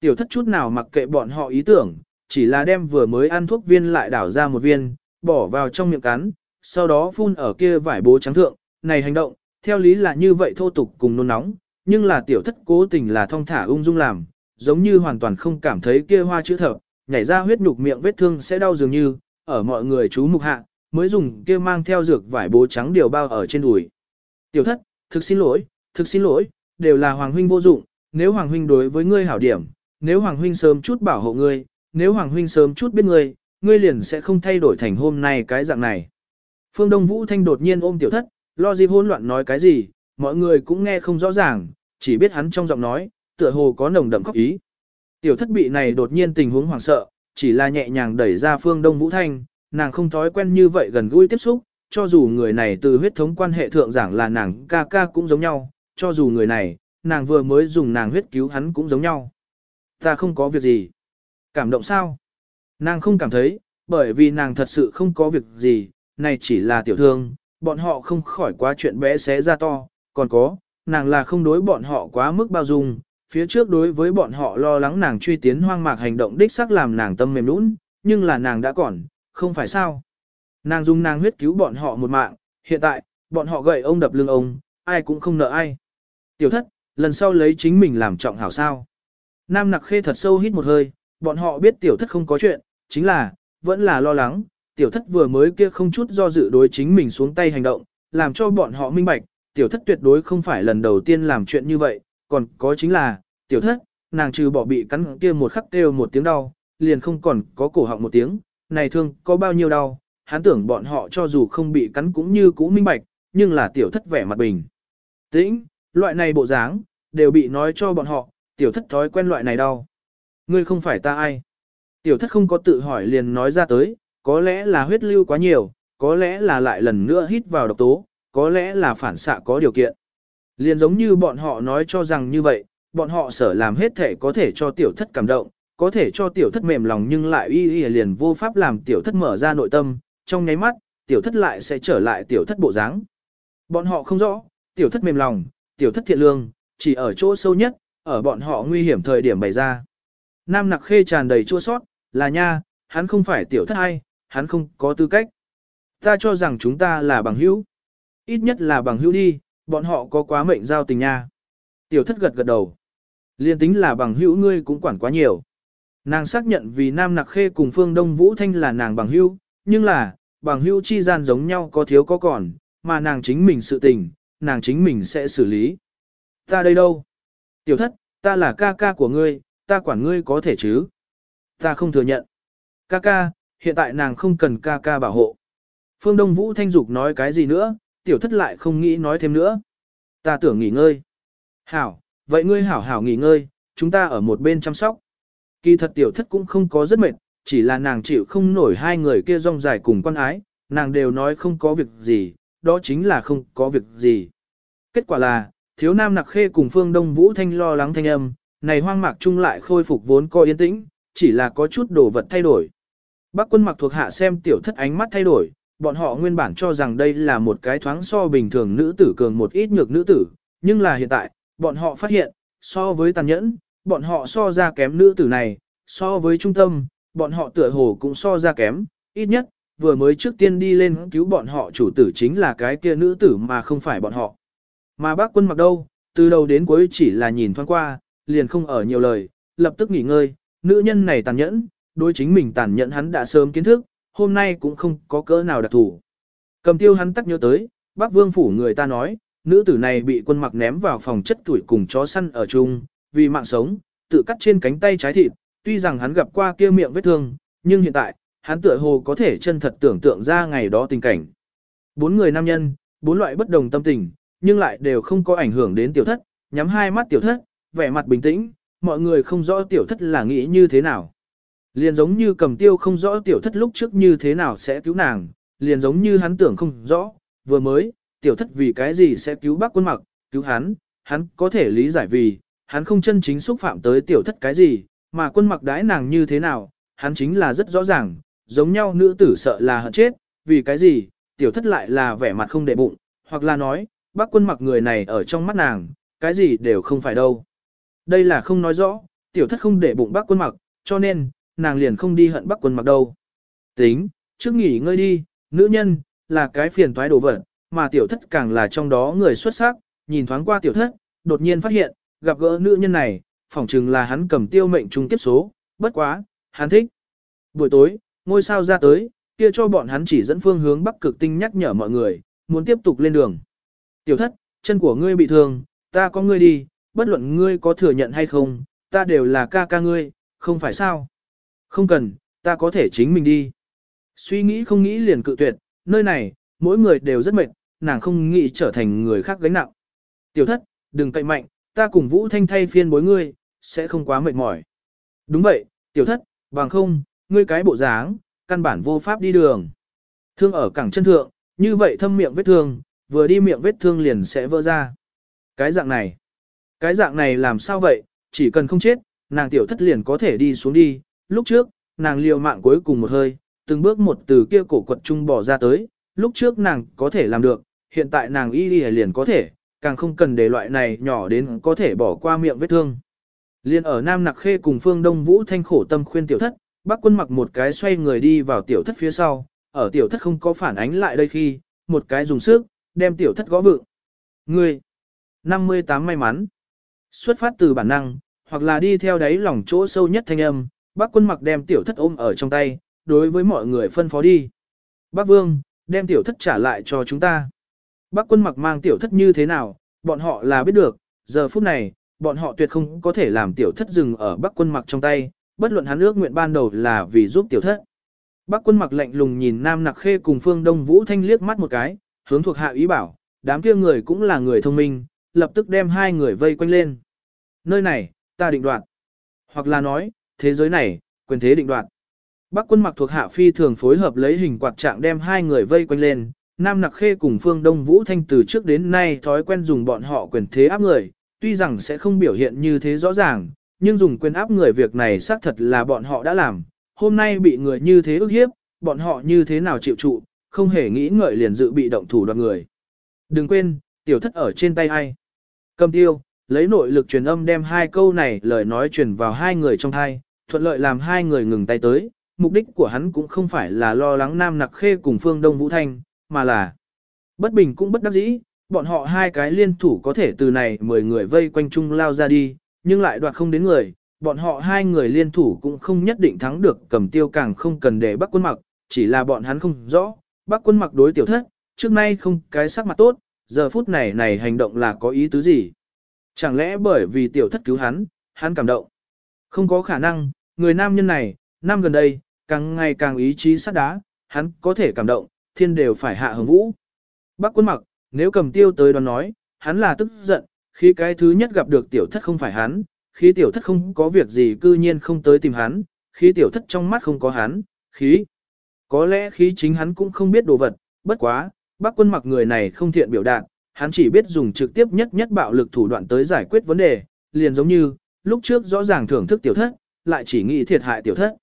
Tiểu thất chút nào mặc kệ bọn họ ý tưởng, chỉ là đem vừa mới ăn thuốc viên lại đảo ra một viên, bỏ vào trong miệng cắn, sau đó phun ở kia vải bố trắng thượng, này hành động, theo lý là như vậy thô tục cùng nôn nóng, nhưng là tiểu thất cố tình là thong thả ung dung làm, giống như hoàn toàn không cảm thấy kia hoa chữ thở, nhảy ra huyết nhục miệng vết thương sẽ đau dường như, ở mọi người chú mục hạ, mới dùng kia mang theo dược vải bố trắng điều bao ở trên đùi. Tiểu thất, thực xin lỗi, thực xin lỗi, đều là Hoàng Huynh vô dụng, nếu Hoàng Huynh đối với ngươi hảo điểm, nếu Hoàng Huynh sớm chút bảo hộ ngươi, nếu Hoàng Huynh sớm chút biết ngươi, ngươi liền sẽ không thay đổi thành hôm nay cái dạng này. Phương Đông Vũ Thanh đột nhiên ôm tiểu thất, lo gì hỗn loạn nói cái gì, mọi người cũng nghe không rõ ràng, chỉ biết hắn trong giọng nói, tựa hồ có nồng đậm khóc ý. Tiểu thất bị này đột nhiên tình huống hoảng sợ, chỉ là nhẹ nhàng đẩy ra Phương Đông Vũ Thanh, nàng không thói quen như vậy gần gũi tiếp xúc, cho dù người này từ huyết thống quan hệ thượng giảng là nàng ca ca cũng giống nhau, cho dù người này, nàng vừa mới dùng nàng huyết cứu hắn cũng giống nhau. Ta không có việc gì. Cảm động sao? Nàng không cảm thấy, bởi vì nàng thật sự không có việc gì, này chỉ là tiểu thương, bọn họ không khỏi quá chuyện bé xé ra to, còn có, nàng là không đối bọn họ quá mức bao dung, phía trước đối với bọn họ lo lắng nàng truy tiến hoang mạc hành động đích xác làm nàng tâm mềm nũng, nhưng là nàng đã còn, không phải sao. Nàng dùng nàng huyết cứu bọn họ một mạng, hiện tại, bọn họ gậy ông đập lưng ông, ai cũng không nợ ai. Tiểu thất, lần sau lấy chính mình làm trọng hảo sao. Nam nặc khê thật sâu hít một hơi, bọn họ biết tiểu thất không có chuyện, chính là, vẫn là lo lắng, tiểu thất vừa mới kia không chút do dự đối chính mình xuống tay hành động, làm cho bọn họ minh bạch, tiểu thất tuyệt đối không phải lần đầu tiên làm chuyện như vậy, còn có chính là, tiểu thất, nàng trừ bỏ bị cắn kia một khắc kêu một tiếng đau, liền không còn có cổ họng một tiếng, này thương có bao nhiêu đau, hắn tưởng bọn họ cho dù không bị cắn cũng như cũ minh bạch, nhưng là tiểu thất vẻ mặt bình. Tĩnh, loại này bộ dáng, đều bị nói cho bọn họ, tiểu thất thói quen loại này đau. Ngươi không phải ta ai. Tiểu thất không có tự hỏi liền nói ra tới, có lẽ là huyết lưu quá nhiều, có lẽ là lại lần nữa hít vào độc tố, có lẽ là phản xạ có điều kiện. Liền giống như bọn họ nói cho rằng như vậy, bọn họ sở làm hết thể có thể cho tiểu thất cảm động, có thể cho tiểu thất mềm lòng nhưng lại y y liền vô pháp làm tiểu thất mở ra nội tâm, trong nháy mắt, tiểu thất lại sẽ trở lại tiểu thất bộ dáng. Bọn họ không rõ, tiểu thất mềm lòng, tiểu thất thiện lương, chỉ ở chỗ sâu nhất, ở bọn họ nguy hiểm thời điểm bày ra. Nam nặc khê tràn đầy chua sót, là nha, hắn không phải tiểu thất hay, hắn không có tư cách. Ta cho rằng chúng ta là bằng hữu. Ít nhất là bằng hữu đi, bọn họ có quá mệnh giao tình nha. Tiểu thất gật gật đầu. Liên tính là bằng hữu ngươi cũng quản quá nhiều. Nàng xác nhận vì Nam Nặc Khê cùng Phương Đông Vũ Thanh là nàng bằng hữu, nhưng là, bằng hữu chi gian giống nhau có thiếu có còn, mà nàng chính mình sự tình, nàng chính mình sẽ xử lý. Ta đây đâu? Tiểu thất, ta là ca ca của ngươi, ta quản ngươi có thể chứ? Ta không thừa nhận. Ca ca, hiện tại nàng không cần ca ca bảo hộ. Phương Đông Vũ Thanh Dục nói cái gì nữa, tiểu thất lại không nghĩ nói thêm nữa. Ta tưởng nghỉ ngơi. Hảo, vậy ngươi hảo hảo nghỉ ngơi, chúng ta ở một bên chăm sóc. Kỳ thật tiểu thất cũng không có rất mệt, chỉ là nàng chịu không nổi hai người kia rong dài cùng quan ái, nàng đều nói không có việc gì, đó chính là không có việc gì. Kết quả là, thiếu nam nặc khê cùng phương đông vũ thanh lo lắng thanh âm, này hoang mạc chung lại khôi phục vốn co yên tĩnh, chỉ là có chút đồ vật thay đổi. Bác quân mặc thuộc hạ xem tiểu thất ánh mắt thay đổi, bọn họ nguyên bản cho rằng đây là một cái thoáng so bình thường nữ tử cường một ít nhược nữ tử, nhưng là hiện tại, bọn họ phát hiện, so với tàn nhẫn, bọn họ so ra kém nữ tử này, so với trung tâm, bọn họ tựa hồ cũng so ra kém, ít nhất, vừa mới trước tiên đi lên cứu bọn họ chủ tử chính là cái kia nữ tử mà không phải bọn họ. Mà bác quân mặc đâu, từ đầu đến cuối chỉ là nhìn thoáng qua, liền không ở nhiều lời, lập tức nghỉ ngơi, nữ nhân này tàn nhẫn, đối chính mình tàn nhẫn hắn đã sớm kiến thức, hôm nay cũng không có cỡ nào đặc thủ. Cầm tiêu hắn tắc nhớ tới, bác vương phủ người ta nói, nữ tử này bị quân mặc ném vào phòng chất tuổi cùng chó săn ở chung, vì mạng sống, tự cắt trên cánh tay trái thịt, tuy rằng hắn gặp qua kia miệng vết thương, nhưng hiện tại, hắn tựa hồ có thể chân thật tưởng tượng ra ngày đó tình cảnh. Bốn người nam nhân, bốn loại bất đồng tâm tình, nhưng lại đều không có ảnh hưởng đến tiểu thất, nhắm hai mắt tiểu thất, vẻ mặt bình tĩnh, mọi người không rõ tiểu thất là nghĩ như thế nào. Liền giống như cầm tiêu không rõ tiểu thất lúc trước như thế nào sẽ cứu nàng, liền giống như hắn tưởng không rõ, vừa mới, tiểu thất vì cái gì sẽ cứu bác quân mặc, cứu hắn, hắn có thể lý giải vì, hắn không chân chính xúc phạm tới tiểu thất cái gì, mà quân mặc đãi nàng như thế nào, hắn chính là rất rõ ràng, giống nhau nữ tử sợ là hận chết, vì cái gì, tiểu thất lại là vẻ mặt không để bụng, hoặc là nói, bác quân mặc người này ở trong mắt nàng, cái gì đều không phải đâu. Đây là không nói rõ, tiểu thất không để bụng bác quân mặc, cho nên, nàng liền không đi hận bác quân mặc đâu. Tính, trước nghỉ ngơi đi, nữ nhân, là cái phiền toái đồ vật, mà tiểu thất càng là trong đó người xuất sắc, nhìn thoáng qua tiểu thất, đột nhiên phát hiện, gặp gỡ nữ nhân này, phỏng chừng là hắn cầm tiêu mệnh trung kiếp số, bất quá, hắn thích. Buổi tối, ngôi sao ra tới, kia cho bọn hắn chỉ dẫn phương hướng bắc cực tinh nhắc nhở mọi người, muốn tiếp tục lên đường. Tiểu thất, chân của ngươi bị thương, ta có ngươi đi, bất luận ngươi có thừa nhận hay không, ta đều là ca ca ngươi, không phải sao. Không cần, ta có thể chính mình đi. Suy nghĩ không nghĩ liền cự tuyệt, nơi này, mỗi người đều rất mệt, nàng không nghĩ trở thành người khác gánh nặng. Tiểu thất, đừng cậy mạnh, ta cùng Vũ Thanh thay phiên bối ngươi, sẽ không quá mệt mỏi. Đúng vậy, tiểu thất, bằng không, ngươi cái bộ dáng, căn bản vô pháp đi đường. Thương ở cẳng chân thượng, như vậy thâm miệng vết thương, vừa đi miệng vết thương liền sẽ vỡ ra. Cái dạng này, cái dạng này làm sao vậy, chỉ cần không chết, nàng tiểu thất liền có thể đi xuống đi. Lúc trước, nàng liều mạng cuối cùng một hơi, từng bước một từ kia cổ quật trung bỏ ra tới, lúc trước nàng có thể làm được, hiện tại nàng y đi liền có thể, càng không cần để loại này nhỏ đến có thể bỏ qua miệng vết thương. Liên ở Nam Nặc Khê cùng Phương Đông Vũ thanh khổ tâm khuyên tiểu thất, bác quân mặc một cái xoay người đi vào tiểu thất phía sau, ở tiểu thất không có phản ánh lại đây khi, một cái dùng sức, đem tiểu thất gõ vựng. Ngươi, 58 may mắn, xuất phát từ bản năng, hoặc là đi theo đáy lòng chỗ sâu nhất thanh âm, bác quân mặc đem tiểu thất ôm ở trong tay, đối với mọi người phân phó đi. Bác Vương, đem tiểu thất trả lại cho chúng ta. Bác quân mặc mang tiểu thất như thế nào, bọn họ là biết được, giờ phút này, bọn họ tuyệt không có thể làm tiểu thất dừng ở bác quân mặc trong tay, bất luận hắn ước nguyện ban đầu là vì giúp tiểu thất. Bác quân mặc lạnh lùng nhìn Nam Nặc Khê cùng Phương Đông Vũ Thanh liếc mắt một cái, hướng thuộc hạ ý bảo, đám kia người cũng là người thông minh, lập tức đem hai người vây quanh lên. Nơi này, ta định đoạt. Hoặc là nói, thế giới này, quyền thế định đoạt. Bắc quân mặc thuộc hạ phi thường phối hợp lấy hình quạt trạng đem hai người vây quanh lên. Nam Nặc Khê cùng Phương Đông Vũ Thanh từ trước đến nay thói quen dùng bọn họ quyền thế áp người, tuy rằng sẽ không biểu hiện như thế rõ ràng, nhưng dùng quyền áp người việc này xác thật là bọn họ đã làm. Hôm nay bị người như thế ức hiếp, bọn họ như thế nào chịu trụ, không hề nghĩ ngợi liền dự bị động thủ đoạt người. Đừng quên, tiểu thất ở trên tay ai. Cầm tiêu, lấy nội lực truyền âm đem hai câu này lời nói truyền vào hai người trong thai, thuận lợi làm hai người ngừng tay tới. Mục đích của hắn cũng không phải là lo lắng Nam Nặc Khê cùng Phương Đông Vũ Thanh, mà là bất bình cũng bất đắc dĩ, bọn họ hai cái liên thủ có thể từ này 10 người vây quanh chung lao ra đi, nhưng lại đoạt không đến người, bọn họ hai người liên thủ cũng không nhất định thắng được cầm tiêu càng không cần để bắt quân mặc, chỉ là bọn hắn không rõ, bác quân mặc đối tiểu thất, trước nay không cái sắc mặt tốt, giờ phút này này hành động là có ý tứ gì? Chẳng lẽ bởi vì tiểu thất cứu hắn, hắn cảm động? Không có khả năng, người nam nhân này, năm gần đây, càng ngày càng ý chí sắt đá, hắn có thể cảm động, thiên đều phải hạ hồng vũ. Bác quân mặc, nếu cầm tiêu tới đoán nói, hắn là tức giận, khi cái thứ nhất gặp được tiểu thất không phải hắn, khi tiểu thất không có việc gì cư nhiên không tới tìm hắn, khi tiểu thất trong mắt không có hắn, khí. Có lẽ khí chính hắn cũng không biết đồ vật, bất quá, bác quân mặc người này không thiện biểu đạt, hắn chỉ biết dùng trực tiếp nhất nhất bạo lực thủ đoạn tới giải quyết vấn đề, liền giống như, lúc trước rõ ràng thưởng thức tiểu thất, lại chỉ nghĩ thiệt hại tiểu thất.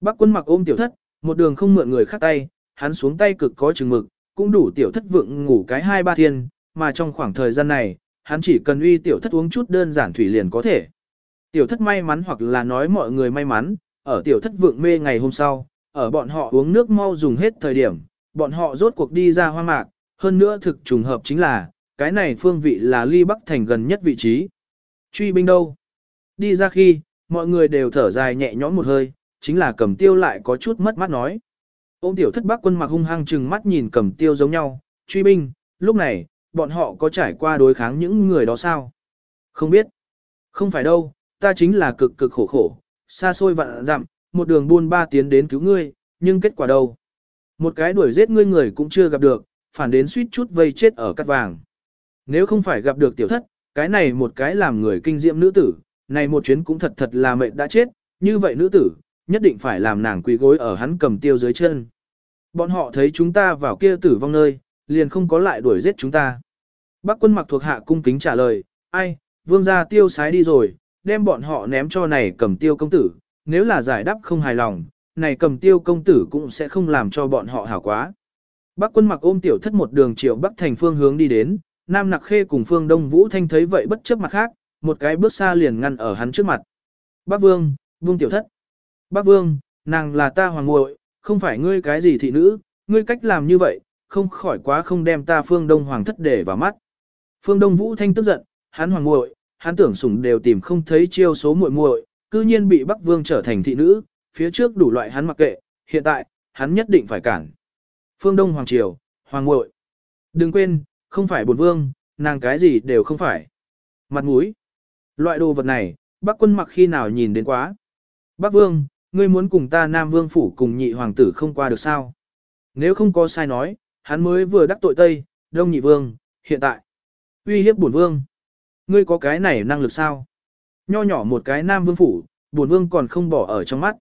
Bác quân mặc ôm tiểu thất, một đường không mượn người khác tay, hắn xuống tay cực có chừng mực, cũng đủ tiểu thất vượng ngủ cái hai ba thiên, mà trong khoảng thời gian này, hắn chỉ cần uy tiểu thất uống chút đơn giản thủy liền có thể. Tiểu thất may mắn hoặc là nói mọi người may mắn, ở tiểu thất vượng mê ngày hôm sau, ở bọn họ uống nước mau dùng hết thời điểm, bọn họ rốt cuộc đi ra hoa mạc, hơn nữa thực trùng hợp chính là, cái này phương vị là ly bắc thành gần nhất vị trí. Truy binh đâu? Đi ra khi, mọi người đều thở dài nhẹ nhõm một hơi, chính là cầm tiêu lại có chút mất mắt nói. Ông tiểu thất bác quân mặc hung hăng chừng mắt nhìn cầm tiêu giống nhau, truy binh, lúc này, bọn họ có trải qua đối kháng những người đó sao? Không biết. Không phải đâu, ta chính là cực cực khổ khổ, xa xôi vạn dặm, một đường buôn ba tiến đến cứu ngươi, nhưng kết quả đâu? Một cái đuổi giết ngươi người cũng chưa gặp được, phản đến suýt chút vây chết ở cắt vàng. Nếu không phải gặp được tiểu thất, cái này một cái làm người kinh diệm nữ tử, này một chuyến cũng thật thật là mệnh đã chết, như vậy nữ tử, nhất định phải làm nàng quỳ gối ở hắn cầm tiêu dưới chân. Bọn họ thấy chúng ta vào kia tử vong nơi, liền không có lại đuổi giết chúng ta. Bác quân mặc thuộc hạ cung kính trả lời, ai, vương gia tiêu sái đi rồi, đem bọn họ ném cho này cầm tiêu công tử, nếu là giải đáp không hài lòng, này cầm tiêu công tử cũng sẽ không làm cho bọn họ hảo quá. Bác quân mặc ôm tiểu thất một đường triệu bắc thành phương hướng đi đến, Nam Nặc Khê cùng Phương Đông Vũ Thanh thấy vậy bất chấp mặt khác, một cái bước xa liền ngăn ở hắn trước mặt. Bác Vương, Vương tiểu thất. Bác Vương, nàng là ta hoàng muội, không phải ngươi cái gì thị nữ, ngươi cách làm như vậy, không khỏi quá không đem ta phương đông hoàng thất để vào mắt. Phương đông vũ thanh tức giận, hắn hoàng muội, hắn tưởng sủng đều tìm không thấy chiêu số muội muội, cư nhiên bị Bắc Vương trở thành thị nữ, phía trước đủ loại hắn mặc kệ, hiện tại, hắn nhất định phải cản. Phương Đông Hoàng Triều, Hoàng Ngội. Đừng quên, không phải bổn vương, nàng cái gì đều không phải. Mặt mũi. Loại đồ vật này, Bắc quân mặc khi nào nhìn đến quá. Bắc Vương, ngươi muốn cùng ta Nam Vương Phủ cùng nhị hoàng tử không qua được sao? Nếu không có sai nói, hắn mới vừa đắc tội Tây, Đông nhị vương, hiện tại. uy hiếp bổn vương. Ngươi có cái này năng lực sao? Nho nhỏ một cái Nam Vương Phủ, bổn vương còn không bỏ ở trong mắt.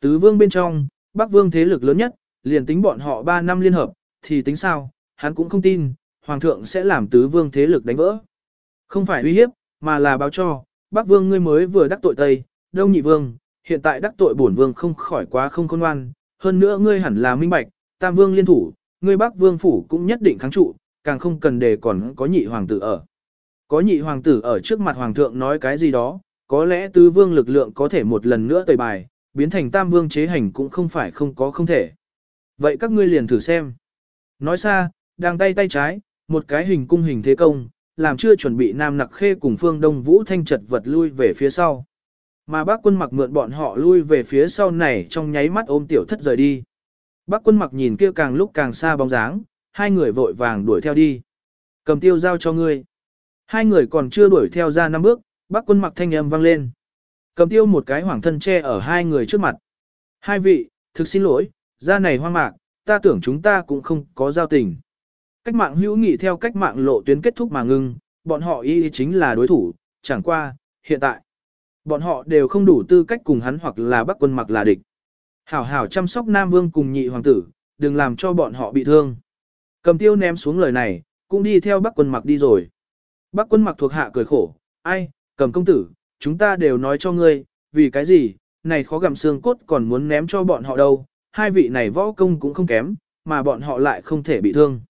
Tứ vương bên trong, Bắc Vương thế lực lớn nhất, liền tính bọn họ 3 năm liên hợp, thì tính sao, hắn cũng không tin, Hoàng thượng sẽ làm tứ vương thế lực đánh vỡ. Không phải uy hiếp, mà là báo cho, Bắc Vương ngươi mới vừa đắc tội Tây, Đông Nhị Vương, hiện tại đắc tội bổn Vương không khỏi quá không khôn ngoan, hơn nữa ngươi hẳn là minh bạch, Tam Vương liên thủ, ngươi Bắc Vương phủ cũng nhất định kháng trụ, càng không cần để còn có nhị hoàng tử ở. Có nhị hoàng tử ở trước mặt hoàng thượng nói cái gì đó, có lẽ tứ vương lực lượng có thể một lần nữa tẩy bài, biến thành tam vương chế hành cũng không phải không có không thể. Vậy các ngươi liền thử xem. Nói xa, đang tay tay trái, một cái hình cung hình thế công, làm chưa chuẩn bị Nam Nặc Khê cùng Phương Đông Vũ Thanh chật vật lui về phía sau. Mà bác quân mặc mượn bọn họ lui về phía sau này trong nháy mắt ôm tiểu thất rời đi. Bác quân mặc nhìn kia càng lúc càng xa bóng dáng, hai người vội vàng đuổi theo đi. Cầm tiêu giao cho ngươi. Hai người còn chưa đuổi theo ra năm bước, bác quân mặc thanh âm vang lên. Cầm tiêu một cái hoàng thân che ở hai người trước mặt. Hai vị, thực xin lỗi, ra này hoang mạc, ta tưởng chúng ta cũng không có giao tình. Cách mạng hữu nghị theo cách mạng lộ tuyến kết thúc mà ngưng, bọn họ y chính là đối thủ, chẳng qua, hiện tại. Bọn họ đều không đủ tư cách cùng hắn hoặc là bắc quân mặc là địch. Hảo hảo chăm sóc Nam Vương cùng nhị hoàng tử, đừng làm cho bọn họ bị thương. Cầm tiêu ném xuống lời này, cũng đi theo bắc quân mặc đi rồi. Bắc quân mặc thuộc hạ cười khổ, ai, cầm công tử, chúng ta đều nói cho ngươi, vì cái gì, này khó gặm xương cốt còn muốn ném cho bọn họ đâu, hai vị này võ công cũng không kém, mà bọn họ lại không thể bị thương.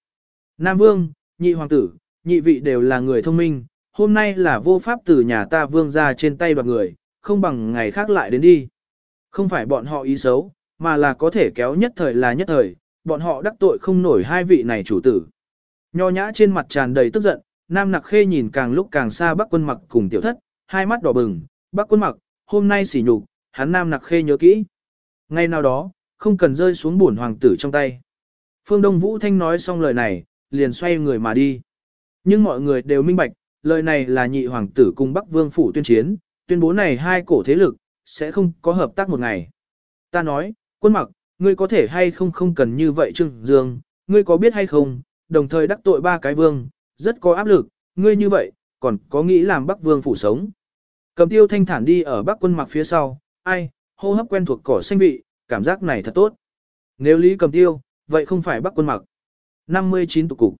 Nam Vương, nhị hoàng tử, nhị vị đều là người thông minh, hôm nay là vô pháp từ nhà ta vương ra trên tay đoạt người, không bằng ngày khác lại đến đi. Không phải bọn họ ý xấu, mà là có thể kéo nhất thời là nhất thời, bọn họ đắc tội không nổi hai vị này chủ tử. Nho nhã trên mặt tràn đầy tức giận, Nam Nặc Khê nhìn càng lúc càng xa Bắc Quân Mặc cùng tiểu thất, hai mắt đỏ bừng, Bắc Quân Mặc, hôm nay xỉ nhục, hắn Nam Nặc Khê nhớ kỹ. Ngày nào đó, không cần rơi xuống bổn hoàng tử trong tay. Phương Đông Vũ Thanh nói xong lời này, liền xoay người mà đi. Nhưng mọi người đều minh bạch, lời này là nhị hoàng tử cùng Bắc Vương phủ tuyên chiến, tuyên bố này hai cổ thế lực, sẽ không có hợp tác một ngày. Ta nói, quân mặc, ngươi có thể hay không không cần như vậy Trương Dương, ngươi có biết hay không, đồng thời đắc tội ba cái vương, rất có áp lực, ngươi như vậy, còn có nghĩ làm Bắc Vương phủ sống. Cầm tiêu thanh thản đi ở Bắc quân mặc phía sau, ai, hô hấp quen thuộc cỏ xanh vị, cảm giác này thật tốt. Nếu lý cầm tiêu, vậy không phải Bắc quân mặc. 59 tục cục.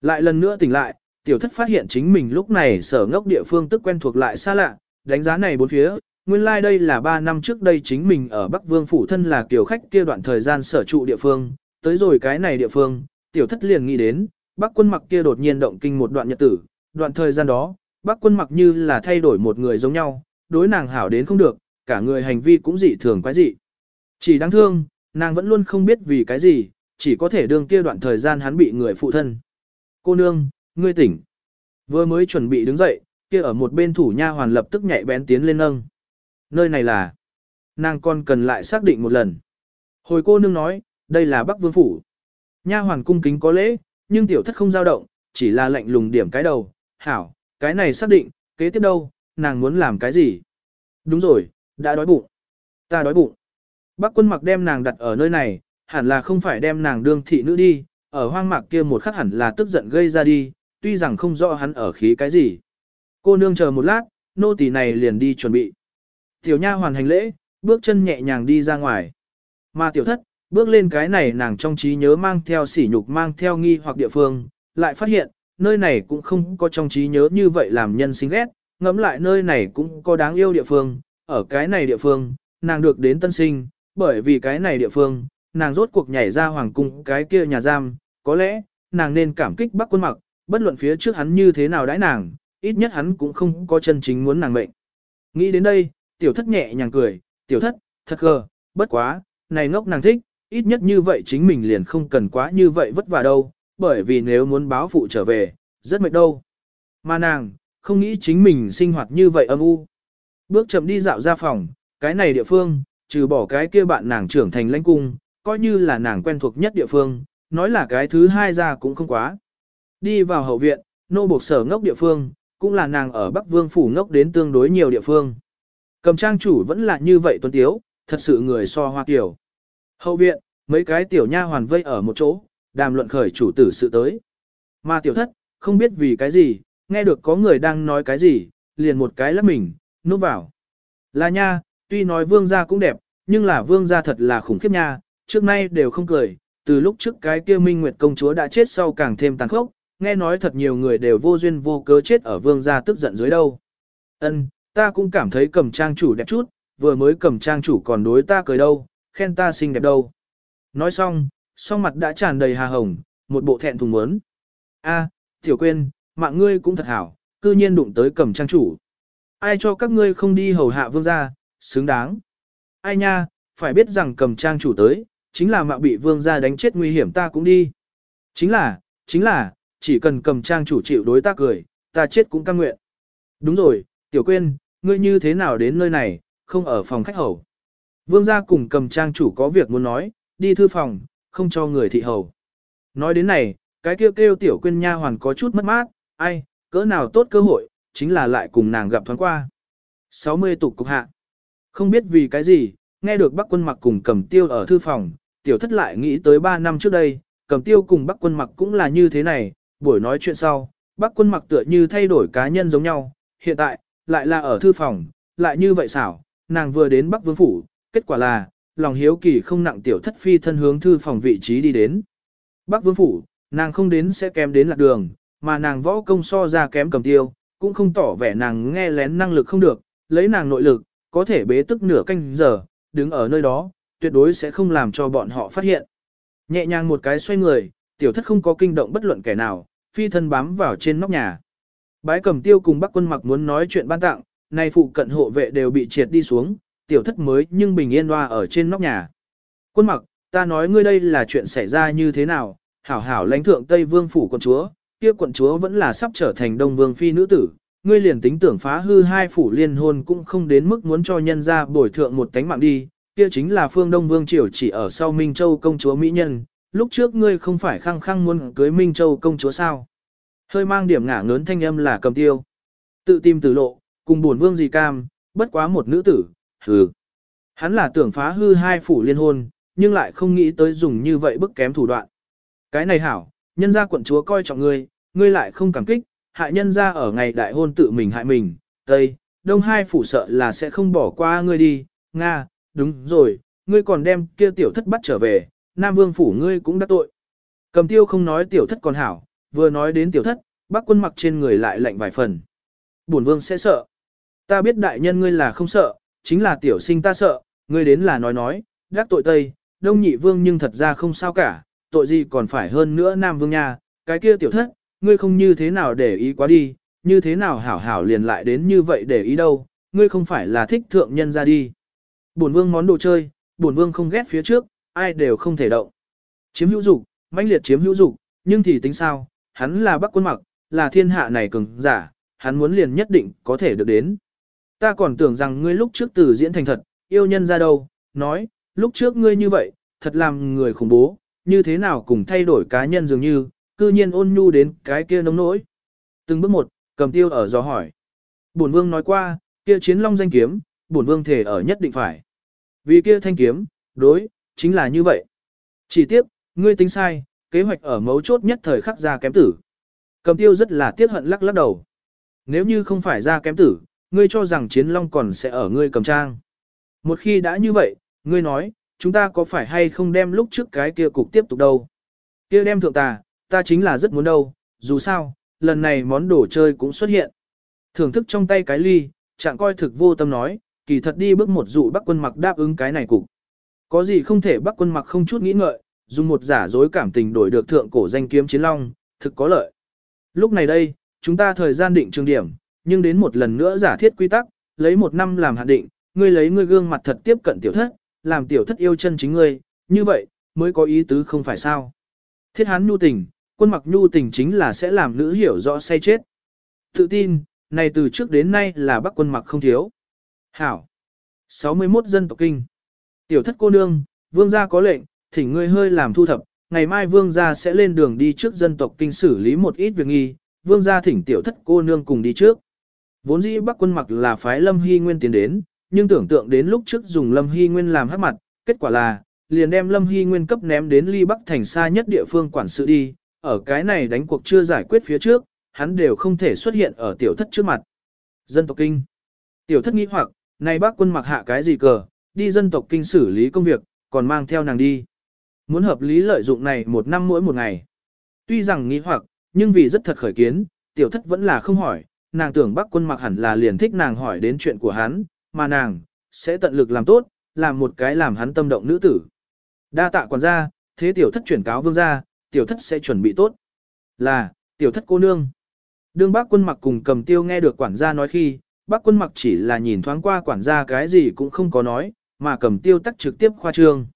Lại lần nữa tỉnh lại, tiểu thất phát hiện chính mình lúc này sở ngốc địa phương tức quen thuộc lại xa lạ, đánh giá này bốn phía, nguyên lai like đây là 3 năm trước đây chính mình ở Bắc Vương phủ thân là kiểu khách kia đoạn thời gian sở trụ địa phương, tới rồi cái này địa phương, tiểu thất liền nghĩ đến, Bắc quân mặc kia đột nhiên động kinh một đoạn nhật tử, đoạn thời gian đó, Bắc quân mặc như là thay đổi một người giống nhau, đối nàng hảo đến không được, cả người hành vi cũng dị thường quái dị. Chỉ đáng thương, nàng vẫn luôn không biết vì cái gì, chỉ có thể đương kia đoạn thời gian hắn bị người phụ thân. Cô nương, ngươi tỉnh. Vừa mới chuẩn bị đứng dậy, kia ở một bên thủ nha hoàn lập tức nhạy bén tiến lên nâng. Nơi này là, nàng còn cần lại xác định một lần. Hồi cô nương nói, đây là Bắc Vương Phủ. Nha hoàn cung kính có lễ, nhưng tiểu thất không dao động, chỉ là lạnh lùng điểm cái đầu. Hảo, cái này xác định, kế tiếp đâu, nàng muốn làm cái gì? Đúng rồi, đã đói bụng. Ta đói bụng. Bác quân mặc đem nàng đặt ở nơi này, hẳn là không phải đem nàng đương thị nữ đi, ở hoang mạc kia một khắc hẳn là tức giận gây ra đi, tuy rằng không rõ hắn ở khí cái gì. Cô nương chờ một lát, nô tỳ này liền đi chuẩn bị. Tiểu nha hoàn hành lễ, bước chân nhẹ nhàng đi ra ngoài. Mà tiểu thất, bước lên cái này nàng trong trí nhớ mang theo sỉ nhục mang theo nghi hoặc địa phương, lại phát hiện, nơi này cũng không có trong trí nhớ như vậy làm nhân sinh ghét, ngẫm lại nơi này cũng có đáng yêu địa phương, ở cái này địa phương, nàng được đến tân sinh, bởi vì cái này địa phương, nàng rốt cuộc nhảy ra hoàng cung cái kia nhà giam, có lẽ, nàng nên cảm kích bắc quân mặc, bất luận phía trước hắn như thế nào đãi nàng, ít nhất hắn cũng không có chân chính muốn nàng mệnh. Nghĩ đến đây, tiểu thất nhẹ nhàng cười, tiểu thất, thật gờ, bất quá, này ngốc nàng thích, ít nhất như vậy chính mình liền không cần quá như vậy vất vả đâu, bởi vì nếu muốn báo phụ trở về, rất mệt đâu. Mà nàng, không nghĩ chính mình sinh hoạt như vậy âm u. Bước chậm đi dạo ra phòng, cái này địa phương, trừ bỏ cái kia bạn nàng trưởng thành lãnh cung, coi như là nàng quen thuộc nhất địa phương, nói là cái thứ hai ra cũng không quá. Đi vào hậu viện, nô buộc sở ngốc địa phương, cũng là nàng ở Bắc Vương Phủ ngốc đến tương đối nhiều địa phương. Cầm trang chủ vẫn là như vậy tuấn tiếu, thật sự người so hoa tiểu. Hậu viện, mấy cái tiểu nha hoàn vây ở một chỗ, đàm luận khởi chủ tử sự tới. Mà tiểu thất, không biết vì cái gì, nghe được có người đang nói cái gì, liền một cái lắp mình, núp vào. Là nha, tuy nói vương gia cũng đẹp, nhưng là vương gia thật là khủng khiếp nha, trước nay đều không cười, từ lúc trước cái kia minh nguyệt công chúa đã chết sau càng thêm tàn khốc, nghe nói thật nhiều người đều vô duyên vô cớ chết ở vương gia tức giận dưới đâu. Ân, ta cũng cảm thấy cầm trang chủ đẹp chút, vừa mới cầm trang chủ còn đối ta cười đâu, khen ta xinh đẹp đâu. Nói xong, song mặt đã tràn đầy hà hồng, một bộ thẹn thùng muốn. A, tiểu quên, mạng ngươi cũng thật hảo, cư nhiên đụng tới cầm trang chủ. Ai cho các ngươi không đi hầu hạ vương gia, xứng đáng. Ai nha, phải biết rằng cầm trang chủ tới, chính là mạo bị vương gia đánh chết nguy hiểm ta cũng đi. Chính là, chính là, chỉ cần cầm trang chủ chịu đối ta cười, ta chết cũng cam nguyện. Đúng rồi, tiểu quên, ngươi như thế nào đến nơi này, không ở phòng khách hầu. Vương gia cùng cầm trang chủ có việc muốn nói, đi thư phòng, không cho người thị hầu. Nói đến này, cái kêu kêu tiểu quên nha hoàn có chút mất mát, ai, cỡ nào tốt cơ hội, chính là lại cùng nàng gặp thoáng qua. 60 tục cục hạ. Không biết vì cái gì, nghe được bác quân mặc cùng cầm tiêu ở thư phòng, tiểu thất lại nghĩ tới 3 năm trước đây, cầm tiêu cùng bác quân mặc cũng là như thế này, buổi nói chuyện sau, bác quân mặc tựa như thay đổi cá nhân giống nhau, hiện tại, lại là ở thư phòng, lại như vậy xảo, nàng vừa đến bắc vương phủ, kết quả là, lòng hiếu kỳ không nặng tiểu thất phi thân hướng thư phòng vị trí đi đến. Bắc vương phủ, nàng không đến sẽ kém đến lạc đường, mà nàng võ công so ra kém cầm tiêu, cũng không tỏ vẻ nàng nghe lén năng lực không được, lấy nàng nội lực, có thể bế tức nửa canh giờ, đứng ở nơi đó, tuyệt đối sẽ không làm cho bọn họ phát hiện. Nhẹ nhàng một cái xoay người, tiểu thất không có kinh động bất luận kẻ nào, phi thân bám vào trên nóc nhà. Bái cầm tiêu cùng bắc quân mặc muốn nói chuyện ban tặng, nay phụ cận hộ vệ đều bị triệt đi xuống, tiểu thất mới nhưng bình yên hoa ở trên nóc nhà. Quân mặc, ta nói ngươi đây là chuyện xảy ra như thế nào, hảo hảo lãnh thượng Tây Vương phủ quận chúa, kia quận chúa vẫn là sắp trở thành Đông Vương phi nữ tử, ngươi liền tính tưởng phá hư hai phủ liên hôn cũng không đến mức muốn cho nhân ra bồi thượng một tánh mạng đi, kia chính là phương Đông Vương triều chỉ ở sau Minh Châu công chúa mỹ nhân, lúc trước ngươi không phải khăng khăng muốn cưới Minh Châu công chúa sao? Hơi mang điểm ngả ngớn thanh âm là cầm tiêu. Tự tìm tử lộ, cùng buồn vương gì cam, bất quá một nữ tử, hừ. Hắn là tưởng phá hư hai phủ liên hôn, nhưng lại không nghĩ tới dùng như vậy bức kém thủ đoạn. Cái này hảo, nhân gia quận chúa coi trọng ngươi, ngươi lại không cảm kích, hại nhân gia ở ngày đại hôn tự mình hại mình, Tây, Đông hai phủ sợ là sẽ không bỏ qua ngươi đi, Nga, đúng rồi, ngươi còn đem kia tiểu thất bắt trở về, Nam Vương phủ ngươi cũng đã tội. Cầm tiêu không nói tiểu thất còn hảo, vừa nói đến tiểu thất, bác quân mặc trên người lại lạnh vài phần. Bổn vương sẽ sợ. Ta biết đại nhân ngươi là không sợ, chính là tiểu sinh ta sợ, ngươi đến là nói nói, gác tội tây, đông nhị vương nhưng thật ra không sao cả, tội gì còn phải hơn nữa nam vương nha, cái kia tiểu thất, ngươi không như thế nào để ý quá đi, như thế nào hảo hảo liền lại đến như vậy để ý đâu, ngươi không phải là thích thượng nhân ra đi. Bổn vương món đồ chơi, bổn vương không ghét phía trước, ai đều không thể động. Chiếm hữu dục, mãnh liệt chiếm hữu dục, nhưng thì tính sao, hắn là bắc quân mặc, là thiên hạ này cường giả, hắn muốn liền nhất định có thể được đến. Ta còn tưởng rằng ngươi lúc trước từ diễn thành thật, yêu nhân ra đâu, nói, lúc trước ngươi như vậy, thật làm người khủng bố, như thế nào cùng thay đổi cá nhân dường như, cư nhiên ôn nhu đến cái kia nông nỗi. Từng bước một, cầm tiêu ở gió hỏi. Bổn vương nói qua, kia chiến long danh kiếm, bổn vương thể ở nhất định phải. Vì kia thanh kiếm, đối, chính là như vậy. Chỉ tiếp, ngươi tính sai, kế hoạch ở mấu chốt nhất thời khắc ra kém tử. Cầm tiêu rất là tiếc hận lắc lắc đầu. Nếu như không phải ra kém tử, ngươi cho rằng chiến long còn sẽ ở ngươi cầm trang. Một khi đã như vậy, ngươi nói, chúng ta có phải hay không đem lúc trước cái kia cục tiếp tục đâu? Kia đem thượng tà, ta chính là rất muốn đâu, dù sao, lần này món đồ chơi cũng xuất hiện. Thưởng thức trong tay cái ly, chẳng coi thực vô tâm nói, kỳ thật đi bước một dụ bắc quân mặc đáp ứng cái này cục. Có gì không thể bắc quân mặc không chút nghĩ ngợi, dùng một giả dối cảm tình đổi được thượng cổ danh kiếm chiến long, thực có lợi. Lúc này đây, chúng ta thời gian định trường điểm, nhưng đến một lần nữa giả thiết quy tắc, lấy một năm làm hạn định, ngươi lấy ngươi gương mặt thật tiếp cận tiểu thất, làm tiểu thất yêu chân chính ngươi, như vậy, mới có ý tứ không phải sao. Thiết hán nhu tình, quân mặc nhu tình chính là sẽ làm nữ hiểu rõ say chết. Tự tin, này từ trước đến nay là bác quân mặc không thiếu. Hảo. 61 dân tộc kinh. Tiểu thất cô nương, vương gia có lệnh, thỉnh ngươi hơi làm thu thập, ngày mai vương gia sẽ lên đường đi trước dân tộc kinh xử lý một ít việc nghi, vương gia thỉnh tiểu thất cô nương cùng đi trước. Vốn dĩ bắc quân mặc là phái lâm hy nguyên tiến đến, nhưng tưởng tượng đến lúc trước dùng lâm hy nguyên làm hát mặt, kết quả là, liền đem lâm hy nguyên cấp ném đến ly bắc thành xa nhất địa phương quản sự đi, ở cái này đánh cuộc chưa giải quyết phía trước, hắn đều không thể xuất hiện ở tiểu thất trước mặt. Dân tộc kinh. Tiểu thất nghĩ hoặc, này bác quân mặc hạ cái gì cờ, đi dân tộc kinh xử lý công việc, còn mang theo nàng đi. Muốn hợp lý lợi dụng này một năm mỗi một ngày. Tuy rằng nghĩ hoặc, nhưng vì rất thật khởi kiến, tiểu thất vẫn là không hỏi, nàng tưởng bác quân mặc hẳn là liền thích nàng hỏi đến chuyện của hắn, mà nàng, sẽ tận lực làm tốt, làm một cái làm hắn tâm động nữ tử. Đa tạ quản gia, thế tiểu thất chuyển cáo vương gia, tiểu thất sẽ chuẩn bị tốt. Là, tiểu thất cô nương. Đương bác quân mặc cùng cầm tiêu nghe được quản gia nói khi, bác quân mặc chỉ là nhìn thoáng qua quản gia cái gì cũng không có nói, mà cầm tiêu tắc trực tiếp khoa trương.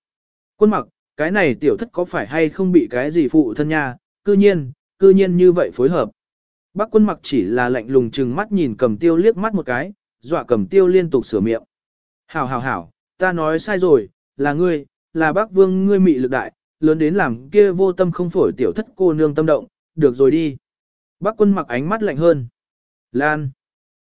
Quân mặc, cái này tiểu thất có phải hay không bị cái gì phụ thân nha, cư nhiên, cư nhiên như vậy phối hợp. Bác quân mặc chỉ là lạnh lùng chừng mắt nhìn cầm tiêu liếc mắt một cái, dọa cầm tiêu liên tục sửa miệng. Hảo hảo hảo, ta nói sai rồi, là ngươi, là bác vương ngươi mị lực đại, lớn đến làm kia vô tâm không phổi tiểu thất cô nương tâm động, được rồi đi. Bác quân mặc ánh mắt lạnh hơn. Lan.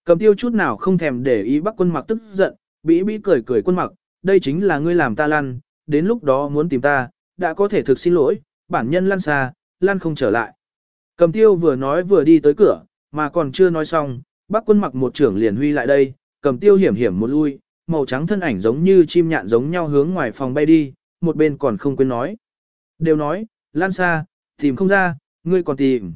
Cầm tiêu chút nào không thèm để ý bác quân mặc tức giận, bĩ bĩ cười cười quân mặc, đây chính là ngươi làm ta lăn, đến lúc đó muốn tìm ta, đã có thể thực xin lỗi, bản nhân lăn xa, lăn không trở lại. Cầm tiêu vừa nói vừa đi tới cửa, mà còn chưa nói xong, bác quân mặc một trưởng liền huy lại đây, cầm tiêu hiểm hiểm một lui, màu trắng thân ảnh giống như chim nhạn giống nhau hướng ngoài phòng bay đi, một bên còn không quên nói. Đều nói, lan xa, tìm không ra, ngươi còn tìm.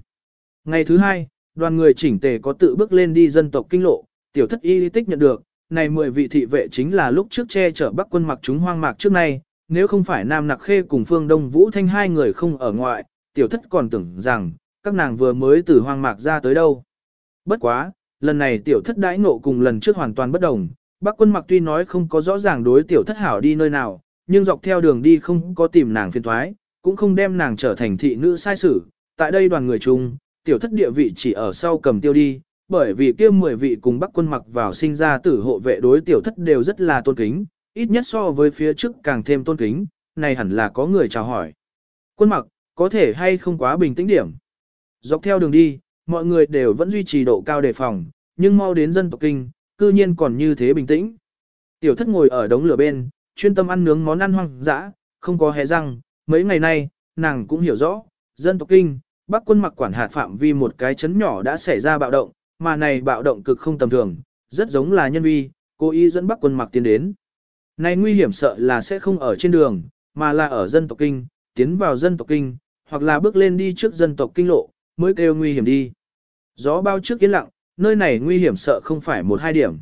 Ngày thứ hai, đoàn người chỉnh tề có tự bước lên đi dân tộc kinh lộ, tiểu thất y tích nhận được, này 10 vị thị vệ chính là lúc trước che chở bắc quân mặc chúng hoang mạc trước nay, nếu không phải Nam Nặc Khê cùng Phương Đông Vũ Thanh hai người không ở ngoại, tiểu thất còn tưởng rằng, các nàng vừa mới từ hoang mạc ra tới đâu. Bất quá, lần này tiểu thất đãi ngộ cùng lần trước hoàn toàn bất đồng, Bác quân mặc tuy nói không có rõ ràng đối tiểu thất hảo đi nơi nào, nhưng dọc theo đường đi không có tìm nàng phiền thoái, cũng không đem nàng trở thành thị nữ sai sử. Tại đây đoàn người chung, tiểu thất địa vị chỉ ở sau cầm tiêu đi, bởi vì kia 10 vị cùng bắc quân mặc vào sinh ra tử hộ vệ đối tiểu thất đều rất là tôn kính, ít nhất so với phía trước càng thêm tôn kính, này hẳn là có người chào hỏi. Quân mặc, có thể hay không quá bình tĩnh điểm. Dọc theo đường đi, mọi người đều vẫn duy trì độ cao đề phòng, nhưng mau đến dân tộc kinh, cư nhiên còn như thế bình tĩnh. Tiểu thất ngồi ở đống lửa bên, chuyên tâm ăn nướng món ăn hoang dã, không có hé răng, mấy ngày nay, nàng cũng hiểu rõ, dân tộc kinh, bắc quân mặc quản hạt phạm vi một cái chấn nhỏ đã xảy ra bạo động, mà này bạo động cực không tầm thường, rất giống là nhân vi, cố ý dẫn bắc quân mặc tiến đến. Này nguy hiểm sợ là sẽ không ở trên đường, mà là ở dân tộc kinh, tiến vào dân tộc kinh, hoặc là bước lên đi trước dân tộc kinh lộ, mới kêu nguy hiểm đi. Gió bao trước yên lặng, nơi này nguy hiểm sợ không phải một hai điểm.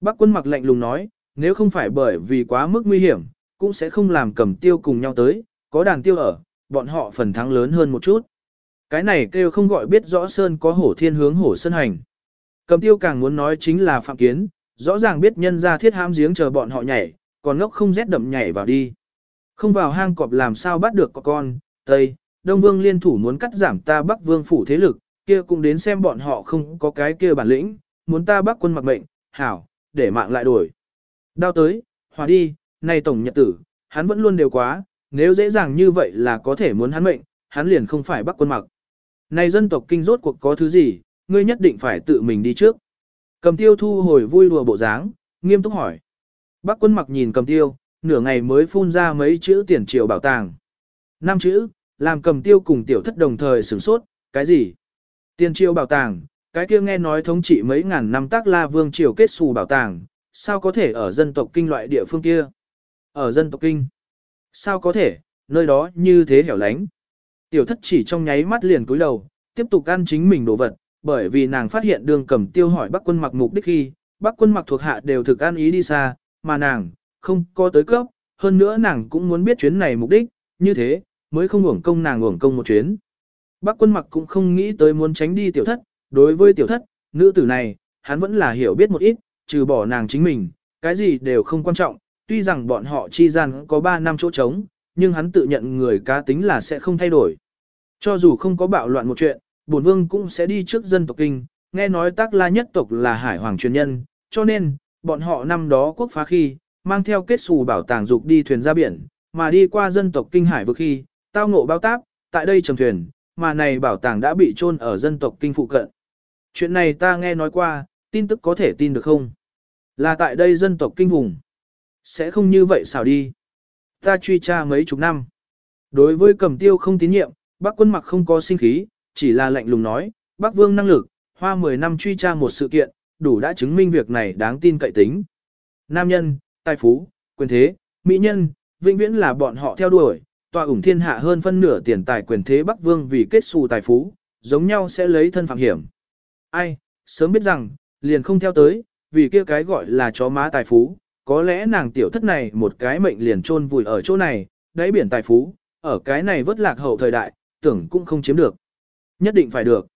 Bắc quân mặc lạnh lùng nói, nếu không phải bởi vì quá mức nguy hiểm, cũng sẽ không làm cầm tiêu cùng nhau tới, có đàn tiêu ở, bọn họ phần thắng lớn hơn một chút. Cái này kêu không gọi biết rõ sơn có hổ thiên hướng hổ sơn hành. Cầm tiêu càng muốn nói chính là phạm kiến, rõ ràng biết nhân ra thiết hãm giếng chờ bọn họ nhảy, còn ngốc không rét đậm nhảy vào đi. Không vào hang cọp làm sao bắt được có con, Tây, Đông Vương liên thủ muốn cắt giảm ta Bắc Vương phủ thế lực, kia cũng đến xem bọn họ không có cái kia bản lĩnh, muốn ta Bắc quân mặc mệnh, hảo, để mạng lại đổi. Đao tới, hòa đi, này tổng nhật tử, hắn vẫn luôn đều quá, nếu dễ dàng như vậy là có thể muốn hắn mệnh, hắn liền không phải Bắc quân mặc. Này dân tộc kinh rốt cuộc có thứ gì, ngươi nhất định phải tự mình đi trước. Cầm tiêu thu hồi vui đùa bộ dáng, nghiêm túc hỏi. Bắc quân mặc nhìn cầm tiêu, nửa ngày mới phun ra mấy chữ tiền triệu bảo tàng. Năm chữ, làm cầm tiêu cùng tiểu thất đồng thời sửng sốt, cái gì? Tiên triều bảo tàng, cái kia nghe nói thống trị mấy ngàn năm tác la vương triều kết xù bảo tàng, sao có thể ở dân tộc kinh loại địa phương kia? Ở dân tộc kinh? Sao có thể, nơi đó như thế hẻo lánh? Tiểu thất chỉ trong nháy mắt liền cúi đầu, tiếp tục ăn chính mình đồ vật, bởi vì nàng phát hiện đường cầm tiêu hỏi bác quân mặc mục đích khi, bác quân mặc thuộc hạ đều thực ăn ý đi xa, mà nàng, không có tới cấp, hơn nữa nàng cũng muốn biết chuyến này mục đích, như thế, mới không uổng công nàng uổng công một chuyến. Bác quân mặc cũng không nghĩ tới muốn tránh đi tiểu thất, đối với tiểu thất, nữ tử này, hắn vẫn là hiểu biết một ít, trừ bỏ nàng chính mình, cái gì đều không quan trọng, tuy rằng bọn họ chi gian có 3 năm chỗ trống, nhưng hắn tự nhận người cá tính là sẽ không thay đổi. Cho dù không có bạo loạn một chuyện, bổn vương cũng sẽ đi trước dân tộc kinh, nghe nói tác la nhất tộc là hải hoàng truyền nhân, cho nên, bọn họ năm đó quốc phá khi, mang theo kết xù bảo tàng dục đi thuyền ra biển, mà đi qua dân tộc kinh hải vực khi, tao ngộ bao táp, tại đây trầm thuyền, mà này bảo tàng đã bị chôn ở dân tộc kinh phụ cận. Chuyện này ta nghe nói qua, tin tức có thể tin được không? Là tại đây dân tộc kinh vùng. Sẽ không như vậy sao đi. Ta truy tra mấy chục năm. Đối với cầm tiêu không tín nhiệm, bác quân mặc không có sinh khí, chỉ là lạnh lùng nói, bác vương năng lực, hoa 10 năm truy tra một sự kiện, đủ đã chứng minh việc này đáng tin cậy tính. Nam nhân, tài phú, quyền thế, mỹ nhân, vĩnh viễn là bọn họ theo đuổi, tòa ủng thiên hạ hơn phân nửa tiền tài quyền thế Bắc Vương vì kết xù tài phú, giống nhau sẽ lấy thân phạm hiểm. Ai, sớm biết rằng, liền không theo tới, vì kia cái gọi là chó má tài phú, có lẽ nàng tiểu thất này một cái mệnh liền chôn vùi ở chỗ này, đáy biển tài phú, ở cái này vất lạc hậu thời đại, tưởng cũng không chiếm được. Nhất định phải được.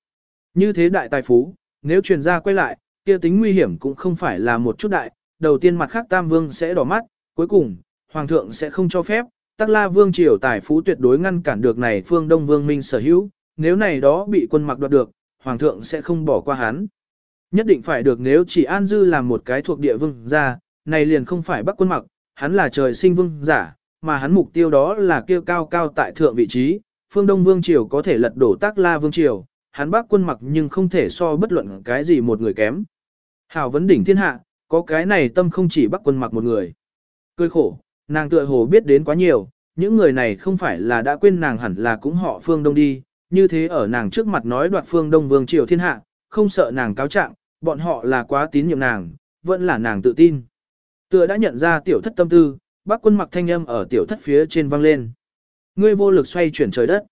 Như thế đại tài phú, nếu truyền ra quay lại, kia tính nguy hiểm cũng không phải là một chút đại, đầu tiên mặt khác Tam Vương sẽ đỏ mắt, cuối cùng, Hoàng thượng sẽ không cho phép, Tắc La Vương triều tài phú tuyệt đối ngăn cản được này phương Đông Vương Minh sở hữu, nếu này đó bị quân mặc đoạt được, Hoàng thượng sẽ không bỏ qua hắn. Nhất định phải được nếu chỉ An Dư làm một cái thuộc địa vương gia, này liền không phải Bắc quân mặc, hắn là trời sinh vương giả, mà hắn mục tiêu đó là kêu cao cao tại thượng vị trí, phương Đông Vương Triều có thể lật đổ Tắc La Vương Triều, hắn Bắc quân mặc nhưng không thể so bất luận cái gì một người kém. Hảo vấn đỉnh thiên hạ, có cái này tâm không chỉ Bắc quân mặc một người. Cười khổ, nàng tựa hồ biết đến quá nhiều, những người này không phải là đã quên nàng hẳn là cũng họ phương Đông đi, như thế ở nàng trước mặt nói đoạt phương Đông Vương Triều thiên hạ, không sợ nàng cáo trạng, bọn họ là quá tín nhiệm nàng, vẫn là nàng tự tin. Tựa đã nhận ra tiểu thất tâm tư, bác quân mặc thanh âm ở tiểu thất phía trên vang lên. Ngươi vô lực xoay chuyển trời đất.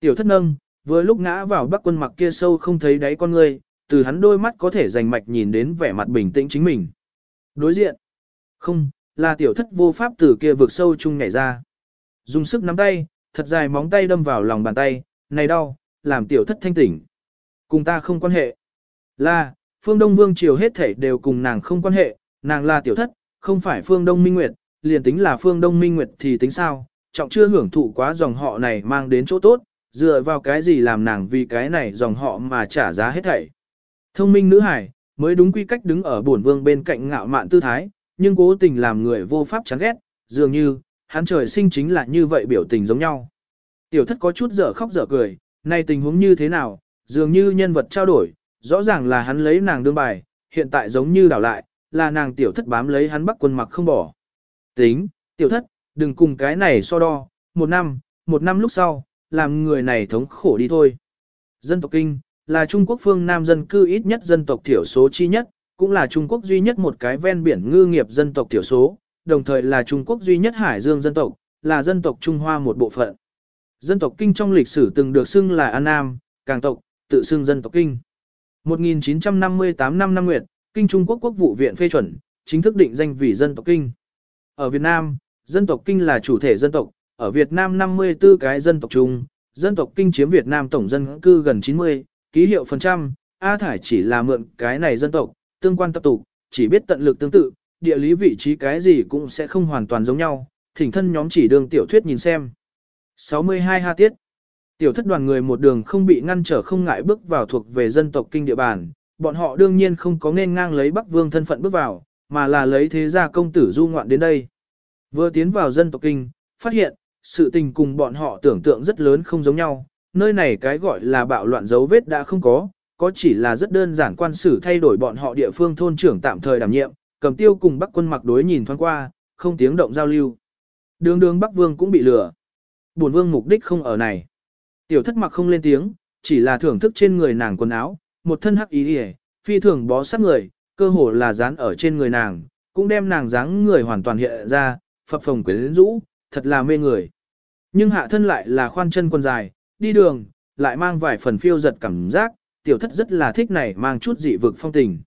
Tiểu thất nâng, vừa lúc ngã vào bác quân mặc kia sâu không thấy đáy con ngươi, từ hắn đôi mắt có thể rành mạch nhìn đến vẻ mặt bình tĩnh chính mình. Đối diện. Không, là tiểu thất vô pháp từ kia vực sâu chung nhảy ra. Dùng sức nắm tay, thật dài móng tay đâm vào lòng bàn tay, này đau, làm tiểu thất thanh tỉnh. Cùng ta không quan hệ. Là, phương Đông Vương Triều hết thể đều cùng nàng không quan hệ, nàng là tiểu thất, không phải phương Đông Minh Nguyệt, liền tính là phương Đông Minh Nguyệt thì tính sao, trọng chưa hưởng thụ quá dòng họ này mang đến chỗ tốt, dựa vào cái gì làm nàng vì cái này dòng họ mà trả giá hết thảy. Thông minh nữ hải, mới đúng quy cách đứng ở bổn vương bên cạnh ngạo mạn tư thái, nhưng cố tình làm người vô pháp chán ghét, dường như, hắn trời sinh chính là như vậy biểu tình giống nhau. Tiểu thất có chút dở khóc dở cười, nay tình huống như thế nào, dường như nhân vật trao đổi, rõ ràng là hắn lấy nàng đương bài, hiện tại giống như đảo lại, là nàng tiểu thất bám lấy hắn bắc quân mặc không bỏ. Tính, tiểu thất, đừng cùng cái này so đo, một năm, một năm lúc sau, làm người này thống khổ đi thôi. Dân tộc Kinh, là Trung Quốc phương Nam dân cư ít nhất dân tộc thiểu số chi nhất, cũng là Trung Quốc duy nhất một cái ven biển ngư nghiệp dân tộc thiểu số, đồng thời là Trung Quốc duy nhất hải dương dân tộc, là dân tộc Trung Hoa một bộ phận. Dân tộc Kinh trong lịch sử từng được xưng là An Nam, Càng tộc, tự xưng dân tộc Kinh. 1958 năm năm Nguyệt, Kinh Trung Quốc Quốc vụ viện phê chuẩn, chính thức định danh vì dân tộc Kinh. Ở Việt Nam, dân tộc Kinh là chủ thể dân tộc, ở Việt Nam 54 cái dân tộc chung, dân tộc Kinh chiếm Việt Nam tổng dân cư gần 90, ký hiệu phần trăm, A Thải chỉ là mượn cái này dân tộc, tương quan tập tục, chỉ biết tận lực tương tự, địa lý vị trí cái gì cũng sẽ không hoàn toàn giống nhau, thỉnh thân nhóm chỉ đường tiểu thuyết nhìn xem. 62 ha tiết Tiểu thất đoàn người một đường không bị ngăn trở không ngại bước vào thuộc về dân tộc kinh địa bàn, bọn họ đương nhiên không có nên ngang lấy Bắc Vương thân phận bước vào, mà là lấy thế gia công tử du ngoạn đến đây. Vừa tiến vào dân tộc kinh, phát hiện, sự tình cùng bọn họ tưởng tượng rất lớn không giống nhau, nơi này cái gọi là bạo loạn dấu vết đã không có, có chỉ là rất đơn giản quan sử thay đổi bọn họ địa phương thôn trưởng tạm thời đảm nhiệm, cầm tiêu cùng Bắc quân mặc đối nhìn thoáng qua, không tiếng động giao lưu. Đường đường Bắc Vương cũng bị lừa. Buồn Vương mục đích không ở này. Tiểu thất mặc không lên tiếng, chỉ là thưởng thức trên người nàng quần áo, một thân hắc ý hề, phi thường bó sát người, cơ hồ là dán ở trên người nàng, cũng đem nàng dáng người hoàn toàn hiện ra, phập phồng quyến rũ, thật là mê người. Nhưng hạ thân lại là khoan chân quần dài, đi đường, lại mang vài phần phiêu giật cảm giác, tiểu thất rất là thích này mang chút dị vực phong tình.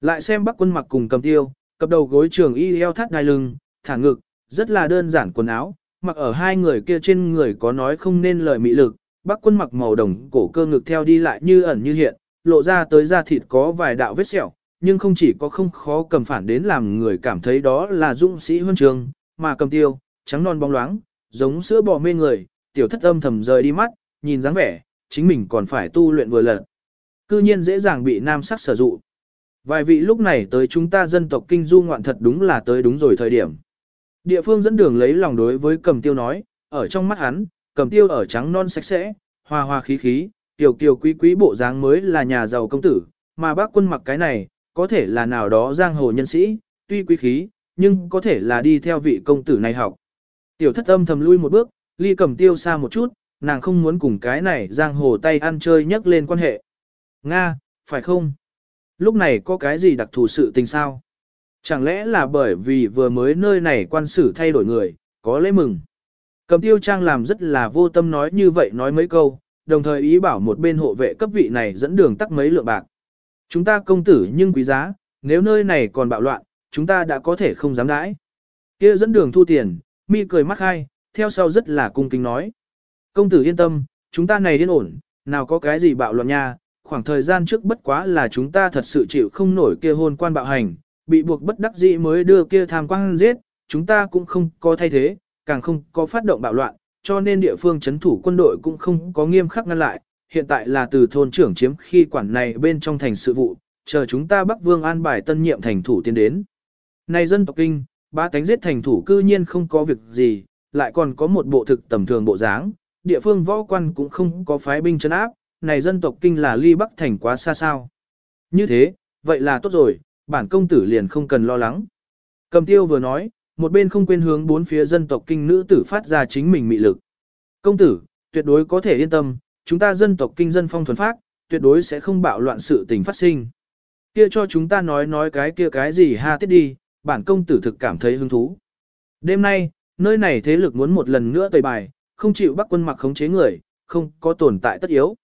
Lại xem bắc quân mặc cùng cầm tiêu, cặp đầu gối trường y eo thắt đai lưng, thả ngực, rất là đơn giản quần áo, mặc ở hai người kia trên người có nói không nên lời mị lực, bắc quân mặc màu đồng cổ cơ ngực theo đi lại như ẩn như hiện, lộ ra tới da thịt có vài đạo vết sẹo, nhưng không chỉ có không khó cầm phản đến làm người cảm thấy đó là dũng sĩ huân trường, mà cầm tiêu, trắng non bóng loáng, giống sữa bò mê người, tiểu thất âm thầm rời đi mắt, nhìn dáng vẻ, chính mình còn phải tu luyện vừa lần. Cư nhiên dễ dàng bị nam sắc sử dụng. Vài vị lúc này tới chúng ta dân tộc kinh du ngoạn thật đúng là tới đúng rồi thời điểm. Địa phương dẫn đường lấy lòng đối với cầm tiêu nói, ở trong mắt hắn, cầm tiêu ở trắng non sạch sẽ, hoa hoa khí khí, tiểu kiều quý quý bộ dáng mới là nhà giàu công tử, mà bác quân mặc cái này, có thể là nào đó giang hồ nhân sĩ, tuy quý khí, nhưng có thể là đi theo vị công tử này học. Tiểu thất âm thầm lui một bước, ly cầm tiêu xa một chút, nàng không muốn cùng cái này giang hồ tay ăn chơi nhắc lên quan hệ. Nga, phải không? Lúc này có cái gì đặc thù sự tình sao? Chẳng lẽ là bởi vì vừa mới nơi này quan sử thay đổi người, có lễ mừng. Cầm tiêu trang làm rất là vô tâm nói như vậy nói mấy câu, đồng thời ý bảo một bên hộ vệ cấp vị này dẫn đường tắc mấy lượng bạc. Chúng ta công tử nhưng quý giá, nếu nơi này còn bạo loạn, chúng ta đã có thể không dám đãi. kia dẫn đường thu tiền, mi cười mắt hai, theo sau rất là cung kính nói. Công tử yên tâm, chúng ta này điên ổn, nào có cái gì bạo loạn nha, khoảng thời gian trước bất quá là chúng ta thật sự chịu không nổi kia hôn quan bạo hành, bị buộc bất đắc dĩ mới đưa kia tham quan giết, chúng ta cũng không có thay thế, càng không có phát động bạo loạn, cho nên địa phương chấn thủ quân đội cũng không có nghiêm khắc ngăn lại, hiện tại là từ thôn trưởng chiếm khi quản này bên trong thành sự vụ, chờ chúng ta Bắc Vương an bài tân nhiệm thành thủ tiến đến. Này dân tộc kinh, ba tánh giết thành thủ cư nhiên không có việc gì, lại còn có một bộ thực tầm thường bộ dáng, địa phương võ quan cũng không có phái binh chấn áp, này dân tộc kinh là ly Bắc thành quá xa sao. Như thế, vậy là tốt rồi, bản công tử liền không cần lo lắng. Cầm tiêu vừa nói, một bên không quên hướng bốn phía dân tộc kinh nữ tử phát ra chính mình mị lực. Công tử, tuyệt đối có thể yên tâm, chúng ta dân tộc kinh dân phong thuần phát, tuyệt đối sẽ không bạo loạn sự tình phát sinh. Kia cho chúng ta nói nói cái kia cái gì ha tiết đi, bản công tử thực cảm thấy hứng thú. Đêm nay, nơi này thế lực muốn một lần nữa tẩy bài, không chịu bắt quân mặc khống chế người, không có tồn tại tất yếu.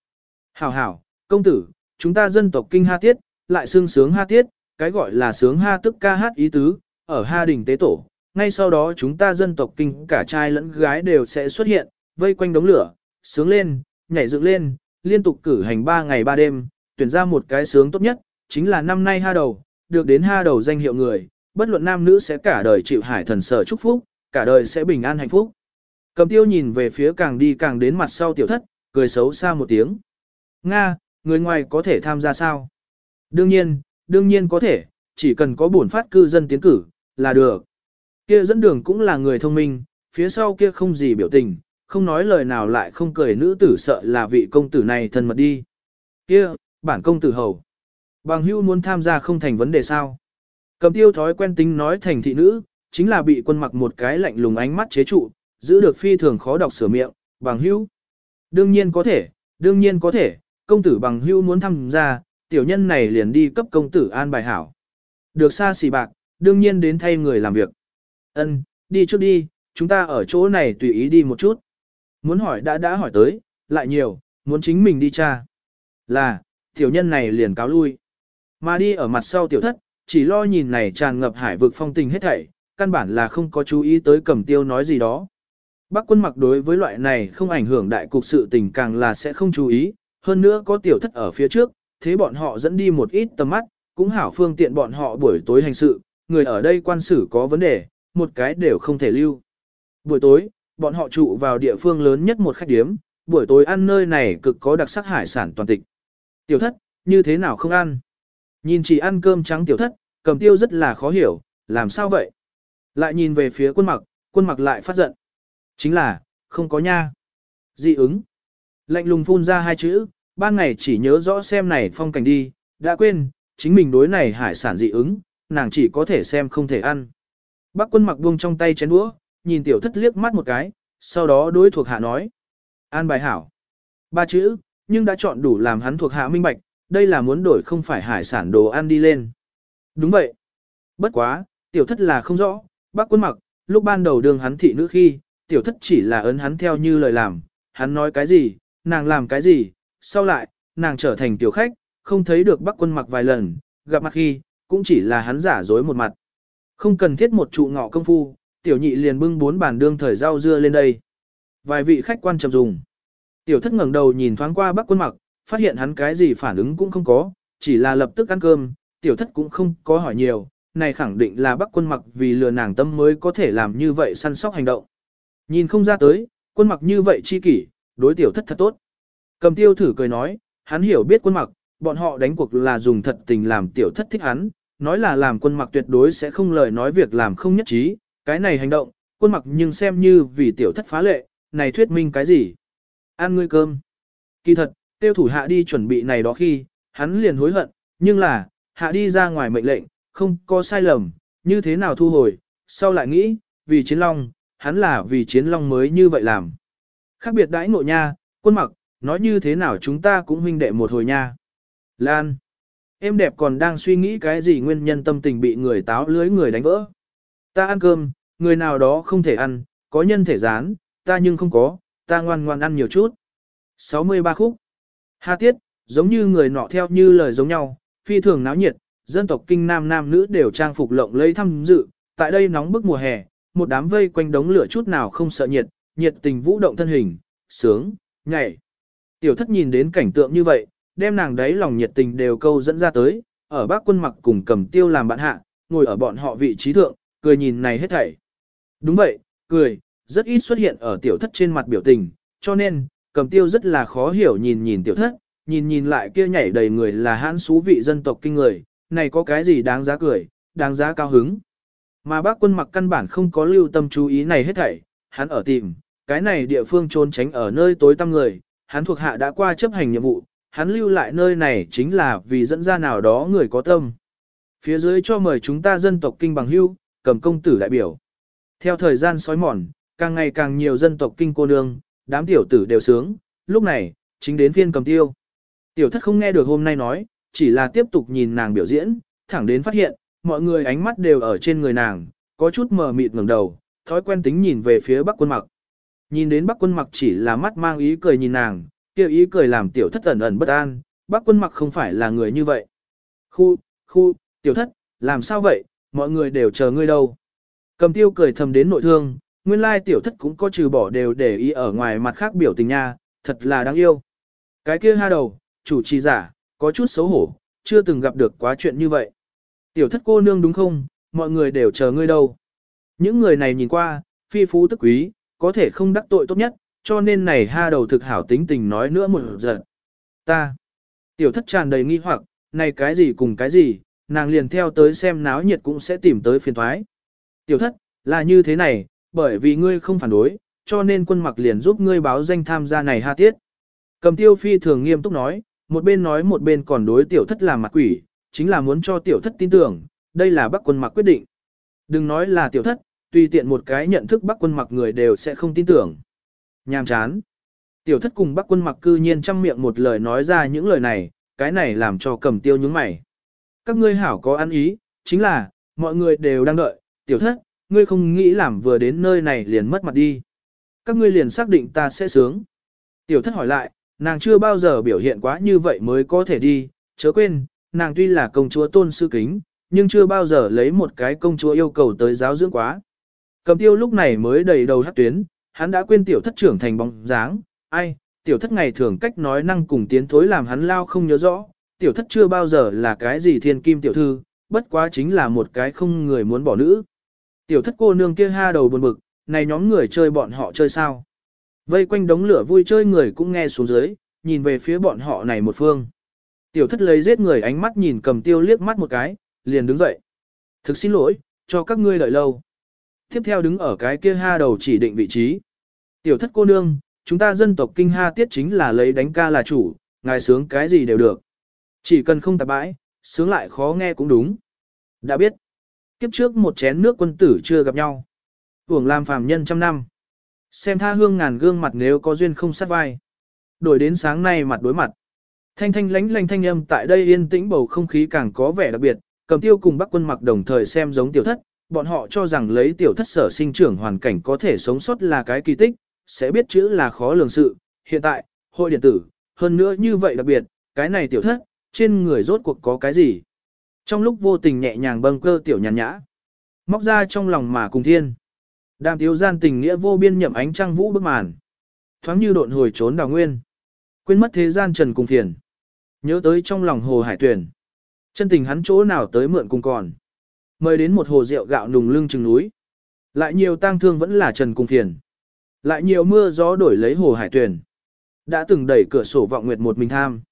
Hảo hảo, công tử, chúng ta dân tộc kinh ha tiết, lại sương sướng ha tiết, cái gọi là sướng ha tức ca hát ý tứ, ở ha đình tế tổ. Ngay sau đó chúng ta dân tộc kinh cả trai lẫn gái đều sẽ xuất hiện, vây quanh đống lửa, sướng lên, nhảy dựng lên, liên tục cử hành 3 ngày 3 đêm, tuyển ra một cái sướng tốt nhất, chính là năm nay ha đầu, được đến ha đầu danh hiệu người, bất luận nam nữ sẽ cả đời chịu hải thần sở chúc phúc, cả đời sẽ bình an hạnh phúc. Cầm tiêu nhìn về phía càng đi càng đến mặt sau tiểu thất, cười xấu xa một tiếng. Nga, người ngoài có thể tham gia sao? Đương nhiên, đương nhiên có thể, chỉ cần có bổn phát cư dân tiến cử, là được. Kia dẫn đường cũng là người thông minh, phía sau kia không gì biểu tình, không nói lời nào lại không cười nữ tử sợ là vị công tử này thân mật đi. Kia, bản công tử hầu. Bằng hưu muốn tham gia không thành vấn đề sao. Cầm tiêu thói quen tính nói thành thị nữ, chính là bị quân mặc một cái lạnh lùng ánh mắt chế trụ, giữ được phi thường khó đọc sửa miệng, bằng hưu. Đương nhiên có thể, đương nhiên có thể, công tử bằng hưu muốn tham gia, tiểu nhân này liền đi cấp công tử an bài hảo. Được xa xỉ bạc, đương nhiên đến thay người làm việc. Ân, đi trước đi, chúng ta ở chỗ này tùy ý đi một chút. Muốn hỏi đã đã hỏi tới, lại nhiều, muốn chính mình đi cha. Là, tiểu nhân này liền cáo lui. Mà đi ở mặt sau tiểu thất, chỉ lo nhìn này tràn ngập hải vực phong tình hết thảy, căn bản là không có chú ý tới cầm tiêu nói gì đó. Bác quân mặc đối với loại này không ảnh hưởng đại cục sự tình càng là sẽ không chú ý, hơn nữa có tiểu thất ở phía trước, thế bọn họ dẫn đi một ít tầm mắt, cũng hảo phương tiện bọn họ buổi tối hành sự, người ở đây quan xử có vấn đề, một cái đều không thể lưu. Buổi tối, bọn họ trụ vào địa phương lớn nhất một khách điếm, buổi tối ăn nơi này cực có đặc sắc hải sản toàn tịch. Tiểu thất, như thế nào không ăn? Nhìn chỉ ăn cơm trắng tiểu thất, cầm tiêu rất là khó hiểu, làm sao vậy? Lại nhìn về phía quân mặc, quân mặc lại phát giận. Chính là, không có nha. Dị ứng. Lạnh lùng phun ra hai chữ, ban ngày chỉ nhớ rõ xem này phong cảnh đi, đã quên, chính mình đối này hải sản dị ứng, nàng chỉ có thể xem không thể ăn. Bác quân mặc buông trong tay chén đũa, nhìn tiểu thất liếc mắt một cái, sau đó đối thuộc hạ nói. An bài hảo. Ba chữ, nhưng đã chọn đủ làm hắn thuộc hạ minh bạch, đây là muốn đổi không phải hải sản đồ ăn đi lên. Đúng vậy. Bất quá, tiểu thất là không rõ, bác quân mặc, lúc ban đầu đường hắn thị nữ khi, tiểu thất chỉ là ấn hắn theo như lời làm, hắn nói cái gì, nàng làm cái gì, sau lại, nàng trở thành tiểu khách, không thấy được bác quân mặc vài lần, gặp mặt khi, cũng chỉ là hắn giả dối một mặt. Không cần thiết một trụ ngọ công phu, tiểu nhị liền bưng bốn bàn đương thời rau dưa lên đây. Vài vị khách quan chậm dùng. Tiểu thất ngẩng đầu nhìn thoáng qua bác quân mặc, phát hiện hắn cái gì phản ứng cũng không có, chỉ là lập tức ăn cơm, tiểu thất cũng không có hỏi nhiều, này khẳng định là bắc quân mặc vì lừa nàng tâm mới có thể làm như vậy săn sóc hành động. Nhìn không ra tới, quân mặc như vậy chi kỷ, đối tiểu thất thật tốt. Cầm tiêu thử cười nói, hắn hiểu biết quân mặc, bọn họ đánh cuộc là dùng thật tình làm tiểu thất thích hắn, nói là làm quân mặc tuyệt đối sẽ không lời nói việc làm không nhất trí, cái này hành động, quân mặc nhưng xem như vì tiểu thất phá lệ, này thuyết minh cái gì? Ăn ngươi cơm. Kỳ thật, tiêu thủ hạ đi chuẩn bị này đó khi, hắn liền hối hận, nhưng là, hạ đi ra ngoài mệnh lệnh, không có sai lầm, như thế nào thu hồi, sau lại nghĩ, vì chiến long, hắn là vì chiến long mới như vậy làm. Khác biệt đãi ngộ nha, quân mặc, nói như thế nào chúng ta cũng huynh đệ một hồi nha. Lan. Em đẹp còn đang suy nghĩ cái gì nguyên nhân tâm tình bị người táo lưới người đánh vỡ. Ta ăn cơm, người nào đó không thể ăn, có nhân thể rán, ta nhưng không có, ta ngoan ngoan ăn nhiều chút. 63 khúc. Hà tiết, giống như người nọ theo như lời giống nhau, phi thường náo nhiệt, dân tộc kinh nam nam nữ đều trang phục lộng lẫy thăm dự, tại đây nóng bức mùa hè, một đám vây quanh đống lửa chút nào không sợ nhiệt, nhiệt tình vũ động thân hình, sướng, nhảy. Tiểu thất nhìn đến cảnh tượng như vậy, đem nàng đấy lòng nhiệt tình đều câu dẫn ra tới, ở bác quân mặc cùng cầm tiêu làm bạn hạ, ngồi ở bọn họ vị trí thượng, cười nhìn này hết thảy. Đúng vậy, cười, rất ít xuất hiện ở tiểu thất trên mặt biểu tình, cho nên, cầm tiêu rất là khó hiểu nhìn nhìn tiểu thất, nhìn nhìn lại kia nhảy đầy người là hãn xú vị dân tộc kinh người, này có cái gì đáng giá cười, đáng giá cao hứng. Mà bác quân mặc căn bản không có lưu tâm chú ý này hết thảy, hắn ở tìm, cái này địa phương trốn tránh ở nơi tối tăm người, hắn thuộc hạ đã qua chấp hành nhiệm vụ, hắn lưu lại nơi này chính là vì dẫn ra nào đó người có tâm. Phía dưới cho mời chúng ta dân tộc kinh bằng hưu, cầm công tử đại biểu. Theo thời gian sói mòn, càng ngày càng nhiều dân tộc kinh cô nương, đám tiểu tử đều sướng, lúc này, chính đến phiên cầm tiêu. Tiểu thất không nghe được hôm nay nói, chỉ là tiếp tục nhìn nàng biểu diễn, thẳng đến phát hiện, mọi người ánh mắt đều ở trên người nàng, có chút mờ mịt ngẩng đầu, thói quen tính nhìn về phía bắc quân mặc. Nhìn đến bắc quân mặc chỉ là mắt mang ý cười nhìn nàng, kêu ý cười làm tiểu thất ẩn ẩn bất an, bắc quân mặc không phải là người như vậy. Khu, khu, tiểu thất, làm sao vậy, mọi người đều chờ ngươi đâu. Cầm tiêu cười thầm đến nội thương, nguyên lai tiểu thất cũng có trừ bỏ đều để ý ở ngoài mặt khác biểu tình nha, thật là đáng yêu. Cái kia ha đầu, chủ trì giả, có chút xấu hổ, chưa từng gặp được quá chuyện như vậy. Tiểu thất cô nương đúng không, mọi người đều chờ ngươi đâu. Những người này nhìn qua, phi phú tức quý, có thể không đắc tội tốt nhất, cho nên này ha đầu thực hảo tính tình nói nữa một giận. Ta, tiểu thất tràn đầy nghi hoặc, này cái gì cùng cái gì, nàng liền theo tới xem náo nhiệt cũng sẽ tìm tới phiền thoái. Tiểu thất, là như thế này, bởi vì ngươi không phản đối, cho nên quân mặc liền giúp ngươi báo danh tham gia này ha tiết. Cầm tiêu phi thường nghiêm túc nói, một bên nói một bên còn đối tiểu thất làm mặt quỷ, chính là muốn cho tiểu thất tin tưởng, đây là bắc quân mặc quyết định. Đừng nói là tiểu thất, tùy tiện một cái nhận thức bắc quân mặc người đều sẽ không tin tưởng. Nhàm chán. Tiểu thất cùng bắc quân mặc cư nhiên chăm miệng một lời nói ra những lời này, cái này làm cho cầm tiêu nhướng mày. Các ngươi hảo có ăn ý, chính là, mọi người đều đang đợi, tiểu thất, ngươi không nghĩ làm vừa đến nơi này liền mất mặt đi. Các ngươi liền xác định ta sẽ sướng. Tiểu thất hỏi lại, nàng chưa bao giờ biểu hiện quá như vậy mới có thể đi, chớ quên, nàng tuy là công chúa tôn sư kính, nhưng chưa bao giờ lấy một cái công chúa yêu cầu tới giáo dưỡng quá. Cầm tiêu lúc này mới đầy đầu hát tuyến, hắn đã quên tiểu thất trưởng thành bóng dáng, ai, tiểu thất ngày thường cách nói năng cùng tiến thối làm hắn lao không nhớ rõ, tiểu thất chưa bao giờ là cái gì thiên kim tiểu thư, bất quá chính là một cái không người muốn bỏ nữ. Tiểu thất cô nương kia ha đầu buồn bực, này nhóm người chơi bọn họ chơi sao? Vây quanh đống lửa vui chơi người cũng nghe xuống dưới, nhìn về phía bọn họ này một phương. Tiểu thất lấy giết người ánh mắt nhìn cầm tiêu liếc mắt một cái, liền đứng dậy. Thực xin lỗi, cho các ngươi đợi lâu. Tiếp theo đứng ở cái kia ha đầu chỉ định vị trí. Tiểu thất cô nương, chúng ta dân tộc kinh ha tiết chính là lấy đánh ca là chủ, ngài sướng cái gì đều được. Chỉ cần không tạp bãi, sướng lại khó nghe cũng đúng. Đã biết, kiếp trước một chén nước quân tử chưa gặp nhau. Hưởng làm phàm nhân trăm năm. Xem tha hương ngàn gương mặt nếu có duyên không sát vai. Đổi đến sáng nay mặt đối mặt. Thanh thanh lánh lanh thanh âm tại đây yên tĩnh bầu không khí càng có vẻ đặc biệt, cầm tiêu cùng bắc quân mặc đồng thời xem giống tiểu thất, bọn họ cho rằng lấy tiểu thất sở sinh trưởng hoàn cảnh có thể sống sót là cái kỳ tích, sẽ biết chữ là khó lường sự. Hiện tại, hội điện tử, hơn nữa như vậy đặc biệt, cái này tiểu thất, trên người rốt cuộc có cái gì? Trong lúc vô tình nhẹ nhàng bâng cơ tiểu nhàn nhã, móc ra trong lòng mà cùng thiên. Đàm thiếu gian tình nghĩa vô biên nhậm ánh trăng vũ bức màn. Thoáng như độn hồi trốn đào nguyên. Quên mất thế gian trần cùng thiền Nhớ tới trong lòng hồ hải tuyển. Chân tình hắn chỗ nào tới mượn cùng còn. Mời đến một hồ rượu gạo nùng lưng chừng núi. Lại nhiều tang thương vẫn là trần cùng phiền. Lại nhiều mưa gió đổi lấy hồ hải tuyển. Đã từng đẩy cửa sổ vọng nguyệt một mình tham.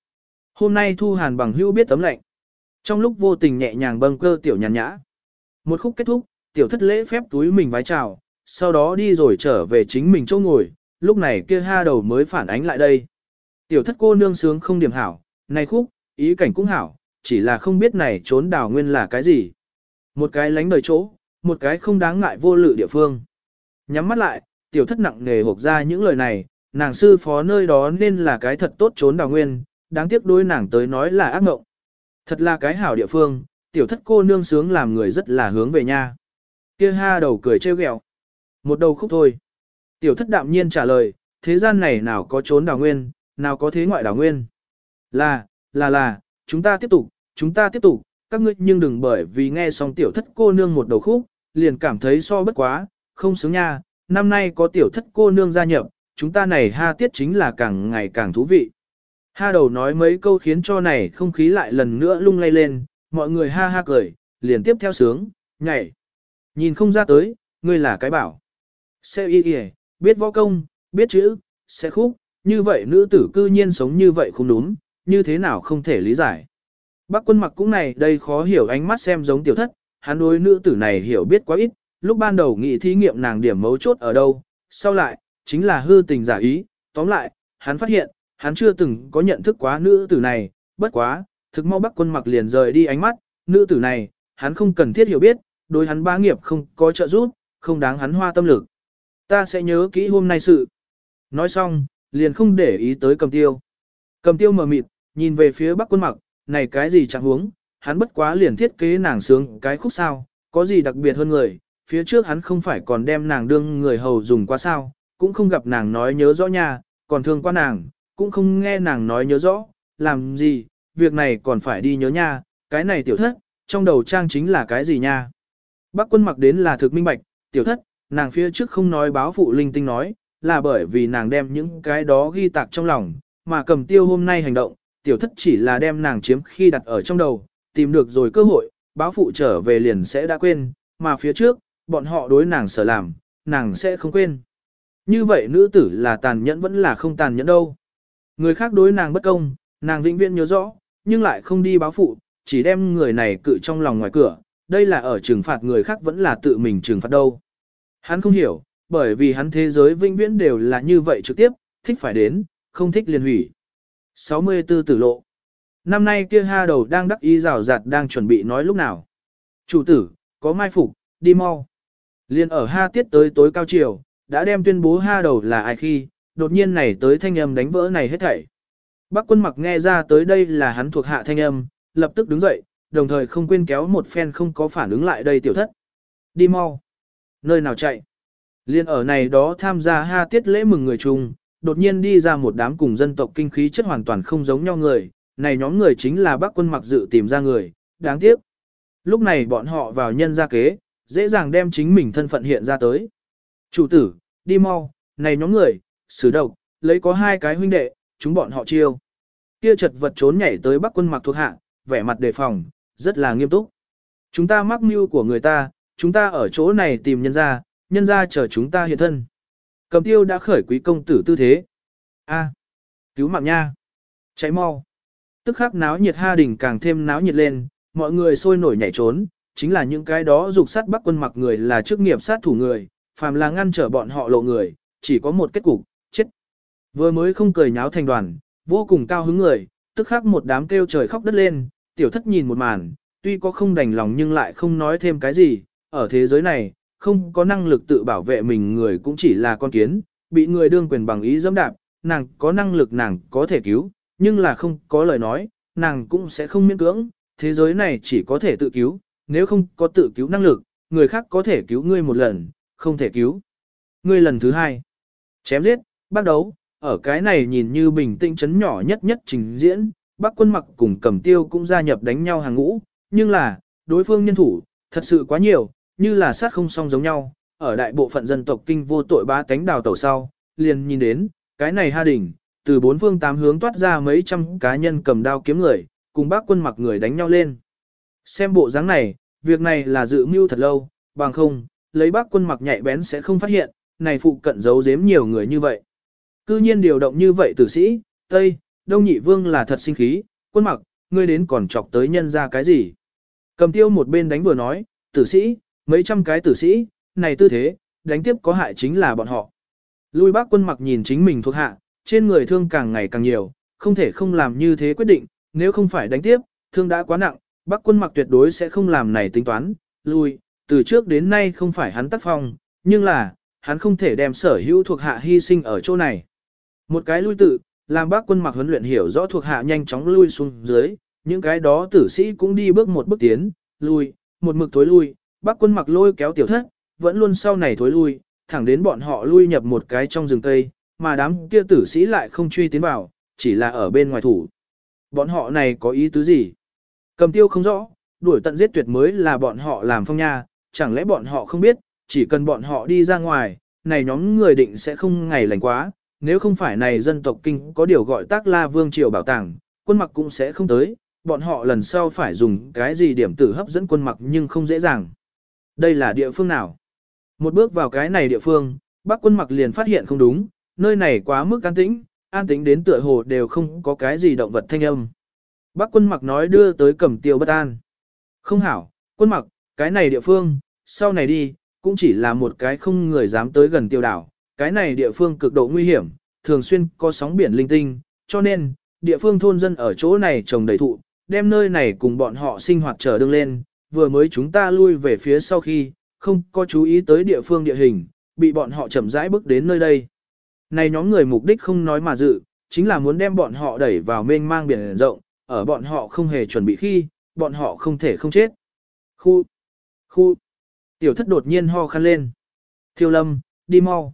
Hôm nay thu hàn bằng hữu biết tấm lạnh. Trong lúc vô tình nhẹ nhàng bâng cơ tiểu nhàn nhã. Một khúc kết thúc, tiểu thất lễ phép túi mình vái chào, sau đó đi rồi trở về chính mình chỗ ngồi, lúc này kia ha đầu mới phản ánh lại đây. Tiểu thất cô nương sướng không điểm hảo, này khúc, ý cảnh cũng hảo, chỉ là không biết này trốn đào nguyên là cái gì. Một cái lánh đời chỗ, một cái không đáng ngại vô lự địa phương. Nhắm mắt lại, tiểu thất nặng nề hộp ra những lời này, nàng sư phó nơi đó nên là cái thật tốt trốn đào nguyên, đáng tiếc đối nàng tới nói là ác ngộng. Thật là cái hảo địa phương, tiểu thất cô nương sướng làm người rất là hướng về nha. Kia ha đầu cười trêu ghẹo. Một đầu khúc thôi. Tiểu thất đạm nhiên trả lời, thế gian này nào có trốn đào nguyên, nào có thế ngoại đào nguyên. Là, là là, chúng ta tiếp tục, chúng ta tiếp tục, các ngươi nhưng đừng bởi vì nghe xong tiểu thất cô nương một đầu khúc, liền cảm thấy so bất quá, không sướng nha, năm nay có tiểu thất cô nương gia nhập, chúng ta này ha tiết chính là càng ngày càng thú vị. Ha đầu nói mấy câu khiến cho này không khí lại lần nữa lung lay lên, mọi người ha ha cười, liền tiếp theo sướng, nhảy. Nhìn không ra tới, ngươi là cái bảo. Sẽ y y, biết võ công, biết chữ, sẽ khúc, như vậy nữ tử cư nhiên sống như vậy không đúng, như thế nào không thể lý giải. Bác quân mặc cũng này đây khó hiểu ánh mắt xem giống tiểu thất, hắn đối nữ tử này hiểu biết quá ít, lúc ban đầu nghĩ thí nghiệm nàng điểm mấu chốt ở đâu, sau lại, chính là hư tình giả ý, tóm lại, hắn phát hiện, hắn chưa từng có nhận thức quá nữ tử này, bất quá, thực mau bác quân mặc liền rời đi ánh mắt, nữ tử này, hắn không cần thiết hiểu biết, đối hắn ba nghiệp không có trợ giúp, không đáng hắn hoa tâm lực. Ta sẽ nhớ kỹ hôm nay sự. Nói xong, liền không để ý tới cầm tiêu. Cầm tiêu mở mịt, nhìn về phía bắc quân mặc, này cái gì chẳng huống, hắn bất quá liền thiết kế nàng sướng cái khúc sao, có gì đặc biệt hơn người, phía trước hắn không phải còn đem nàng đương người hầu dùng qua sao, cũng không gặp nàng nói nhớ rõ nha, còn thương qua nàng, cũng không nghe nàng nói nhớ rõ, làm gì, việc này còn phải đi nhớ nha, cái này tiểu thất, trong đầu trang chính là cái gì nha. Bác quân mặc đến là thực minh bạch, tiểu thất, nàng phía trước không nói báo phụ linh tinh nói, là bởi vì nàng đem những cái đó ghi tạc trong lòng, mà cầm tiêu hôm nay hành động, tiểu thất chỉ là đem nàng chiếm khi đặt ở trong đầu, tìm được rồi cơ hội, báo phụ trở về liền sẽ đã quên, mà phía trước, bọn họ đối nàng sở làm, nàng sẽ không quên. Như vậy nữ tử là tàn nhẫn vẫn là không tàn nhẫn đâu. Người khác đối nàng bất công, nàng vĩnh viễn nhớ rõ, nhưng lại không đi báo phụ, chỉ đem người này cự trong lòng ngoài cửa, đây là ở trừng phạt người khác vẫn là tự mình trừng phạt đâu. Hắn không hiểu, bởi vì hắn thế giới vĩnh viễn đều là như vậy trực tiếp, thích phải đến, không thích liền hủy. 64 tử lộ. Năm nay kia ha đầu đang đắc ý rào rạt đang chuẩn bị nói lúc nào. Chủ tử, có mai phục, đi mau. Liên ở ha tiết tới tối cao chiều, đã đem tuyên bố ha đầu là ai khi, đột nhiên này tới thanh âm đánh vỡ này hết thảy. Bác quân mặc nghe ra tới đây là hắn thuộc hạ thanh âm, lập tức đứng dậy, đồng thời không quên kéo một phen không có phản ứng lại đây tiểu thất. Đi mau. Nơi nào chạy? Liên ở này đó tham gia ha tiết lễ mừng người chung, đột nhiên đi ra một đám cùng dân tộc kinh khí chất hoàn toàn không giống nhau người, này nhóm người chính là bác quân mặc dự tìm ra người, đáng tiếc. Lúc này bọn họ vào nhân gia kế, dễ dàng đem chính mình thân phận hiện ra tới. Chủ tử, đi mau, này nhóm người, xử độc, lấy có hai cái huynh đệ, chúng bọn họ chiêu. Kia chật vật trốn nhảy tới bắc quân mặc thuộc hạ, vẻ mặt đề phòng, rất là nghiêm túc. Chúng ta mắc mưu của người ta, chúng ta ở chỗ này tìm nhân gia, nhân gia chờ chúng ta hiện thân. Cầm tiêu đã khởi quý công tử tư thế. A, cứu mạng nha. Cháy mau. Tức khắc náo nhiệt ha đình càng thêm náo nhiệt lên, mọi người sôi nổi nhảy trốn, chính là những cái đó dục sát bắc quân mặc người là chức nghiệp sát thủ người, phàm là ngăn trở bọn họ lộ người, chỉ có một kết cục, chết. Vừa mới không cười nháo thành đoàn, vô cùng cao hứng người, tức khắc một đám kêu trời khóc đất lên, tiểu thất nhìn một màn, tuy có không đành lòng nhưng lại không nói thêm cái gì, ở thế giới này, không có năng lực tự bảo vệ mình người cũng chỉ là con kiến, bị người đương quyền bằng ý dẫm đạp, nàng có năng lực nàng có thể cứu, nhưng là không có lời nói, nàng cũng sẽ không miễn cưỡng, thế giới này chỉ có thể tự cứu, nếu không có tự cứu năng lực, người khác có thể cứu ngươi một lần, không thể cứu. Ngươi lần thứ hai, chém giết, bắt đấu, ở cái này nhìn như bình tĩnh chấn nhỏ nhất nhất trình diễn, bác quân mặc cùng cầm tiêu cũng gia nhập đánh nhau hàng ngũ, nhưng là, đối phương nhân thủ, thật sự quá nhiều, như là sát không song giống nhau, ở đại bộ phận dân tộc kinh vô tội ba tánh đào tẩu sau, liền nhìn đến, cái này ha đỉnh, từ bốn phương tám hướng toát ra mấy trăm cá nhân cầm đao kiếm người, cùng bác quân mặc người đánh nhau lên. Xem bộ dáng này, việc này là dự mưu thật lâu, bằng không, lấy bác quân mặc nhạy bén sẽ không phát hiện, này phụ cận giấu giếm nhiều người như vậy. Cư nhiên điều động như vậy tử sĩ, Tây, Đông Nhị Vương là thật sinh khí, quân mặc, ngươi đến còn chọc tới nhân ra cái gì. Cầm tiêu một bên đánh vừa nói, tử sĩ, mấy trăm cái tử sĩ, này tư thế, đánh tiếp có hại chính là bọn họ. Lui bác quân mặc nhìn chính mình thuộc hạ, trên người thương càng ngày càng nhiều, không thể không làm như thế quyết định, nếu không phải đánh tiếp, thương đã quá nặng, bác quân mặc tuyệt đối sẽ không làm này tính toán, lui, từ trước đến nay không phải hắn tác phong, nhưng là, hắn không thể đem sở hữu thuộc hạ hy sinh ở chỗ này. Một cái lui tự, làm bác quân mặc huấn luyện hiểu rõ thuộc hạ nhanh chóng lui xuống dưới, những cái đó tử sĩ cũng đi bước một bước tiến, lui, một mực tối lui, bác quân mặc lôi kéo tiểu thất, vẫn luôn sau này thối lui, thẳng đến bọn họ lui nhập một cái trong rừng cây, mà đám kia tử sĩ lại không truy tiến vào, chỉ là ở bên ngoài thủ. Bọn họ này có ý tứ gì? Cầm tiêu không rõ, đuổi tận giết tuyệt mới là bọn họ làm phong nha, chẳng lẽ bọn họ không biết, chỉ cần bọn họ đi ra ngoài, này nhóm người định sẽ không ngày lành quá, nếu không phải này dân tộc kinh có điều gọi tác la vương triều bảo tàng, quân mặc cũng sẽ không tới, bọn họ lần sau phải dùng cái gì điểm tử hấp dẫn quân mặc nhưng không dễ dàng. Đây là địa phương nào? Một bước vào cái này địa phương, bác quân mặc liền phát hiện không đúng, nơi này quá mức an tĩnh, an tĩnh đến tựa hồ đều không có cái gì động vật thanh âm. Bác quân mặc nói đưa tới cẩm tiêu bất an. Không hảo, quân mặc, cái này địa phương, sau này đi, cũng chỉ là một cái không người dám tới gần tiêu đảo. Cái này địa phương cực độ nguy hiểm, thường xuyên có sóng biển linh tinh, cho nên, địa phương thôn dân ở chỗ này trồng đầy thụ, đem nơi này cùng bọn họ sinh hoạt trở đương lên, vừa mới chúng ta lui về phía sau khi, không có chú ý tới địa phương địa hình, bị bọn họ chậm rãi bước đến nơi đây. Này nhóm người mục đích không nói mà dự, chính là muốn đem bọn họ đẩy vào mênh mang biển rộng, ở bọn họ không hề chuẩn bị khi, bọn họ không thể không chết. Khu, khu, tiểu thất đột nhiên ho khăn lên. Thiêu lâm, đi mau.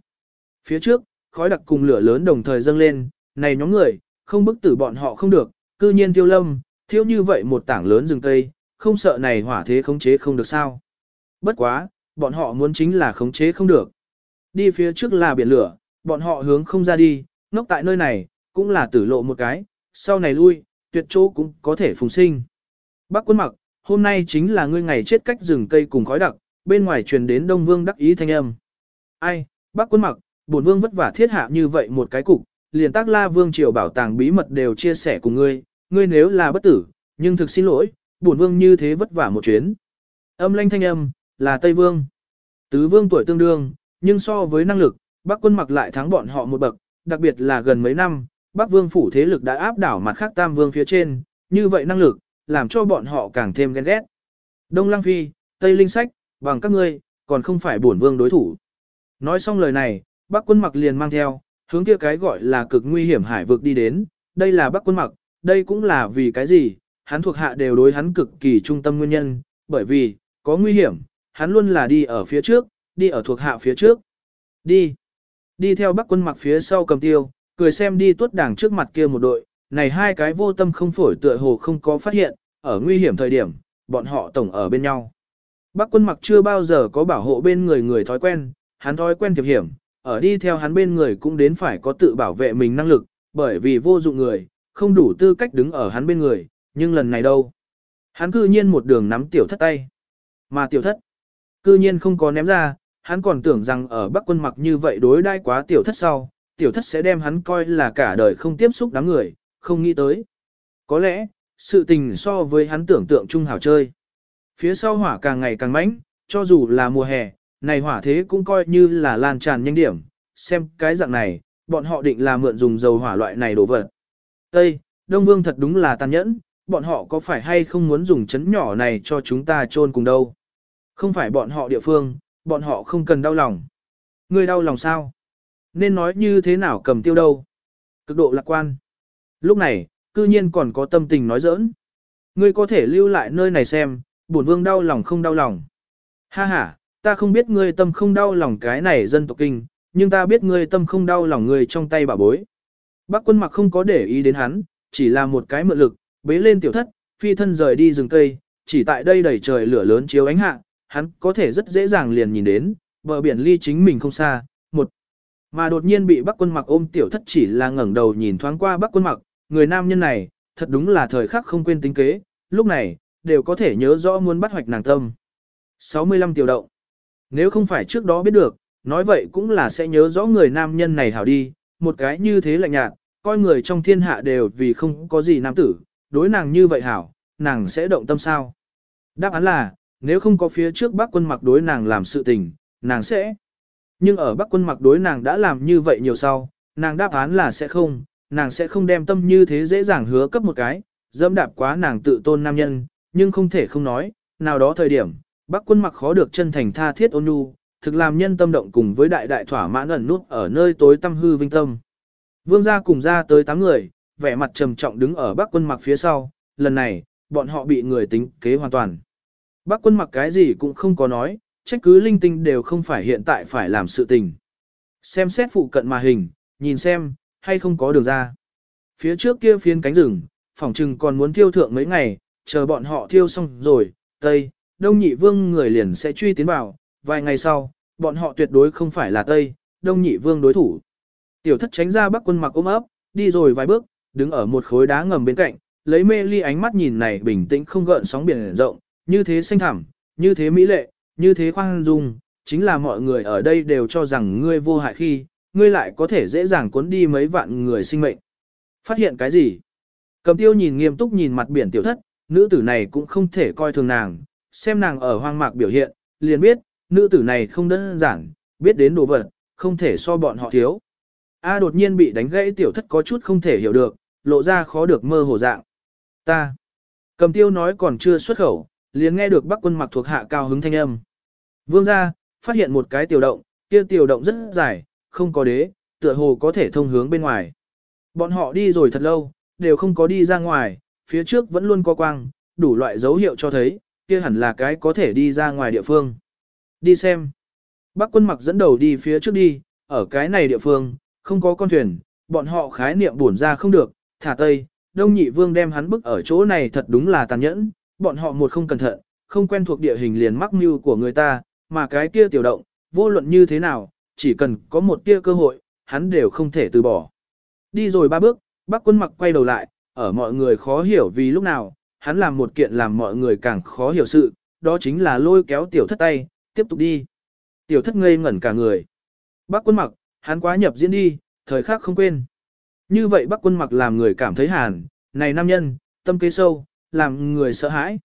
Phía trước, khói đặc cùng lửa lớn đồng thời dâng lên, này nhóm người, không bức tử bọn họ không được, cư nhiên thiêu lâm, thiêu như vậy một tảng lớn rừng cây, không sợ này hỏa thế khống chế không được sao. Bất quá, bọn họ muốn chính là khống chế không được. Đi phía trước là biển lửa, bọn họ hướng không ra đi, ngốc tại nơi này, cũng là tử lộ một cái, sau này lui, tuyệt chỗ cũng có thể phùng sinh. Bác quân mặc, hôm nay chính là ngươi ngày chết cách rừng cây cùng khói đặc, bên ngoài truyền đến Đông Vương đắc ý thanh âm. Ai, bác quân mặc, bổn vương vất vả thiết hạ như vậy một cái cục, liền tác la vương triều bảo tàng bí mật đều chia sẻ cùng ngươi, ngươi nếu là bất tử, nhưng thực xin lỗi, bổn vương như thế vất vả một chuyến. Âm lanh thanh âm, là Tây Vương. Tứ Vương tuổi tương đương, nhưng so với năng lực, Bắc quân mặc lại thắng bọn họ một bậc, đặc biệt là gần mấy năm, Bắc Vương phủ thế lực đã áp đảo mặt khác Tam Vương phía trên, như vậy năng lực, làm cho bọn họ càng thêm ghen ghét. Đông Lăng Phi, Tây Linh Sách, bằng các ngươi, còn không phải bổn vương đối thủ. Nói xong lời này, Bắc quân mặc liền mang theo, hướng kia cái gọi là cực nguy hiểm hải vực đi đến, đây là Bắc quân mặc, đây cũng là vì cái gì, hắn thuộc hạ đều đối hắn cực kỳ trung tâm nguyên nhân, bởi vì, có nguy hiểm, hắn luôn là đi ở phía trước, đi ở thuộc hạ phía trước. Đi. Đi theo bắc quân mặc phía sau cầm tiêu, cười xem đi tuốt đảng trước mặt kia một đội, này hai cái vô tâm không phổi tựa hồ không có phát hiện, ở nguy hiểm thời điểm, bọn họ tổng ở bên nhau. Bắc quân mặc chưa bao giờ có bảo hộ bên người người thói quen, hắn thói quen thiệp hiểm, ở đi theo hắn bên người cũng đến phải có tự bảo vệ mình năng lực, bởi vì vô dụng người, không đủ tư cách đứng ở hắn bên người, nhưng lần này đâu. Hắn cư nhiên một đường nắm tiểu thất tay. Mà tiểu thất, cư nhiên không có ném ra, hắn còn tưởng rằng ở Bắc quân mặc như vậy đối đai quá tiểu thất sau, tiểu thất sẽ đem hắn coi là cả đời không tiếp xúc đám người, không nghĩ tới. Có lẽ, sự tình so với hắn tưởng tượng trung hảo chơi. Phía sau hỏa càng ngày càng mãnh, cho dù là mùa hè, này hỏa thế cũng coi như là lan tràn nhanh điểm, xem cái dạng này, bọn họ định là mượn dùng dầu hỏa loại này đổ vật. Tây, Đông Vương thật đúng là tàn nhẫn, bọn họ có phải hay không muốn dùng chấn nhỏ này cho chúng ta chôn cùng đâu. Không phải bọn họ địa phương, bọn họ không cần đau lòng. Ngươi đau lòng sao? Nên nói như thế nào cầm tiêu đâu? Cực độ lạc quan. Lúc này, cư nhiên còn có tâm tình nói giỡn. Ngươi có thể lưu lại nơi này xem, bổn vương đau lòng không đau lòng. Ha ha, ta không biết ngươi tâm không đau lòng cái này dân tộc kinh, nhưng ta biết ngươi tâm không đau lòng ngươi trong tay bà bối. Bác quân mặc không có để ý đến hắn, chỉ là một cái mượn lực, bế lên tiểu thất, phi thân rời đi rừng cây, chỉ tại đây đầy trời lửa lớn chiếu ánh hạ, hắn có thể rất dễ dàng liền nhìn đến, bờ biển ly chính mình không xa, một. Mà đột nhiên bị Bắc quân mặc ôm tiểu thất chỉ là ngẩng đầu nhìn thoáng qua Bắc quân mặc, người nam nhân này, thật đúng là thời khắc không quên tính kế, lúc này, đều có thể nhớ rõ muốn bắt hoạch nàng tâm. 65 tiểu động. Nếu không phải trước đó biết được, nói vậy cũng là sẽ nhớ rõ người nam nhân này hảo đi, một cái như thế lạnh nhạt, coi người trong thiên hạ đều vì không có gì nam tử, đối nàng như vậy hảo, nàng sẽ động tâm sao? Đáp án là, nếu không có phía trước bác quân mặc đối nàng làm sự tình, nàng sẽ. Nhưng ở bác quân mặc đối nàng đã làm như vậy nhiều sau, nàng đáp án là sẽ không, nàng sẽ không đem tâm như thế dễ dàng hứa cấp một cái, dẫm đạp quá nàng tự tôn nam nhân, nhưng không thể không nói, nào đó thời điểm, bác quân mặc khó được chân thành tha thiết ôn nhu, thực làm nhân tâm động cùng với đại đại thỏa mãn ẩn nút ở nơi tối tâm hư vinh tâm. Vương gia cùng ra tới 8 người, vẻ mặt trầm trọng đứng ở bác quân mặc phía sau, lần này, bọn họ bị người tính kế hoàn toàn. Bác quân mặc cái gì cũng không có nói, trách cứ linh tinh đều không phải hiện tại phải làm sự tình. Xem xét phụ cận mà hình, nhìn xem, hay không có đường ra. Phía trước kia phiến cánh rừng, phỏng trừng còn muốn thiêu thượng mấy ngày, chờ bọn họ thiêu xong rồi, Tây, Đông Nhị Vương người liền sẽ truy tiến vào, vài ngày sau, bọn họ tuyệt đối không phải là Tây, Đông Nhị Vương đối thủ. Tiểu thất tránh ra bắc quân mặc ôm ấp, đi rồi vài bước, đứng ở một khối đá ngầm bên cạnh, lấy mê ly ánh mắt nhìn này bình tĩnh không gợn sóng biển rộng, như thế xanh thẳm, như thế mỹ lệ, như thế khoan dung, chính là mọi người ở đây đều cho rằng ngươi vô hại khi, ngươi lại có thể dễ dàng cuốn đi mấy vạn người sinh mệnh. Phát hiện cái gì? Cầm tiêu nhìn nghiêm túc nhìn mặt biển tiểu thất, nữ tử này cũng không thể coi thường nàng, xem nàng ở hoang mạc biểu hiện, liền biết, nữ tử này không đơn giản, biết đến đồ vật, không thể so bọn họ thiếu. A đột nhiên bị đánh gãy tiểu thất có chút không thể hiểu được, lộ ra khó được mơ hồ dạng. Ta. Cầm tiêu nói còn chưa xuất khẩu, liền nghe được bắc quân mặc thuộc hạ cao hứng thanh âm. Vương ra, phát hiện một cái tiểu động, kia tiểu động rất dài, không có đế, tựa hồ có thể thông hướng bên ngoài. Bọn họ đi rồi thật lâu, đều không có đi ra ngoài, phía trước vẫn luôn có quang, đủ loại dấu hiệu cho thấy, kia hẳn là cái có thể đi ra ngoài địa phương. Đi xem. Bắc quân mặc dẫn đầu đi phía trước đi, ở cái này địa phương, không có con thuyền, bọn họ khái niệm buồn ra không được, thả tây, đông nhị vương đem hắn bức ở chỗ này thật đúng là tàn nhẫn, bọn họ một không cẩn thận, không quen thuộc địa hình liền mắc mưu của người ta, mà cái kia tiểu động, vô luận như thế nào, chỉ cần có một tia cơ hội, hắn đều không thể từ bỏ. Đi rồi ba bước, bác quân mặc quay đầu lại, ở mọi người khó hiểu vì lúc nào, hắn làm một kiện làm mọi người càng khó hiểu sự, đó chính là lôi kéo tiểu thất tay, tiếp tục đi. Tiểu thất ngây ngẩn cả người. Bác quân mặc, hắn quá nhập diễn đi, thời khắc không quên. Như vậy bác quân mặc làm người cảm thấy hàn, này nam nhân, tâm kế sâu, làm người sợ hãi.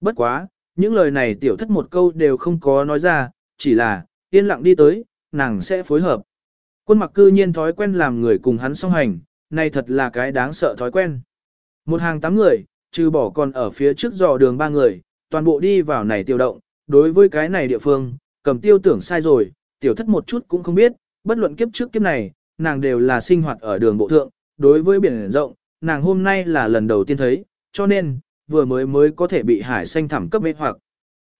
Bất quá, những lời này tiểu thất một câu đều không có nói ra, chỉ là, yên lặng đi tới, nàng sẽ phối hợp. Quân mặc cư nhiên thói quen làm người cùng hắn song hành, này thật là cái đáng sợ thói quen. Một hàng tám người, trừ bỏ còn ở phía trước dò đường ba người, toàn bộ đi vào này tiêu động, đối với cái này địa phương, cầm tiêu tưởng sai rồi, tiểu thất một chút cũng không biết, bất luận kiếp trước kiếp này, nàng đều là sinh hoạt ở đường bộ thượng, đối với biển rộng, nàng hôm nay là lần đầu tiên thấy, cho nên, vừa mới mới có thể bị hải xanh thẳm cấp mê hoặc.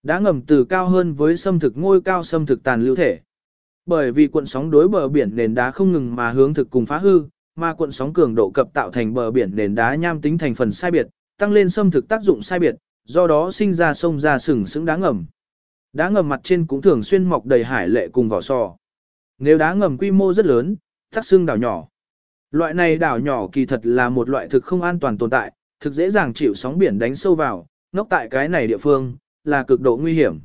Đã ngầm từ cao hơn với xâm thực ngôi cao xâm thực tàn lưu thể. Bởi vì cuộn sóng đối bờ biển nền đá không ngừng mà hướng thực cùng phá hư, mà cuộn sóng cường độ cập tạo thành bờ biển nền đá nham tính thành phần sai biệt, tăng lên xâm thực tác dụng sai biệt, do đó sinh ra sông ra sừng sững đá ngầm. Đá ngầm mặt trên cũng thường xuyên mọc đầy hải lệ cùng vỏ sò. Nếu đá ngầm quy mô rất lớn, thác xương đảo nhỏ. Loại này đảo nhỏ kỳ thật là một loại thực không an toàn tồn tại, thực dễ dàng chịu sóng biển đánh sâu vào, ngốc tại cái này địa phương, là cực độ nguy hiểm.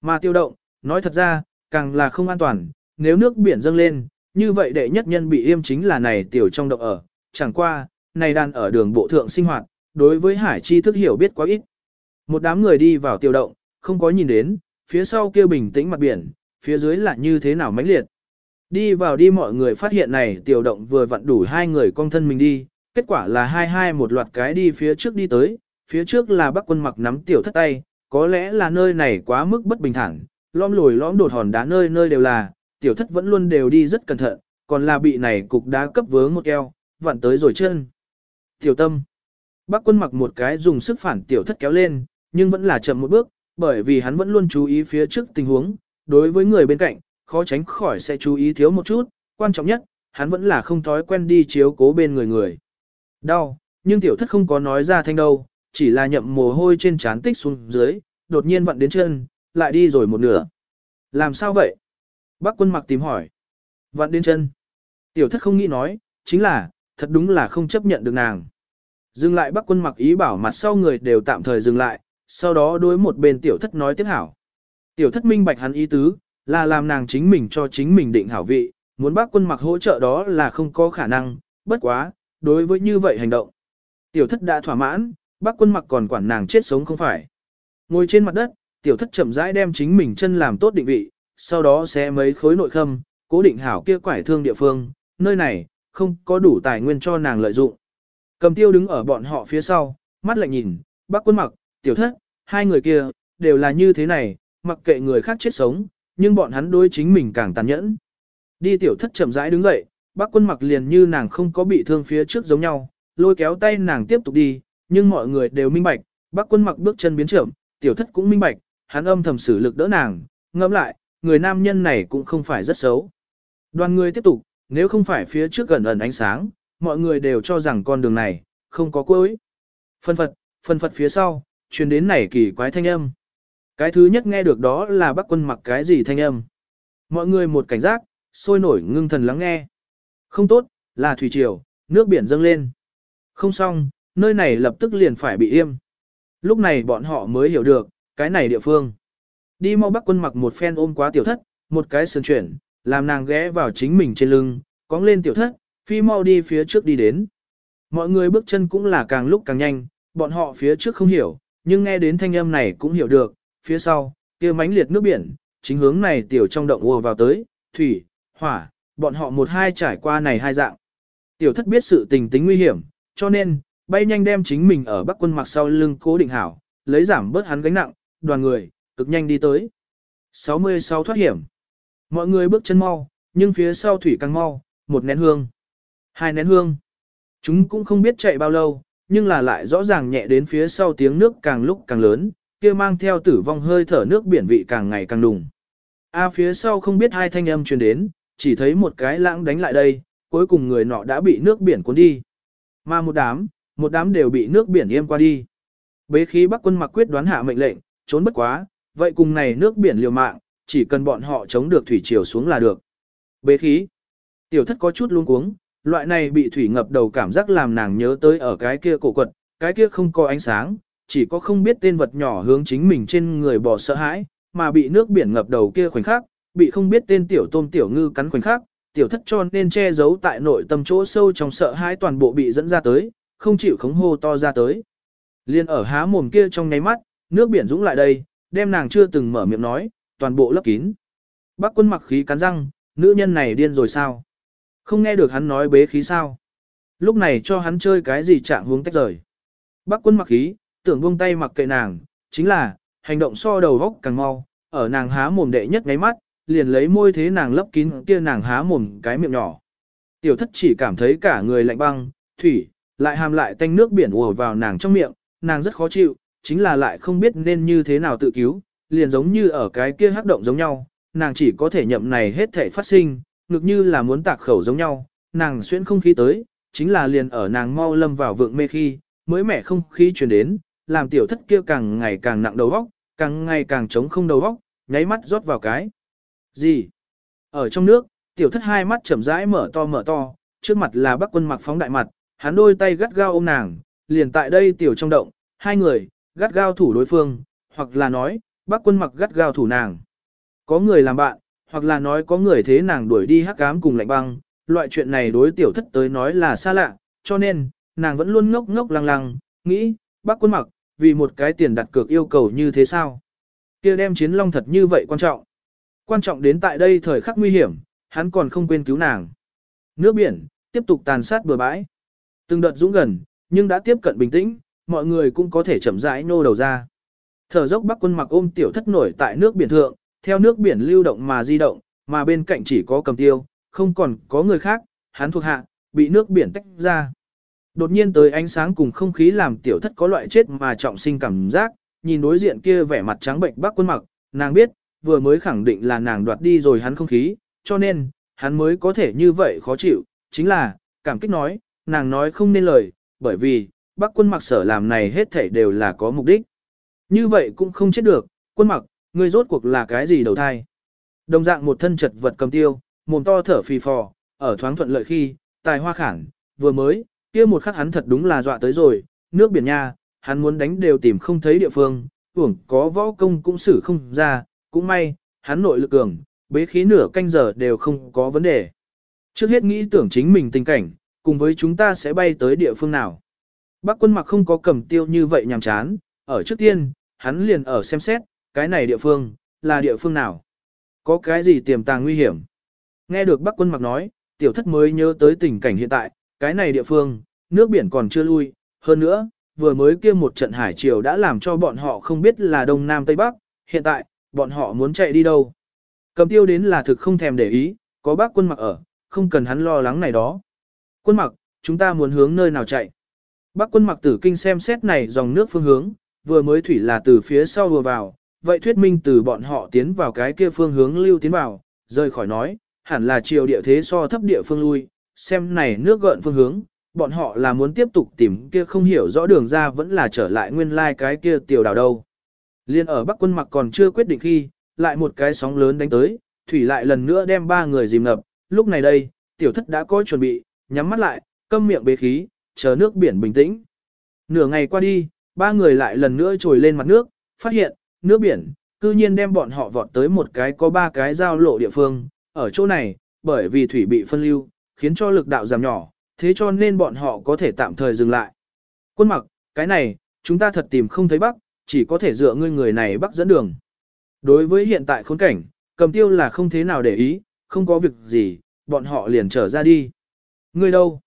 Mà tiêu động, nói thật ra, càng là không an toàn, nếu nước biển dâng lên, như vậy đệ nhất nhân bị yêm chính là này tiểu trong động ở, chẳng qua, này đàn ở đường bộ thượng sinh hoạt, đối với hải chi thức hiểu biết quá ít. Một đám người đi vào tiêu động, không có nhìn đến, phía sau kia bình tĩnh mặt biển, phía dưới là như thế nào mãnh liệt. Đi vào đi mọi người phát hiện này tiểu động vừa vặn đủ hai người con thân mình đi, kết quả là hai hai một loạt cái đi phía trước đi tới, phía trước là bác quân mặc nắm tiểu thất tay, có lẽ là nơi này quá mức bất bình thản, lõm lồi lõm đột hòn đá nơi nơi đều là, tiểu thất vẫn luôn đều đi rất cẩn thận, còn là bị này cục đá cấp vướng một eo, vặn tới rồi chân. Tiểu tâm. Bác quân mặc một cái dùng sức phản tiểu thất kéo lên, nhưng vẫn là chậm một bước, bởi vì hắn vẫn luôn chú ý phía trước tình huống, đối với người bên cạnh, khó tránh khỏi sẽ chú ý thiếu một chút, quan trọng nhất, hắn vẫn là không thói quen đi chiếu cố bên người người. Đau, nhưng tiểu thất không có nói ra thanh đâu, chỉ là nhậm mồ hôi trên trán tích xuống dưới, đột nhiên vặn đến chân, lại đi rồi một nửa. Làm sao vậy? Bác quân mặc tìm hỏi. Vặn đến chân. Tiểu thất không nghĩ nói, chính là, thật đúng là không chấp nhận được nàng. Dừng lại bác quân mặc ý bảo mặt sau người đều tạm thời dừng lại, sau đó đối một bên tiểu thất nói tiếp hảo. Tiểu thất minh bạch hắn ý tứ, là làm nàng chính mình cho chính mình định hảo vị, muốn bác quân mặc hỗ trợ đó là không có khả năng, bất quá, đối với như vậy hành động. Tiểu thất đã thỏa mãn, bác quân mặc còn quản nàng chết sống không phải. Ngồi trên mặt đất, tiểu thất chậm rãi đem chính mình chân làm tốt định vị, sau đó sẽ mấy khối nội khâm, cố định hảo kia quải thương địa phương, nơi này, không có đủ tài nguyên cho nàng lợi dụng. Cầm tiêu đứng ở bọn họ phía sau, mắt lạnh nhìn, bác quân mặc, tiểu thất, hai người kia, đều là như thế này, mặc kệ người khác chết sống, nhưng bọn hắn đối chính mình càng tàn nhẫn. Đi tiểu thất chậm rãi đứng dậy, bác quân mặc liền như nàng không có bị thương phía trước giống nhau, lôi kéo tay nàng tiếp tục đi, nhưng mọi người đều minh bạch, bác quân mặc bước chân biến chậm, tiểu thất cũng minh bạch, hắn âm thầm sử lực đỡ nàng, ngẫm lại, người nam nhân này cũng không phải rất xấu. Đoàn người tiếp tục, nếu không phải phía trước gần ẩn ánh sáng, mọi người đều cho rằng con đường này, không có cuối. Phân phật, phân phật phía sau, truyền đến này kỳ quái thanh âm. Cái thứ nhất nghe được đó là bác quân mặc cái gì thanh âm. Mọi người một cảnh giác, sôi nổi ngưng thần lắng nghe. Không tốt, là thủy triều, nước biển dâng lên. Không xong, nơi này lập tức liền phải bị im. Lúc này bọn họ mới hiểu được, cái này địa phương. Đi mau bắc quân mặc một phen ôm quá tiểu thất, một cái sườn chuyển, làm nàng ghé vào chính mình trên lưng, cóng lên tiểu thất, phi mau đi phía trước đi đến. Mọi người bước chân cũng là càng lúc càng nhanh, bọn họ phía trước không hiểu, nhưng nghe đến thanh âm này cũng hiểu được, phía sau, kia mánh liệt nước biển, chính hướng này tiểu trong động ùa vào tới, thủy, hỏa, bọn họ một hai trải qua này hai dạng. Tiểu thất biết sự tình tính nguy hiểm, cho nên, bay nhanh đem chính mình ở bắc quân mặc sau lưng cố định hảo, lấy giảm bớt hắn gánh nặng, đoàn người, cực nhanh đi tới. 66 thoát hiểm. Mọi người bước chân mau, nhưng phía sau thủy càng mau, một nén hương, hai nén hương. Chúng cũng không biết chạy bao lâu, nhưng là lại rõ ràng nhẹ đến phía sau tiếng nước càng lúc càng lớn, kia mang theo tử vong hơi thở nước biển vị càng ngày càng đùng. A phía sau không biết hai thanh âm truyền đến, chỉ thấy một cái lãng đánh lại đây, cuối cùng người nọ đã bị nước biển cuốn đi. Mà một đám, một đám đều bị nước biển yêm qua đi. Bế khí Bắc quân mặc quyết đoán hạ mệnh lệnh, trốn bất quá, vậy cùng này nước biển liều mạng, chỉ cần bọn họ chống được thủy triều xuống là được. Bế khí. Tiểu thất có chút luống cuống, loại này bị thủy ngập đầu cảm giác làm nàng nhớ tới ở cái kia cổ quật, cái kia không có ánh sáng, chỉ có không biết tên vật nhỏ hướng chính mình trên người bò sợ hãi, mà bị nước biển ngập đầu kia khoảnh khắc, bị không biết tên tiểu tôm tiểu ngư cắn khoảnh khắc, tiểu thất cho nên che giấu tại nội tâm chỗ sâu trong sợ hãi toàn bộ bị dẫn ra tới, không chịu khống hô to ra tới. Liên ở há mồm kia trong nháy mắt, nước biển dũng lại đây, đem nàng chưa từng mở miệng nói, toàn bộ lấp kín. Bác quân mặc khí cắn răng, nữ nhân này điên rồi sao? Không nghe được hắn nói bế khí sao? Lúc này cho hắn chơi cái gì trạng hướng tách rời. Bác quân mặc khí, tưởng buông tay mặc kệ nàng, chính là, hành động so đầu góc càng mau, ở nàng há mồm đệ nhất ngáy mắt, liền lấy môi thế nàng lấp kín kia nàng há mồm cái miệng nhỏ. Tiểu thất chỉ cảm thấy cả người lạnh băng, thủy, lại hàm lại tanh nước biển ùa vào nàng trong miệng, nàng rất khó chịu, chính là lại không biết nên như thế nào tự cứu, liền giống như ở cái kia hắc động giống nhau, nàng chỉ có thể nhậm này hết thể phát sinh, ngực như là muốn tạc khẩu giống nhau, nàng xuyên không khí tới, chính là liền ở nàng mau lâm vào vượng mê khi, mới mẻ không khí truyền đến, làm tiểu thất kia càng ngày càng nặng đầu óc, càng ngày càng trống không đầu óc, nháy mắt rót vào cái. Gì? Ở trong nước, tiểu thất hai mắt chậm rãi mở to mở to, trước mặt là bác quân mặc phóng đại mặt, hắn đôi tay gắt gao ôm nàng, liền tại đây tiểu trong động, hai người, gắt gao thủ đối phương, hoặc là nói, bác quân mặc gắt gao thủ nàng. Có người làm bạn, hoặc là nói có người thế nàng đuổi đi hắc cám cùng lạnh băng, loại chuyện này đối tiểu thất tới nói là xa lạ, cho nên, nàng vẫn luôn ngốc ngốc lăng lăng, nghĩ, bác quân mặc, vì một cái tiền đặt cược yêu cầu như thế sao? kia đem chiến long thật như vậy quan trọng. Quan trọng đến tại đây thời khắc nguy hiểm, hắn còn không quên cứu nàng. Nước biển, tiếp tục tàn sát bừa bãi. Từng đợt dũng gần, nhưng đã tiếp cận bình tĩnh, mọi người cũng có thể chậm rãi nô đầu ra. Thở dốc bắc quân mặc ôm tiểu thất nổi tại nước biển thượng, theo nước biển lưu động mà di động, mà bên cạnh chỉ có cầm tiêu, không còn có người khác, hắn thuộc hạ, bị nước biển tách ra. Đột nhiên tới ánh sáng cùng không khí làm tiểu thất có loại chết mà trọng sinh cảm giác, nhìn đối diện kia vẻ mặt trắng bệnh bác quân mặc, nàng biết, vừa mới khẳng định là nàng đoạt đi rồi hắn không khí, cho nên, hắn mới có thể như vậy khó chịu, chính là, cảm kích nói, nàng nói không nên lời, bởi vì, bác quân mặc sở làm này hết thảy đều là có mục đích. Như vậy cũng không chết được, quân mặc, ngươi rốt cuộc là cái gì đầu thai. Đồng dạng một thân chật vật cầm tiêu, mồm to thở phì phò, ở thoáng thuận lợi khi, tài hoa khẳng vừa mới, kia một khắc hắn thật đúng là dọa tới rồi, nước biển nha, hắn muốn đánh đều tìm không thấy địa phương, tưởng có võ công cũng xử không ra, cũng may, hắn nội lực cường, bế khí nửa canh giờ đều không có vấn đề. Trước hết nghĩ tưởng chính mình tình cảnh, cùng với chúng ta sẽ bay tới địa phương nào. Bác quân mặc không có cầm tiêu như vậy nhàm chán, ở trước tiên, hắn liền ở xem xét, cái này địa phương, là địa phương nào. Có cái gì tiềm tàng nguy hiểm. Nghe được bác quân mặc nói, tiểu thất mới nhớ tới tình cảnh hiện tại, cái này địa phương, nước biển còn chưa lui, hơn nữa, vừa mới kia một trận hải triều đã làm cho bọn họ không biết là đông nam tây bắc, hiện tại, bọn họ muốn chạy đi đâu. Cầm tiêu đến là thực không thèm để ý, có bác quân mặc ở, không cần hắn lo lắng này đó. Quân mặc, chúng ta muốn hướng nơi nào chạy. Bác quân mặc tử kinh xem xét này dòng nước phương hướng, vừa mới thủy là từ phía sau vừa vào, vậy thuyết minh từ bọn họ tiến vào cái kia phương hướng lưu tiến vào, rời khỏi nói, hẳn là chiều địa thế so thấp địa phương lui, xem này nước gợn phương hướng, bọn họ là muốn tiếp tục tìm kia không hiểu rõ đường ra vẫn là trở lại nguyên lai like cái kia tiểu đảo đâu. Liên ở Bắc quân mặc còn chưa quyết định khi, lại một cái sóng lớn đánh tới, thủy lại lần nữa đem ba người dìm ngập, lúc này đây, tiểu thất đã có chuẩn bị, nhắm mắt lại, câm miệng bế khí, chờ nước biển bình tĩnh. Nửa ngày qua đi, ba người lại lần nữa trồi lên mặt nước, phát hiện, nước biển, cư nhiên đem bọn họ vọt tới một cái có ba cái giao lộ địa phương, ở chỗ này, bởi vì thủy bị phân lưu, khiến cho lực đạo giảm nhỏ, thế cho nên bọn họ có thể tạm thời dừng lại. Quân mặc, cái này, chúng ta thật tìm không thấy bắc, chỉ có thể dựa ngươi người này bắc dẫn đường. Đối với hiện tại khốn cảnh, cầm tiêu là không thế nào để ý, không có việc gì, bọn họ liền trở ra đi. Ngươi đâu?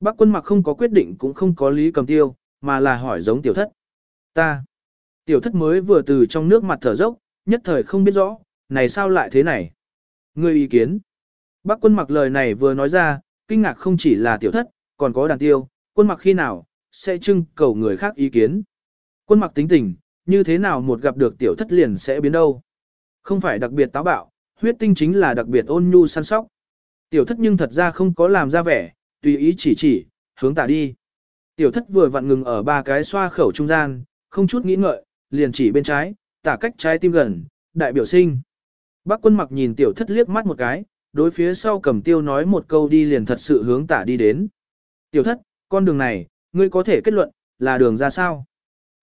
Bác quân mặc không có quyết định cũng không có lý cầm tiêu, mà là hỏi giống tiểu thất. Ta. Tiểu thất mới vừa từ trong nước mặt thở dốc, nhất thời không biết rõ, này sao lại thế này? Ngươi ý kiến. Bác quân mặc lời này vừa nói ra, kinh ngạc không chỉ là tiểu thất, còn có đàn tiêu, quân mặc khi nào, sẽ trưng cầu người khác ý kiến. Quân mặc tính tình, như thế nào một gặp được tiểu thất liền sẽ biến đâu. Không phải đặc biệt táo bạo, huyết tinh chính là đặc biệt ôn nhu săn sóc. Tiểu thất nhưng thật ra không có làm ra vẻ, tùy ý chỉ chỉ, hướng tả đi. Tiểu thất vừa vặn ngừng ở ba cái xoa khẩu trung gian, không chút nghĩ ngợi, liền chỉ bên trái, tả cách trái tim gần, đại biểu sinh. Bác quân mặc nhìn tiểu thất liếc mắt một cái, đối phía sau cầm tiêu nói một câu đi liền thật sự hướng tả đi đến. Tiểu thất, con đường này, ngươi có thể kết luận, là đường ra sao?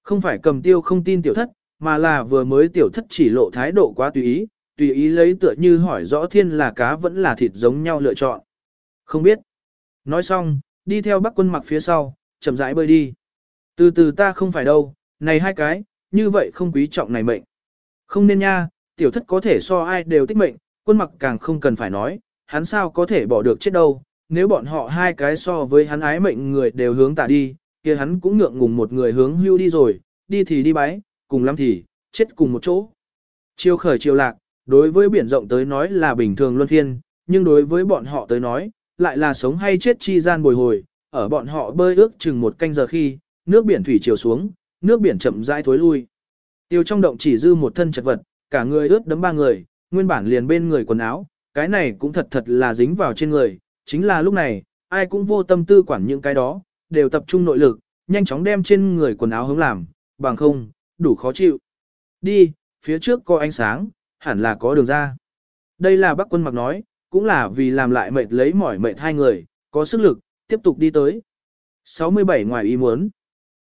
Không phải cầm tiêu không tin tiểu thất, mà là vừa mới tiểu thất chỉ lộ thái độ quá tùy ý, tùy ý lấy tựa như hỏi rõ thiên là cá vẫn là thịt giống nhau lựa chọn. Không biết. Nói xong, đi theo bác quân mặc phía sau, chậm rãi bơi đi. Từ từ ta không phải đâu, này hai cái, như vậy không quý trọng này mệnh. Không nên nha, tiểu thất có thể so ai đều tích mệnh, quân mặc càng không cần phải nói, hắn sao có thể bỏ được chết đâu, nếu bọn họ hai cái so với hắn ái mệnh người đều hướng tả đi, kia hắn cũng ngượng ngùng một người hướng hưu đi rồi, đi thì đi bái, cùng lắm thì, chết cùng một chỗ. Chiêu khởi chiêu lạc, đối với biển rộng tới nói là bình thường luân phiên, nhưng đối với bọn họ tới nói, lại là sống hay chết chi gian bồi hồi, ở bọn họ bơi ước chừng một canh giờ khi, nước biển thủy chiều xuống, nước biển chậm rãi thối lui. Tiêu trong động chỉ dư một thân chật vật, cả người ướt đấm ba người, nguyên bản liền bên người quần áo, cái này cũng thật thật là dính vào trên người, chính là lúc này, ai cũng vô tâm tư quản những cái đó, đều tập trung nội lực, nhanh chóng đem trên người quần áo hướng làm, bằng không, đủ khó chịu. Đi, phía trước có ánh sáng, hẳn là có đường ra. Đây là bác quân mặc nói, cũng là vì làm lại mệt lấy mỏi mệt hai người, có sức lực, tiếp tục đi tới. 67 ngoài ý muốn.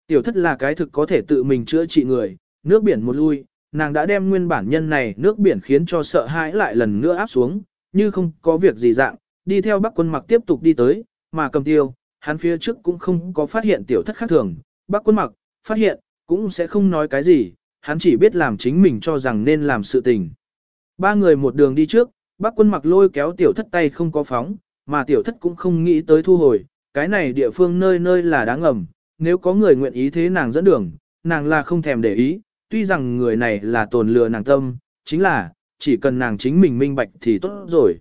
Tiểu thất là cái thực có thể tự mình chữa trị người, nước biển một lui, nàng đã đem nguyên bản nhân này nước biển khiến cho sợ hãi lại lần nữa áp xuống, như không có việc gì dạng, đi theo bác quân mặc tiếp tục đi tới, mà cầm tiêu, hắn phía trước cũng không có phát hiện tiểu thất khác thường, bác quân mặc, phát hiện, cũng sẽ không nói cái gì, hắn chỉ biết làm chính mình cho rằng nên làm sự tình. Ba người một đường đi trước, bác quân mặc lôi kéo tiểu thất tay không có phóng, mà tiểu thất cũng không nghĩ tới thu hồi, cái này địa phương nơi nơi là đáng ngầm, nếu có người nguyện ý thế nàng dẫn đường, nàng là không thèm để ý, tuy rằng người này là tồn lừa nàng tâm, chính là, chỉ cần nàng chính mình minh bạch thì tốt rồi.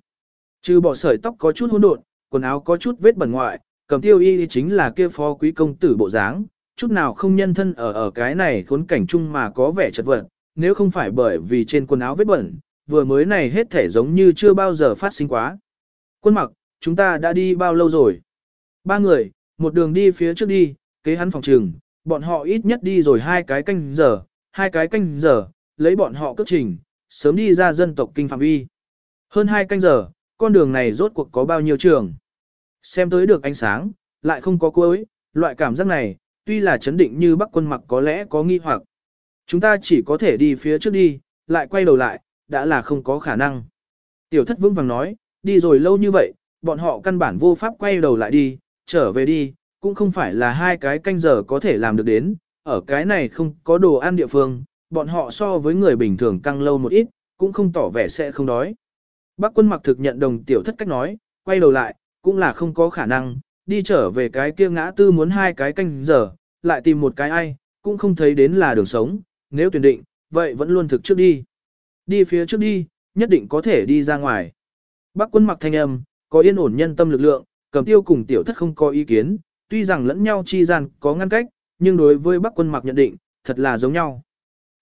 Trừ bỏ sợi tóc có chút hỗn độn, quần áo có chút vết bẩn ngoại, cầm tiêu y chính là kia phó quý công tử bộ dáng, chút nào không nhân thân ở ở cái này khốn cảnh chung mà có vẻ chật vật, nếu không phải bởi vì trên quần áo vết bẩn, vừa mới này hết thể giống như chưa bao giờ phát sinh quá. Quân mặc, chúng ta đã đi bao lâu rồi? Ba người, một đường đi phía trước đi, kế hắn phòng trường, bọn họ ít nhất đi rồi hai cái canh giờ, hai cái canh giờ, lấy bọn họ cất trình, sớm đi ra dân tộc kinh phạm vi. Hơn hai canh giờ, con đường này rốt cuộc có bao nhiêu trường. Xem tới được ánh sáng, lại không có cuối, loại cảm giác này, tuy là chấn định như bắc quân mặc có lẽ có nghi hoặc. Chúng ta chỉ có thể đi phía trước đi, lại quay đầu lại, đã là không có khả năng. Tiểu thất vững vàng nói, đi rồi lâu như vậy, bọn họ căn bản vô pháp quay đầu lại đi, trở về đi, cũng không phải là hai cái canh giờ có thể làm được đến, ở cái này không có đồ ăn địa phương, bọn họ so với người bình thường căng lâu một ít, cũng không tỏ vẻ sẽ không đói. Bác quân mặc thực nhận đồng tiểu thất cách nói, quay đầu lại, cũng là không có khả năng, đi trở về cái kia ngã tư muốn hai cái canh giờ, lại tìm một cái ai, cũng không thấy đến là đường sống, nếu tuyển định, vậy vẫn luôn thực trước đi. Đi phía trước đi, nhất định có thể đi ra ngoài. Bác quân mặc thanh âm, có yên ổn nhân tâm lực lượng, cầm tiêu cùng tiểu thất không có ý kiến, tuy rằng lẫn nhau chi gian có ngăn cách, nhưng đối với bắc quân mặc nhận định, thật là giống nhau.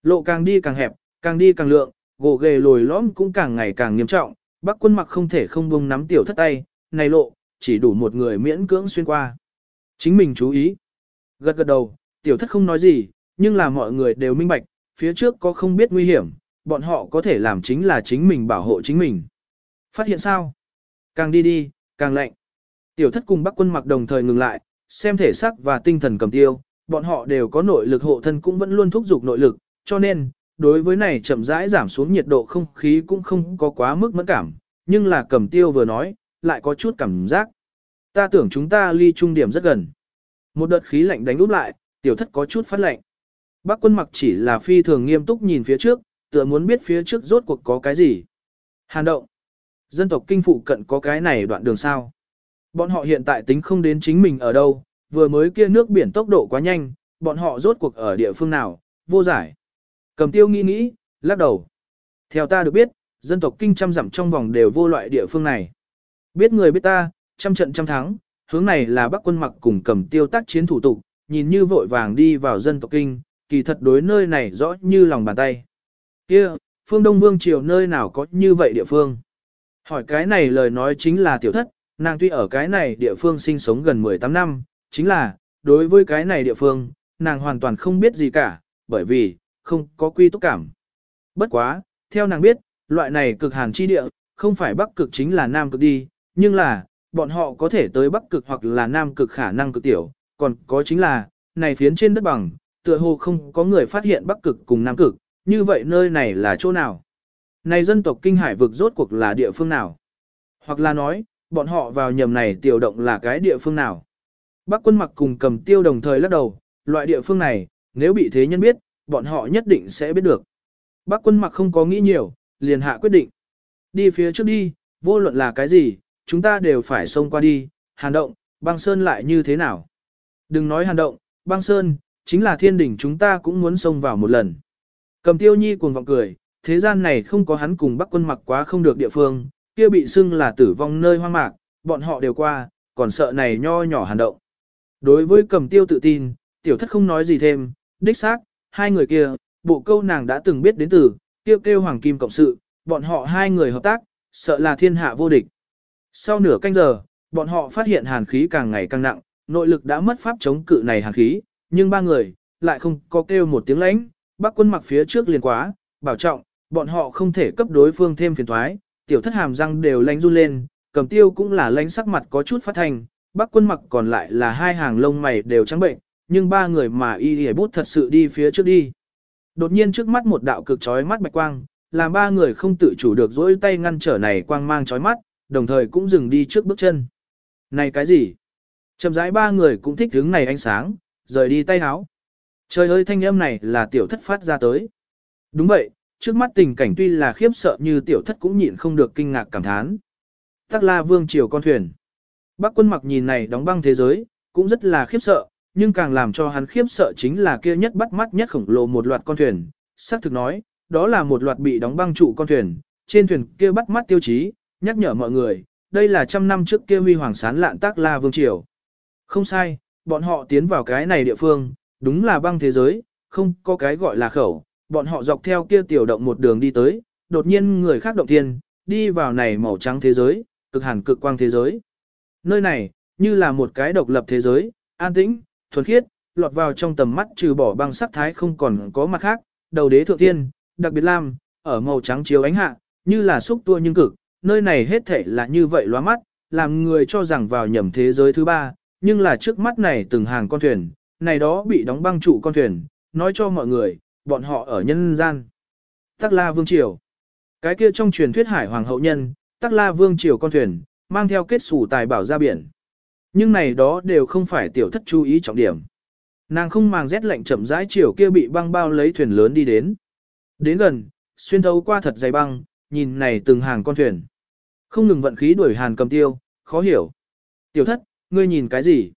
Lộ càng đi càng hẹp, càng đi càng lượng, gỗ ghề lồi lõm cũng càng ngày càng nghiêm trọng, bắc quân mặc không thể không buông nắm tiểu thất tay, này lộ, chỉ đủ một người miễn cưỡng xuyên qua. Chính mình chú ý. Gật gật đầu, tiểu thất không nói gì, nhưng là mọi người đều minh bạch, phía trước có không biết nguy hiểm, bọn họ có thể làm chính là chính mình bảo hộ chính mình. Phát hiện sao? Càng đi đi, càng lạnh. Tiểu thất cùng bác quân mặc đồng thời ngừng lại, xem thể sắc và tinh thần cầm tiêu, bọn họ đều có nội lực hộ thân cũng vẫn luôn thúc giục nội lực, cho nên, đối với này chậm rãi giảm xuống nhiệt độ không khí cũng không có quá mức mẫn cảm, nhưng là cầm tiêu vừa nói, lại có chút cảm giác. Ta tưởng chúng ta ly trung điểm rất gần. Một đợt khí lạnh đánh úp lại, tiểu thất có chút phát lạnh. Bác quân mặc chỉ là phi thường nghiêm túc nhìn phía trước, tựa muốn biết phía trước rốt cuộc có cái gì. Hàn động. Dân tộc kinh phụ cận có cái này đoạn đường sao. Bọn họ hiện tại tính không đến chính mình ở đâu, vừa mới kia nước biển tốc độ quá nhanh, bọn họ rốt cuộc ở địa phương nào, vô giải. Cầm tiêu nghĩ nghĩ, lắc đầu. Theo ta được biết, dân tộc kinh trăm dặm trong vòng đều vô loại địa phương này. Biết người biết ta, trăm trận trăm thắng, hướng này là bắc quân mặc cùng cầm tiêu tác chiến thủ tục, nhìn như vội vàng đi vào dân tộc kinh, kỳ thật đối nơi này rõ như lòng bàn tay. Kia, phương Đông Vương Triều nơi nào có như vậy địa phương? Hỏi cái này lời nói chính là tiểu thất, nàng tuy ở cái này địa phương sinh sống gần 18 năm, chính là, đối với cái này địa phương, nàng hoàn toàn không biết gì cả, bởi vì, không có quy túc cảm. Bất quá, theo nàng biết, loại này cực hàn chi địa, không phải bắc cực chính là nam cực đi, nhưng là, bọn họ có thể tới bắc cực hoặc là nam cực khả năng cực tiểu, còn có chính là, này phiến trên đất bằng, tựa hồ không có người phát hiện bắc cực cùng nam cực, như vậy nơi này là chỗ nào? Này dân tộc kinh hải vực rốt cuộc là địa phương nào? Hoặc là nói, bọn họ vào nhầm này tiểu động là cái địa phương nào? Bắc quân mặc cùng cầm tiêu đồng thời lắc đầu, loại địa phương này, nếu bị thế nhân biết, bọn họ nhất định sẽ biết được. Bắc quân mặc không có nghĩ nhiều, liền hạ quyết định. Đi phía trước đi, vô luận là cái gì, chúng ta đều phải xông qua đi, hàn động, băng sơn lại như thế nào. Đừng nói hàn động, băng sơn, chính là thiên đỉnh chúng ta cũng muốn xông vào một lần. Cầm tiêu nhi cuồng vọng cười, thế gian này không có hắn cùng bắc quân mặc quá không được địa phương, kia bị xưng là tử vong nơi hoang mạc, bọn họ đều qua, còn sợ này nho nhỏ hàn động. Đối với cầm tiêu tự tin, tiểu thất không nói gì thêm, đích xác, hai người kia, bộ câu nàng đã từng biết đến từ, tiêu kêu hoàng kim cộng sự, bọn họ hai người hợp tác, sợ là thiên hạ vô địch. Sau nửa canh giờ, bọn họ phát hiện hàn khí càng ngày càng nặng, nội lực đã mất pháp chống cự này hàn khí, nhưng ba người, lại không có kêu một tiếng lãnh, bác quân mặc phía trước liền quá, bảo trọng, bọn họ không thể cấp đối phương thêm phiền thoái, tiểu thất hàm răng đều lánh run lên, cầm tiêu cũng là lánh sắc mặt có chút phát thành, bác quân mặc còn lại là hai hàng lông mày đều trắng bệnh, nhưng ba người mà y hề bút thật sự đi phía trước đi. Đột nhiên trước mắt một đạo cực chói mắt bạch quang, làm ba người không tự chủ được dỗi tay ngăn trở này quang mang chói mắt, đồng thời cũng dừng đi trước bước chân. Này cái gì? Chậm rãi ba người cũng thích hướng này ánh sáng, rời đi tay háo. Trời ơi thanh âm này là tiểu thất phát ra tới. Đúng vậy, trước mắt tình cảnh tuy là khiếp sợ như tiểu thất cũng nhịn không được kinh ngạc cảm thán. Tắc la vương triều con thuyền. Bác quân mặc nhìn này đóng băng thế giới, cũng rất là khiếp sợ, nhưng càng làm cho hắn khiếp sợ chính là kia nhất bắt mắt nhất khổng lồ một loạt con thuyền. Sắc thực nói, đó là một loạt bị đóng băng trụ con thuyền, trên thuyền kia bắt mắt tiêu chí, nhắc nhở mọi người, đây là trăm năm trước kia huy hoàng sán lạn tác la vương triều. Không sai, bọn họ tiến vào cái này địa phương, đúng là băng thế giới, không có cái gọi là khẩu, bọn họ dọc theo kia tiểu động một đường đi tới, đột nhiên người khác động thiên, đi vào này màu trắng thế giới, cực hàn cực quang thế giới. Nơi này, như là một cái độc lập thế giới, an tĩnh, thuần khiết, lọt vào trong tầm mắt trừ bỏ băng sắc thái không còn có mặt khác, đầu đế thượng thiên, đặc biệt lam, ở màu trắng chiếu ánh hạ, như là xúc tua nhưng cực, nơi này hết thể là như vậy loa mắt, làm người cho rằng vào nhầm thế giới thứ ba, nhưng là trước mắt này từng hàng con thuyền, này đó bị đóng băng trụ con thuyền, nói cho mọi người, bọn họ ở nhân gian. Tắc La Vương Triều Cái kia trong truyền thuyết hải hoàng hậu nhân, Tắc La Vương Triều con thuyền, mang theo kết sủ tài bảo ra biển. Nhưng này đó đều không phải tiểu thất chú ý trọng điểm. Nàng không màng rét lạnh chậm rãi chiều kia bị băng bao lấy thuyền lớn đi đến. Đến gần, xuyên thấu qua thật dày băng, nhìn này từng hàng con thuyền. Không ngừng vận khí đuổi hàn cầm tiêu, khó hiểu. Tiểu thất, ngươi nhìn cái gì?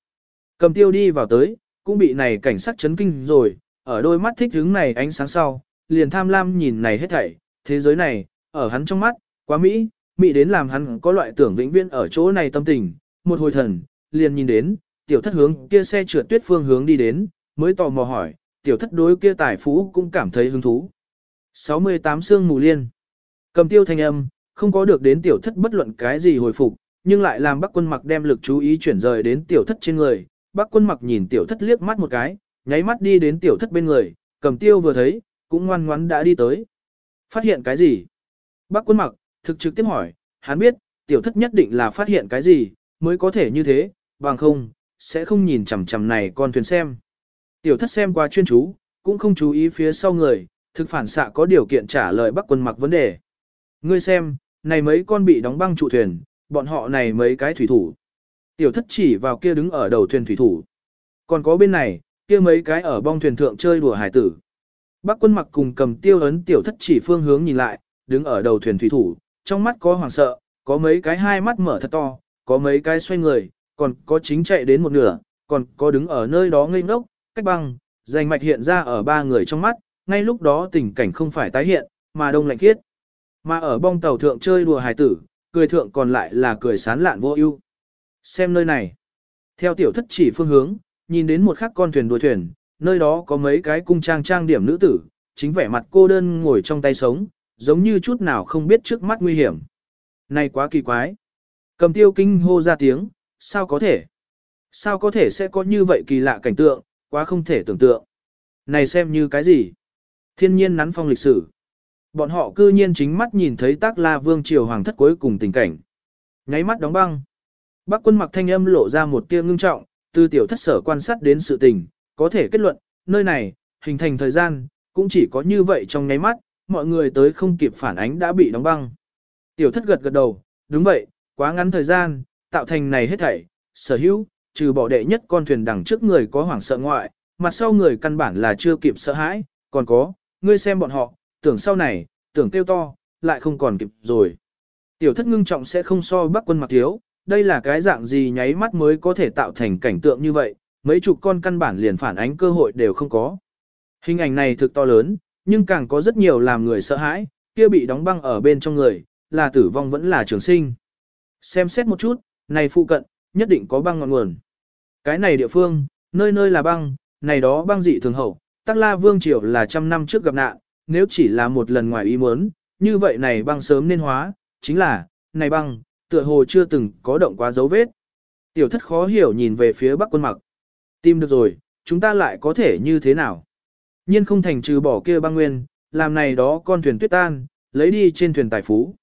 Cầm tiêu đi vào tới, cũng bị này cảnh sắc chấn kinh rồi, ở đôi mắt thích hứng này ánh sáng sau, liền tham lam nhìn này hết thảy, thế giới này, ở hắn trong mắt, quá mỹ, mỹ đến làm hắn có loại tưởng vĩnh viễn ở chỗ này tâm tình, một hồi thần, liền nhìn đến, tiểu thất hướng kia xe trượt tuyết phương hướng đi đến, mới tò mò hỏi, tiểu thất đối kia tài phú cũng cảm thấy hứng thú. 68 xương mù liên. Cầm tiêu thanh âm, không có được đến tiểu thất bất luận cái gì hồi phục, nhưng lại làm bác quân mặc đem lực chú ý chuyển rời đến tiểu thất trên người. Bác quân mặc nhìn tiểu thất liếc mắt một cái, nháy mắt đi đến tiểu thất bên người, cầm tiêu vừa thấy, cũng ngoan ngoắn đã đi tới. Phát hiện cái gì? Bác quân mặc, thực trực tiếp hỏi, hắn biết, tiểu thất nhất định là phát hiện cái gì, mới có thể như thế, bằng không, sẽ không nhìn chằm chằm này con thuyền xem. Tiểu thất xem qua chuyên chú, cũng không chú ý phía sau người, thực phản xạ có điều kiện trả lời bác quân mặc vấn đề. Ngươi xem, này mấy con bị đóng băng trụ thuyền, bọn họ này mấy cái thủy thủ. Tiểu thất chỉ vào kia đứng ở đầu thuyền thủy thủ. Còn có bên này, kia mấy cái ở bong thuyền thượng chơi đùa hải tử. Bác quân mặc cùng cầm tiêu ấn tiểu thất chỉ phương hướng nhìn lại, đứng ở đầu thuyền thủy thủ, trong mắt có hoảng sợ, có mấy cái hai mắt mở thật to, có mấy cái xoay người, còn có chính chạy đến một nửa, còn có đứng ở nơi đó ngây ngốc, cách băng, danh mạch hiện ra ở ba người trong mắt, ngay lúc đó tình cảnh không phải tái hiện, mà đông lạnh khiết. Mà ở bong tàu thượng chơi đùa hài tử, cười thượng còn lại là cười sán lạn vô ưu. Xem nơi này. Theo tiểu thất chỉ phương hướng, nhìn đến một khắc con thuyền đuôi thuyền, nơi đó có mấy cái cung trang trang điểm nữ tử, chính vẻ mặt cô đơn ngồi trong tay sống, giống như chút nào không biết trước mắt nguy hiểm. Này quá kỳ quái. Cầm tiêu kinh hô ra tiếng, sao có thể? Sao có thể sẽ có như vậy kỳ lạ cảnh tượng, quá không thể tưởng tượng. Này xem như cái gì? Thiên nhiên nắn phong lịch sử. Bọn họ cư nhiên chính mắt nhìn thấy tác la vương triều hoàng thất cuối cùng tình cảnh. Nháy mắt đóng băng. Bác quân mặc thanh âm lộ ra một tia ngưng trọng, từ tiểu thất sở quan sát đến sự tình, có thể kết luận, nơi này, hình thành thời gian, cũng chỉ có như vậy trong nháy mắt, mọi người tới không kịp phản ánh đã bị đóng băng. Tiểu thất gật gật đầu, đúng vậy, quá ngắn thời gian, tạo thành này hết thảy, sở hữu, trừ bỏ đệ nhất con thuyền đằng trước người có hoảng sợ ngoại, mặt sau người căn bản là chưa kịp sợ hãi, còn có, ngươi xem bọn họ, tưởng sau này, tưởng kêu to, lại không còn kịp rồi. Tiểu thất ngưng trọng sẽ không so bắc quân mặc thiếu, đây là cái dạng gì nháy mắt mới có thể tạo thành cảnh tượng như vậy, mấy chục con căn bản liền phản ánh cơ hội đều không có. Hình ảnh này thực to lớn, nhưng càng có rất nhiều làm người sợ hãi, kia bị đóng băng ở bên trong người, là tử vong vẫn là trường sinh. Xem xét một chút, này phụ cận, nhất định có băng ngọn nguồn. Cái này địa phương, nơi nơi là băng, này đó băng dị thường hậu, Tắc La Vương Triều là trăm năm trước gặp nạn, nếu chỉ là một lần ngoài ý muốn, như vậy này băng sớm nên hóa, chính là, này băng, tựa hồ chưa từng có động quá dấu vết. Tiểu thất khó hiểu nhìn về phía bắc quân mặc. Tìm được rồi, chúng ta lại có thể như thế nào? Nhiên không thành trừ bỏ kia băng nguyên, làm này đó con thuyền tuyết tan, lấy đi trên thuyền tài phú.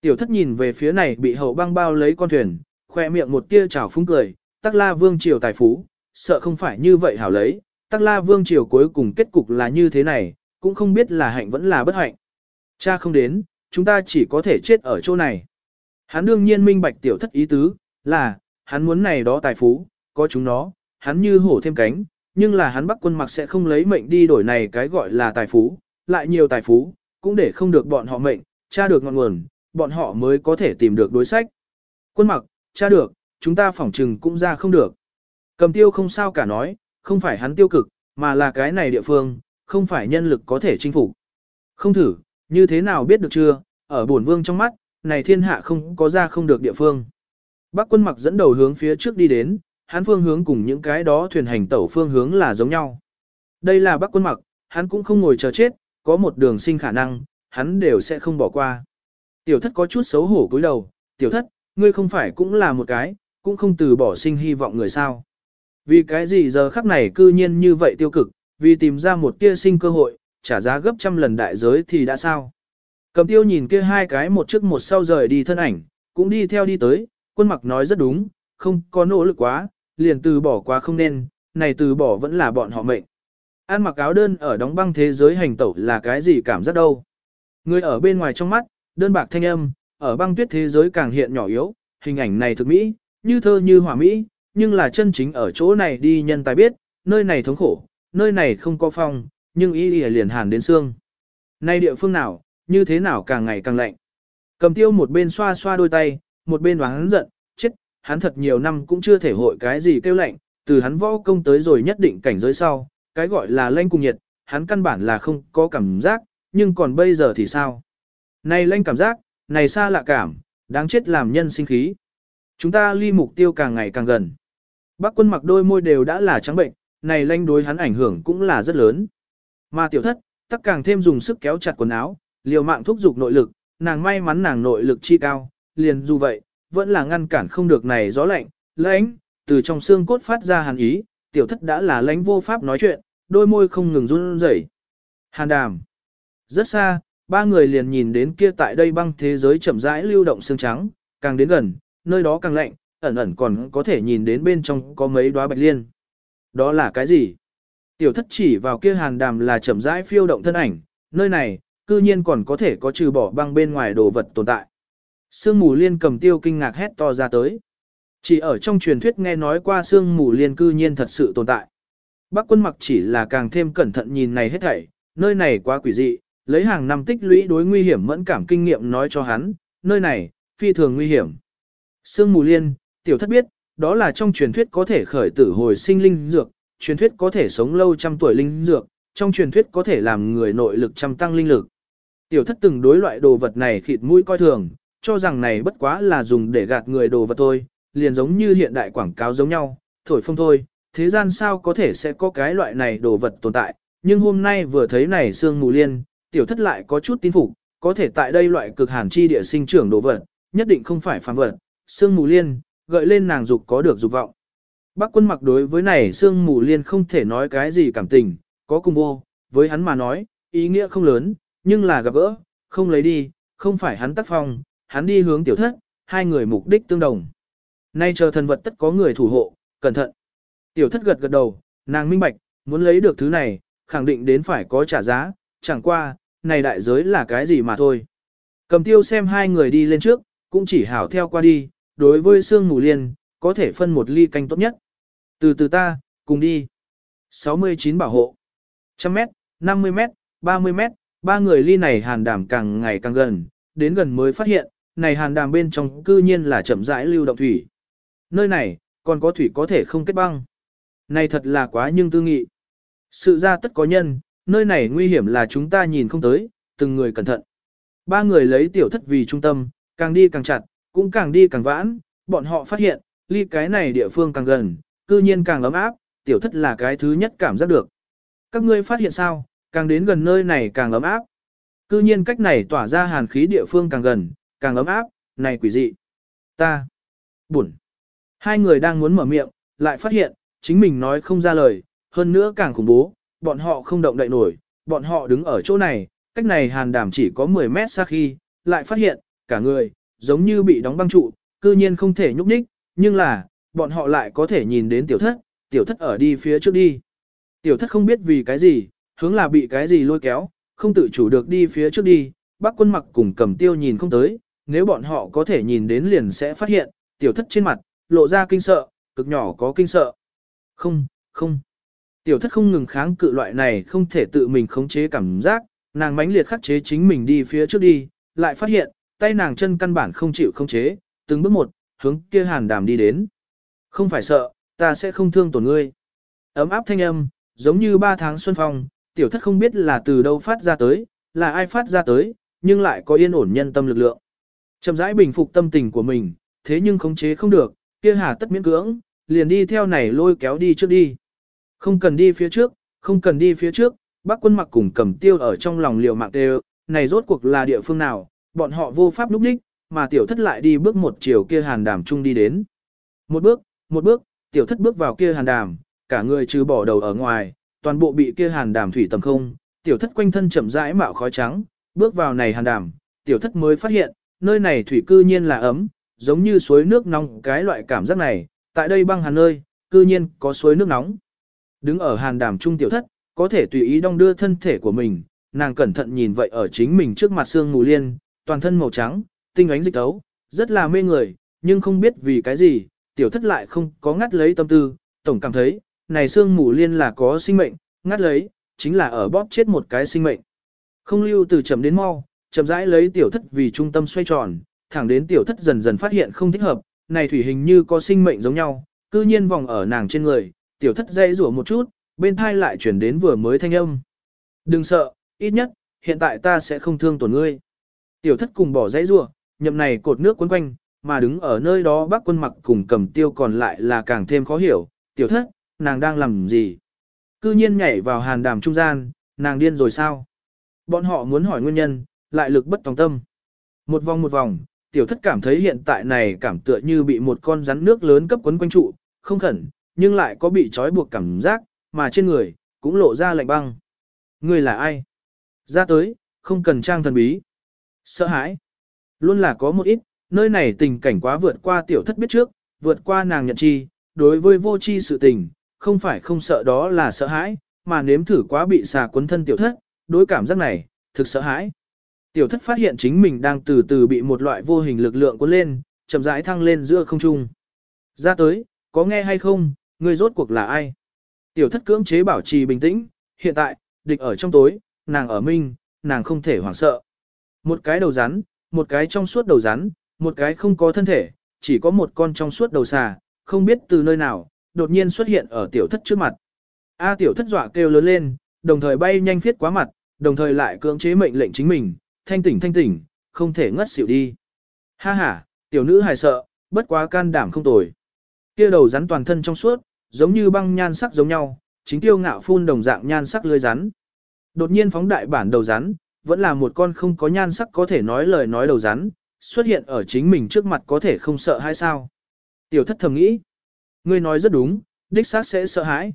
Tiểu thất nhìn về phía này bị hậu băng bao lấy con thuyền, khoe miệng một tia trào phúng cười, tắc la vương triều tài phú, sợ không phải như vậy hảo lấy, tắc la vương triều cuối cùng kết cục là như thế này, cũng không biết là hạnh vẫn là bất hạnh. Cha không đến, chúng ta chỉ có thể chết ở chỗ này. Hắn đương nhiên minh bạch tiểu thất ý tứ, là, hắn muốn này đó tài phú, có chúng nó, hắn như hổ thêm cánh, nhưng là hắn bắc quân mặc sẽ không lấy mệnh đi đổi này cái gọi là tài phú, lại nhiều tài phú, cũng để không được bọn họ mệnh, tra được ngọn nguồn, bọn họ mới có thể tìm được đối sách. Quân mặc, tra được, chúng ta phỏng trừng cũng ra không được. Cầm tiêu không sao cả nói, không phải hắn tiêu cực, mà là cái này địa phương, không phải nhân lực có thể chinh phục. Không thử, như thế nào biết được chưa, ở bổn vương trong mắt, này thiên hạ không có ra không được địa phương. Bác quân mặc dẫn đầu hướng phía trước đi đến, hắn phương hướng cùng những cái đó thuyền hành tẩu phương hướng là giống nhau. Đây là bác quân mặc, hắn cũng không ngồi chờ chết, có một đường sinh khả năng, hắn đều sẽ không bỏ qua. Tiểu thất có chút xấu hổ cúi đầu, tiểu thất, ngươi không phải cũng là một cái, cũng không từ bỏ sinh hy vọng người sao. Vì cái gì giờ khắc này cư nhiên như vậy tiêu cực, vì tìm ra một tia sinh cơ hội, trả giá gấp trăm lần đại giới thì đã sao. Cầm tiêu nhìn kia hai cái một trước một sau rời đi thân ảnh, cũng đi theo đi tới, quân mặc nói rất đúng, không có nỗ lực quá, liền từ bỏ quá không nên, này từ bỏ vẫn là bọn họ mệnh. Ăn mặc áo đơn ở đóng băng thế giới hành tẩu là cái gì cảm giác đâu. Người ở bên ngoài trong mắt, đơn bạc thanh âm, ở băng tuyết thế giới càng hiện nhỏ yếu, hình ảnh này thực mỹ, như thơ như hỏa mỹ, nhưng là chân chính ở chỗ này đi nhân tài biết, nơi này thống khổ, nơi này không có phong, nhưng ý ý liền hàn đến xương. Nay địa phương nào, như thế nào càng ngày càng lạnh. Cầm tiêu một bên xoa xoa đôi tay, một bên đoán giận, hắn thật nhiều năm cũng chưa thể hội cái gì kêu lạnh, từ hắn võ công tới rồi nhất định cảnh giới sau, cái gọi là lanh cùng nhiệt, hắn căn bản là không có cảm giác, nhưng còn bây giờ thì sao? Này lanh cảm giác, này xa lạ cảm, đáng chết làm nhân sinh khí. Chúng ta ly mục tiêu càng ngày càng gần. Bác quân mặc đôi môi đều đã là trắng bệnh, này lanh đối hắn ảnh hưởng cũng là rất lớn. Mà tiểu thất, tắc càng thêm dùng sức kéo chặt quần áo, liều mạng thúc giục nội lực, nàng may mắn nàng nội lực chi cao, liền dù vậy, vẫn là ngăn cản không được này gió lạnh, lãnh, từ trong xương cốt phát ra hàn ý, tiểu thất đã là lãnh vô pháp nói chuyện, đôi môi không ngừng run rẩy. Hàn đàm. Rất xa, ba người liền nhìn đến kia tại đây băng thế giới chậm rãi lưu động xương trắng, càng đến gần, nơi đó càng lạnh, ẩn ẩn còn có thể nhìn đến bên trong có mấy đóa bạch liên. Đó là cái gì? Tiểu thất chỉ vào kia hàn đàm là chậm rãi phiêu động thân ảnh, nơi này, cư nhiên còn có thể có trừ bỏ băng bên ngoài đồ vật tồn tại. Sương mù liên cầm tiêu kinh ngạc hét to ra tới. Chỉ ở trong truyền thuyết nghe nói qua sương mù liên cư nhiên thật sự tồn tại. Bác quân mặc chỉ là càng thêm cẩn thận nhìn này hết thảy, nơi này quá quỷ dị, lấy hàng năm tích lũy đối nguy hiểm mẫn cảm kinh nghiệm nói cho hắn, nơi này, phi thường nguy hiểm. Sương mù liên, tiểu thất biết, đó là trong truyền thuyết có thể khởi tử hồi sinh linh dược, truyền thuyết có thể sống lâu trăm tuổi linh dược, trong truyền thuyết có thể làm người nội lực trăm tăng linh lực. Tiểu thất từng đối loại đồ vật này khịt mũi coi thường, cho rằng này bất quá là dùng để gạt người đồ vật thôi, liền giống như hiện đại quảng cáo giống nhau, thổi phong thôi, thế gian sao có thể sẽ có cái loại này đồ vật tồn tại, nhưng hôm nay vừa thấy này xương mù liên, tiểu thất lại có chút tin phục, có thể tại đây loại cực hàn chi địa sinh trưởng đồ vật, nhất định không phải phàm vật, xương mù liên, gợi lên nàng dục có được dục vọng. Bác quân mặc đối với này xương mù liên không thể nói cái gì cảm tình, có cùng vô, với hắn mà nói, ý nghĩa không lớn, nhưng là gặp gỡ, không lấy đi, không phải hắn tác phong, hắn đi hướng tiểu thất, hai người mục đích tương đồng. Nay chờ thần vật tất có người thủ hộ, cẩn thận. Tiểu thất gật gật đầu, nàng minh bạch, muốn lấy được thứ này, khẳng định đến phải có trả giá, chẳng qua, này đại giới là cái gì mà thôi. Cầm tiêu xem hai người đi lên trước, cũng chỉ hảo theo qua đi, đối với xương mù liên, có thể phân một ly canh tốt nhất. Từ từ ta, cùng đi. 69 bảo hộ. 100 mét, 50 mét, 30 mét, ba người ly này hàn đảm càng ngày càng gần, đến gần mới phát hiện, này hàn đàm bên trong cư nhiên là chậm rãi lưu động thủy. Nơi này, còn có thủy có thể không kết băng. Này thật là quá nhưng tư nghị. Sự ra tất có nhân, nơi này nguy hiểm là chúng ta nhìn không tới, từng người cẩn thận. Ba người lấy tiểu thất vì trung tâm, càng đi càng chặt, cũng càng đi càng vãn, bọn họ phát hiện, ly cái này địa phương càng gần, cư nhiên càng ấm áp, tiểu thất là cái thứ nhất cảm giác được. Các ngươi phát hiện sao, càng đến gần nơi này càng ấm áp. Cư nhiên cách này tỏa ra hàn khí địa phương càng gần, càng ấm áp, này quỷ dị. Ta, buồn. Hai người đang muốn mở miệng, lại phát hiện, chính mình nói không ra lời, hơn nữa càng khủng bố, bọn họ không động đậy nổi, bọn họ đứng ở chỗ này, cách này hàn đảm chỉ có 10 mét xa khi, lại phát hiện, cả người, giống như bị đóng băng trụ, cư nhiên không thể nhúc nhích, nhưng là, bọn họ lại có thể nhìn đến tiểu thất, tiểu thất ở đi phía trước đi. Tiểu thất không biết vì cái gì, hướng là bị cái gì lôi kéo, không tự chủ được đi phía trước đi, bác quân mặc cùng cầm tiêu nhìn không tới, nếu bọn họ có thể nhìn đến liền sẽ phát hiện, tiểu thất trên mặt, lộ ra kinh sợ, cực nhỏ có kinh sợ. Không, không. Tiểu thất không ngừng kháng cự loại này không thể tự mình khống chế cảm giác, nàng mãnh liệt khắc chế chính mình đi phía trước đi, lại phát hiện, tay nàng chân căn bản không chịu khống chế, từng bước một, hướng kia hàn đàm đi đến. Không phải sợ, ta sẽ không thương tổn ngươi. Ấm áp thanh âm, giống như ba tháng xuân phong, tiểu thất không biết là từ đâu phát ra tới, là ai phát ra tới, nhưng lại có yên ổn nhân tâm lực lượng. Chậm rãi bình phục tâm tình của mình, thế nhưng khống chế không được, kia hà tất miễn cưỡng, liền đi theo này lôi kéo đi trước đi. Không cần đi phía trước, không cần đi phía trước, bác quân mặc cùng cầm tiêu ở trong lòng liều mạng đều, này rốt cuộc là địa phương nào, bọn họ vô pháp núp đích, mà tiểu thất lại đi bước một chiều kia hàn đàm chung đi đến. Một bước, một bước, tiểu thất bước vào kia hàn đàm, cả người trừ bỏ đầu ở ngoài, toàn bộ bị kia hàn đàm thủy tầm không, tiểu thất quanh thân chậm rãi mạo khói trắng, bước vào này hàn đàm, tiểu thất mới phát hiện, nơi này thủy cư nhiên là ấm, giống như suối nước nóng cái loại cảm giác này, tại đây băng hàn nơi, cư nhiên có suối nước nóng. Đứng ở hàn đàm trung tiểu thất, có thể tùy ý đong đưa thân thể của mình, nàng cẩn thận nhìn vậy ở chính mình trước mặt xương mù liên, toàn thân màu trắng, tinh ánh dịch tấu, rất là mê người, nhưng không biết vì cái gì, tiểu thất lại không có ngắt lấy tâm tư, tổng cảm thấy, này xương mù liên là có sinh mệnh, ngắt lấy, chính là ở bóp chết một cái sinh mệnh. Không lưu từ chậm đến mau, chậm rãi lấy tiểu thất vì trung tâm xoay tròn, thẳng đến tiểu thất dần dần phát hiện không thích hợp, này thủy hình như có sinh mệnh giống nhau, cư nhiên vòng ở nàng trên người, tiểu thất dây rủa một chút, bên thai lại chuyển đến vừa mới thanh âm. Đừng sợ, ít nhất, hiện tại ta sẽ không thương tổn ngươi. Tiểu thất cùng bỏ dây rủa, nhậm này cột nước quấn quanh, mà đứng ở nơi đó bác quân mặc cùng cầm tiêu còn lại là càng thêm khó hiểu, tiểu thất, nàng đang làm gì? Cư nhiên nhảy vào hàn đàm trung gian, nàng điên rồi sao? Bọn họ muốn hỏi nguyên nhân, lại lực bất tòng tâm. Một vòng một vòng, tiểu thất cảm thấy hiện tại này cảm tựa như bị một con rắn nước lớn cấp quấn quanh trụ, không khẩn, nhưng lại có bị trói buộc cảm giác, mà trên người, cũng lộ ra lạnh băng. Người là ai? Ra tới, không cần trang thần bí. Sợ hãi. Luôn là có một ít, nơi này tình cảnh quá vượt qua tiểu thất biết trước, vượt qua nàng nhận chi, đối với vô chi sự tình, không phải không sợ đó là sợ hãi, mà nếm thử quá bị xà quấn thân tiểu thất, đối cảm giác này, thực sợ hãi. Tiểu thất phát hiện chính mình đang từ từ bị một loại vô hình lực lượng cuốn lên, chậm rãi thăng lên giữa không trung. Ra tới, có nghe hay không, người rốt cuộc là ai? Tiểu thất cưỡng chế bảo trì bình tĩnh, hiện tại, địch ở trong tối, nàng ở minh, nàng không thể hoảng sợ. Một cái đầu rắn, một cái trong suốt đầu rắn, một cái không có thân thể, chỉ có một con trong suốt đầu xà, không biết từ nơi nào, đột nhiên xuất hiện ở tiểu thất trước mặt. A tiểu thất dọa kêu lớn lên, đồng thời bay nhanh phiết quá mặt, đồng thời lại cưỡng chế mệnh lệnh chính mình, thanh tỉnh thanh tỉnh, không thể ngất xỉu đi. Ha ha, tiểu nữ hài sợ, bất quá can đảm không tồi. Kia đầu rắn toàn thân trong suốt, giống như băng nhan sắc giống nhau, chính tiêu ngạo phun đồng dạng nhan sắc lưới rắn. Đột nhiên phóng đại bản đầu rắn, vẫn là một con không có nhan sắc có thể nói lời nói đầu rắn, xuất hiện ở chính mình trước mặt có thể không sợ hay sao. Tiểu thất thầm nghĩ, ngươi nói rất đúng, đích xác sẽ sợ hãi.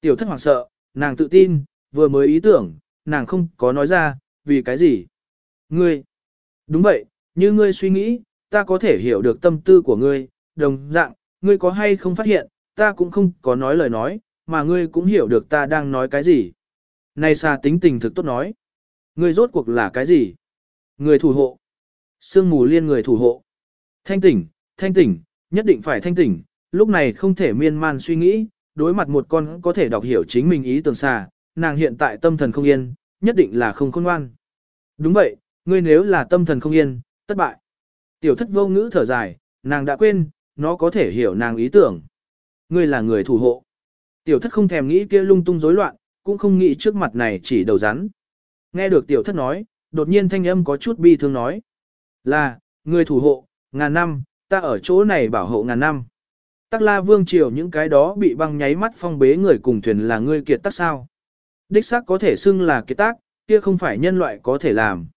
Tiểu thất hoảng sợ, nàng tự tin, vừa mới ý tưởng, nàng không có nói ra, vì cái gì. Ngươi, đúng vậy, như ngươi suy nghĩ, ta có thể hiểu được tâm tư của ngươi, đồng dạng, ngươi có hay không phát hiện, ta cũng không có nói lời nói, mà ngươi cũng hiểu được ta đang nói cái gì. Này xa tính tình thực tốt nói. Ngươi rốt cuộc là cái gì? Người thủ hộ. Sương mù liên người thủ hộ. Thanh tỉnh, thanh tỉnh, nhất định phải thanh tỉnh, lúc này không thể miên man suy nghĩ, đối mặt một con có thể đọc hiểu chính mình ý tưởng xa, nàng hiện tại tâm thần không yên, nhất định là không khôn ngoan. Đúng vậy, ngươi nếu là tâm thần không yên, thất bại. Tiểu thất vô ngữ thở dài, nàng đã quên, nó có thể hiểu nàng ý tưởng. Ngươi là người thủ hộ. Tiểu thất không thèm nghĩ kia lung tung rối loạn, cũng không nghĩ trước mặt này chỉ đầu rắn. Nghe được tiểu thất nói, đột nhiên thanh âm có chút bi thương nói. Là, người thủ hộ, ngàn năm, ta ở chỗ này bảo hộ ngàn năm. Tắc la vương triều những cái đó bị băng nháy mắt phong bế người cùng thuyền là ngươi kiệt tác sao. Đích xác có thể xưng là kiệt tác, kia không phải nhân loại có thể làm.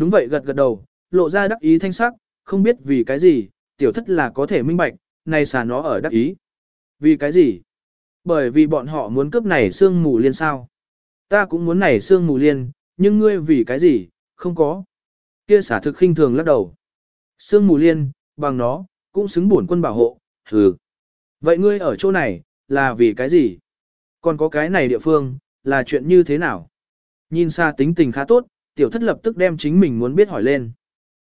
Đúng vậy gật gật đầu, lộ ra đắc ý thanh sắc, không biết vì cái gì, tiểu thất là có thể minh bạch, này xà nó ở đắc ý. Vì cái gì? Bởi vì bọn họ muốn cướp này xương mù liên sao. Ta cũng muốn này xương mù liên, nhưng ngươi vì cái gì, không có. Kia xả thực khinh thường lắc đầu. xương mù liên, bằng nó, cũng xứng bổn quân bảo hộ, hừ. Vậy ngươi ở chỗ này, là vì cái gì? Còn có cái này địa phương, là chuyện như thế nào? Nhìn xa tính tình khá tốt, tiểu thất lập tức đem chính mình muốn biết hỏi lên.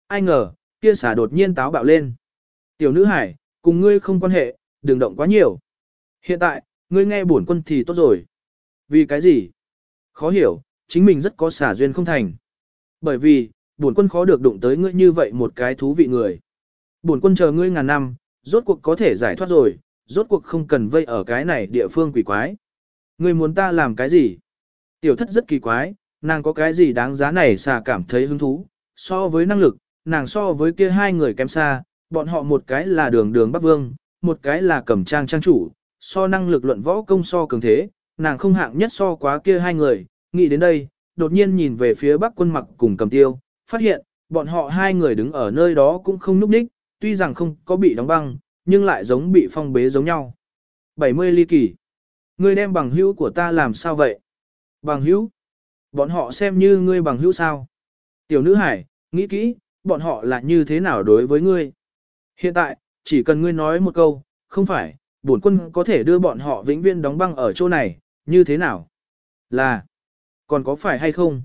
Ai ngờ, kia xả đột nhiên táo bạo lên. Tiểu nữ hải, cùng ngươi không quan hệ, đừng động quá nhiều. Hiện tại, ngươi nghe bổn quân thì tốt rồi. Vì cái gì? Khó hiểu, chính mình rất có xả duyên không thành. Bởi vì, bổn quân khó được đụng tới ngươi như vậy một cái thú vị người. Bổn quân chờ ngươi ngàn năm, rốt cuộc có thể giải thoát rồi, rốt cuộc không cần vây ở cái này địa phương quỷ quái. Ngươi muốn ta làm cái gì? Tiểu thất rất kỳ quái, nàng có cái gì đáng giá này xà cảm thấy hứng thú, so với năng lực, nàng so với kia hai người kém xa, bọn họ một cái là đường đường Bắc Vương, một cái là cẩm trang trang chủ, so năng lực luận võ công so cường thế, nàng không hạng nhất so quá kia hai người, nghĩ đến đây, đột nhiên nhìn về phía Bắc quân mặc cùng cầm tiêu, phát hiện, bọn họ hai người đứng ở nơi đó cũng không núp đích, tuy rằng không có bị đóng băng, nhưng lại giống bị phong bế giống nhau. 70 ly kỳ. Ngươi đem bằng hữu của ta làm sao vậy? Bằng hữu? Bọn họ xem như ngươi bằng hữu sao? Tiểu nữ hải, nghĩ kỹ, bọn họ là như thế nào đối với ngươi? Hiện tại, chỉ cần ngươi nói một câu, không phải, bổn quân có thể đưa bọn họ vĩnh viên đóng băng ở chỗ này, như thế nào? Là, còn có phải hay không?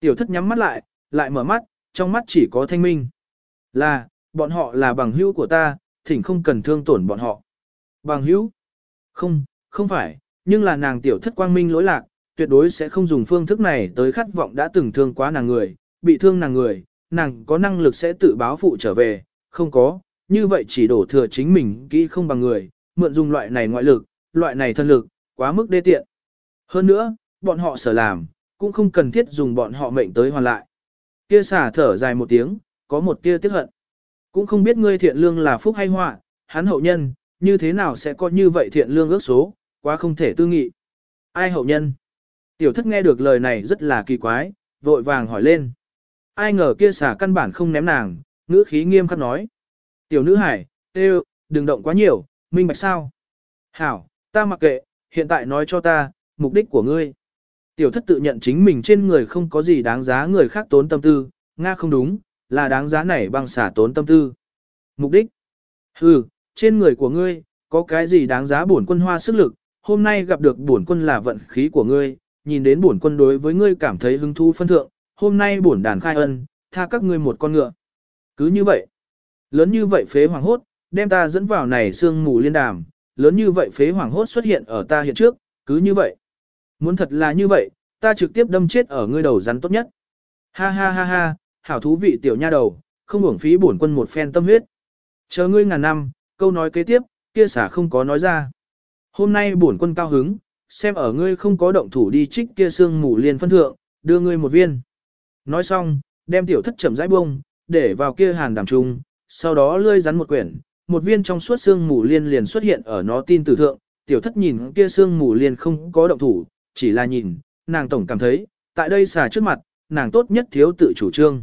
Tiểu thất nhắm mắt lại, lại mở mắt, trong mắt chỉ có thanh minh. Là, bọn họ là bằng hữu của ta, thỉnh không cần thương tổn bọn họ. Bằng hữu? Không, không phải, nhưng là nàng tiểu thất quang minh lỗi lạc, tuyệt đối sẽ không dùng phương thức này tới khát vọng đã từng thương quá nàng người, bị thương nàng người, nàng có năng lực sẽ tự báo phụ trở về, không có, như vậy chỉ đổ thừa chính mình kỹ không bằng người, mượn dùng loại này ngoại lực, loại này thân lực, quá mức đê tiện. Hơn nữa, bọn họ sở làm, cũng không cần thiết dùng bọn họ mệnh tới hoàn lại. Kia xả thở dài một tiếng, có một tia tiếc hận. Cũng không biết ngươi thiện lương là phúc hay họa, hắn hậu nhân, như thế nào sẽ có như vậy thiện lương ước số, quá không thể tư nghị. Ai hậu nhân? Tiểu thất nghe được lời này rất là kỳ quái, vội vàng hỏi lên. Ai ngờ kia xả căn bản không ném nàng, ngữ khí nghiêm khắc nói. Tiểu nữ hải, tê đừng động quá nhiều, minh bạch sao? Hảo, ta mặc kệ, hiện tại nói cho ta, mục đích của ngươi. Tiểu thất tự nhận chính mình trên người không có gì đáng giá người khác tốn tâm tư, Nga không đúng, là đáng giá này bằng xả tốn tâm tư. Mục đích? Ừ, trên người của ngươi, có cái gì đáng giá bổn quân hoa sức lực, hôm nay gặp được bổn quân là vận khí của ngươi, nhìn đến bổn quân đối với ngươi cảm thấy hứng thú phân thượng, hôm nay bổn đàn khai ân, tha các ngươi một con ngựa. Cứ như vậy, lớn như vậy phế hoàng hốt, đem ta dẫn vào này sương mù liên đàm, lớn như vậy phế hoàng hốt xuất hiện ở ta hiện trước, cứ như vậy. Muốn thật là như vậy, ta trực tiếp đâm chết ở ngươi đầu rắn tốt nhất. Ha ha ha ha, hảo thú vị tiểu nha đầu, không uổng phí bổn quân một phen tâm huyết. Chờ ngươi ngàn năm, câu nói kế tiếp, kia xả không có nói ra. Hôm nay bổn quân cao hứng, xem ở ngươi không có động thủ đi trích kia xương mù liền phân thượng, đưa ngươi một viên. Nói xong, đem tiểu thất chậm rãi bông, để vào kia hàn đàm trung, sau đó lươi rắn một quyển, một viên trong suốt xương mù liên liền xuất hiện ở nó tin tử thượng, tiểu thất nhìn kia xương mù liên không có động thủ, chỉ là nhìn, nàng tổng cảm thấy, tại đây xà trước mặt, nàng tốt nhất thiếu tự chủ trương.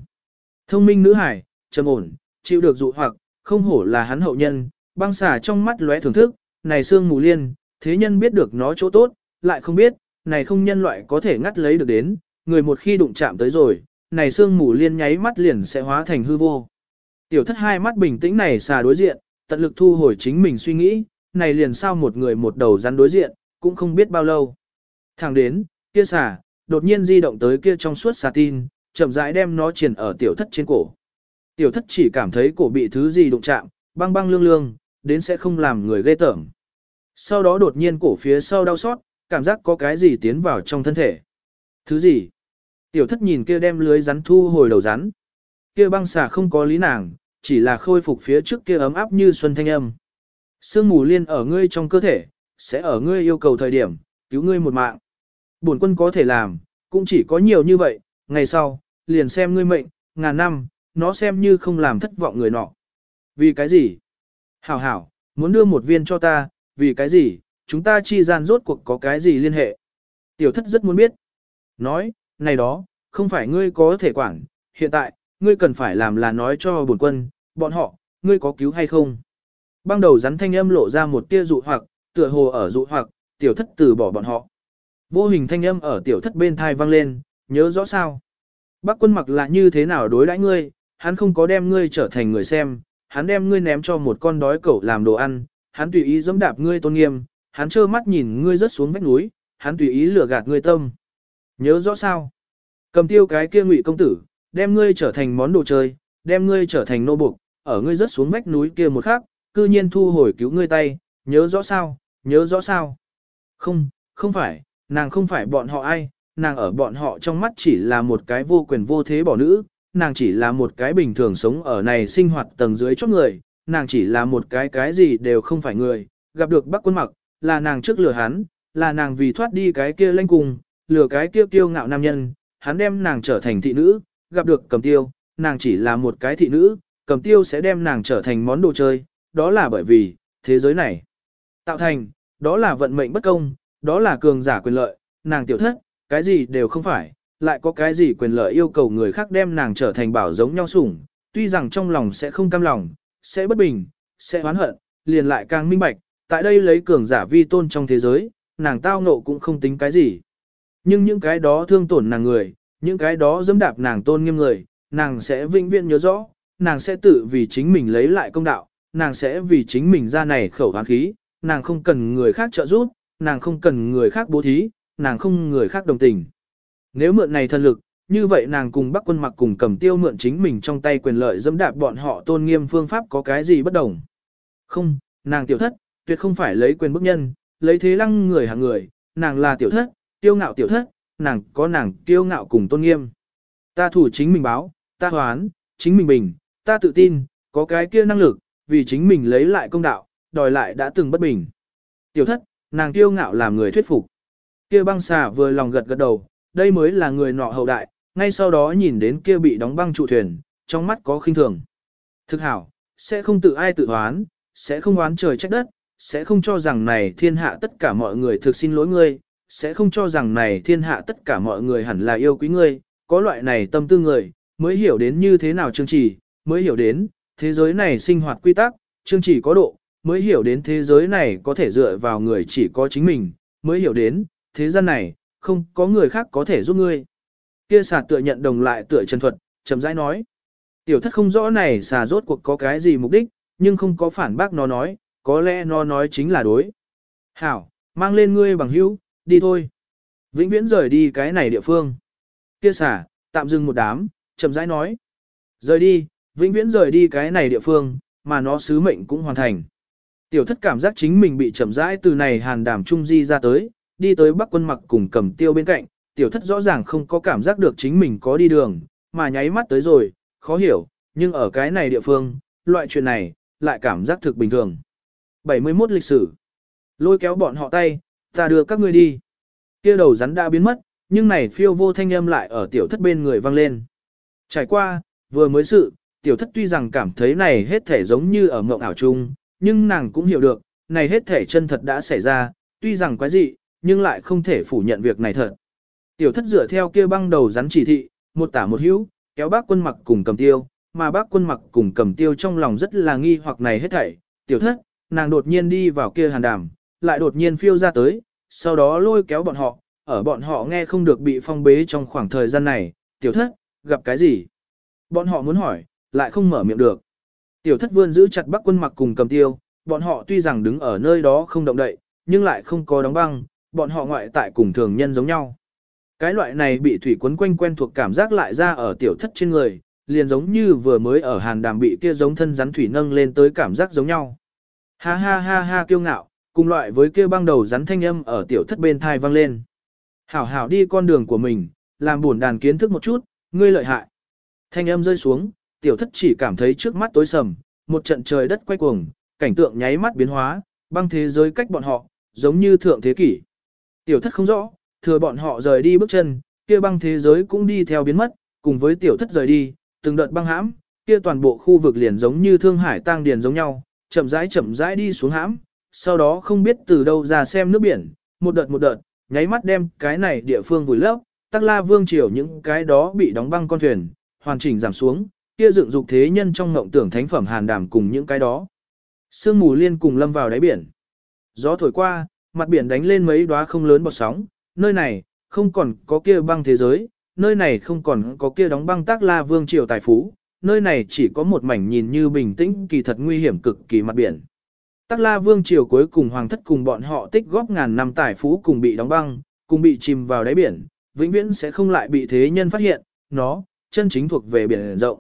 Thông minh nữ hải, trầm ổn, chịu được dụ hoặc, không hổ là hắn hậu nhân, băng xà trong mắt lóe thưởng thức, này xương mù liên, thế nhân biết được nó chỗ tốt, lại không biết, này không nhân loại có thể ngắt lấy được đến, người một khi đụng chạm tới rồi, này xương mù liên nháy mắt liền sẽ hóa thành hư vô. Tiểu thất hai mắt bình tĩnh này xà đối diện, tận lực thu hồi chính mình suy nghĩ, này liền sao một người một đầu rắn đối diện, cũng không biết bao lâu. Thẳng đến, kia xà, đột nhiên di động tới kia trong suốt xà tin, chậm rãi đem nó triển ở tiểu thất trên cổ. Tiểu thất chỉ cảm thấy cổ bị thứ gì đụng chạm, băng băng lương lương, đến sẽ không làm người ghê tởm. Sau đó đột nhiên cổ phía sau đau xót, cảm giác có cái gì tiến vào trong thân thể. Thứ gì? Tiểu thất nhìn kia đem lưới rắn thu hồi đầu rắn. Kia băng xà không có lý nàng, chỉ là khôi phục phía trước kia ấm áp như xuân thanh âm. Sương mù liên ở ngươi trong cơ thể, sẽ ở ngươi yêu cầu thời điểm, cứu ngươi một mạng. Bổn quân có thể làm, cũng chỉ có nhiều như vậy, ngày sau, liền xem ngươi mệnh, ngàn năm, nó xem như không làm thất vọng người nọ. Vì cái gì? Hảo hảo, muốn đưa một viên cho ta, vì cái gì, chúng ta chi gian rốt cuộc có cái gì liên hệ? Tiểu thất rất muốn biết. Nói, này đó, không phải ngươi có thể quản, hiện tại, ngươi cần phải làm là nói cho bổn quân, bọn họ, ngươi có cứu hay không? Băng đầu rắn thanh âm lộ ra một tia dụ hoặc, tựa hồ ở dụ hoặc, tiểu thất từ bỏ bọn họ. Vô hình thanh âm ở tiểu thất bên thai vang lên, nhớ rõ sao? Bác quân mặc là như thế nào đối đãi ngươi, hắn không có đem ngươi trở thành người xem, hắn đem ngươi ném cho một con đói cẩu làm đồ ăn, hắn tùy ý dẫm đạp ngươi tôn nghiêm, hắn trơ mắt nhìn ngươi rớt xuống vách núi, hắn tùy ý lừa gạt ngươi tâm. Nhớ rõ sao? Cầm tiêu cái kia ngụy công tử, đem ngươi trở thành món đồ chơi, đem ngươi trở thành nô buộc, ở ngươi rớt xuống vách núi kia một khắc, cư nhiên thu hồi cứu ngươi tay, nhớ rõ sao? Nhớ rõ sao? Không, không phải, nàng không phải bọn họ ai, nàng ở bọn họ trong mắt chỉ là một cái vô quyền vô thế bỏ nữ, nàng chỉ là một cái bình thường sống ở này sinh hoạt tầng dưới chót người, nàng chỉ là một cái cái gì đều không phải người, gặp được bác quân mặc, là nàng trước lừa hắn, là nàng vì thoát đi cái kia lanh cùng, lừa cái kia kiêu ngạo nam nhân, hắn đem nàng trở thành thị nữ, gặp được cầm tiêu, nàng chỉ là một cái thị nữ, cầm tiêu sẽ đem nàng trở thành món đồ chơi, đó là bởi vì, thế giới này tạo thành, đó là vận mệnh bất công, đó là cường giả quyền lợi, nàng tiểu thất, cái gì đều không phải, lại có cái gì quyền lợi yêu cầu người khác đem nàng trở thành bảo giống nhau sủng, tuy rằng trong lòng sẽ không cam lòng, sẽ bất bình, sẽ oán hận, liền lại càng minh bạch, tại đây lấy cường giả vi tôn trong thế giới, nàng tao nộ cũng không tính cái gì. Nhưng những cái đó thương tổn nàng người, những cái đó dẫm đạp nàng tôn nghiêm người, nàng sẽ vĩnh viễn nhớ rõ, nàng sẽ tự vì chính mình lấy lại công đạo, nàng sẽ vì chính mình ra này khẩu hoán khí, nàng không cần người khác trợ giúp, nàng không cần người khác bố thí, nàng không người khác đồng tình. Nếu mượn này thân lực, như vậy nàng cùng Bắc quân mặc cùng cầm tiêu mượn chính mình trong tay quyền lợi dẫm đạp bọn họ tôn nghiêm phương pháp có cái gì bất đồng. Không, nàng tiểu thất, tuyệt không phải lấy quyền bức nhân, lấy thế lăng người hàng người, nàng là tiểu thất, tiêu ngạo tiểu thất, nàng có nàng tiêu ngạo cùng tôn nghiêm. Ta thủ chính mình báo, ta hoán, chính mình bình, ta tự tin, có cái kia năng lực, vì chính mình lấy lại công đạo, đòi lại đã từng bất bình. Tiểu thất, nàng tiêu ngạo làm người thuyết phục. Kia băng xà vừa lòng gật gật đầu, đây mới là người nọ hậu đại, ngay sau đó nhìn đến kia bị đóng băng trụ thuyền, trong mắt có khinh thường. Thực hảo, sẽ không tự ai tự hoán, sẽ không oán trời trách đất, sẽ không cho rằng này thiên hạ tất cả mọi người thực xin lỗi ngươi, sẽ không cho rằng này thiên hạ tất cả mọi người hẳn là yêu quý ngươi, có loại này tâm tư người, mới hiểu đến như thế nào chương chỉ, mới hiểu đến, thế giới này sinh hoạt quy tắc, chương chỉ có độ, mới hiểu đến thế giới này có thể dựa vào người chỉ có chính mình, mới hiểu đến, thế gian này, không có người khác có thể giúp ngươi. Kia xà tựa nhận đồng lại tựa chân thuật, chậm rãi nói. Tiểu thất không rõ này xà rốt cuộc có cái gì mục đích, nhưng không có phản bác nó nói, có lẽ nó nói chính là đối. Hảo, mang lên ngươi bằng hữu, đi thôi. Vĩnh viễn rời đi cái này địa phương. Kia xà, tạm dừng một đám, chậm rãi nói. Rời đi, vĩnh viễn rời đi cái này địa phương, mà nó sứ mệnh cũng hoàn thành. Tiểu thất cảm giác chính mình bị chậm rãi từ này hàn đảm trung di ra tới, đi tới bắc quân mặc cùng cầm tiêu bên cạnh, tiểu thất rõ ràng không có cảm giác được chính mình có đi đường, mà nháy mắt tới rồi, khó hiểu, nhưng ở cái này địa phương, loại chuyện này, lại cảm giác thực bình thường. 71 lịch sử. Lôi kéo bọn họ tay, ta đưa các ngươi đi. Kia đầu rắn đã biến mất, nhưng này phiêu vô thanh âm lại ở tiểu thất bên người vang lên. Trải qua, vừa mới sự, tiểu thất tuy rằng cảm thấy này hết thể giống như ở mộng ảo chung, nhưng nàng cũng hiểu được, này hết thể chân thật đã xảy ra, tuy rằng quái dị, nhưng lại không thể phủ nhận việc này thật. Tiểu thất dựa theo kia băng đầu rắn chỉ thị, một tả một hữu, kéo bác quân mặc cùng cầm tiêu, mà bác quân mặc cùng cầm tiêu trong lòng rất là nghi hoặc này hết thảy. Tiểu thất, nàng đột nhiên đi vào kia hàn đàm, lại đột nhiên phiêu ra tới, sau đó lôi kéo bọn họ, ở bọn họ nghe không được bị phong bế trong khoảng thời gian này, tiểu thất, gặp cái gì? Bọn họ muốn hỏi, lại không mở miệng được. Tiểu thất vươn giữ chặt bác quân mặc cùng cầm tiêu, bọn họ tuy rằng đứng ở nơi đó không động đậy, nhưng lại không có đóng băng, bọn họ ngoại tại cùng thường nhân giống nhau. Cái loại này bị thủy quấn quanh quen thuộc cảm giác lại ra ở tiểu thất trên người, liền giống như vừa mới ở hàn đàm bị kia giống thân rắn thủy nâng lên tới cảm giác giống nhau. Ha ha ha ha kiêu ngạo, cùng loại với kia băng đầu rắn thanh âm ở tiểu thất bên thai vang lên. Hảo hảo đi con đường của mình, làm buồn đàn kiến thức một chút, ngươi lợi hại. Thanh âm rơi xuống, tiểu thất chỉ cảm thấy trước mắt tối sầm, một trận trời đất quay cuồng, cảnh tượng nháy mắt biến hóa, băng thế giới cách bọn họ, giống như thượng thế kỷ. Tiểu thất không rõ, thừa bọn họ rời đi bước chân, kia băng thế giới cũng đi theo biến mất, cùng với tiểu thất rời đi, từng đợt băng hãm, kia toàn bộ khu vực liền giống như thương hải tăng điền giống nhau, chậm rãi chậm rãi đi xuống hãm, sau đó không biết từ đâu ra xem nước biển, một đợt một đợt, nháy mắt đem cái này địa phương vùi lấp, tắc la vương triều những cái đó bị đóng băng con thuyền, hoàn chỉnh giảm xuống, kia dựng dục thế nhân trong ngộng tưởng thánh phẩm hàn đàm cùng những cái đó. Sương mù liên cùng lâm vào đáy biển. Gió thổi qua, mặt biển đánh lên mấy đóa không lớn bọt sóng, nơi này, không còn có kia băng thế giới, nơi này không còn có kia đóng băng tác la vương triều tài phú, nơi này chỉ có một mảnh nhìn như bình tĩnh kỳ thật nguy hiểm cực kỳ mặt biển. Tác La Vương triều cuối cùng hoàng thất cùng bọn họ tích góp ngàn năm tài phú cùng bị đóng băng, cùng bị chìm vào đáy biển, vĩnh viễn sẽ không lại bị thế nhân phát hiện, nó, chân chính thuộc về biển rộng.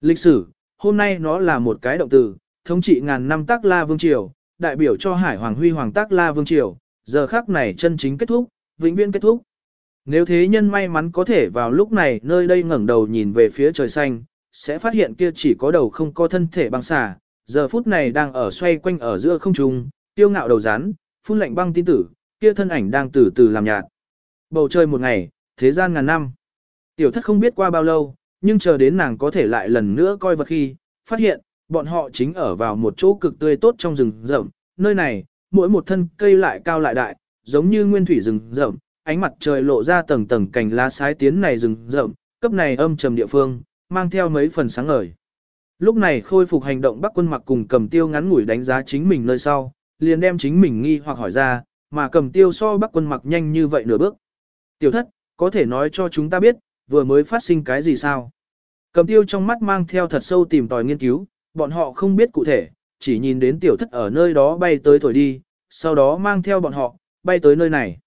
Lịch sử, hôm nay nó là một cái động từ, thống trị ngàn năm Tác La Vương triều, đại biểu cho Hải Hoàng Huy Hoàng Tác La Vương triều, giờ khắc này chân chính kết thúc, vĩnh viễn kết thúc. Nếu thế nhân may mắn có thể vào lúc này nơi đây ngẩng đầu nhìn về phía trời xanh, sẽ phát hiện kia chỉ có đầu không có thân thể băng xà, giờ phút này đang ở xoay quanh ở giữa không trung, tiêu ngạo đầu rán, phun lạnh băng tin tử, kia thân ảnh đang từ từ làm nhạt. Bầu trời một ngày, thế gian ngàn năm. Tiểu thất không biết qua bao lâu, nhưng chờ đến nàng có thể lại lần nữa coi vật khi, phát hiện, bọn họ chính ở vào một chỗ cực tươi tốt trong rừng rậm, nơi này, mỗi một thân cây lại cao lại đại, giống như nguyên thủy rừng rậm, ánh mặt trời lộ ra tầng tầng cành lá sái tiến này rừng rậm, cấp này âm trầm địa phương, mang theo mấy phần sáng ngời. Lúc này khôi phục hành động Bắc quân mặc cùng cầm tiêu ngắn ngủi đánh giá chính mình nơi sau, liền đem chính mình nghi hoặc hỏi ra, mà cầm tiêu so Bắc quân mặc nhanh như vậy nửa bước. Tiểu thất, có thể nói cho chúng ta biết, vừa mới phát sinh cái gì sao? Cầm tiêu trong mắt mang theo thật sâu tìm tòi nghiên cứu, bọn họ không biết cụ thể, chỉ nhìn đến tiểu thất ở nơi đó bay tới thổi đi, sau đó mang theo bọn họ, bay tới nơi này.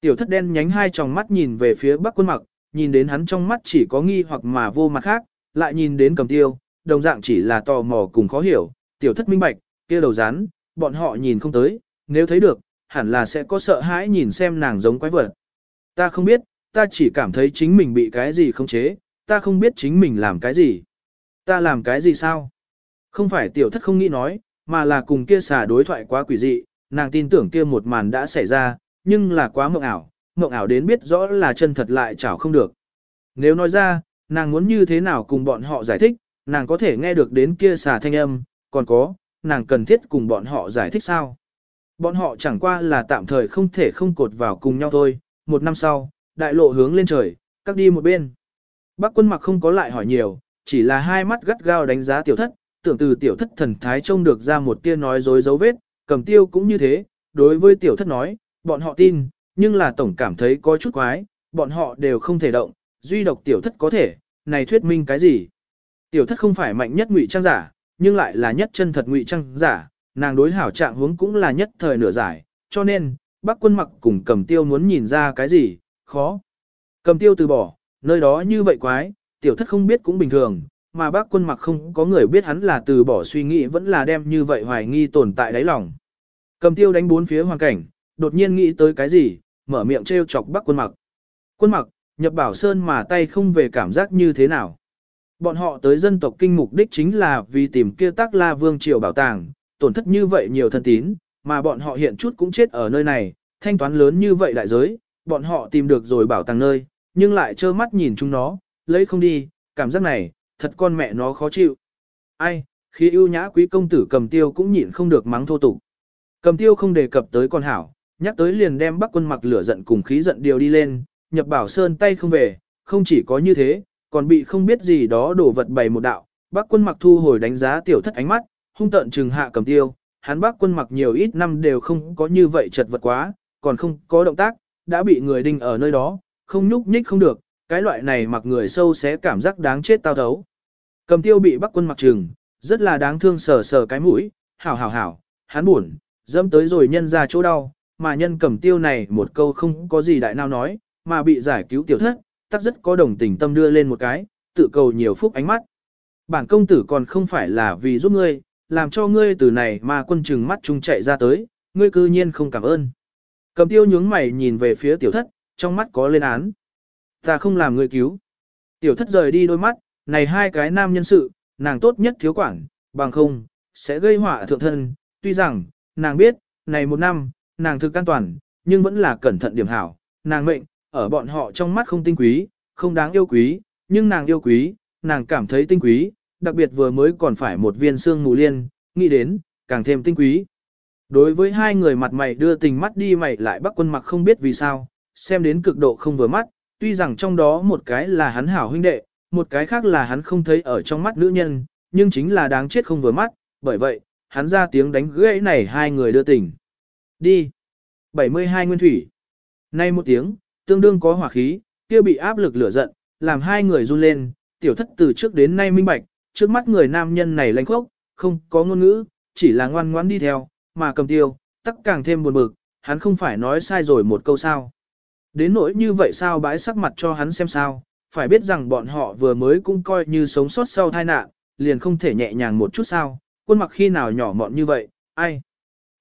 Tiểu thất đen nhánh hai tròng mắt nhìn về phía bắc quân mặc, nhìn đến hắn trong mắt chỉ có nghi hoặc mà vô mặt khác, lại nhìn đến cầm tiêu, đồng dạng chỉ là tò mò cùng khó hiểu, tiểu thất minh bạch, kia đầu rán, bọn họ nhìn không tới, nếu thấy được, hẳn là sẽ có sợ hãi nhìn xem nàng giống quái vật. Ta không biết, ta chỉ cảm thấy chính mình bị cái gì không chế, ta không biết chính mình làm cái gì. Ta làm cái gì sao? Không phải tiểu thất không nghĩ nói, mà là cùng kia xà đối thoại quá quỷ dị, nàng tin tưởng kia một màn đã xảy ra, nhưng là quá mộng ảo, mộng ảo đến biết rõ là chân thật lại chảo không được. Nếu nói ra, nàng muốn như thế nào cùng bọn họ giải thích, nàng có thể nghe được đến kia xà thanh âm, còn có, nàng cần thiết cùng bọn họ giải thích sao. Bọn họ chẳng qua là tạm thời không thể không cột vào cùng nhau thôi, một năm sau, đại lộ hướng lên trời, các đi một bên. Bác quân mặc không có lại hỏi nhiều, chỉ là hai mắt gắt gao đánh giá tiểu thất, tưởng từ tiểu thất thần thái trông được ra một tia nói dối dấu vết, cầm tiêu cũng như thế, đối với tiểu thất nói, bọn họ tin, nhưng là tổng cảm thấy có chút quái, bọn họ đều không thể động, duy độc tiểu thất có thể, này thuyết minh cái gì? Tiểu thất không phải mạnh nhất ngụy trang giả, nhưng lại là nhất chân thật ngụy trang giả, nàng đối hảo trạng hướng cũng là nhất thời nửa giải, cho nên, bác quân mặc cùng cầm tiêu muốn nhìn ra cái gì, khó. Cầm tiêu từ bỏ, nơi đó như vậy quái, tiểu thất không biết cũng bình thường, mà bác quân mặc không có người biết hắn là từ bỏ suy nghĩ vẫn là đem như vậy hoài nghi tồn tại đáy lòng. Cầm tiêu đánh bốn phía hoàn cảnh, đột nhiên nghĩ tới cái gì, mở miệng trêu chọc bác quân mặc. Quân mặc, nhập bảo sơn mà tay không về cảm giác như thế nào. Bọn họ tới dân tộc kinh mục đích chính là vì tìm kia tác la vương triều bảo tàng, tổn thất như vậy nhiều thân tín, mà bọn họ hiện chút cũng chết ở nơi này, thanh toán lớn như vậy đại giới, bọn họ tìm được rồi bảo tàng nơi, nhưng lại trơ mắt nhìn chúng nó, lấy không đi, cảm giác này, thật con mẹ nó khó chịu. Ai, khi ưu nhã quý công tử cầm tiêu cũng nhịn không được mắng thô tục. Cầm tiêu không đề cập tới con hảo, nhắc tới liền đem bắc quân mặc lửa giận cùng khí giận điều đi lên, nhập bảo sơn tay không về, không chỉ có như thế, còn bị không biết gì đó đổ vật bày một đạo, bắc quân mặc thu hồi đánh giá tiểu thất ánh mắt, hung tận trừng hạ cầm tiêu, hắn bắc quân mặc nhiều ít năm đều không có như vậy chật vật quá, còn không có động tác, đã bị người đinh ở nơi đó, không nhúc nhích không được, cái loại này mặc người sâu sẽ cảm giác đáng chết tao thấu. Cầm tiêu bị bắc quân mặc trừng, rất là đáng thương sờ sờ cái mũi, hảo hảo hảo, hắn buồn, dẫm tới rồi nhân ra chỗ đau, mà nhân cầm tiêu này một câu không có gì đại nào nói, mà bị giải cứu tiểu thất, tắc rất có đồng tình tâm đưa lên một cái, tự cầu nhiều phúc ánh mắt. Bản công tử còn không phải là vì giúp ngươi, làm cho ngươi từ này mà quân trừng mắt chung chạy ra tới, ngươi cư nhiên không cảm ơn. Cầm tiêu nhướng mày nhìn về phía tiểu thất, trong mắt có lên án. Ta không làm ngươi cứu. Tiểu thất rời đi đôi mắt, này hai cái nam nhân sự, nàng tốt nhất thiếu quản, bằng không, sẽ gây họa thượng thân. Tuy rằng, nàng biết, này một năm, nàng thực an toàn, nhưng vẫn là cẩn thận điểm hảo. Nàng mệnh, ở bọn họ trong mắt không tinh quý, không đáng yêu quý, nhưng nàng yêu quý, nàng cảm thấy tinh quý, đặc biệt vừa mới còn phải một viên xương mù liên, nghĩ đến, càng thêm tinh quý. Đối với hai người mặt mày đưa tình mắt đi mày lại bắc quân mặc không biết vì sao, xem đến cực độ không vừa mắt, tuy rằng trong đó một cái là hắn hảo huynh đệ, một cái khác là hắn không thấy ở trong mắt nữ nhân, nhưng chính là đáng chết không vừa mắt, bởi vậy, hắn ra tiếng đánh gãy này hai người đưa tình. Đi. 72 Nguyên Thủy. Nay một tiếng, tương đương có hỏa khí, kia bị áp lực lửa giận, làm hai người run lên, tiểu thất từ trước đến nay minh bạch, trước mắt người nam nhân này lãnh khốc, không có ngôn ngữ, chỉ là ngoan ngoãn đi theo, mà cầm tiêu, tắc càng thêm buồn bực, hắn không phải nói sai rồi một câu sao. Đến nỗi như vậy sao bãi sắc mặt cho hắn xem sao, phải biết rằng bọn họ vừa mới cũng coi như sống sót sau tai nạn, liền không thể nhẹ nhàng một chút sao, quân mặc khi nào nhỏ mọn như vậy, ai.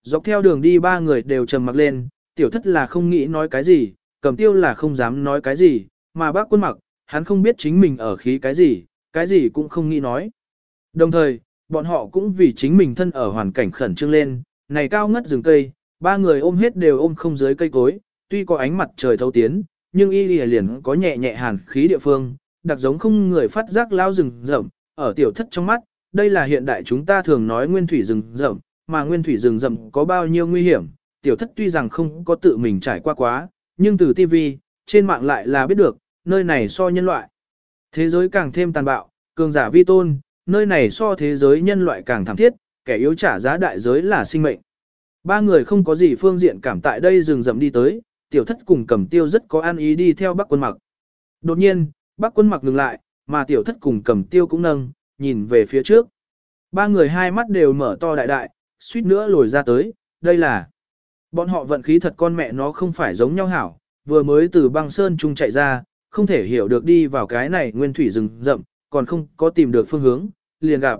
Dọc theo đường đi ba người đều trầm mặc lên, tiểu thất là không nghĩ nói cái gì, cầm tiêu là không dám nói cái gì, mà bác quân mặc, hắn không biết chính mình ở khí cái gì, cái gì cũng không nghĩ nói. Đồng thời, bọn họ cũng vì chính mình thân ở hoàn cảnh khẩn trương lên, này cao ngất rừng cây, ba người ôm hết đều ôm không dưới cây cối, tuy có ánh mặt trời thấu tiến, nhưng y lìa liền có nhẹ nhẹ hàn khí địa phương, đặc giống không người phát giác lao rừng rậm, ở tiểu thất trong mắt, đây là hiện đại chúng ta thường nói nguyên thủy rừng rậm, mà nguyên thủy rừng rậm có bao nhiêu nguy hiểm, tiểu thất tuy rằng không có tự mình trải qua quá, nhưng từ TV, trên mạng lại là biết được, nơi này so nhân loại. Thế giới càng thêm tàn bạo, cường giả vi tôn, nơi này so thế giới nhân loại càng thảm thiết, kẻ yếu trả giá đại giới là sinh mệnh. Ba người không có gì phương diện cảm tại đây rừng rậm đi tới, tiểu thất cùng cầm tiêu rất có an ý đi theo bác quân mặc. Đột nhiên, bác quân mặc ngừng lại, mà tiểu thất cùng cầm tiêu cũng nâng, nhìn về phía trước. Ba người hai mắt đều mở to đại đại, suýt nữa lồi ra tới, đây là. Bọn họ vận khí thật con mẹ nó không phải giống nhau hảo, vừa mới từ băng sơn trung chạy ra, không thể hiểu được đi vào cái này nguyên thủy rừng rậm, còn không có tìm được phương hướng, liền gặp.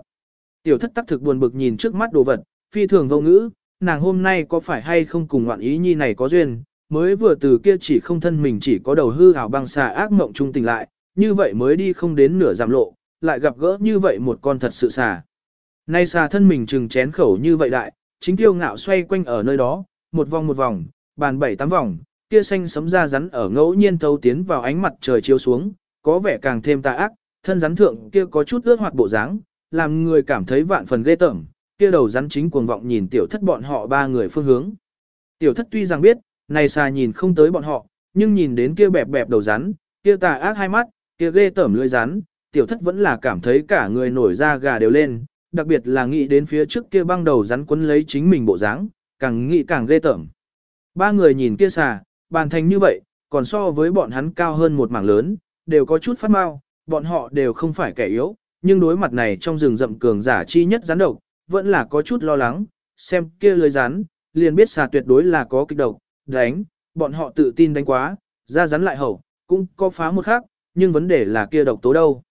Tiểu thất tắc thực buồn bực nhìn trước mắt đồ vật, phi thường vô ngữ, nàng hôm nay có phải hay không cùng ngoạn ý nhi này có duyên, mới vừa từ kia chỉ không thân mình chỉ có đầu hư ảo băng xà ác mộng trung tỉnh lại, như vậy mới đi không đến nửa giảm lộ, lại gặp gỡ như vậy một con thật sự xà. Nay xà thân mình trừng chén khẩu như vậy đại, chính tiêu ngạo xoay quanh ở nơi đó, một vòng một vòng, bàn bảy tám vòng, kia xanh sấm ra rắn ở ngẫu nhiên thấu tiến vào ánh mặt trời chiếu xuống, có vẻ càng thêm tà ác, thân rắn thượng kia có chút ướt hoạt bộ dáng, làm người cảm thấy vạn phần ghê tởm, kia đầu rắn chính cuồng vọng nhìn tiểu thất bọn họ ba người phương hướng. Tiểu thất tuy rằng biết, này xà nhìn không tới bọn họ, nhưng nhìn đến kia bẹp bẹp đầu rắn, kia tà ác hai mắt, kia ghê tởm lưỡi rắn, tiểu thất vẫn là cảm thấy cả người nổi da gà đều lên, đặc biệt là nghĩ đến phía trước kia băng đầu rắn quấn lấy chính mình bộ dáng, càng nghĩ càng ghê tởm. Ba người nhìn kia xà, bàn thành như vậy, còn so với bọn hắn cao hơn một mảng lớn, đều có chút phát mau, bọn họ đều không phải kẻ yếu, nhưng đối mặt này trong rừng rậm cường giả chi nhất rắn độc, vẫn là có chút lo lắng, xem kia lưới rắn, liền biết xà tuyệt đối là có kịch độc, đánh, bọn họ tự tin đánh quá, ra rắn lại hậu, cũng có phá một khác, nhưng vấn đề là kia độc tố đâu.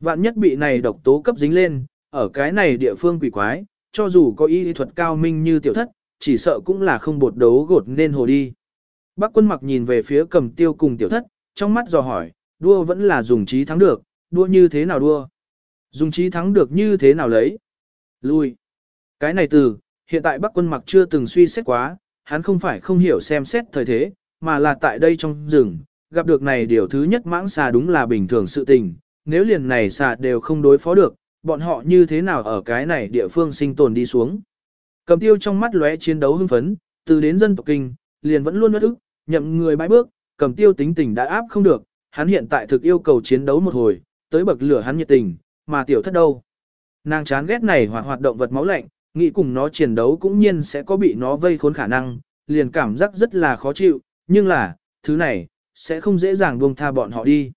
Vạn nhất bị này độc tố cấp dính lên, ở cái này địa phương quỷ quái, cho dù có y thuật cao minh như tiểu thất, chỉ sợ cũng là không bột đấu gột nên hồ đi. Bác quân mặc nhìn về phía cầm tiêu cùng tiểu thất, trong mắt dò hỏi, đua vẫn là dùng trí thắng được, đua như thế nào đua? Dùng trí thắng được như thế nào lấy? Lui. Cái này từ, hiện tại bác quân mặc chưa từng suy xét quá, hắn không phải không hiểu xem xét thời thế, mà là tại đây trong rừng, gặp được này điều thứ nhất mãng xà đúng là bình thường sự tình, nếu liền này xà đều không đối phó được, bọn họ như thế nào ở cái này địa phương sinh tồn đi xuống. Cầm tiêu trong mắt lóe chiến đấu hưng phấn, từ đến dân tộc kinh, liền vẫn luôn nuốt ức, nhậm người bãi bước, cầm tiêu tính tình đã áp không được, hắn hiện tại thực yêu cầu chiến đấu một hồi, tới bậc lửa hắn nhiệt tình, mà tiểu thất đâu. Nàng chán ghét này hoạt hoạt động vật máu lạnh, nghĩ cùng nó chiến đấu cũng nhiên sẽ có bị nó vây khốn khả năng, liền cảm giác rất là khó chịu, nhưng là, thứ này, sẽ không dễ dàng buông tha bọn họ đi.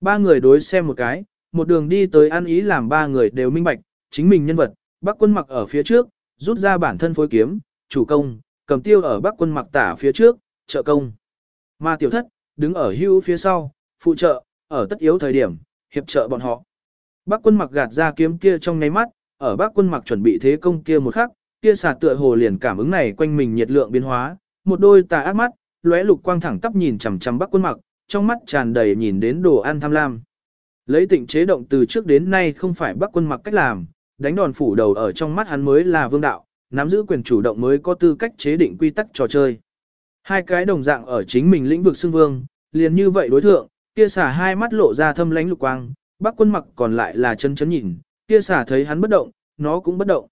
Ba người đối xem một cái, một đường đi tới ăn ý làm ba người đều minh bạch, chính mình nhân vật, bác quân mặc ở phía trước, rút ra bản thân phối kiếm, chủ công, cầm tiêu ở bác quân mặc tả phía trước, trợ công. Mà tiểu thất, đứng ở hưu phía sau, phụ trợ, ở tất yếu thời điểm, hiệp trợ bọn họ. Bác quân mặc gạt ra kiếm kia trong ngáy mắt, ở bác quân mặc chuẩn bị thế công kia một khắc, kia xà tựa hồ liền cảm ứng này quanh mình nhiệt lượng biến hóa, một đôi tà ác mắt, lóe lục quang thẳng tắp nhìn chằm chằm bác quân mặc, trong mắt tràn đầy nhìn đến đồ ăn tham lam. Lấy tịnh chế động từ trước đến nay không phải bác quân mặc cách làm, đánh đòn phủ đầu ở trong mắt hắn mới là vương đạo, nắm giữ quyền chủ động mới có tư cách chế định quy tắc trò chơi. Hai cái đồng dạng ở chính mình lĩnh vực xưng vương, liền như vậy đối thượng, kia xả hai mắt lộ ra thâm lánh lục quang, bác quân mặc còn lại là chân chấn nhìn, kia xả thấy hắn bất động, nó cũng bất động.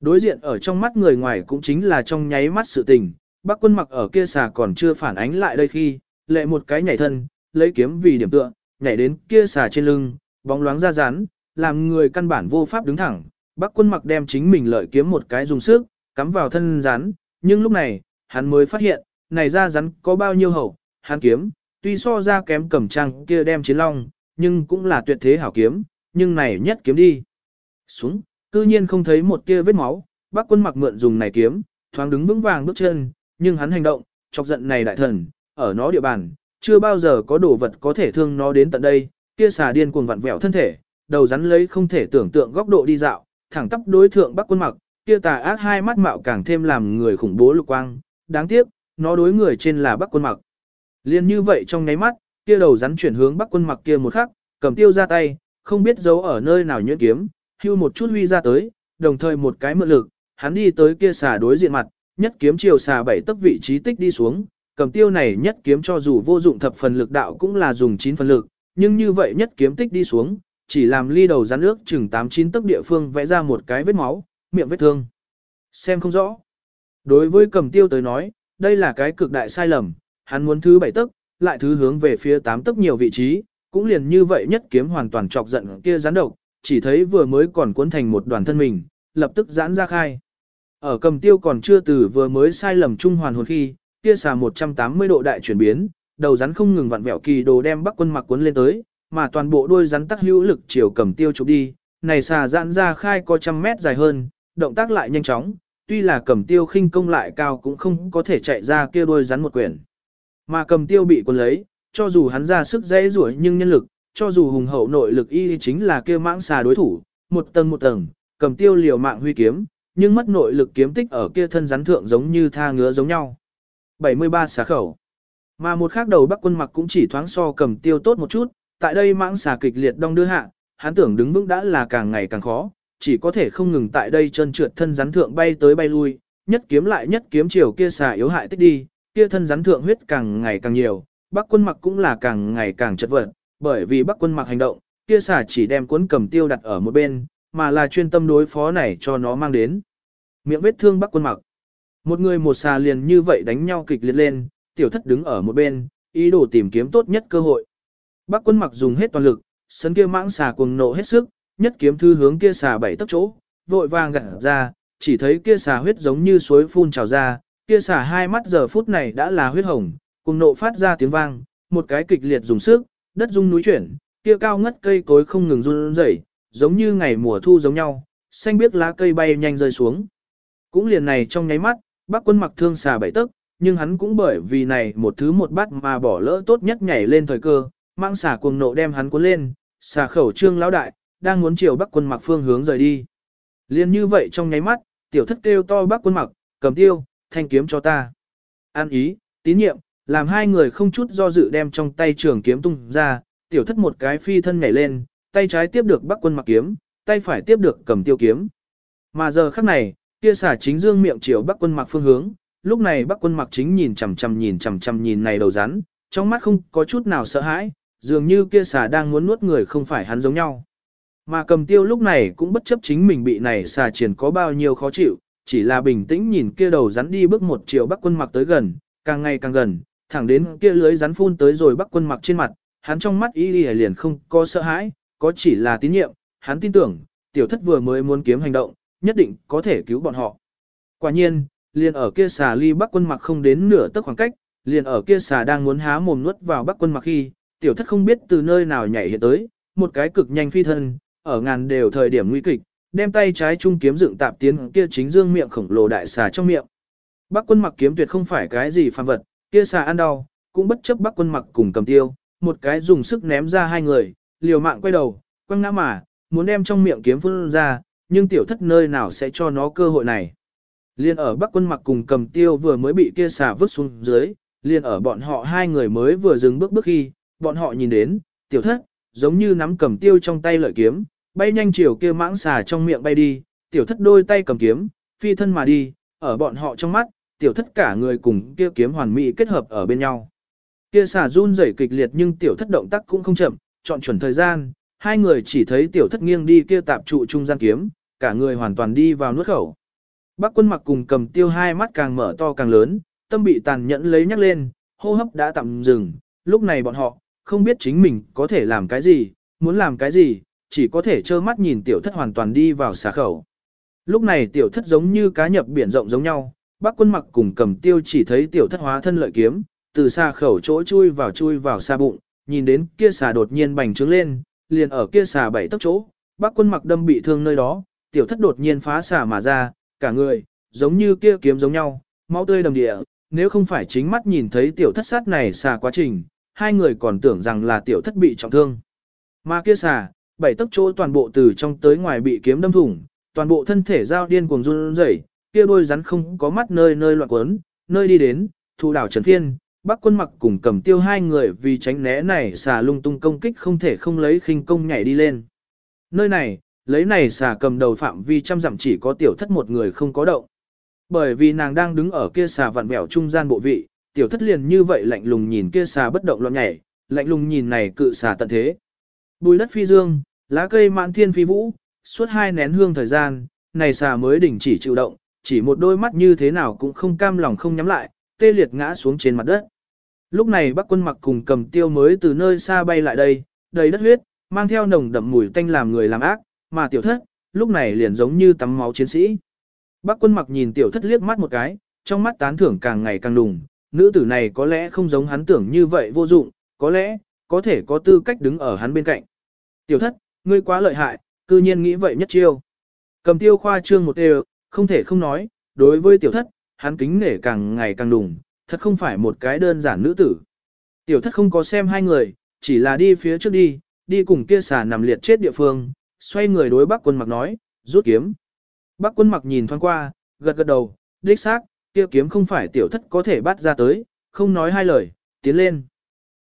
Đối diện ở trong mắt người ngoài cũng chính là trong nháy mắt sự tình, bác quân mặc ở kia xả còn chưa phản ánh lại đây khi, lệ một cái nhảy thân, lấy kiếm vì điểm tựa, nhảy đến kia xả trên lưng, bóng loáng ra rán, làm người căn bản vô pháp đứng thẳng. Bác quân mặc đem chính mình lợi kiếm một cái dùng sức, cắm vào thân rán, nhưng lúc này, hắn mới phát hiện, này ra rắn có bao nhiêu hậu, hắn kiếm, tuy so ra kém cầm trang kia đem chiến long, nhưng cũng là tuyệt thế hảo kiếm, nhưng này nhất kiếm đi. Xuống, cư nhiên không thấy một tia vết máu, bác quân mặc mượn dùng này kiếm, thoáng đứng vững vàng bước chân, nhưng hắn hành động, chọc giận này đại thần, ở nó địa bàn, chưa bao giờ có đồ vật có thể thương nó đến tận đây, kia xà điên cuồng vặn vẹo thân thể, đầu rắn lấy không thể tưởng tượng góc độ đi dạo, thẳng tắp đối thượng Bắc Quân Mặc, kia tà ác hai mắt mạo càng thêm làm người khủng bố lục quang, đáng tiếc, nó đối người trên là Bắc Quân Mặc. Liên như vậy trong nháy mắt, kia đầu rắn chuyển hướng Bắc Quân Mặc kia một khắc, cầm tiêu ra tay, không biết giấu ở nơi nào nhuyễn kiếm, hưu một chút huy ra tới, đồng thời một cái mượn lực, hắn đi tới kia xà đối diện mặt, nhất kiếm chiều xà bảy tấc vị trí tích đi xuống, cầm tiêu này nhất kiếm cho dù vô dụng thập phần lực đạo cũng là dùng chín phần lực, nhưng như vậy nhất kiếm tích đi xuống, chỉ làm ly đầu rắn nước chừng 8-9 tấc địa phương vẽ ra một cái vết máu, miệng vết thương. Xem không rõ. Đối với cầm tiêu tới nói, đây là cái cực đại sai lầm, hắn muốn thứ 7 tấc, lại thứ hướng về phía 8 tấc nhiều vị trí, cũng liền như vậy nhất kiếm hoàn toàn chọc giận kia rắn độc, chỉ thấy vừa mới còn cuốn thành một đoàn thân mình, lập tức giãn ra khai. Ở cầm tiêu còn chưa từ vừa mới sai lầm trung hoàn hồn khi, kia xà 180 độ đại chuyển biến, đầu rắn không ngừng vặn vẹo kỳ đồ đem bắc quân mặc cuốn lên tới, mà toàn bộ đuôi rắn tắc hữu lực chiều cầm tiêu chụp đi, này xà giãn ra khai có trăm mét dài hơn, động tác lại nhanh chóng, tuy là cầm tiêu khinh công lại cao cũng không có thể chạy ra kia đuôi rắn một quyển. Mà cầm tiêu bị cuốn lấy, cho dù hắn ra sức dễ rủi nhưng nhân lực, cho dù hùng hậu nội lực y chính là kia mãng xà đối thủ, một tầng một tầng, cầm tiêu liều mạng huy kiếm, nhưng mất nội lực kiếm tích ở kia thân rắn thượng giống như tha ngứa giống nhau. 73 xà khẩu. Mà một khác đầu bắc quân mặc cũng chỉ thoáng so cầm tiêu tốt một chút, tại đây mãng xà kịch liệt đong đưa hạ, hắn tưởng đứng vững đã là càng ngày càng khó, chỉ có thể không ngừng tại đây chân trượt thân rắn thượng bay tới bay lui, nhất kiếm lại nhất kiếm chiều kia xà yếu hại tích đi, kia thân rắn thượng huyết càng ngày càng nhiều, bắc quân mặc cũng là càng ngày càng chật vật, bởi vì bắc quân mặc hành động, kia xà chỉ đem cuốn cầm tiêu đặt ở một bên, mà là chuyên tâm đối phó này cho nó mang đến. Miệng vết thương bắc quân mặc. Một người một xà liền như vậy đánh nhau kịch liệt lên, tiểu thất đứng ở một bên, ý đồ tìm kiếm tốt nhất cơ hội. Bắc quân mặc dùng hết toàn lực, sân kia mãng xà cuồng nộ hết sức, nhất kiếm thư hướng kia xà bảy tấc chỗ, vội vàng gặt ra, chỉ thấy kia xà huyết giống như suối phun trào ra, kia xà hai mắt giờ phút này đã là huyết hồng, cuồng nộ phát ra tiếng vang, một cái kịch liệt dùng sức, đất rung núi chuyển, kia cao ngất cây cối không ngừng run rẩy, giống như ngày mùa thu giống nhau, xanh biếc lá cây bay nhanh rơi xuống. Cũng liền này trong nháy mắt, bác quân mặc thương xà bảy tấc, nhưng hắn cũng bởi vì này một thứ một bát mà bỏ lỡ tốt nhất nhảy lên thời cơ, mang xà cuồng nộ đem hắn cuốn lên, xà khẩu trương lão đại, đang muốn chiều bắc quân mặc phương hướng rời đi. liền như vậy trong nháy mắt, tiểu thất kêu to bắc quân mặc, cầm tiêu, thanh kiếm cho ta. An ý, tín nhiệm, làm hai người không chút do dự đem trong tay trường kiếm tung ra, tiểu thất một cái phi thân nhảy lên, tay trái tiếp được bắc quân mặc kiếm, tay phải tiếp được cầm tiêu kiếm. Mà giờ khắc này, kia xả chính dương miệng chiều bắc quân mặc phương hướng, lúc này bắc quân mặc chính nhìn chằm chằm nhìn chằm chằm nhìn này đầu rắn, trong mắt không có chút nào sợ hãi, dường như kia xà đang muốn nuốt người không phải hắn giống nhau. Mà cầm tiêu lúc này cũng bất chấp chính mình bị này xà triển có bao nhiêu khó chịu, chỉ là bình tĩnh nhìn kia đầu rắn đi bước một chiều bắc quân mặc tới gần, càng ngày càng gần, thẳng đến kia lưới rắn phun tới rồi bắc quân mặc trên mặt, hắn trong mắt y liền không có sợ hãi, có chỉ là tín nhiệm, hắn tin tưởng, tiểu thất vừa mới muốn kiếm hành động, nhất định có thể cứu bọn họ. Quả nhiên, liền ở kia xà ly bắc quân mặc không đến nửa tấc khoảng cách, liền ở kia xà đang muốn há mồm nuốt vào bắc quân mặc khi, tiểu thất không biết từ nơi nào nhảy hiện tới, một cái cực nhanh phi thân, ở ngàn đều thời điểm nguy kịch, đem tay trái trung kiếm dựng tạp tiến kia chính dương miệng khổng lồ đại xà trong miệng. Bắc quân mặc kiếm tuyệt không phải cái gì phàm vật, kia xà ăn đau, cũng bất chấp bắc quân mặc cùng cầm tiêu, một cái dùng sức ném ra hai người, liều mạng quay đầu, quăng ngã mà, muốn đem trong miệng kiếm phương ra, nhưng tiểu thất nơi nào sẽ cho nó cơ hội này. Liên ở bắc quân mặc cùng cầm tiêu vừa mới bị kia xà vứt xuống dưới, liên ở bọn họ hai người mới vừa dừng bước bước khi, bọn họ nhìn đến, tiểu thất, giống như nắm cầm tiêu trong tay lợi kiếm, bay nhanh chiều kia mãng xà trong miệng bay đi, tiểu thất đôi tay cầm kiếm, phi thân mà đi, ở bọn họ trong mắt, tiểu thất cả người cùng kia kiếm hoàn mỹ kết hợp ở bên nhau. Kia xà run rẩy kịch liệt nhưng tiểu thất động tác cũng không chậm, chọn chuẩn thời gian, hai người chỉ thấy tiểu thất nghiêng đi kia tạp trụ trung gian kiếm, cả người hoàn toàn đi vào nuốt khẩu. Bác quân mặc cùng cầm tiêu hai mắt càng mở to càng lớn, tâm bị tàn nhẫn lấy nhắc lên, hô hấp đã tạm dừng, lúc này bọn họ, không biết chính mình có thể làm cái gì, muốn làm cái gì, chỉ có thể trơ mắt nhìn tiểu thất hoàn toàn đi vào xà khẩu. Lúc này tiểu thất giống như cá nhập biển rộng giống nhau, bác quân mặc cùng cầm tiêu chỉ thấy tiểu thất hóa thân lợi kiếm, từ xa khẩu chỗ chui vào chui vào xa bụng, nhìn đến kia xà đột nhiên bành trướng lên, liền ở kia xà bảy tấc chỗ, bác quân mặc đâm bị thương nơi đó, tiểu thất đột nhiên phá xà mà ra, cả người, giống như kia kiếm giống nhau, máu tươi đầm địa, nếu không phải chính mắt nhìn thấy tiểu thất sát này xà quá trình, hai người còn tưởng rằng là tiểu thất bị trọng thương. Mà kia xà, bảy tấc chỗ toàn bộ từ trong tới ngoài bị kiếm đâm thủng, toàn bộ thân thể giao điên cuồng run rẩy, kia đôi rắn không có mắt nơi nơi loạn quấn, nơi đi đến, thu đảo trần phiên, bác quân mặc cùng cầm tiêu hai người vì tránh né này xà lung tung công kích không thể không lấy khinh công nhảy đi lên. Nơi này, lấy này xà cầm đầu phạm vi trăm dặm chỉ có tiểu thất một người không có động. Bởi vì nàng đang đứng ở kia xà vặn vẹo trung gian bộ vị, tiểu thất liền như vậy lạnh lùng nhìn kia xà bất động loạn nhảy, lạnh lùng nhìn này cự xà tận thế. Bùi đất phi dương, lá cây mạn thiên phi vũ, suốt hai nén hương thời gian, này xà mới đình chỉ chịu động, chỉ một đôi mắt như thế nào cũng không cam lòng không nhắm lại, tê liệt ngã xuống trên mặt đất. Lúc này bác quân mặc cùng cầm tiêu mới từ nơi xa bay lại đây, đầy đất huyết, mang theo nồng đậm mùi tanh làm người làm ác, mà tiểu thất, lúc này liền giống như tắm máu chiến sĩ. Bác quân mặc nhìn tiểu thất liếc mắt một cái, trong mắt tán thưởng càng ngày càng đùng, nữ tử này có lẽ không giống hắn tưởng như vậy vô dụng, có lẽ, có thể có tư cách đứng ở hắn bên cạnh. Tiểu thất, ngươi quá lợi hại, cư nhiên nghĩ vậy nhất chiêu. Cầm tiêu khoa trương một đều, không thể không nói, đối với tiểu thất, hắn kính nể càng ngày càng đùng, thật không phải một cái đơn giản nữ tử. Tiểu thất không có xem hai người, chỉ là đi phía trước đi, đi cùng kia xà nằm liệt chết địa phương, xoay người đối bác quân mặc nói, rút kiếm. Bác quân mặc nhìn thoáng qua, gật gật đầu, đích xác, kia kiếm không phải tiểu thất có thể bắt ra tới, không nói hai lời, tiến lên.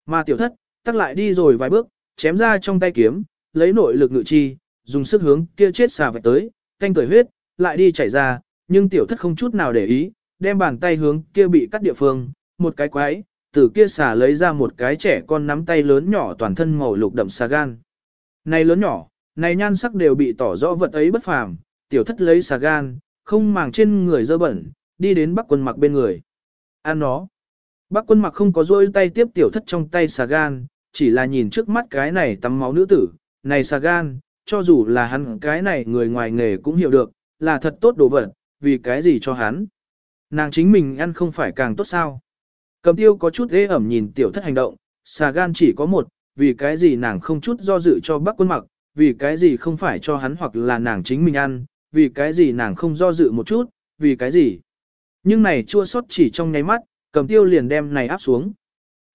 Mà tiểu thất, tắc lại đi rồi vài bước, chém ra trong tay kiếm, lấy nội lực ngự chi, dùng sức hướng kia chết xà vạch tới, thanh tuổi huyết, lại đi chảy ra, nhưng tiểu thất không chút nào để ý, đem bàn tay hướng kia bị cắt địa phương, một cái quái, từ kia xà lấy ra một cái trẻ con nắm tay lớn nhỏ toàn thân màu lục đậm xà gan. Này lớn nhỏ, này nhan sắc đều bị tỏ rõ vật ấy bất phàm, tiểu thất lấy xà gan, không màng trên người dơ bẩn, đi đến bắc quân mặc bên người. Ăn nó. Bắc quân mặc không có rôi tay tiếp tiểu thất trong tay xà gan, chỉ là nhìn trước mắt cái này tắm máu nữ tử, này xà gan, cho dù là hắn cái này người ngoài nghề cũng hiểu được, là thật tốt đồ vật, vì cái gì cho hắn. Nàng chính mình ăn không phải càng tốt sao. Cầm tiêu có chút ghê ẩm nhìn tiểu thất hành động, xà gan chỉ có một, vì cái gì nàng không chút do dự cho bác quân mặc, vì cái gì không phải cho hắn hoặc là nàng chính mình ăn, vì cái gì nàng không do dự một chút, vì cái gì. Nhưng này chua sót chỉ trong nháy mắt, cầm tiêu liền đem này áp xuống.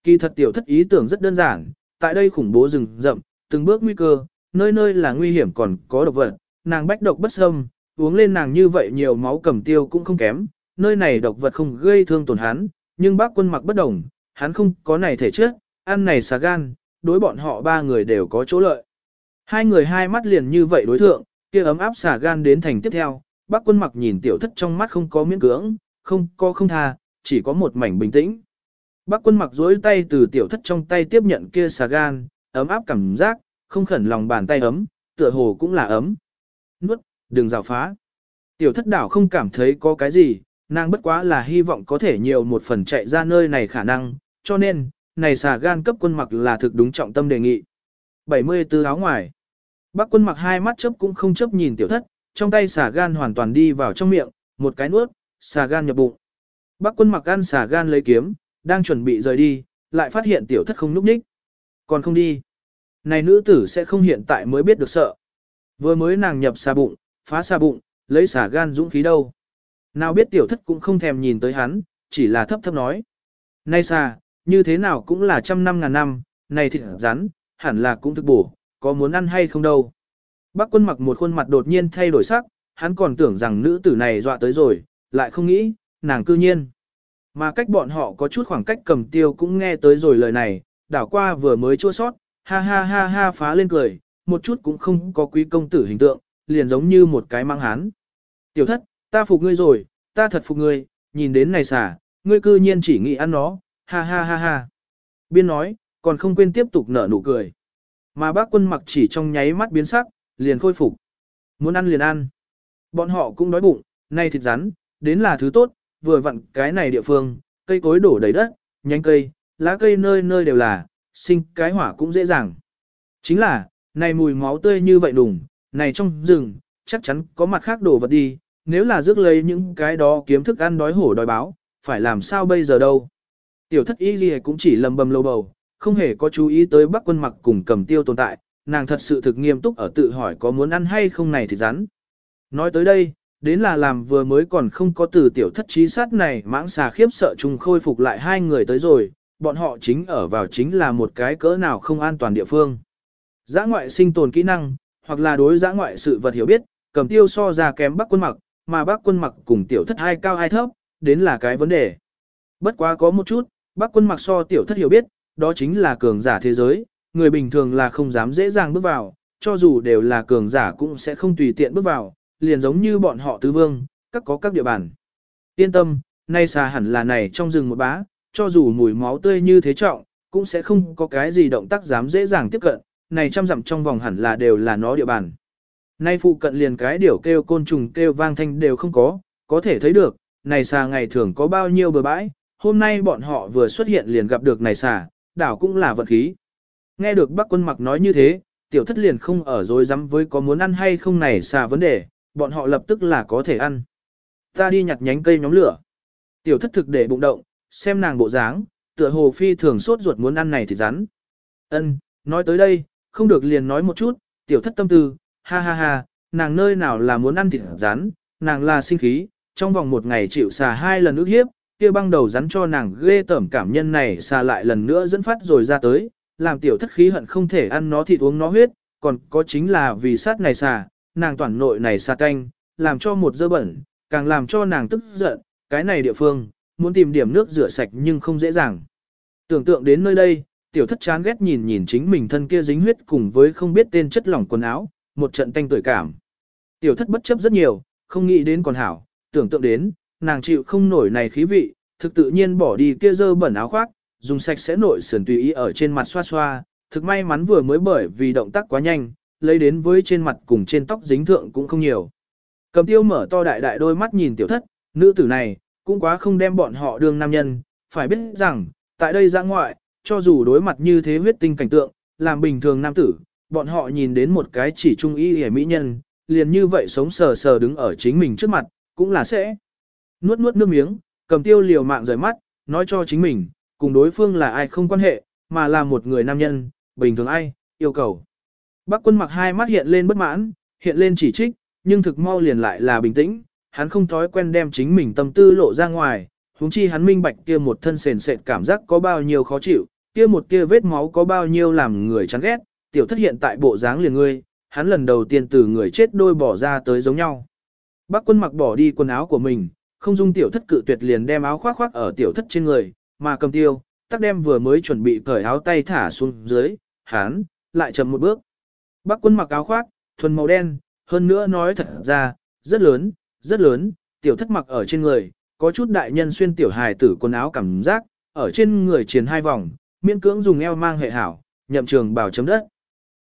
Kỳ thật tiểu thất ý tưởng rất đơn giản, tại đây khủng bố rừng rậm, từng bước nguy cơ, nơi nơi là nguy hiểm còn có độc vật, nàng bách độc bất xâm, uống lên nàng như vậy nhiều máu cầm tiêu cũng không kém, nơi này độc vật không gây thương tổn hắn, nhưng bác quân mặc bất đồng, hắn không có này thể chất, ăn này xà gan, đối bọn họ ba người đều có chỗ lợi. Hai người hai mắt liền như vậy đối thượng, kia ấm áp xà gan đến thành tiếp theo, bác quân mặc nhìn tiểu thất trong mắt không có miễn cưỡng, không có không tha, chỉ có một mảnh bình tĩnh. Bác quân mặc dối tay từ tiểu thất trong tay tiếp nhận kia xà gan, ấm áp cảm giác, không khẩn lòng bàn tay ấm, tựa hồ cũng là ấm. Nuốt, đừng rào phá. Tiểu thất đảo không cảm thấy có cái gì, nàng bất quá là hy vọng có thể nhiều một phần chạy ra nơi này khả năng, cho nên, này xà gan cấp quân mặc là thực đúng trọng tâm đề nghị. 74 áo ngoài. Bác quân mặc hai mắt chớp cũng không chớp nhìn tiểu thất, trong tay xà gan hoàn toàn đi vào trong miệng, một cái nuốt, xà gan nhập bụng. Bác quân mặc ăn xà gan lấy kiếm, đang chuẩn bị rời đi, lại phát hiện tiểu thất không núp ních. Còn không đi. Này nữ tử sẽ không hiện tại mới biết được sợ. Vừa mới nàng nhập xà bụng, phá xa bụng, lấy xả gan dũng khí đâu. Nào biết tiểu thất cũng không thèm nhìn tới hắn, chỉ là thấp thấp nói. nay xà, như thế nào cũng là trăm năm ngàn năm, này thịt rắn, hẳn là cũng thức bổ, có muốn ăn hay không đâu. Bác quân mặc một khuôn mặt đột nhiên thay đổi sắc, hắn còn tưởng rằng nữ tử này dọa tới rồi, lại không nghĩ, nàng cư nhiên. Mà cách bọn họ có chút khoảng cách cầm tiêu cũng nghe tới rồi lời này, đảo qua vừa mới chua sót, ha ha ha ha phá lên cười, một chút cũng không có quý công tử hình tượng, liền giống như một cái mang hán. Tiểu thất, ta phục ngươi rồi, ta thật phục ngươi, nhìn đến này xả, ngươi cư nhiên chỉ nghĩ ăn nó, ha ha ha ha. Biên nói, còn không quên tiếp tục nở nụ cười. Mà bác quân mặc chỉ trong nháy mắt biến sắc, liền khôi phục. Muốn ăn liền ăn. Bọn họ cũng đói bụng, nay thịt rắn, đến là thứ tốt, vừa vặn cái này địa phương, cây cối đổ đầy đất, nhánh cây, lá cây nơi nơi đều là, sinh cái hỏa cũng dễ dàng. Chính là, này mùi máu tươi như vậy đùng, này trong rừng, chắc chắn có mặt khác đổ vật đi, nếu là rước lấy những cái đó kiếm thức ăn đói hổ đói báo, phải làm sao bây giờ đâu. Tiểu thất y gì cũng chỉ lầm bầm lâu bầu, không hề có chú ý tới bắc quân mặc cùng cầm tiêu tồn tại, nàng thật sự thực nghiêm túc ở tự hỏi có muốn ăn hay không này thì rắn. Nói tới đây, đến là làm vừa mới còn không có từ tiểu thất trí sát này mãng xà khiếp sợ chung khôi phục lại hai người tới rồi, bọn họ chính ở vào chính là một cái cỡ nào không an toàn địa phương. Giã ngoại sinh tồn kỹ năng, hoặc là đối giã ngoại sự vật hiểu biết, cầm tiêu so ra kém bắc quân mặc, mà bắc quân mặc cùng tiểu thất hai cao hai thấp, đến là cái vấn đề. Bất quá có một chút, bắc quân mặc so tiểu thất hiểu biết, đó chính là cường giả thế giới, người bình thường là không dám dễ dàng bước vào, cho dù đều là cường giả cũng sẽ không tùy tiện bước vào, liền giống như bọn họ tứ vương, các có các địa bàn. Yên tâm, nay xà hẳn là này trong rừng một bá, cho dù mùi máu tươi như thế trọng, cũng sẽ không có cái gì động tác dám dễ dàng tiếp cận, này trăm dặm trong vòng hẳn là đều là nó địa bàn. Nay phụ cận liền cái điểu kêu côn trùng kêu vang thanh đều không có, có thể thấy được, này xà ngày thường có bao nhiêu bờ bãi, hôm nay bọn họ vừa xuất hiện liền gặp được này xà, đảo cũng là vật khí. Nghe được bác quân mặc nói như thế, tiểu thất liền không ở dối rắm với có muốn ăn hay không này xà vấn đề, bọn họ lập tức là có thể ăn. Ta đi nhặt nhánh cây nhóm lửa. Tiểu thất thực để bụng động, xem nàng bộ dáng, tựa hồ phi thường sốt ruột muốn ăn này thì rắn. Ân, nói tới đây, không được liền nói một chút, tiểu thất tâm tư, ha ha ha, nàng nơi nào là muốn ăn thịt rắn, nàng là sinh khí, trong vòng một ngày chịu xà hai lần ước hiếp, kia băng đầu rắn cho nàng ghê tởm cảm nhân này xà lại lần nữa dẫn phát rồi ra tới, làm tiểu thất khí hận không thể ăn nó thịt uống nó huyết, còn có chính là vì sát này xà, nàng toàn nội này xà canh, làm cho một dơ bẩn, càng làm cho nàng tức giận, cái này địa phương, muốn tìm điểm nước rửa sạch nhưng không dễ dàng. Tưởng tượng đến nơi đây, tiểu thất chán ghét nhìn nhìn chính mình thân kia dính huyết cùng với không biết tên chất lỏng quần áo, một trận tanh tuổi cảm. Tiểu thất bất chấp rất nhiều, không nghĩ đến còn hảo, tưởng tượng đến, nàng chịu không nổi này khí vị, thực tự nhiên bỏ đi kia dơ bẩn áo khoác, dùng sạch sẽ nội sườn tùy ý ở trên mặt xoa xoa, thực may mắn vừa mới bởi vì động tác quá nhanh, lấy đến với trên mặt cùng trên tóc dính thượng cũng không nhiều. Cầm tiêu mở to đại đại đôi mắt nhìn tiểu thất, nữ tử này, cũng quá không đem bọn họ đương nam nhân, phải biết rằng, tại đây ra ngoại, cho dù đối mặt như thế huyết tinh cảnh tượng, làm bình thường nam tử, bọn họ nhìn đến một cái chỉ trung y hề mỹ nhân, liền như vậy sống sờ sờ đứng ở chính mình trước mặt, cũng là sẽ nuốt nuốt nước miếng, cầm tiêu liều mạng rời mắt, nói cho chính mình, cùng đối phương là ai không quan hệ, mà là một người nam nhân, bình thường ai, yêu cầu. Bác quân mặc hai mắt hiện lên bất mãn, hiện lên chỉ trích, nhưng thực mau liền lại là bình tĩnh, hắn không thói quen đem chính mình tâm tư lộ ra ngoài, huống chi hắn minh bạch kia một thân sền sệt cảm giác có bao nhiêu khó chịu, kia một kia vết máu có bao nhiêu làm người chán ghét, tiểu thất hiện tại bộ dáng liền ngươi, hắn lần đầu tiên từ người chết đôi bỏ ra tới giống nhau. Bác quân mặc bỏ đi quần áo của mình, không dung tiểu thất cự tuyệt liền đem áo khoác khoác ở tiểu thất trên người, mà cầm tiêu, tắc đem vừa mới chuẩn bị cởi áo tay thả xuống dưới, hắn, lại chậm một bước. Bác quân mặc áo khoác, thuần màu đen, hơn nữa nói thật ra, rất lớn, rất lớn, tiểu thất mặc ở trên người, có chút đại nhân xuyên tiểu hài tử quần áo cảm giác, ở trên người chiến hai vòng, miễn cưỡng dùng eo mang hệ hảo, nhậm trường bảo chấm đất.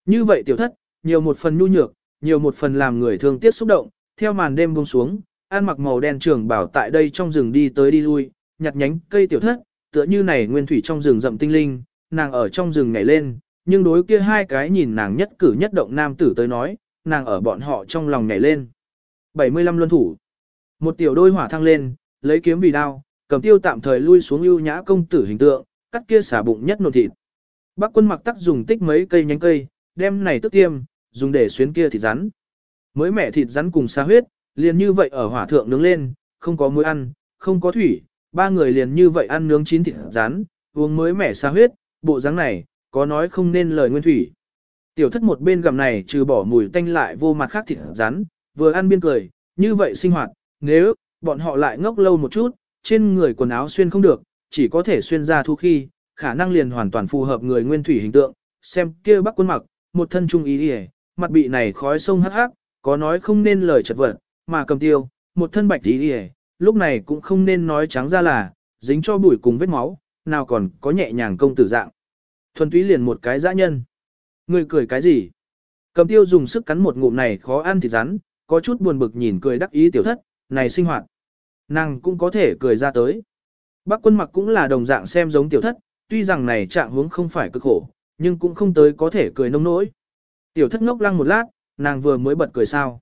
Như vậy tiểu thất, nhiều một phần nhu nhược, nhiều một phần làm người thương tiếc xúc động, theo màn đêm buông xuống, ăn mặc màu đen trường bảo tại đây trong rừng đi tới đi lui, nhặt nhánh cây tiểu thất, tựa như này nguyên thủy trong rừng rậm tinh linh, nàng ở trong rừng nhảy lên, nhưng đối kia hai cái nhìn nàng nhất cử nhất động nam tử tới nói, nàng ở bọn họ trong lòng nhảy lên. 75 luân thủ. Một tiểu đôi hỏa thăng lên, lấy kiếm vì đao, cầm tiêu tạm thời lui xuống ưu nhã công tử hình tượng, cắt kia xả bụng nhất nột thịt. Bác quân mặc tắc dùng tích mấy cây nhánh cây, đem này tức tiêm, dùng để xuyến kia thịt rắn. Mới mẻ thịt rắn cùng xa huyết, liền như vậy ở hỏa thượng nướng lên, không có muối ăn, không có thủy, ba người liền như vậy ăn nướng chín thịt rắn, uống mới mẻ xa huyết, bộ dáng này, có nói không nên lời nguyên thủy. Tiểu thất một bên gặm này trừ bỏ mùi tanh lại vô mặt khác thịt rắn, vừa ăn biên cười, như vậy sinh hoạt, nếu, bọn họ lại ngốc lâu một chút, trên người quần áo xuyên không được, chỉ có thể xuyên ra thu khi, khả năng liền hoàn toàn phù hợp người nguyên thủy hình tượng, xem kia bắc quân mặc, một thân trung ý đi mặt bị này khói sông hắc hắc, có nói không nên lời chật vật, mà cầm tiêu, một thân bạch ý đi lúc này cũng không nên nói trắng ra là, dính cho bụi cùng vết máu, nào còn có nhẹ nhàng công tử dạng. Thuần túy liền một cái dã nhân. Người cười cái gì? Cầm tiêu dùng sức cắn một ngụm này khó ăn thịt rắn, có chút buồn bực nhìn cười đắc ý tiểu thất, này sinh hoạt. Nàng cũng có thể cười ra tới. Bác quân mặc cũng là đồng dạng xem giống tiểu thất, tuy rằng này trạng hướng không phải cực khổ, nhưng cũng không tới có thể cười nông nỗi. Tiểu thất ngốc lăng một lát, nàng vừa mới bật cười sao.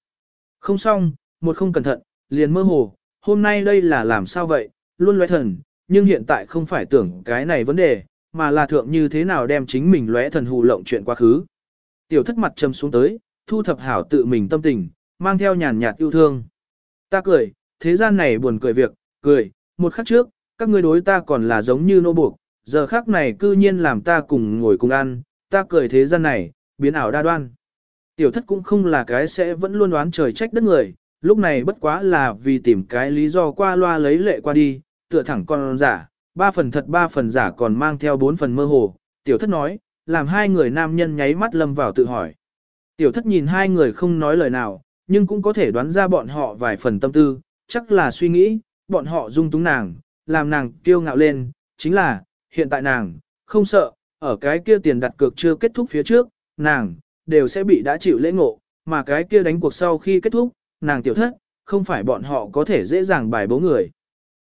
Không xong, một không cẩn thận, liền mơ hồ, hôm nay đây là làm sao vậy, luôn lóe thần, nhưng hiện tại không phải tưởng cái này vấn đề, mà là thượng như thế nào đem chính mình lóe thần hù lộng chuyện quá khứ. Tiểu thất mặt trầm xuống tới, thu thập hảo tự mình tâm tình, mang theo nhàn nhạt yêu thương. Ta cười, thế gian này buồn cười việc, cười, một khắc trước, các ngươi đối ta còn là giống như nô buộc, giờ khác này cư nhiên làm ta cùng ngồi cùng ăn, ta cười thế gian này, biến ảo đa đoan. Tiểu thất cũng không là cái sẽ vẫn luôn đoán trời trách đất người, lúc này bất quá là vì tìm cái lý do qua loa lấy lệ qua đi, tựa thẳng con giả, ba phần thật ba phần giả còn mang theo bốn phần mơ hồ. Tiểu thất nói, làm hai người nam nhân nháy mắt lâm vào tự hỏi. Tiểu thất nhìn hai người không nói lời nào, nhưng cũng có thể đoán ra bọn họ vài phần tâm tư, chắc là suy nghĩ, bọn họ dung túng nàng, làm nàng kiêu ngạo lên, chính là, hiện tại nàng, không sợ, ở cái kia tiền đặt cược chưa kết thúc phía trước, nàng, đều sẽ bị đã chịu lễ ngộ, mà cái kia đánh cuộc sau khi kết thúc, nàng tiểu thất, không phải bọn họ có thể dễ dàng bài bố người.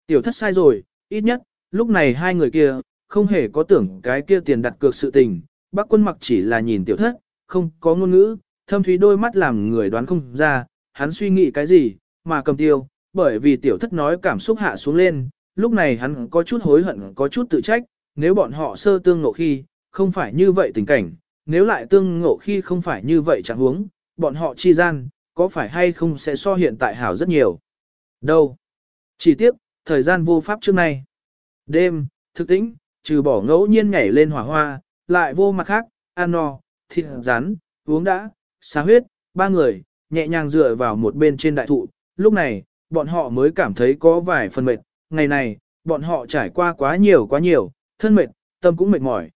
Tiểu thất sai rồi, ít nhất, lúc này hai người kia, không hề có tưởng cái kia tiền đặt cược sự tình, bác quân mặc chỉ là nhìn tiểu thất, không có ngôn ngữ, thâm thúy đôi mắt làm người đoán không ra, hắn suy nghĩ cái gì, mà cầm tiêu, bởi vì tiểu thất nói cảm xúc hạ xuống lên, lúc này hắn có chút hối hận có chút tự trách, nếu bọn họ sơ tương ngộ khi, không phải như vậy tình cảnh, nếu lại tương ngộ khi không phải như vậy chẳng huống, bọn họ chi gian, có phải hay không sẽ so hiện tại hảo rất nhiều. Đâu? Chỉ tiếc, thời gian vô pháp trước nay. Đêm, thực tĩnh, trừ bỏ ngẫu nhiên nhảy lên hỏa hoa, lại vô mặt khác, ăn no, thịt rán, uống đã, xá huyết, ba người, nhẹ nhàng dựa vào một bên trên đại thụ. Lúc này, bọn họ mới cảm thấy có vài phần mệt. Ngày này, bọn họ trải qua quá nhiều quá nhiều, thân mệt, tâm cũng mệt mỏi.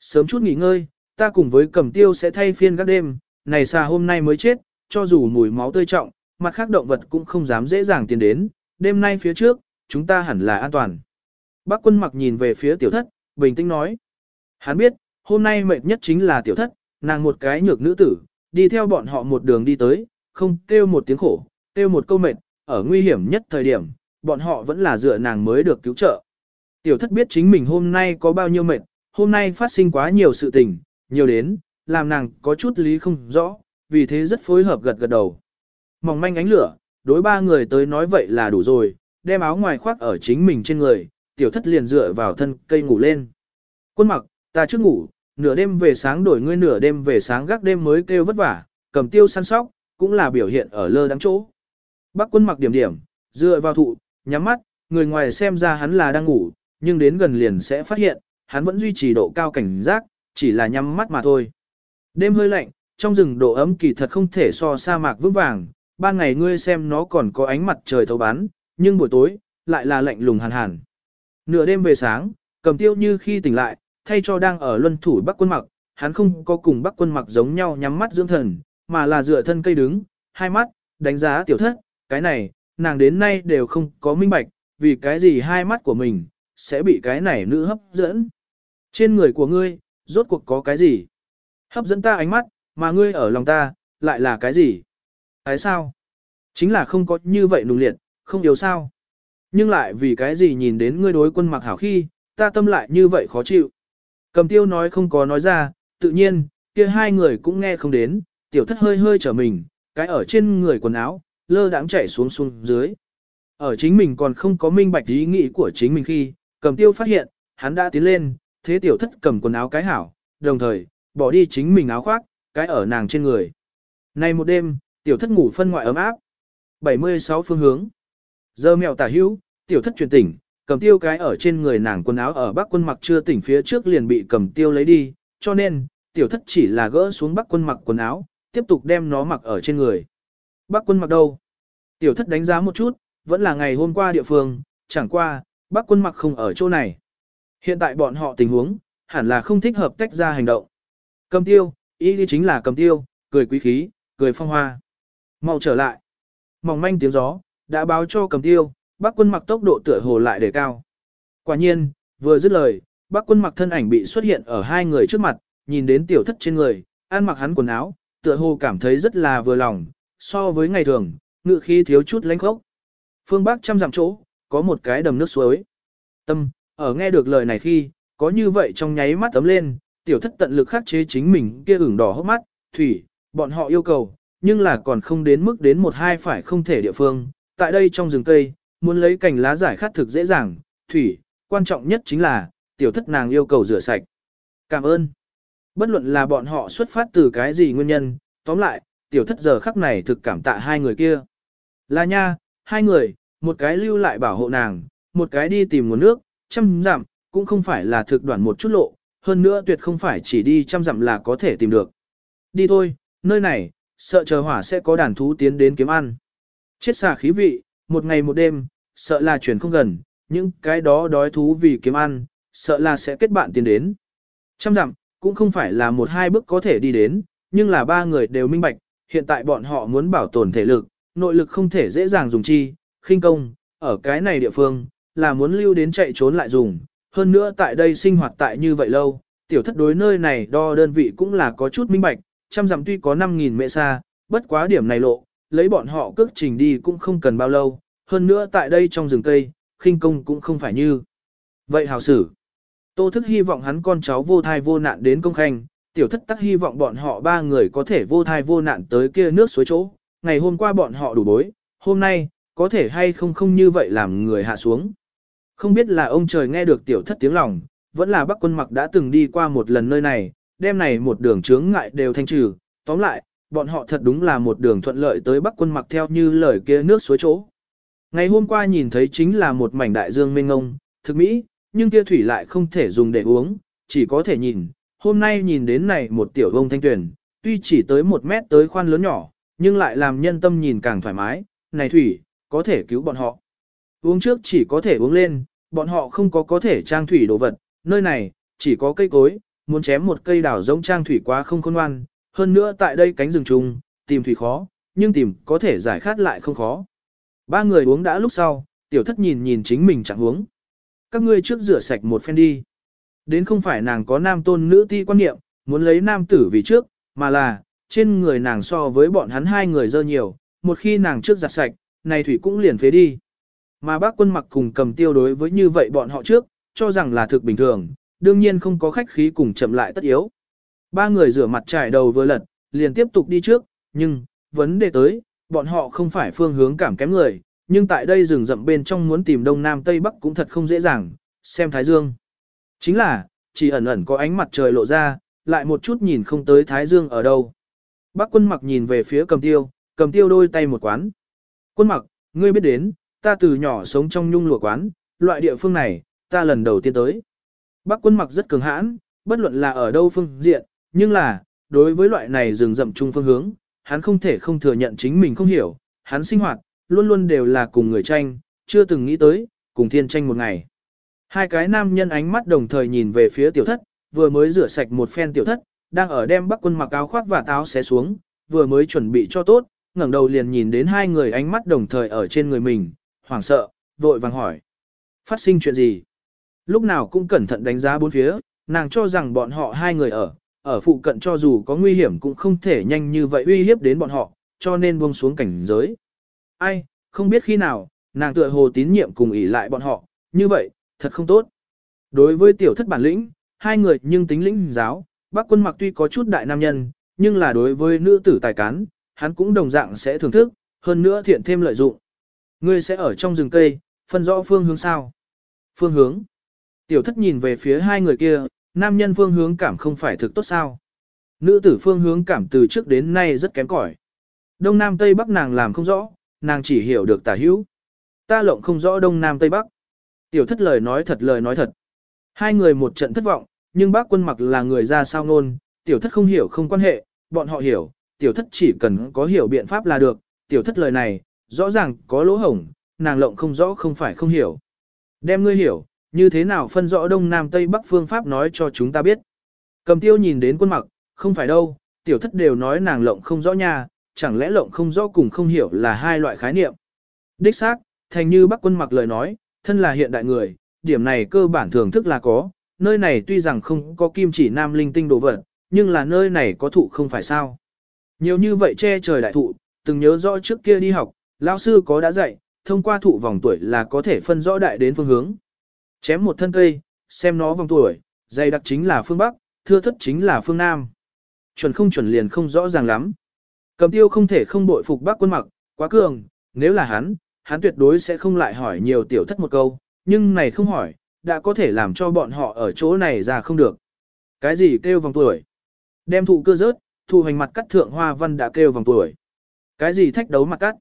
Sớm chút nghỉ ngơi, ta cùng với cầm tiêu sẽ thay phiên các đêm, này xà hôm nay mới chết, cho dù mùi máu tươi trọng, mặt khác động vật cũng không dám dễ dàng tiến đến, đêm nay phía trước, chúng ta hẳn là an toàn. Bác quân mặc nhìn về phía tiểu thất, bình tĩnh nói. Hắn biết, hôm nay mệt nhất chính là tiểu thất, nàng một cái nhược nữ tử, đi theo bọn họ một đường đi tới, không kêu một tiếng khổ, kêu một câu mệt, ở nguy hiểm nhất thời điểm, bọn họ vẫn là dựa nàng mới được cứu trợ. Tiểu thất biết chính mình hôm nay có bao nhiêu mệt, hôm nay phát sinh quá nhiều sự tình, nhiều đến, làm nàng có chút lý không rõ, vì thế rất phối hợp gật gật đầu. Mỏng manh ánh lửa, đối ba người tới nói vậy là đủ rồi, đem áo ngoài khoác ở chính mình trên người, tiểu thất liền dựa vào thân cây ngủ lên. Quân mặc, ta trước ngủ, nửa đêm về sáng đổi ngươi nửa đêm về sáng gác đêm mới kêu vất vả, cầm tiêu săn sóc, cũng là biểu hiện ở lơ đắng chỗ. Bác quân mặc điểm điểm, dựa vào thụ, nhắm mắt, người ngoài xem ra hắn là đang ngủ, nhưng đến gần liền sẽ phát hiện, hắn vẫn duy trì độ cao cảnh giác, chỉ là nhắm mắt mà thôi. Đêm hơi lạnh, trong rừng độ ấm kỳ thật không thể so sa mạc vững vàng, ban ngày ngươi xem nó còn có ánh mặt trời thấu bán, nhưng buổi tối, lại là lạnh lùng hàn hàn. Nửa đêm về sáng, cầm tiêu như khi tỉnh lại, thay cho đang ở luân thủ bắc quân mặc, hắn không có cùng bắc quân mặc giống nhau nhắm mắt dưỡng thần, mà là dựa thân cây đứng, hai mắt, đánh giá tiểu thất, cái này, nàng đến nay đều không có minh bạch, vì cái gì hai mắt của mình, sẽ bị cái này nữ hấp dẫn. Trên người của ngươi, rốt cuộc có cái gì? Hấp dẫn ta ánh mắt, mà ngươi ở lòng ta, lại là cái gì? Tại sao? Chính là không có như vậy nùng liệt, không yếu sao? Nhưng lại vì cái gì nhìn đến ngươi đối quân mặc hảo khi, ta tâm lại như vậy khó chịu. Cầm tiêu nói không có nói ra, tự nhiên, kia hai người cũng nghe không đến, tiểu thất hơi hơi trở mình, cái ở trên người quần áo, lơ đãng chảy xuống xuống dưới. Ở chính mình còn không có minh bạch ý nghĩ của chính mình khi, cầm tiêu phát hiện, hắn đã tiến lên, thế tiểu thất cầm quần áo cái hảo, đồng thời, bỏ đi chính mình áo khoác, cái ở nàng trên người. Nay một đêm, tiểu thất ngủ phân ngoại ấm áp. 76 phương hướng. Giờ mèo tả hữu, tiểu thất chuyển tỉnh, cầm tiêu cái ở trên người nàng quần áo ở bắc quân mặc chưa tỉnh phía trước liền bị cầm tiêu lấy đi, cho nên, tiểu thất chỉ là gỡ xuống bắc quân mặc quần áo, tiếp tục đem nó mặc ở trên người. Bắc quân mặc đâu? Tiểu thất đánh giá một chút, vẫn là ngày hôm qua địa phương, chẳng qua, bắc quân mặc không ở chỗ này. Hiện tại bọn họ tình huống, hẳn là không thích hợp tách ra hành động. Cầm tiêu, ý đi chính là cầm tiêu, cười quý khí, cười phong hoa. Mau trở lại. Mỏng manh tiếng gió, đã báo cho cầm tiêu, bác quân mặc tốc độ tựa hồ lại để cao. Quả nhiên, vừa dứt lời, bác quân mặc thân ảnh bị xuất hiện ở hai người trước mặt, nhìn đến tiểu thất trên người, ăn mặc hắn quần áo, tựa hồ cảm thấy rất là vừa lòng, so với ngày thường, ngự khí thiếu chút lánh khốc. Phương Bắc trăm dặm chỗ, có một cái đầm nước suối. Tâm, ở nghe được lời này khi, có như vậy trong nháy mắt tấm lên, tiểu thất tận lực khắc chế chính mình kia ửng đỏ hốc mắt, thủy, bọn họ yêu cầu, nhưng là còn không đến mức đến một hai phải không thể địa phương. Tại đây trong rừng cây, muốn lấy cành lá giải khát thực dễ dàng, thủy, quan trọng nhất chính là, tiểu thất nàng yêu cầu rửa sạch. Cảm ơn. Bất luận là bọn họ xuất phát từ cái gì nguyên nhân, tóm lại, tiểu thất giờ khắc này thực cảm tạ hai người kia. Là nha, hai người, một cái lưu lại bảo hộ nàng, một cái đi tìm nguồn nước, chăm dặm, cũng không phải là thực đoạn một chút lộ, hơn nữa tuyệt không phải chỉ đi trăm dặm là có thể tìm được. Đi thôi, nơi này, sợ chờ hỏa sẽ có đàn thú tiến đến kiếm ăn. Chết xà khí vị, một ngày một đêm, sợ là chuyển không gần, những cái đó đói thú vì kiếm ăn, sợ là sẽ kết bạn tiến đến. Trăm dặm, cũng không phải là một hai bước có thể đi đến, nhưng là ba người đều minh bạch, hiện tại bọn họ muốn bảo tồn thể lực, nội lực không thể dễ dàng dùng chi, khinh công, ở cái này địa phương, là muốn lưu đến chạy trốn lại dùng, hơn nữa tại đây sinh hoạt tại như vậy lâu, tiểu thất đối nơi này đo đơn vị cũng là có chút minh bạch, trăm dặm tuy có 5.000 mệ xa, bất quá điểm này lộ, lấy bọn họ cước trình đi cũng không cần bao lâu, hơn nữa tại đây trong rừng cây, khinh công cũng không phải như. Vậy hào sử, tô thức hy vọng hắn con cháu vô thai vô nạn đến công khanh, tiểu thất tắc hy vọng bọn họ ba người có thể vô thai vô nạn tới kia nước suối chỗ, ngày hôm qua bọn họ đủ bối, hôm nay, có thể hay không không như vậy làm người hạ xuống. Không biết là ông trời nghe được tiểu thất tiếng lòng, vẫn là bác quân mặc đã từng đi qua một lần nơi này, đêm này một đường chướng ngại đều thanh trừ, tóm lại, bọn họ thật đúng là một đường thuận lợi tới bắc quân mặc theo như lời kia nước suối chỗ. Ngày hôm qua nhìn thấy chính là một mảnh đại dương mênh ngông, thực mỹ, nhưng kia thủy lại không thể dùng để uống, chỉ có thể nhìn. Hôm nay nhìn đến này một tiểu vông thanh tuyển, tuy chỉ tới một mét tới khoan lớn nhỏ, nhưng lại làm nhân tâm nhìn càng thoải mái, này thủy, có thể cứu bọn họ. Uống trước chỉ có thể uống lên, bọn họ không có có thể trang thủy đồ vật, nơi này, chỉ có cây cối, muốn chém một cây đảo giống trang thủy quá không khôn ngoan, hơn nữa tại đây cánh rừng trùng, tìm thủy khó, nhưng tìm có thể giải khát lại không khó. Ba người uống đã lúc sau, tiểu thất nhìn nhìn chính mình chẳng uống. Các ngươi trước rửa sạch một phen đi. Đến không phải nàng có nam tôn nữ ti quan niệm, muốn lấy nam tử vì trước, mà là, trên người nàng so với bọn hắn hai người dơ nhiều, một khi nàng trước giặt sạch, này thủy cũng liền phế đi. Mà bác quân mặc cùng cầm tiêu đối với như vậy bọn họ trước, cho rằng là thực bình thường, đương nhiên không có khách khí cùng chậm lại tất yếu. Ba người rửa mặt trải đầu vừa lật, liền tiếp tục đi trước, nhưng, vấn đề tới, bọn họ không phải phương hướng cảm kém người, nhưng tại đây rừng rậm bên trong muốn tìm đông nam tây bắc cũng thật không dễ dàng, xem thái dương. Chính là, chỉ ẩn ẩn có ánh mặt trời lộ ra, lại một chút nhìn không tới thái dương ở đâu. Bác quân mặc nhìn về phía cầm tiêu, cầm tiêu đôi tay một quán. Quân mặc, ngươi biết đến, ta từ nhỏ sống trong nhung lụa quán, loại địa phương này, ta lần đầu tiên tới. Bác quân mặc rất cường hãn, bất luận là ở đâu phương diện, nhưng là, đối với loại này rừng rậm chung phương hướng, hắn không thể không thừa nhận chính mình không hiểu, hắn sinh hoạt, luôn luôn đều là cùng người tranh, chưa từng nghĩ tới, cùng thiên tranh một ngày. Hai cái nam nhân ánh mắt đồng thời nhìn về phía tiểu thất, vừa mới rửa sạch một phen tiểu thất, đang ở đem bắc quân mặc áo khoác và táo xé xuống, vừa mới chuẩn bị cho tốt, ngẩng đầu liền nhìn đến hai người ánh mắt đồng thời ở trên người mình, hoảng sợ, vội vàng hỏi. Phát sinh chuyện gì? Lúc nào cũng cẩn thận đánh giá bốn phía, nàng cho rằng bọn họ hai người ở, ở phụ cận cho dù có nguy hiểm cũng không thể nhanh như vậy uy hiếp đến bọn họ, cho nên buông xuống cảnh giới. Ai, không biết khi nào, nàng tựa hồ tín nhiệm cùng ỷ lại bọn họ, như vậy, thật không tốt. Đối với tiểu thất bản lĩnh, hai người nhưng tính lĩnh giáo, bác quân mặc tuy có chút đại nam nhân, nhưng là đối với nữ tử tài cán, hắn cũng đồng dạng sẽ thưởng thức, hơn nữa thiện thêm lợi dụng. Ngươi sẽ ở trong rừng cây, phân rõ phương hướng sao? Phương hướng. Tiểu thất nhìn về phía hai người kia, nam nhân phương hướng cảm không phải thực tốt sao? Nữ tử phương hướng cảm từ trước đến nay rất kém cỏi. Đông Nam Tây Bắc nàng làm không rõ, nàng chỉ hiểu được tả hữu. Ta lộng không rõ Đông Nam Tây Bắc. Tiểu thất lời nói thật lời nói thật. Hai người một trận thất vọng, nhưng bác quân mặc là người ra sao ngôn, tiểu thất không hiểu không quan hệ, bọn họ hiểu, tiểu thất chỉ cần có hiểu biện pháp là được, tiểu thất lời này, rõ ràng có lỗ hổng, nàng lộng không rõ không phải không hiểu. Đem ngươi hiểu, như thế nào phân rõ đông nam tây bắc phương pháp nói cho chúng ta biết. Cầm tiêu nhìn đến quân mặc, không phải đâu, tiểu thất đều nói nàng lộng không rõ nha, chẳng lẽ lộng không rõ cùng không hiểu là hai loại khái niệm. Đích xác, thành như bác quân mặc lời nói, thân là hiện đại người, điểm này cơ bản thưởng thức là có, nơi này tuy rằng không có kim chỉ nam linh tinh đồ vật, nhưng là nơi này có thụ không phải sao. Nhiều như vậy che trời đại thụ, từng nhớ rõ trước kia đi học, lão sư có đã dạy, thông qua thụ vòng tuổi là có thể phân rõ đại đến phương hướng. Chém một thân cây, xem nó vòng tuổi, dày đặc chính là phương Bắc, thưa thất chính là phương Nam. Chuẩn không chuẩn liền không rõ ràng lắm. Cầm tiêu không thể không bội phục bác quân mặc, quá cường, nếu là hắn, hắn tuyệt đối sẽ không lại hỏi nhiều tiểu thất một câu, nhưng này không hỏi, đã có thể làm cho bọn họ ở chỗ này ra không được. Cái gì kêu vòng tuổi? Đem thụ cơ rớt, thu hành mặt cắt thượng hoa văn đã kêu vòng tuổi. Cái gì thách đấu mặt cắt?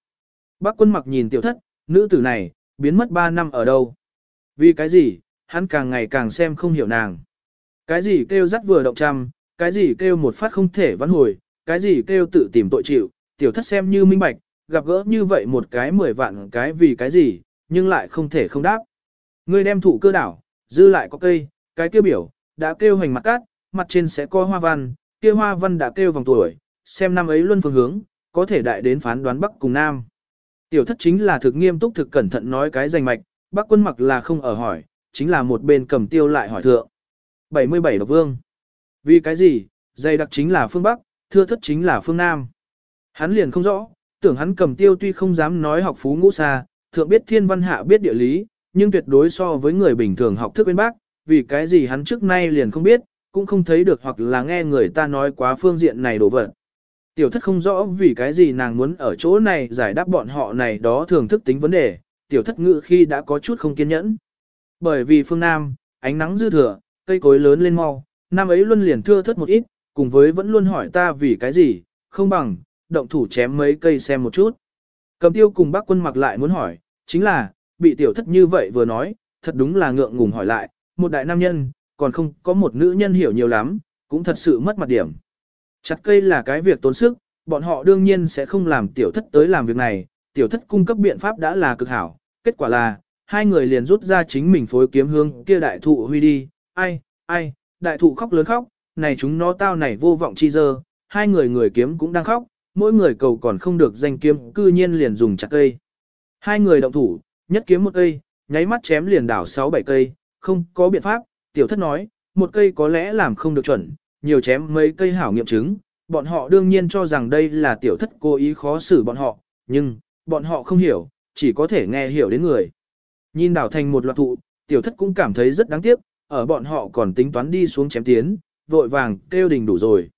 Bác quân mặc nhìn tiểu thất, nữ tử này, biến mất 3 năm ở đâu? Vì cái gì, hắn càng ngày càng xem không hiểu nàng. Cái gì kêu dắt vừa động trăm, cái gì kêu một phát không thể vãn hồi, cái gì kêu tự tìm tội chịu, tiểu thất xem như minh bạch, gặp gỡ như vậy một cái mười vạn cái vì cái gì, nhưng lại không thể không đáp. Ngươi đem thủ cơ đảo, dư lại có cây, cái kêu biểu, đã kêu hành mặt cát, mặt trên sẽ có hoa văn, kia hoa văn đã kêu vòng tuổi, xem năm ấy luân phương hướng, có thể đại đến phán đoán Bắc cùng Nam. Tiểu thất chính là thực nghiêm túc thực cẩn thận nói cái danh mạch, Bắc quân mặc là không ở hỏi, chính là một bên cầm tiêu lại hỏi thượng. 77 độc vương. Vì cái gì, dày đặc chính là phương Bắc, thưa thất chính là phương Nam. Hắn liền không rõ, tưởng hắn cầm tiêu tuy không dám nói học phú ngũ xa, thượng biết thiên văn hạ biết địa lý, nhưng tuyệt đối so với người bình thường học thức bên bác, vì cái gì hắn trước nay liền không biết, cũng không thấy được hoặc là nghe người ta nói quá phương diện này đổ vật. Tiểu thất không rõ vì cái gì nàng muốn ở chỗ này giải đáp bọn họ này đó thường thức tính vấn đề, tiểu thất ngự khi đã có chút không kiên nhẫn. Bởi vì phương Nam, ánh nắng dư thừa, cây cối lớn lên mau, năm ấy luôn liền thưa thất một ít, cùng với vẫn luôn hỏi ta vì cái gì, không bằng, động thủ chém mấy cây xem một chút. Cầm tiêu cùng bác quân mặc lại muốn hỏi, chính là, bị tiểu thất như vậy vừa nói, thật đúng là ngượng ngùng hỏi lại, một đại nam nhân, còn không có một nữ nhân hiểu nhiều lắm, cũng thật sự mất mặt điểm. Chặt cây là cái việc tốn sức, bọn họ đương nhiên sẽ không làm tiểu thất tới làm việc này, tiểu thất cung cấp biện pháp đã là cực hảo, kết quả là, hai người liền rút ra chính mình phối kiếm hương kia đại thụ huy đi, ai, ai, đại thụ khóc lớn khóc, này chúng nó tao này vô vọng chi dơ, hai người người kiếm cũng đang khóc, mỗi người cầu còn không được danh kiếm cư nhiên liền dùng chặt cây. Hai người động thủ, nhất kiếm một cây, nháy mắt chém liền đảo sáu bảy cây, không có biện pháp, tiểu thất nói, một cây có lẽ làm không được chuẩn, nhiều chém mấy cây hảo nghiệm chứng, bọn họ đương nhiên cho rằng đây là tiểu thất cố ý khó xử bọn họ, nhưng, bọn họ không hiểu, chỉ có thể nghe hiểu đến người. Nhìn đảo thành một loạt thụ, tiểu thất cũng cảm thấy rất đáng tiếc, ở bọn họ còn tính toán đi xuống chém tiến, vội vàng kêu đình đủ rồi.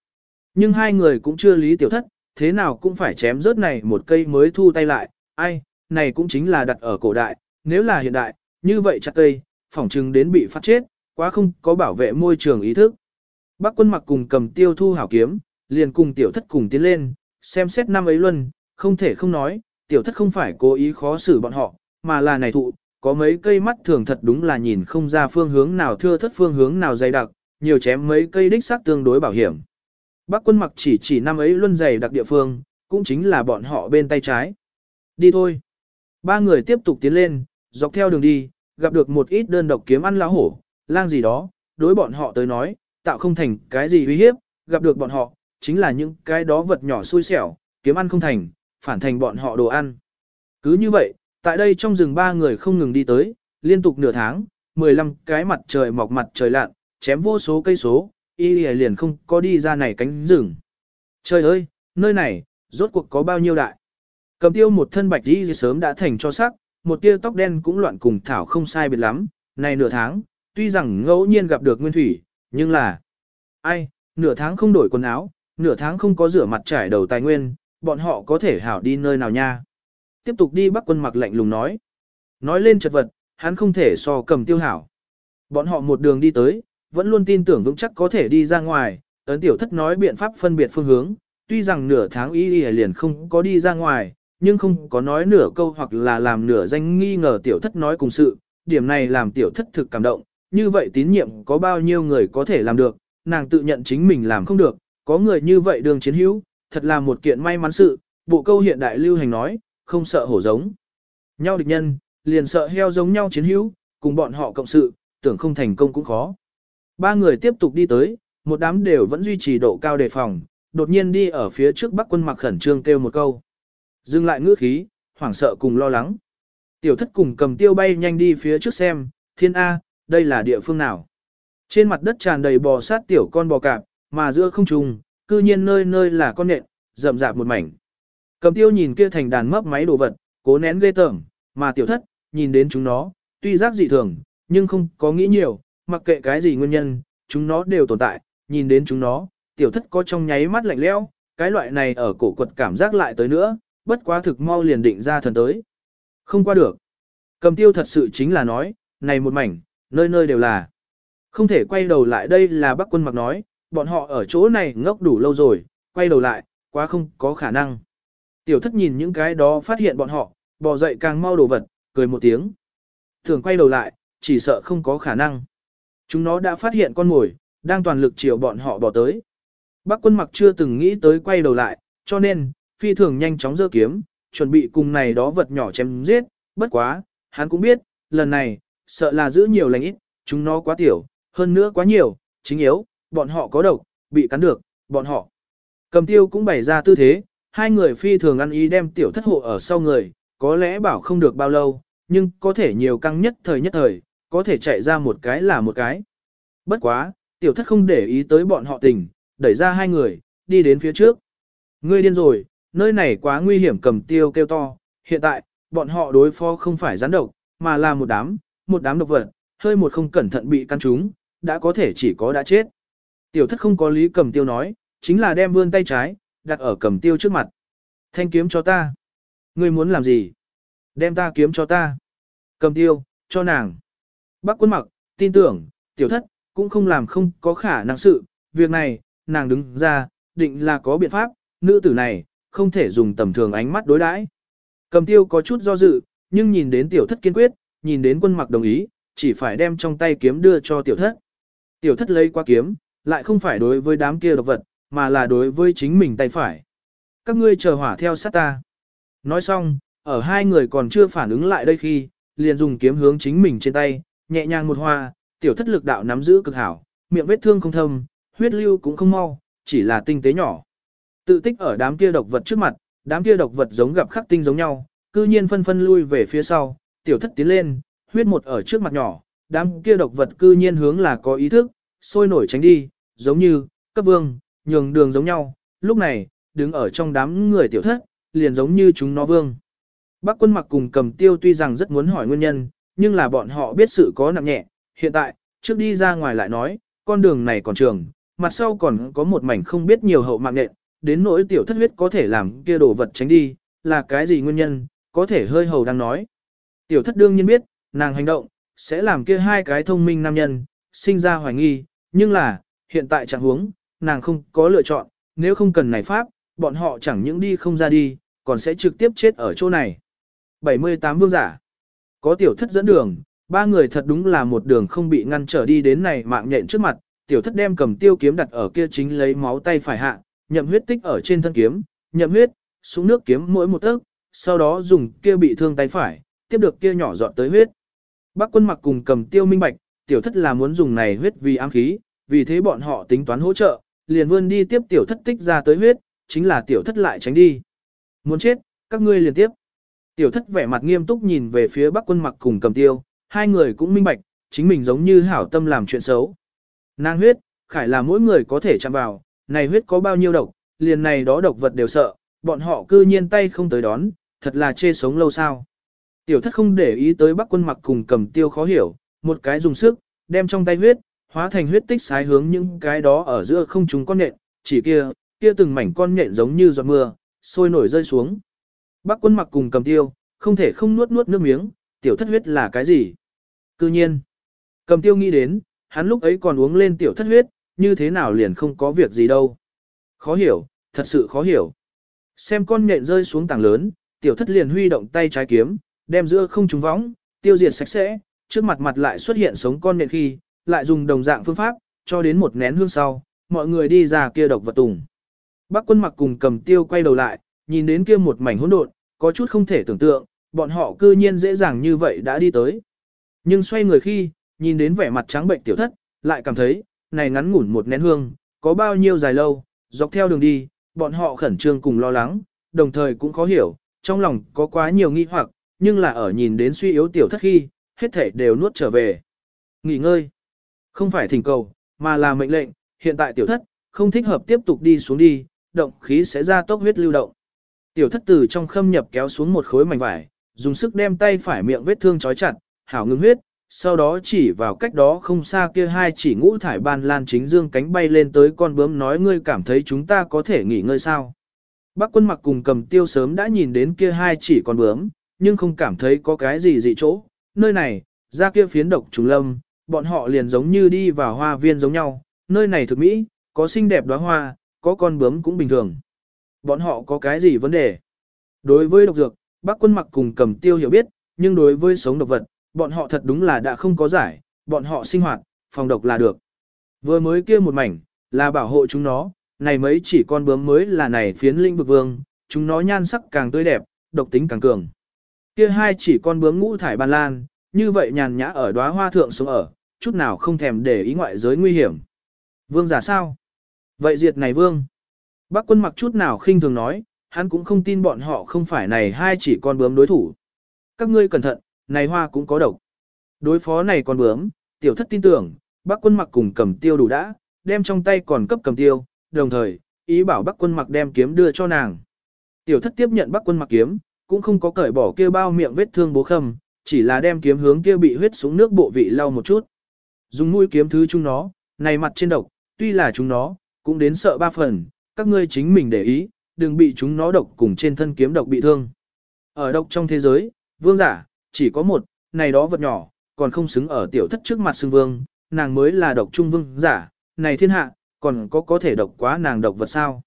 Nhưng hai người cũng chưa lý tiểu thất, thế nào cũng phải chém rớt này một cây mới thu tay lại, ai, này cũng chính là đặt ở cổ đại, nếu là hiện đại, như vậy chặt cây, phỏng chừng đến bị phát chết, quá không có bảo vệ môi trường ý thức. Bác quân mặc cùng cầm tiêu thu hảo kiếm, liền cùng tiểu thất cùng tiến lên, xem xét năm ấy luân, không thể không nói, tiểu thất không phải cố ý khó xử bọn họ, mà là này thụ, có mấy cây mắt thường thật đúng là nhìn không ra phương hướng nào thưa thất phương hướng nào dày đặc, nhiều chém mấy cây đích xác tương đối bảo hiểm. Bác quân mặc chỉ chỉ năm ấy luân dày đặc địa phương, cũng chính là bọn họ bên tay trái. Đi thôi. Ba người tiếp tục tiến lên, dọc theo đường đi, gặp được một ít đơn độc kiếm ăn lá hổ, lang gì đó, đối bọn họ tới nói, tạo không thành cái gì uy hiếp, gặp được bọn họ, chính là những cái đó vật nhỏ xui xẻo, kiếm ăn không thành, phản thành bọn họ đồ ăn. Cứ như vậy, tại đây trong rừng ba người không ngừng đi tới, liên tục nửa tháng, 15 cái mặt trời mọc mặt trời lặn, chém vô số cây số, y liền không có đi ra này cánh rừng. Trời ơi, nơi này, rốt cuộc có bao nhiêu đại. Cầm tiêu một thân bạch y sớm đã thành cho sắc, một tia tóc đen cũng loạn cùng thảo không sai biệt lắm, này nửa tháng, tuy rằng ngẫu nhiên gặp được nguyên thủy, nhưng là... Ai, nửa tháng không đổi quần áo, nửa tháng không có rửa mặt trải đầu tài nguyên, bọn họ có thể hảo đi nơi nào nha. Tiếp tục đi bắc quân mặc lạnh lùng nói. Nói lên chật vật, hắn không thể so cầm tiêu hảo. Bọn họ một đường đi tới, vẫn luôn tin tưởng vững chắc có thể đi ra ngoài, ấn tiểu thất nói biện pháp phân biệt phương hướng, tuy rằng nửa tháng y Y liền không có đi ra ngoài, nhưng không có nói nửa câu hoặc là làm nửa danh nghi ngờ tiểu thất nói cùng sự, điểm này làm tiểu thất thực cảm động, như vậy tín nhiệm có bao nhiêu người có thể làm được, nàng tự nhận chính mình làm không được, có người như vậy đường chiến hữu, thật là một kiện may mắn sự, bộ câu hiện đại lưu hành nói, không sợ hổ giống. Nhau địch nhân, liền sợ heo giống nhau chiến hữu, cùng bọn họ cộng sự, tưởng không thành công cũng khó. Ba người tiếp tục đi tới, một đám đều vẫn duy trì độ cao đề phòng, đột nhiên đi ở phía trước bắc quân mặc khẩn trương kêu một câu. Dừng lại ngữ khí, hoảng sợ cùng lo lắng. Tiểu thất cùng cầm tiêu bay nhanh đi phía trước xem, thiên A, đây là địa phương nào. Trên mặt đất tràn đầy bò sát tiểu con bò cạp, mà giữa không trùng, cư nhiên nơi nơi là con nện, rậm rạp một mảnh. Cầm tiêu nhìn kia thành đàn mấp máy đồ vật, cố nén ghê tởm, mà tiểu thất, nhìn đến chúng nó, tuy giác dị thường, nhưng không có nghĩ nhiều, mặc kệ cái gì nguyên nhân, chúng nó đều tồn tại, nhìn đến chúng nó, tiểu thất có trong nháy mắt lạnh lẽo, cái loại này ở cổ quật cảm giác lại tới nữa, bất quá thực mau liền định ra thần tới. Không qua được. Cầm tiêu thật sự chính là nói, này một mảnh, nơi nơi đều là. Không thể quay đầu lại đây là bác quân mặc nói, bọn họ ở chỗ này ngốc đủ lâu rồi, quay đầu lại, quá không có khả năng. Tiểu thất nhìn những cái đó phát hiện bọn họ, bò dậy càng mau đồ vật, cười một tiếng. Thường quay đầu lại, chỉ sợ không có khả năng. Chúng nó đã phát hiện con mồi, đang toàn lực chiều bọn họ bỏ tới. Bác quân mặc chưa từng nghĩ tới quay đầu lại, cho nên, phi thường nhanh chóng giơ kiếm, chuẩn bị cùng này đó vật nhỏ chém giết, bất quá, hắn cũng biết, lần này, sợ là giữ nhiều lành ít, chúng nó quá tiểu, hơn nữa quá nhiều, chính yếu, bọn họ có độc, bị cắn được, bọn họ. Cầm tiêu cũng bày ra tư thế, hai người phi thường ăn ý đem tiểu thất hộ ở sau người, có lẽ bảo không được bao lâu, nhưng có thể nhiều căng nhất thời nhất thời, có thể chạy ra một cái là một cái. Bất quá, tiểu thất không để ý tới bọn họ tình, đẩy ra hai người, đi đến phía trước. Ngươi điên rồi, nơi này quá nguy hiểm cầm tiêu kêu to, hiện tại, bọn họ đối phó không phải gián độc, mà là một đám, một đám độc vật, hơi một không cẩn thận bị căn trúng, đã có thể chỉ có đã chết. Tiểu thất không có lý cầm tiêu nói, chính là đem vươn tay trái, đặt ở cầm tiêu trước mặt. Thanh kiếm cho ta. Ngươi muốn làm gì? Đem ta kiếm cho ta. Cầm tiêu, cho nàng. Bác quân mặc, tin tưởng, tiểu thất, cũng không làm không có khả năng sự. Việc này, nàng đứng ra, định là có biện pháp, nữ tử này, không thể dùng tầm thường ánh mắt đối đãi. Cầm tiêu có chút do dự, nhưng nhìn đến tiểu thất kiên quyết, nhìn đến quân mặc đồng ý, chỉ phải đem trong tay kiếm đưa cho tiểu thất. Tiểu thất lấy qua kiếm, lại không phải đối với đám kia độc vật, mà là đối với chính mình tay phải. Các ngươi chờ hỏa theo sát ta. Nói xong, ở hai người còn chưa phản ứng lại đây khi, liền dùng kiếm hướng chính mình trên tay, nhẹ nhàng một hoa, tiểu thất lực đạo nắm giữ cực hảo, miệng vết thương không thâm, huyết lưu cũng không mau, chỉ là tinh tế nhỏ. Tự tích ở đám kia độc vật trước mặt, đám kia độc vật giống gặp khắc tinh giống nhau, cư nhiên phân phân lui về phía sau, tiểu thất tiến lên, huyết một ở trước mặt nhỏ, đám kia độc vật cư nhiên hướng là có ý thức, sôi nổi tránh đi, giống như, cấp vương, nhường đường giống nhau, lúc này, đứng ở trong đám người tiểu thất, liền giống như chúng nó vương. Bác quân mặc cùng cầm tiêu tuy rằng rất muốn hỏi nguyên nhân, nhưng là bọn họ biết sự có nặng nhẹ, hiện tại, trước đi ra ngoài lại nói, con đường này còn trường, mặt sau còn có một mảnh không biết nhiều hậu mạng nện, đến nỗi tiểu thất huyết có thể làm kia đồ vật tránh đi, là cái gì nguyên nhân, có thể hơi hầu đang nói. Tiểu thất đương nhiên biết, nàng hành động, sẽ làm kia hai cái thông minh nam nhân, sinh ra hoài nghi, nhưng là, hiện tại chẳng huống, nàng không có lựa chọn, nếu không cần này pháp, bọn họ chẳng những đi không ra đi, còn sẽ trực tiếp chết ở chỗ này. 78 vương giả. Có tiểu thất dẫn đường, ba người thật đúng là một đường không bị ngăn trở đi đến này mạng nhện trước mặt, tiểu thất đem cầm tiêu kiếm đặt ở kia chính lấy máu tay phải hạ, nhậm huyết tích ở trên thân kiếm, nhậm huyết, xuống nước kiếm mỗi một tấc, sau đó dùng kia bị thương tay phải, tiếp được kia nhỏ dọn tới huyết. Bác quân mặc cùng cầm tiêu minh bạch, tiểu thất là muốn dùng này huyết vì ám khí, vì thế bọn họ tính toán hỗ trợ, liền vươn đi tiếp tiểu thất tích ra tới huyết, chính là tiểu thất lại tránh đi. Muốn chết, các ngươi liền tiếp. Tiểu thất vẻ mặt nghiêm túc nhìn về phía bắc quân mặc cùng cầm tiêu, hai người cũng minh bạch, chính mình giống như hảo tâm làm chuyện xấu. Nàng huyết, khải là mỗi người có thể chạm vào, này huyết có bao nhiêu độc, liền này đó độc vật đều sợ, bọn họ cư nhiên tay không tới đón, thật là chê sống lâu sao. Tiểu thất không để ý tới bắc quân mặc cùng cầm tiêu khó hiểu, một cái dùng sức, đem trong tay huyết, hóa thành huyết tích sái hướng những cái đó ở giữa không chúng con nện, chỉ kia, kia từng mảnh con nện giống như giọt mưa, sôi nổi rơi xuống. Bắc quân mặc cùng cầm tiêu, không thể không nuốt nuốt nước miếng, tiểu thất huyết là cái gì? Cư nhiên, cầm tiêu nghĩ đến, hắn lúc ấy còn uống lên tiểu thất huyết, như thế nào liền không có việc gì đâu. Khó hiểu, thật sự khó hiểu. Xem con nhện rơi xuống tảng lớn, tiểu thất liền huy động tay trái kiếm, đem giữa không trúng võng, tiêu diệt sạch sẽ, trước mặt mặt lại xuất hiện sống con nhện khi, lại dùng đồng dạng phương pháp, cho đến một nén hương sau, mọi người đi ra kia độc vật tùng. Bác quân mặc cùng cầm tiêu quay đầu lại, nhìn đến kia một mảnh hỗn độn, có chút không thể tưởng tượng, bọn họ cư nhiên dễ dàng như vậy đã đi tới. Nhưng xoay người khi, nhìn đến vẻ mặt trắng bệnh tiểu thất, lại cảm thấy, này ngắn ngủn một nén hương, có bao nhiêu dài lâu, dọc theo đường đi, bọn họ khẩn trương cùng lo lắng, đồng thời cũng khó hiểu, trong lòng có quá nhiều nghi hoặc, nhưng là ở nhìn đến suy yếu tiểu thất khi, hết thể đều nuốt trở về. Nghỉ ngơi, không phải thỉnh cầu, mà là mệnh lệnh, hiện tại tiểu thất, không thích hợp tiếp tục đi xuống đi, động khí sẽ ra tốc huyết lưu động. Tiểu thất từ trong khâm nhập kéo xuống một khối mảnh vải, dùng sức đem tay phải miệng vết thương trói chặt, hảo ngưng huyết, sau đó chỉ vào cách đó không xa kia hai chỉ ngũ thải ban lan chính dương cánh bay lên tới con bướm nói ngươi cảm thấy chúng ta có thể nghỉ ngơi sao. Bác quân mặc cùng cầm tiêu sớm đã nhìn đến kia hai chỉ con bướm, nhưng không cảm thấy có cái gì dị chỗ. Nơi này, ra kia phiến độc trùng lâm, bọn họ liền giống như đi vào hoa viên giống nhau. Nơi này thực mỹ, có xinh đẹp đóa hoa, có con bướm cũng bình thường. Bọn họ có cái gì vấn đề? Đối với độc dược, bác quân mặc cùng cầm tiêu hiểu biết, nhưng đối với sống độc vật, bọn họ thật đúng là đã không có giải, bọn họ sinh hoạt, phòng độc là được. Vừa mới kia một mảnh, là bảo hộ chúng nó, này mấy chỉ con bướm mới là này phiến linh vực vương, chúng nó nhan sắc càng tươi đẹp, độc tính càng cường. Kia hai chỉ con bướm ngũ thải ban lan, như vậy nhàn nhã ở đóa hoa thượng sống ở, chút nào không thèm để ý ngoại giới nguy hiểm. Vương giả sao? Vậy diệt này vương. Bác quân mặc chút nào khinh thường nói, hắn cũng không tin bọn họ không phải này hai chỉ con bướm đối thủ. Các ngươi cẩn thận, này hoa cũng có độc. Đối phó này con bướm, tiểu thất tin tưởng, bác quân mặc cùng cầm tiêu đủ đã, đem trong tay còn cấp cầm tiêu, đồng thời, ý bảo bác quân mặc đem kiếm đưa cho nàng. Tiểu thất tiếp nhận bác quân mặc kiếm, cũng không có cởi bỏ kia bao miệng vết thương bố khâm, chỉ là đem kiếm hướng kia bị huyết xuống nước bộ vị lau một chút. Dùng mũi kiếm thứ chúng nó, này mặt trên độc, tuy là chúng nó, cũng đến sợ ba phần, các ngươi chính mình để ý, đừng bị chúng nó độc cùng trên thân kiếm độc bị thương. Ở độc trong thế giới, vương giả, chỉ có một, này đó vật nhỏ, còn không xứng ở tiểu thất trước mặt xưng vương, nàng mới là độc trung vương giả, này thiên hạ, còn có có thể độc quá nàng độc vật sao.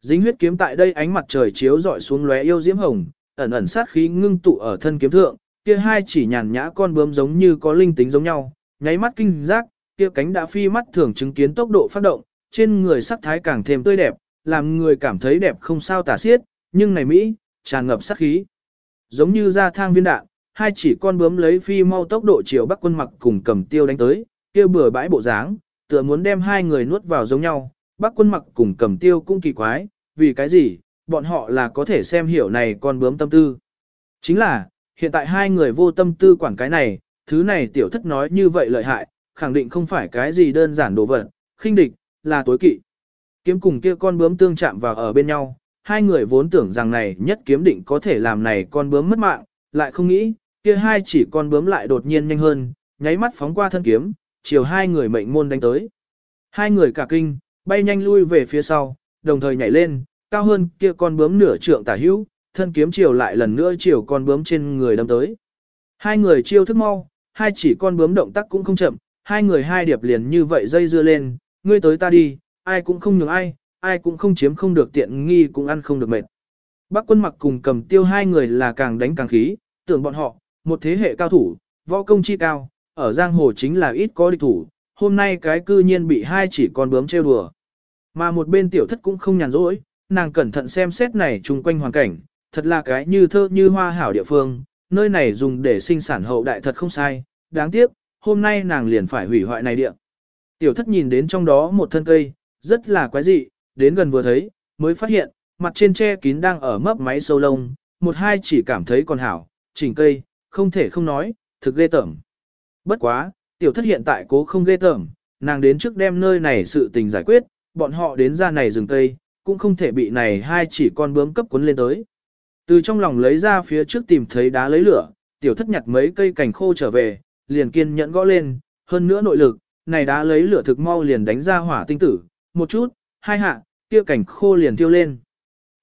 Dính huyết kiếm tại đây ánh mặt trời chiếu rọi xuống lóe yêu diễm hồng, ẩn ẩn sát khí ngưng tụ ở thân kiếm thượng, kia hai chỉ nhàn nhã con bướm giống như có linh tính giống nhau, nháy mắt kinh giác, kia cánh đã phi mắt thường chứng kiến tốc độ phát động, trên người sắc thái càng thêm tươi đẹp, làm người cảm thấy đẹp không sao tả xiết, nhưng này Mỹ, tràn ngập sắc khí. Giống như ra thang viên đạn, hai chỉ con bướm lấy phi mau tốc độ chiều bắc quân mặc cùng cầm tiêu đánh tới, kia bừa bãi bộ dáng, tựa muốn đem hai người nuốt vào giống nhau, bắc quân mặc cùng cầm tiêu cũng kỳ quái, vì cái gì, bọn họ là có thể xem hiểu này con bướm tâm tư. Chính là, hiện tại hai người vô tâm tư quản cái này, thứ này tiểu thất nói như vậy lợi hại, khẳng định không phải cái gì đơn giản đồ vật, khinh địch, là tối kỵ. Kiếm cùng kia con bướm tương chạm vào ở bên nhau, hai người vốn tưởng rằng này nhất kiếm định có thể làm này con bướm mất mạng, lại không nghĩ, kia hai chỉ con bướm lại đột nhiên nhanh hơn, nháy mắt phóng qua thân kiếm, chiều hai người mệnh môn đánh tới. Hai người cả kinh, bay nhanh lui về phía sau, đồng thời nhảy lên, cao hơn kia con bướm nửa trượng tả hữu, thân kiếm chiều lại lần nữa chiều con bướm trên người đâm tới. Hai người chiêu thức mau, hai chỉ con bướm động tác cũng không chậm, hai người hai điệp liền như vậy dây dưa lên, ngươi tới ta đi, ai cũng không nhường ai, ai cũng không chiếm không được tiện nghi cũng ăn không được mệt. Bác quân mặc cùng cầm tiêu hai người là càng đánh càng khí, tưởng bọn họ, một thế hệ cao thủ, võ công chi cao, ở giang hồ chính là ít có địch thủ, hôm nay cái cư nhiên bị hai chỉ con bướm trêu đùa. Mà một bên tiểu thất cũng không nhàn rỗi, nàng cẩn thận xem xét này chung quanh hoàn cảnh, thật là cái như thơ như hoa hảo địa phương, nơi này dùng để sinh sản hậu đại thật không sai, đáng tiếc, hôm nay nàng liền phải hủy hoại này địa. Tiểu thất nhìn đến trong đó một thân cây, rất là quái dị, đến gần vừa thấy, mới phát hiện, mặt trên tre kín đang ở mấp máy sâu lông, một hai chỉ cảm thấy còn hảo, chỉnh cây, không thể không nói, thực ghê tởm. Bất quá, tiểu thất hiện tại cố không ghê tởm, nàng đến trước đem nơi này sự tình giải quyết, bọn họ đến ra này rừng cây, cũng không thể bị này hai chỉ con bướm cấp cuốn lên tới. Từ trong lòng lấy ra phía trước tìm thấy đá lấy lửa, tiểu thất nhặt mấy cây cành khô trở về, liền kiên nhẫn gõ lên, hơn nữa nội lực, này đã lấy lửa thực mau liền đánh ra hỏa tinh tử, một chút, hai hạ, kia cảnh khô liền thiêu lên.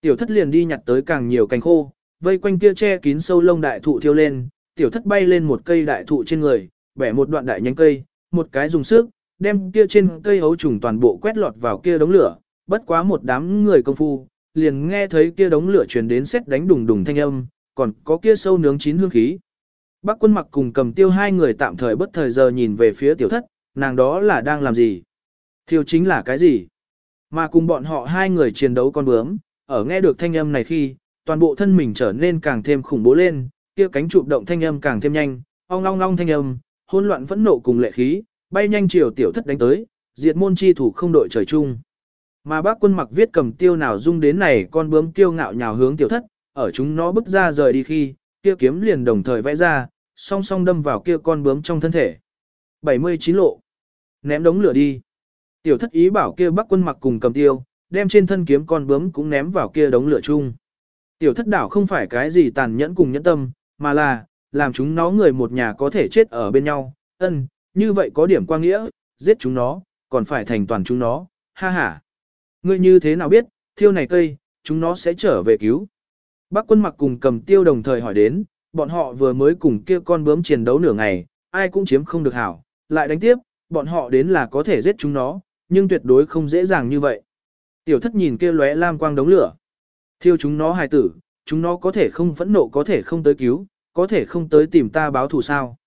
Tiểu thất liền đi nhặt tới càng nhiều cành khô, vây quanh kia che kín sâu lông đại thụ thiêu lên, tiểu thất bay lên một cây đại thụ trên người, bẻ một đoạn đại nhánh cây, một cái dùng sức, đem kia trên cây hấu trùng toàn bộ quét lọt vào kia đống lửa, bất quá một đám người công phu, liền nghe thấy kia đống lửa truyền đến xét đánh đùng đùng thanh âm, còn có kia sâu nướng chín hương khí. Bác quân mặc cùng cầm tiêu hai người tạm thời bất thời giờ nhìn về phía tiểu thất, nàng đó là đang làm gì? Thiêu chính là cái gì? Mà cùng bọn họ hai người chiến đấu con bướm, ở nghe được thanh âm này khi, toàn bộ thân mình trở nên càng thêm khủng bố lên, kia cánh chụp động thanh âm càng thêm nhanh, ong long long thanh âm, hỗn loạn phẫn nộ cùng lệ khí, bay nhanh chiều tiểu thất đánh tới, diệt môn chi thủ không đội trời chung. Mà bác quân mặc viết cầm tiêu nào dung đến này con bướm tiêu ngạo nhào hướng tiểu thất, ở chúng nó bước ra rời đi khi, kia kiếm liền đồng thời vẽ ra, song song đâm vào kia con bướm trong thân thể. 79 lộ. Ném đống lửa đi. Tiểu thất ý bảo kia Bắc quân mặc cùng cầm tiêu, đem trên thân kiếm con bướm cũng ném vào kia đống lửa chung. Tiểu thất đảo không phải cái gì tàn nhẫn cùng nhẫn tâm, mà là, làm chúng nó người một nhà có thể chết ở bên nhau, ân, như vậy có điểm quan nghĩa, giết chúng nó, còn phải thành toàn chúng nó, ha ha. Ngươi như thế nào biết, thiêu này cây, chúng nó sẽ trở về cứu. Bác quân mặc cùng cầm tiêu đồng thời hỏi đến, bọn họ vừa mới cùng kia con bướm chiến đấu nửa ngày, ai cũng chiếm không được hảo, lại đánh tiếp, bọn họ đến là có thể giết chúng nó, nhưng tuyệt đối không dễ dàng như vậy. Tiểu thất nhìn kia lóe lam quang đống lửa. Thiêu chúng nó hài tử, chúng nó có thể không phẫn nộ có thể không tới cứu, có thể không tới tìm ta báo thù sao.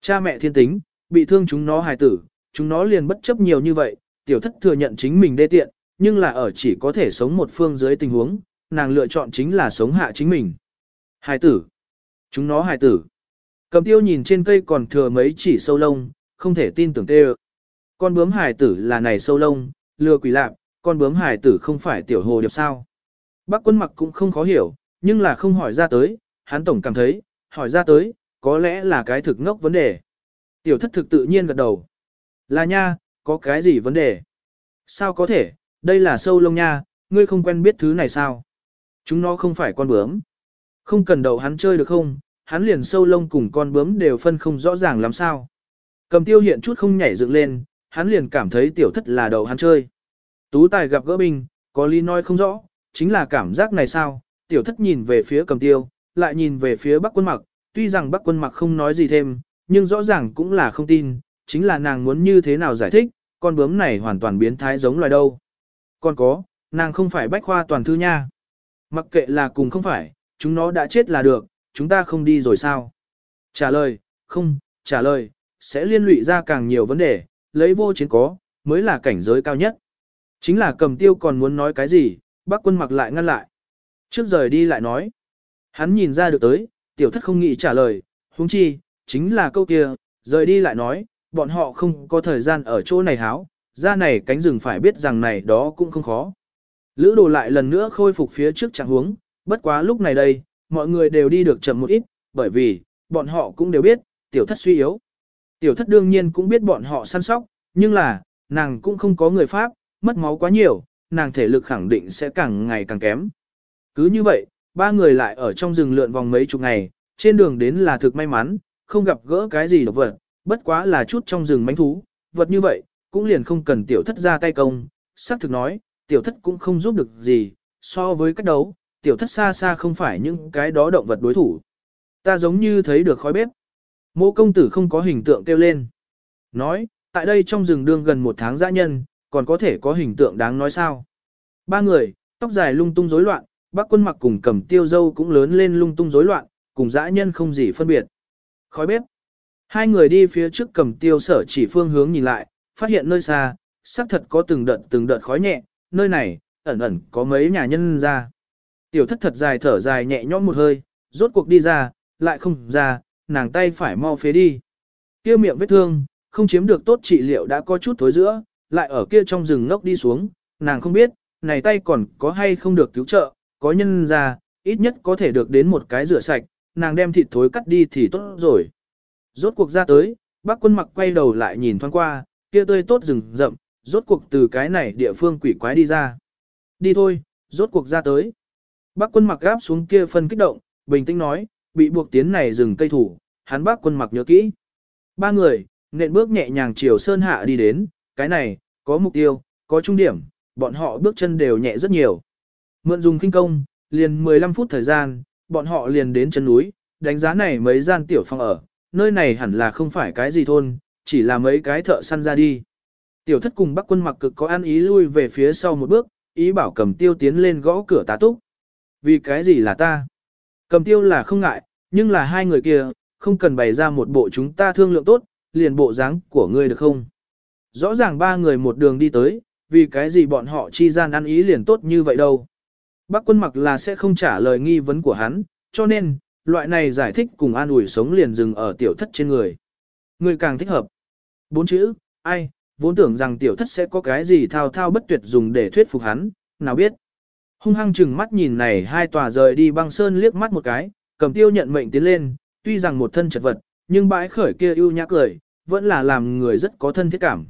Cha mẹ thiên tính, bị thương chúng nó hài tử, chúng nó liền bất chấp nhiều như vậy, tiểu thất thừa nhận chính mình đê tiện, nhưng là ở chỉ có thể sống một phương dưới tình huống, nàng lựa chọn chính là sống hạ chính mình. Hài tử. Chúng nó hài tử. Cầm tiêu nhìn trên cây còn thừa mấy chỉ sâu lông, không thể tin tưởng tê Con bướm hải tử là này sâu lông, lừa quỷ lạp, con bướm hải tử không phải tiểu hồ điệp sao. Bác quân mặc cũng không khó hiểu, nhưng là không hỏi ra tới, hắn tổng cảm thấy, hỏi ra tới, có lẽ là cái thực ngốc vấn đề. Tiểu thất thực tự nhiên gật đầu. Là nha, có cái gì vấn đề? Sao có thể, đây là sâu lông nha, ngươi không quen biết thứ này sao? Chúng nó không phải con bướm. Không cần đầu hắn chơi được không, hắn liền sâu lông cùng con bướm đều phân không rõ ràng làm sao. Cầm tiêu hiện chút không nhảy dựng lên, hắn liền cảm thấy tiểu thất là đầu hắn chơi. Tú tài gặp gỡ binh, có lý nói không rõ, chính là cảm giác này sao, tiểu thất nhìn về phía cầm tiêu, lại nhìn về phía bắc quân mặc, tuy rằng bắc quân mặc không nói gì thêm, nhưng rõ ràng cũng là không tin, chính là nàng muốn như thế nào giải thích, con bướm này hoàn toàn biến thái giống loài đâu. Còn có, nàng không phải bách khoa toàn thư nha. Mặc kệ là cùng không phải, chúng nó đã chết là được, chúng ta không đi rồi sao. Trả lời, không, trả lời, sẽ liên lụy ra càng nhiều vấn đề, lấy vô chiến có, mới là cảnh giới cao nhất. Chính là cầm tiêu còn muốn nói cái gì, bác quân mặc lại ngăn lại. Trước rời đi lại nói. Hắn nhìn ra được tới, tiểu thất không nghĩ trả lời, huống chi, chính là câu kia, rời đi lại nói, bọn họ không có thời gian ở chỗ này háo, ra này cánh rừng phải biết rằng này đó cũng không khó. Lữ đồ lại lần nữa khôi phục phía trước trạng huống, bất quá lúc này đây, mọi người đều đi được chậm một ít, bởi vì, bọn họ cũng đều biết, tiểu thất suy yếu. Tiểu thất đương nhiên cũng biết bọn họ săn sóc, nhưng là, nàng cũng không có người Pháp, mất máu quá nhiều, nàng thể lực khẳng định sẽ càng ngày càng kém. Cứ như vậy, ba người lại ở trong rừng lượn vòng mấy chục ngày, trên đường đến là thực may mắn, không gặp gỡ cái gì độc vật, bất quá là chút trong rừng mánh thú, vật như vậy, cũng liền không cần tiểu thất ra tay công, xác thực nói, tiểu thất cũng không giúp được gì, so với cách đấu, tiểu thất xa xa không phải những cái đó động vật đối thủ. Ta giống như thấy được khói bếp. Mộ công tử không có hình tượng kêu lên. Nói, tại đây trong rừng đương gần một tháng dã nhân, còn có thể có hình tượng đáng nói sao. Ba người, tóc dài lung tung rối loạn, bác quân mặc cùng cầm tiêu dâu cũng lớn lên lung tung rối loạn, cùng dã nhân không gì phân biệt. Khói bếp. Hai người đi phía trước cầm tiêu sở chỉ phương hướng nhìn lại, phát hiện nơi xa, xác thật có từng đợt từng đợt khói nhẹ, nơi này, ẩn ẩn có mấy nhà nhân ra. Tiểu thất thật dài thở dài nhẹ nhõm một hơi, rốt cuộc đi ra, lại không ra, nàng tay phải mau phế đi. Kia miệng vết thương, không chiếm được tốt trị liệu đã có chút thối giữa, lại ở kia trong rừng ngốc đi xuống, nàng không biết, này tay còn có hay không được cứu trợ, có nhân ra, ít nhất có thể được đến một cái rửa sạch, nàng đem thịt thối cắt đi thì tốt rồi. Rốt cuộc ra tới, bác quân mặc quay đầu lại nhìn thoáng qua, kia tươi tốt rừng rậm, rốt cuộc từ cái này địa phương quỷ quái đi ra. Đi thôi, rốt cuộc ra tới. Bác quân mặc gáp xuống kia phân kích động, bình tĩnh nói, bị buộc tiến này rừng cây thủ, hắn bác quân mặc nhớ kỹ. Ba người, nện bước nhẹ nhàng chiều sơn hạ đi đến, cái này, có mục tiêu, có trung điểm, bọn họ bước chân đều nhẹ rất nhiều. Mượn dùng kinh công, liền 15 phút thời gian, bọn họ liền đến chân núi, đánh giá này mấy gian tiểu phòng ở, nơi này hẳn là không phải cái gì thôn, chỉ là mấy cái thợ săn ra đi. Tiểu thất cùng bắc quân mặc cực có ăn ý lui về phía sau một bước, ý bảo cầm tiêu tiến lên gõ cửa tá túc. Vì cái gì là ta? Cầm tiêu là không ngại, nhưng là hai người kia, không cần bày ra một bộ chúng ta thương lượng tốt, liền bộ dáng của ngươi được không? Rõ ràng ba người một đường đi tới, vì cái gì bọn họ chi gian ăn ý liền tốt như vậy đâu. Bác quân mặc là sẽ không trả lời nghi vấn của hắn, cho nên, loại này giải thích cùng an ủi sống liền dừng ở tiểu thất trên người. Người càng thích hợp. Bốn chữ, ai, vốn tưởng rằng tiểu thất sẽ có cái gì thao thao bất tuyệt dùng để thuyết phục hắn, nào biết. Hung hăng chừng mắt nhìn này hai tòa rời đi băng sơn liếc mắt một cái, cầm tiêu nhận mệnh tiến lên, tuy rằng một thân chật vật, nhưng bãi khởi kia ưu nhã cười, vẫn là làm người rất có thân thiết cảm.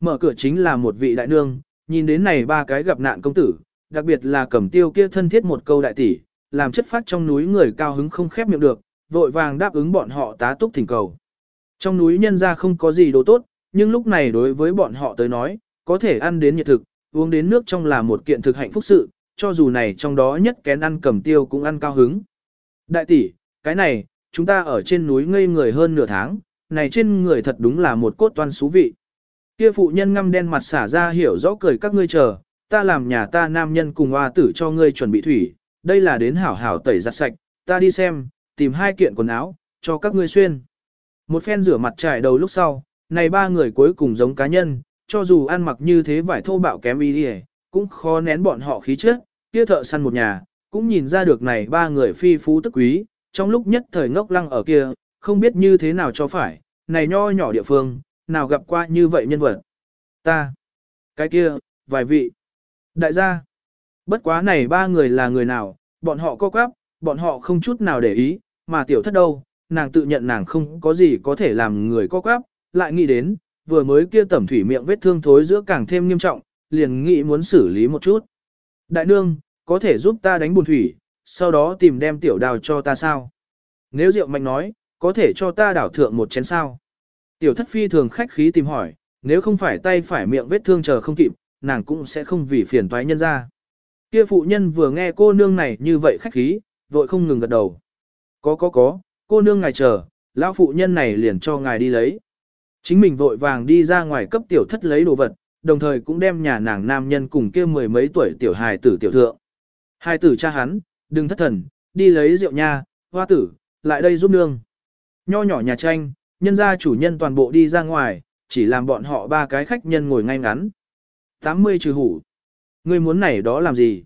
Mở cửa chính là một vị đại nương, nhìn đến này ba cái gặp nạn công tử, đặc biệt là cầm tiêu kia thân thiết một câu đại tỷ, làm chất phát trong núi người cao hứng không khép miệng được, vội vàng đáp ứng bọn họ tá túc thỉnh cầu. Trong núi nhân ra không có gì đồ tốt, nhưng lúc này đối với bọn họ tới nói, có thể ăn đến nhiệt thực, uống đến nước trong là một kiện thực hạnh phúc sự, cho dù này trong đó nhất kén ăn cầm tiêu cũng ăn cao hứng. Đại tỷ, cái này, chúng ta ở trên núi ngây người hơn nửa tháng, này trên người thật đúng là một cốt toan xú vị. Kia phụ nhân ngăm đen mặt xả ra hiểu rõ cười các ngươi chờ, ta làm nhà ta nam nhân cùng hoa tử cho ngươi chuẩn bị thủy, đây là đến hảo hảo tẩy giặt sạch, ta đi xem, tìm hai kiện quần áo, cho các ngươi xuyên. Một phen rửa mặt trải đầu lúc sau, này ba người cuối cùng giống cá nhân, cho dù ăn mặc như thế vải thô bạo kém y đi cũng khó nén bọn họ khí chất, kia thợ săn một nhà, cũng nhìn ra được này ba người phi phú tức quý, trong lúc nhất thời ngốc lăng ở kia, không biết như thế nào cho phải, này nho nhỏ địa phương, nào gặp qua như vậy nhân vật. Ta, cái kia, vài vị, đại gia, bất quá này ba người là người nào, bọn họ co quắp, bọn họ không chút nào để ý, mà tiểu thất đâu, nàng tự nhận nàng không có gì có thể làm người co quắp, lại nghĩ đến, vừa mới kia tẩm thủy miệng vết thương thối giữa càng thêm nghiêm trọng, liền nghĩ muốn xử lý một chút. Đại nương, có thể giúp ta đánh buồn thủy, sau đó tìm đem tiểu đào cho ta sao? Nếu Diệu Mạnh nói, có thể cho ta đảo thượng một chén sao? Tiểu thất phi thường khách khí tìm hỏi, nếu không phải tay phải miệng vết thương chờ không kịp, nàng cũng sẽ không vì phiền toái nhân ra. Kia phụ nhân vừa nghe cô nương này như vậy khách khí, vội không ngừng gật đầu. Có có có, cô nương ngài chờ, lão phụ nhân này liền cho ngài đi lấy. Chính mình vội vàng đi ra ngoài cấp tiểu thất lấy đồ vật, đồng thời cũng đem nhà nàng nam nhân cùng kia mười mấy tuổi tiểu hài tử tiểu thượng. Hai tử cha hắn, đừng thất thần, đi lấy rượu nha, hoa tử, lại đây giúp nương. Nho nhỏ nhà tranh, nhân gia chủ nhân toàn bộ đi ra ngoài, chỉ làm bọn họ ba cái khách nhân ngồi ngay ngắn. 80 trừ hủ. Ngươi muốn này đó làm gì?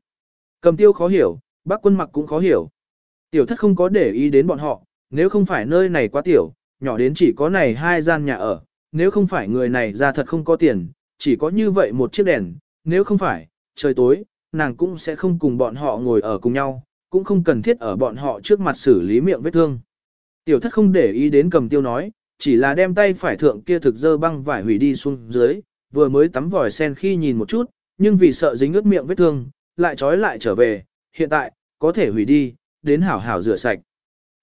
Cầm tiêu khó hiểu, bác quân mặc cũng khó hiểu. Tiểu thất không có để ý đến bọn họ, nếu không phải nơi này quá tiểu, nhỏ đến chỉ có này hai gian nhà ở, nếu không phải người này ra thật không có tiền, chỉ có như vậy một chiếc đèn, nếu không phải, trời tối, nàng cũng sẽ không cùng bọn họ ngồi ở cùng nhau, cũng không cần thiết ở bọn họ trước mặt xử lý miệng vết thương. Tiểu thất không để ý đến cầm tiêu nói, chỉ là đem tay phải thượng kia thực dơ băng vải hủy đi xuống dưới, vừa mới tắm vòi sen khi nhìn một chút, nhưng vì sợ dính ướt miệng vết thương, lại trói lại trở về, hiện tại, có thể hủy đi, đến hảo hảo rửa sạch.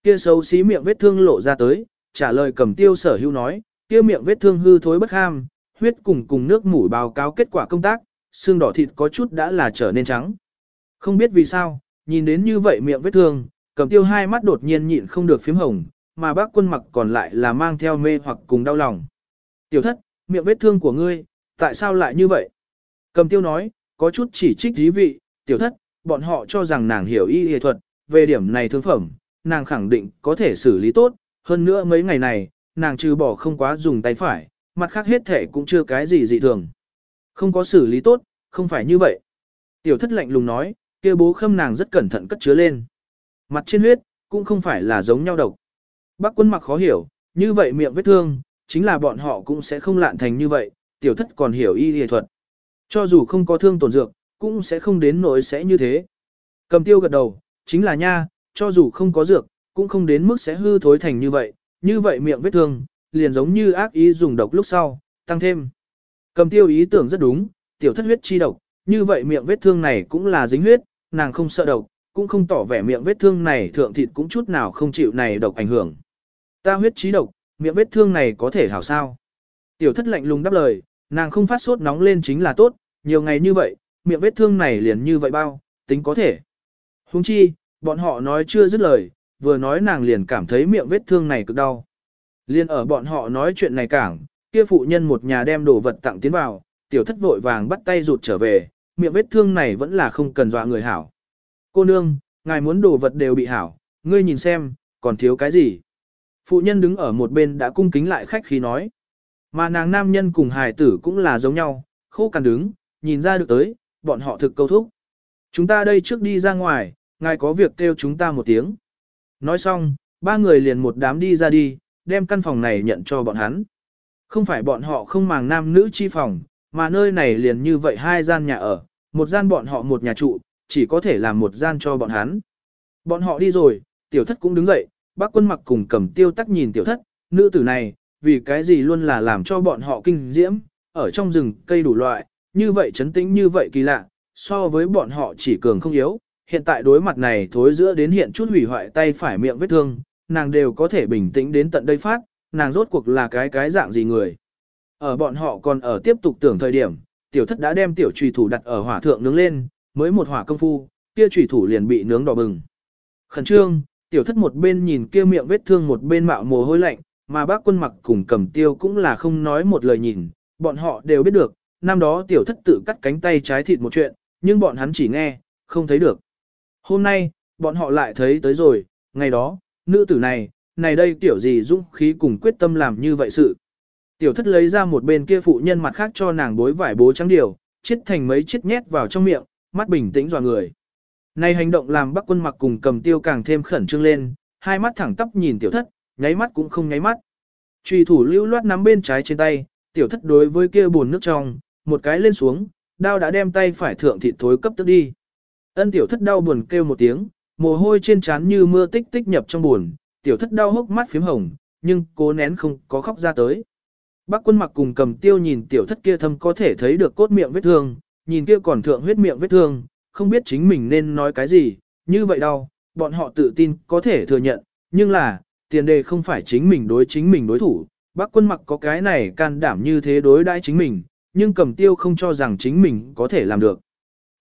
Kia xấu xí miệng vết thương lộ ra tới, trả lời cầm tiêu sở hưu nói, kia miệng vết thương hư thối bất ham, huyết cùng cùng nước mũi báo cáo kết quả công tác, xương đỏ thịt có chút đã là trở nên trắng. Không biết vì sao, nhìn đến như vậy miệng vết thương, cầm tiêu hai mắt đột nhiên nhịn không được phím hồng, mà bác quân mặc còn lại là mang theo mê hoặc cùng đau lòng. Tiểu thất, miệng vết thương của ngươi, tại sao lại như vậy? Cầm tiêu nói, có chút chỉ trích dí vị, tiểu thất, bọn họ cho rằng nàng hiểu y y thuật, về điểm này thương phẩm, nàng khẳng định có thể xử lý tốt, hơn nữa mấy ngày này, nàng trừ bỏ không quá dùng tay phải, mặt khác hết thể cũng chưa cái gì dị thường. Không có xử lý tốt, không phải như vậy. Tiểu thất lạnh lùng nói, kia bố khâm nàng rất cẩn thận cất chứa lên. Mặt trên huyết, cũng không phải là giống nhau độc. Bác quân mặc khó hiểu, như vậy miệng vết thương, chính là bọn họ cũng sẽ không lạn thành như vậy, tiểu thất còn hiểu y y thuật. Cho dù không có thương tổn dược, cũng sẽ không đến nỗi sẽ như thế. Cầm tiêu gật đầu, chính là nha, cho dù không có dược, cũng không đến mức sẽ hư thối thành như vậy, như vậy miệng vết thương, liền giống như ác ý dùng độc lúc sau, tăng thêm. Cầm tiêu ý tưởng rất đúng, tiểu thất huyết chi độc, như vậy miệng vết thương này cũng là dính huyết, nàng không sợ độc, cũng không tỏ vẻ miệng vết thương này thượng thịt cũng chút nào không chịu này độc ảnh hưởng. Ta huyết chi độc, miệng vết thương này có thể hảo sao? Tiểu thất lạnh lùng đáp lời, nàng không phát sốt nóng lên chính là tốt, nhiều ngày như vậy, miệng vết thương này liền như vậy bao, tính có thể. Huống chi, bọn họ nói chưa dứt lời, vừa nói nàng liền cảm thấy miệng vết thương này cực đau. Liên ở bọn họ nói chuyện này cảng, kia phụ nhân một nhà đem đồ vật tặng tiến vào, tiểu thất vội vàng bắt tay rụt trở về, miệng vết thương này vẫn là không cần dọa người hảo. Cô nương, ngài muốn đồ vật đều bị hảo, ngươi nhìn xem, còn thiếu cái gì? Phụ nhân đứng ở một bên đã cung kính lại khách khí nói. Mà nàng nam nhân cùng hài tử cũng là giống nhau, khô cằn đứng, nhìn ra được tới, bọn họ thực câu thúc. Chúng ta đây trước đi ra ngoài, ngài có việc kêu chúng ta một tiếng. Nói xong, ba người liền một đám đi ra đi, đem căn phòng này nhận cho bọn hắn. Không phải bọn họ không màng nam nữ chi phòng, mà nơi này liền như vậy hai gian nhà ở, một gian bọn họ một nhà trụ, chỉ có thể làm một gian cho bọn hắn. Bọn họ đi rồi, tiểu thất cũng đứng dậy, bác quân mặc cùng cầm tiêu tắc nhìn tiểu thất, nữ tử này, vì cái gì luôn là làm cho bọn họ kinh diễm, ở trong rừng cây đủ loại, như vậy chấn tĩnh như vậy kỳ lạ, so với bọn họ chỉ cường không yếu, hiện tại đối mặt này thối giữa đến hiện chút hủy hoại tay phải miệng vết thương, nàng đều có thể bình tĩnh đến tận đây phát, nàng rốt cuộc là cái cái dạng gì người. Ở bọn họ còn ở tiếp tục tưởng thời điểm, tiểu thất đã đem tiểu trùy thủ đặt ở hỏa thượng nướng lên, mới một hỏa công phu, kia trùy thủ liền bị nướng đỏ bừng. Khẩn trương, tiểu thất một bên nhìn kia miệng vết thương một bên mạo mồ hôi lạnh, mà bác quân mặc cùng cầm tiêu cũng là không nói một lời nhìn, bọn họ đều biết được, năm đó tiểu thất tự cắt cánh tay trái thịt một chuyện, nhưng bọn hắn chỉ nghe, không thấy được. Hôm nay, bọn họ lại thấy tới rồi, ngày đó, nữ tử này, này đây tiểu gì dũng khí cùng quyết tâm làm như vậy sự. Tiểu thất lấy ra một bên kia phụ nhân mặt khác cho nàng bối vải bố trắng điều, chết thành mấy chiếc nhét vào trong miệng, mắt bình tĩnh dò người. Này hành động làm bắc quân mặc cùng cầm tiêu càng thêm khẩn trương lên, hai mắt thẳng tóc nhìn tiểu thất, nháy mắt cũng không nháy mắt. Trùy thủ lưu loát nắm bên trái trên tay, tiểu thất đối với kia buồn nước trong, một cái lên xuống, đao đã đem tay phải thượng thịt thối cấp tức đi. Ân tiểu thất đau buồn kêu một tiếng, mồ hôi trên trán như mưa tích tích nhập trong buồn, tiểu thất đau hốc mắt phím hồng, nhưng cố nén không có khóc ra tới. Bác quân mặc cùng cầm tiêu nhìn tiểu thất kia thâm có thể thấy được cốt miệng vết thương, nhìn kia còn thượng huyết miệng vết thương, không biết chính mình nên nói cái gì, như vậy đau, bọn họ tự tin có thể thừa nhận, nhưng là, tiền đề không phải chính mình đối chính mình đối thủ, bác quân mặc có cái này can đảm như thế đối đãi chính mình, nhưng cầm tiêu không cho rằng chính mình có thể làm được.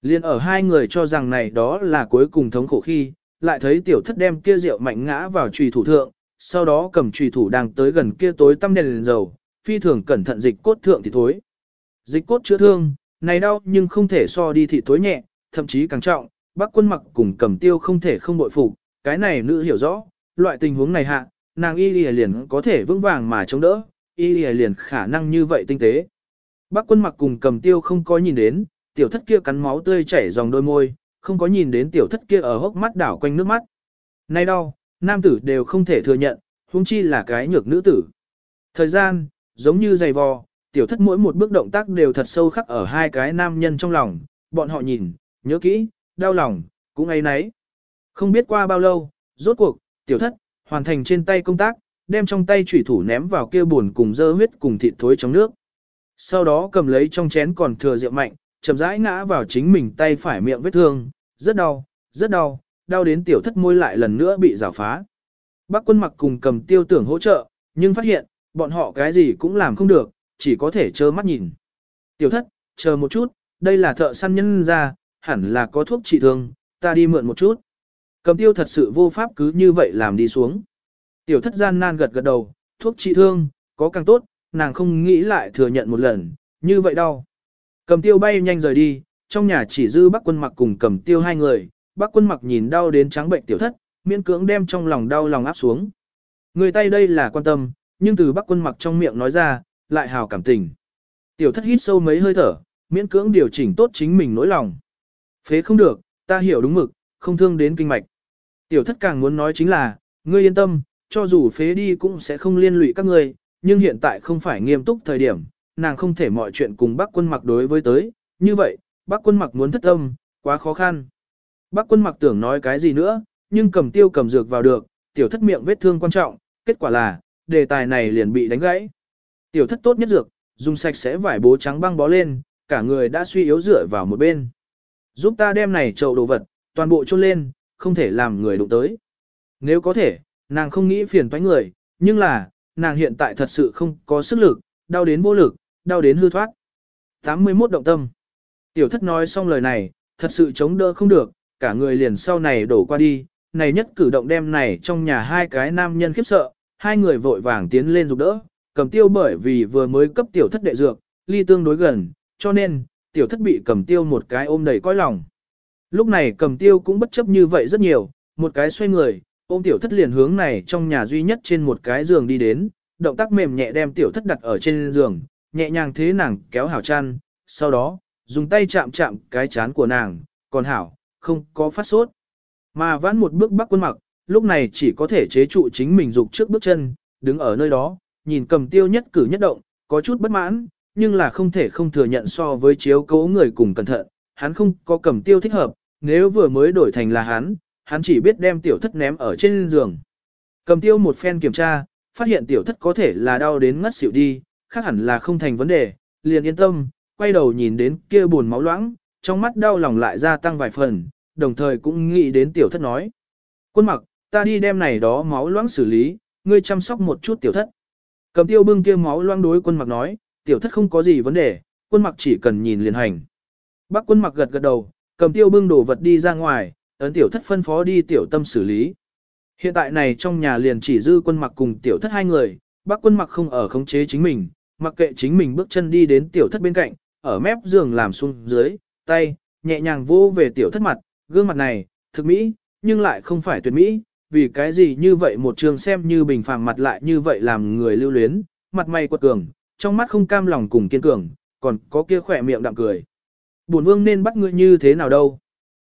Liên ở hai người cho rằng này đó là cuối cùng thống khổ khi, lại thấy tiểu thất đem kia rượu mạnh ngã vào trùy thủ thượng, sau đó cầm trùy thủ đang tới gần kia tối tăm đèn, đèn dầu, phi thường cẩn thận dịch cốt thượng thì thối. Dịch cốt chữa thương, này đau nhưng không thể so đi thị thối nhẹ, thậm chí càng trọng, bác quân mặc cùng cầm tiêu không thể không bội phục, cái này nữ hiểu rõ, loại tình huống này hạ, nàng y lìa liền có thể vững vàng mà chống đỡ, y lìa liền khả năng như vậy tinh tế. Bác quân mặc cùng cầm tiêu không có nhìn đến, tiểu thất kia cắn máu tươi chảy dòng đôi môi, không có nhìn đến tiểu thất kia ở hốc mắt đảo quanh nước mắt. Nay đau, nam tử đều không thể thừa nhận, huống chi là cái nhược nữ tử. Thời gian, giống như giày vò, tiểu thất mỗi một bước động tác đều thật sâu khắc ở hai cái nam nhân trong lòng, bọn họ nhìn, nhớ kỹ, đau lòng, cũng ấy nấy. Không biết qua bao lâu, rốt cuộc, tiểu thất, hoàn thành trên tay công tác, đem trong tay chủy thủ ném vào kia buồn cùng dơ huyết cùng thịt thối trong nước. Sau đó cầm lấy trong chén còn thừa rượu mạnh, chậm rãi ngã vào chính mình tay phải miệng vết thương, rất đau, rất đau, đau đến tiểu thất môi lại lần nữa bị rào phá. Bác quân mặc cùng cầm tiêu tưởng hỗ trợ, nhưng phát hiện, bọn họ cái gì cũng làm không được, chỉ có thể trơ mắt nhìn. Tiểu thất, chờ một chút, đây là thợ săn nhân ra, hẳn là có thuốc trị thương, ta đi mượn một chút. Cầm tiêu thật sự vô pháp cứ như vậy làm đi xuống. Tiểu thất gian nan gật gật đầu, thuốc trị thương, có càng tốt, nàng không nghĩ lại thừa nhận một lần, như vậy đau Cầm tiêu bay nhanh rời đi, trong nhà chỉ dư bác quân mặc cùng cầm tiêu hai người, bác quân mặc nhìn đau đến trắng bệnh tiểu thất, miễn cưỡng đem trong lòng đau lòng áp xuống. Người tay đây là quan tâm, nhưng từ bác quân mặc trong miệng nói ra, lại hào cảm tình. Tiểu thất hít sâu mấy hơi thở, miễn cưỡng điều chỉnh tốt chính mình nỗi lòng. Phế không được, ta hiểu đúng mực, không thương đến kinh mạch. Tiểu thất càng muốn nói chính là, ngươi yên tâm, cho dù phế đi cũng sẽ không liên lụy các ngươi, nhưng hiện tại không phải nghiêm túc thời điểm, nàng không thể mọi chuyện cùng bác quân mặc đối với tới, như vậy, bác quân mặc muốn thất tâm, quá khó khăn. Bác quân mặc tưởng nói cái gì nữa, nhưng cầm tiêu cầm dược vào được, tiểu thất miệng vết thương quan trọng, kết quả là, đề tài này liền bị đánh gãy. Tiểu thất tốt nhất dược, dùng sạch sẽ vải bố trắng băng bó lên, cả người đã suy yếu dựa vào một bên. Giúp ta đem này chậu đồ vật, toàn bộ chôn lên, không thể làm người đụng tới. Nếu có thể, nàng không nghĩ phiền toái người, nhưng là, nàng hiện tại thật sự không có sức lực, đau đến vô lực, đau đến hư thoát. 81 động tâm. Tiểu thất nói xong lời này, thật sự chống đỡ không được, cả người liền sau này đổ qua đi, này nhất cử động đem này trong nhà hai cái nam nhân khiếp sợ, hai người vội vàng tiến lên giúp đỡ, cầm tiêu bởi vì vừa mới cấp tiểu thất đệ dược, ly tương đối gần, cho nên, tiểu thất bị cầm tiêu một cái ôm đầy coi lòng. Lúc này cầm tiêu cũng bất chấp như vậy rất nhiều, một cái xoay người, ôm tiểu thất liền hướng này trong nhà duy nhất trên một cái giường đi đến, động tác mềm nhẹ đem tiểu thất đặt ở trên giường, nhẹ nhàng thế nàng kéo hảo chăn, sau đó, dùng tay chạm chạm cái chán của nàng, còn hảo, không có phát sốt. Mà vãn một bước bắc quân mặc, lúc này chỉ có thể chế trụ chính mình dục trước bước chân, đứng ở nơi đó, nhìn cầm tiêu nhất cử nhất động, có chút bất mãn, nhưng là không thể không thừa nhận so với chiếu cố người cùng cẩn thận, hắn không có cầm tiêu thích hợp, nếu vừa mới đổi thành là hắn, hắn chỉ biết đem tiểu thất ném ở trên giường. Cầm tiêu một phen kiểm tra, phát hiện tiểu thất có thể là đau đến ngất xỉu đi, khác hẳn là không thành vấn đề, liền yên tâm, quay đầu nhìn đến kia buồn máu loãng, trong mắt đau lòng lại gia tăng vài phần, đồng thời cũng nghĩ đến tiểu thất nói. Quân mặc, ta đi đem này đó máu loãng xử lý, ngươi chăm sóc một chút tiểu thất. Cầm tiêu bưng kia máu loãng đối quân mặc nói, tiểu thất không có gì vấn đề, quân mặc chỉ cần nhìn liền hành. Bác quân mặc gật gật đầu, cầm tiêu bưng đồ vật đi ra ngoài, ấn tiểu thất phân phó đi tiểu tâm xử lý. Hiện tại này trong nhà liền chỉ dư quân mặc cùng tiểu thất hai người, bác quân mặc không ở khống chế chính mình, mặc kệ chính mình bước chân đi đến tiểu thất bên cạnh, ở mép giường làm xuống dưới, tay, nhẹ nhàng vô về tiểu thất mặt, gương mặt này, thực mỹ, nhưng lại không phải tuyệt mỹ, vì cái gì như vậy một trường xem như bình phàm mặt lại như vậy làm người lưu luyến, mặt mày quật cường, trong mắt không cam lòng cùng kiên cường, còn có kia khỏe miệng đạm cười. Bổn vương nên bắt ngươi như thế nào đâu?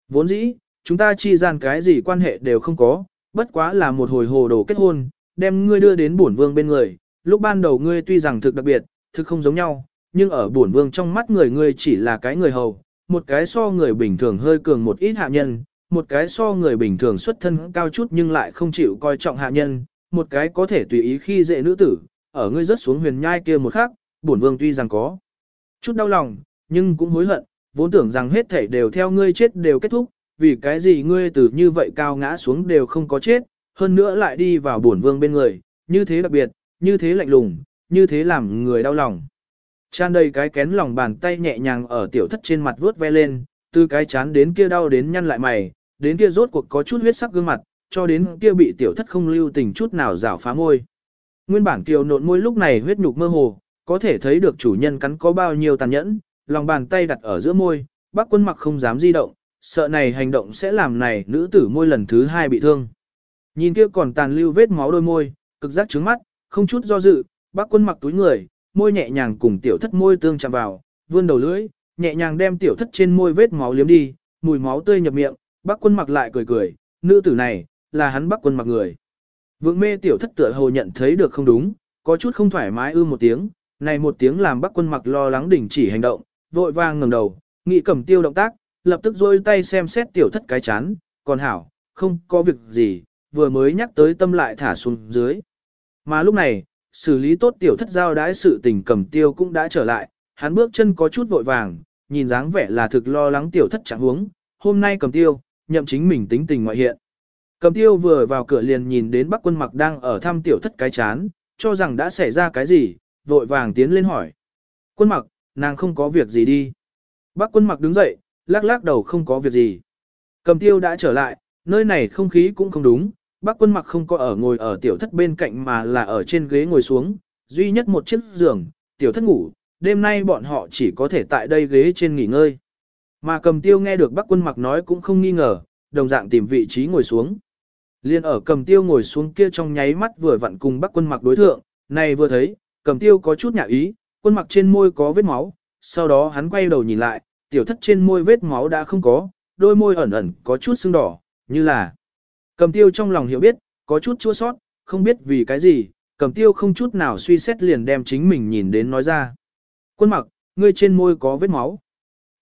Vốn dĩ, chúng ta chi gian cái gì quan hệ đều không có, bất quá là một hồi hồ đồ kết hôn, đem ngươi đưa đến bổn vương bên người. Lúc ban đầu ngươi tuy rằng thực đặc biệt, thực không giống nhau, nhưng ở bổn vương trong mắt người ngươi chỉ là cái người hầu, một cái so người bình thường hơi cường một ít hạ nhân, một cái so người bình thường xuất thân cao chút nhưng lại không chịu coi trọng hạ nhân, một cái có thể tùy ý khi dễ nữ tử, ở ngươi rớt xuống huyền nhai kia một khắc, bổn vương tuy rằng có chút đau lòng, nhưng cũng hối hận, vốn tưởng rằng hết thảy đều theo ngươi chết đều kết thúc, vì cái gì ngươi từ như vậy cao ngã xuống đều không có chết, hơn nữa lại đi vào bổn vương bên người, như thế đặc biệt, như thế lạnh lùng, như thế làm người đau lòng. Chan đầy cái kén lòng bàn tay nhẹ nhàng ở tiểu thất trên mặt vuốt ve lên, từ cái chán đến kia đau đến nhăn lại mày, đến kia rốt cuộc có chút huyết sắc gương mặt, cho đến kia bị tiểu thất không lưu tình chút nào rảo phá môi. Nguyên bản kiều nộn môi lúc này huyết nhục mơ hồ, có thể thấy được chủ nhân cắn có bao nhiêu tàn nhẫn, lòng bàn tay đặt ở giữa môi, bác quân mặc không dám di động, sợ này hành động sẽ làm này nữ tử môi lần thứ hai bị thương. Nhìn kia còn tàn lưu vết máu đôi môi, cực giác trứng mắt, không chút do dự, bác quân mặc túi người, môi nhẹ nhàng cùng tiểu thất môi tương chạm vào, vươn đầu lưỡi, nhẹ nhàng đem tiểu thất trên môi vết máu liếm đi, mùi máu tươi nhập miệng, bác quân mặc lại cười cười, nữ tử này, là hắn bác quân mặc người. Vượng mê tiểu thất tựa hồ nhận thấy được không đúng, có chút không thoải mái ư một tiếng, này một tiếng làm bác quân mặc lo lắng đình chỉ hành động, vội vàng ngẩng đầu, nghị cầm tiêu động tác, lập tức rôi tay xem xét tiểu thất cái chán, còn hảo, không có việc gì, vừa mới nhắc tới tâm lại thả xuống dưới. Mà lúc này, xử lý tốt tiểu thất giao đãi sự tình cầm tiêu cũng đã trở lại, hắn bước chân có chút vội vàng, nhìn dáng vẻ là thực lo lắng tiểu thất chẳng huống, hôm nay cầm tiêu, nhậm chính mình tính tình ngoại hiện. Cầm tiêu vừa vào cửa liền nhìn đến bác quân mặc đang ở thăm tiểu thất cái chán, cho rằng đã xảy ra cái gì, vội vàng tiến lên hỏi. Quân mặc, nàng không có việc gì đi. Bác quân mặc đứng dậy, lắc lắc đầu không có việc gì. Cầm tiêu đã trở lại, nơi này không khí cũng không đúng, bác quân mặc không có ở ngồi ở tiểu thất bên cạnh mà là ở trên ghế ngồi xuống, duy nhất một chiếc giường, tiểu thất ngủ, đêm nay bọn họ chỉ có thể tại đây ghế trên nghỉ ngơi. Mà cầm tiêu nghe được bác quân mặc nói cũng không nghi ngờ, đồng dạng tìm vị trí ngồi xuống. Liên ở cầm tiêu ngồi xuống kia trong nháy mắt vừa vặn cùng bác quân mặc đối thượng, này vừa thấy, cầm tiêu có chút nhạc ý, quân mặc trên môi có vết máu, sau đó hắn quay đầu nhìn lại, tiểu thất trên môi vết máu đã không có, đôi môi ẩn ẩn có chút sưng đỏ, như là cầm tiêu trong lòng hiểu biết, có chút chua sót, không biết vì cái gì, cầm tiêu không chút nào suy xét liền đem chính mình nhìn đến nói ra. Quân mặc, ngươi trên môi có vết máu.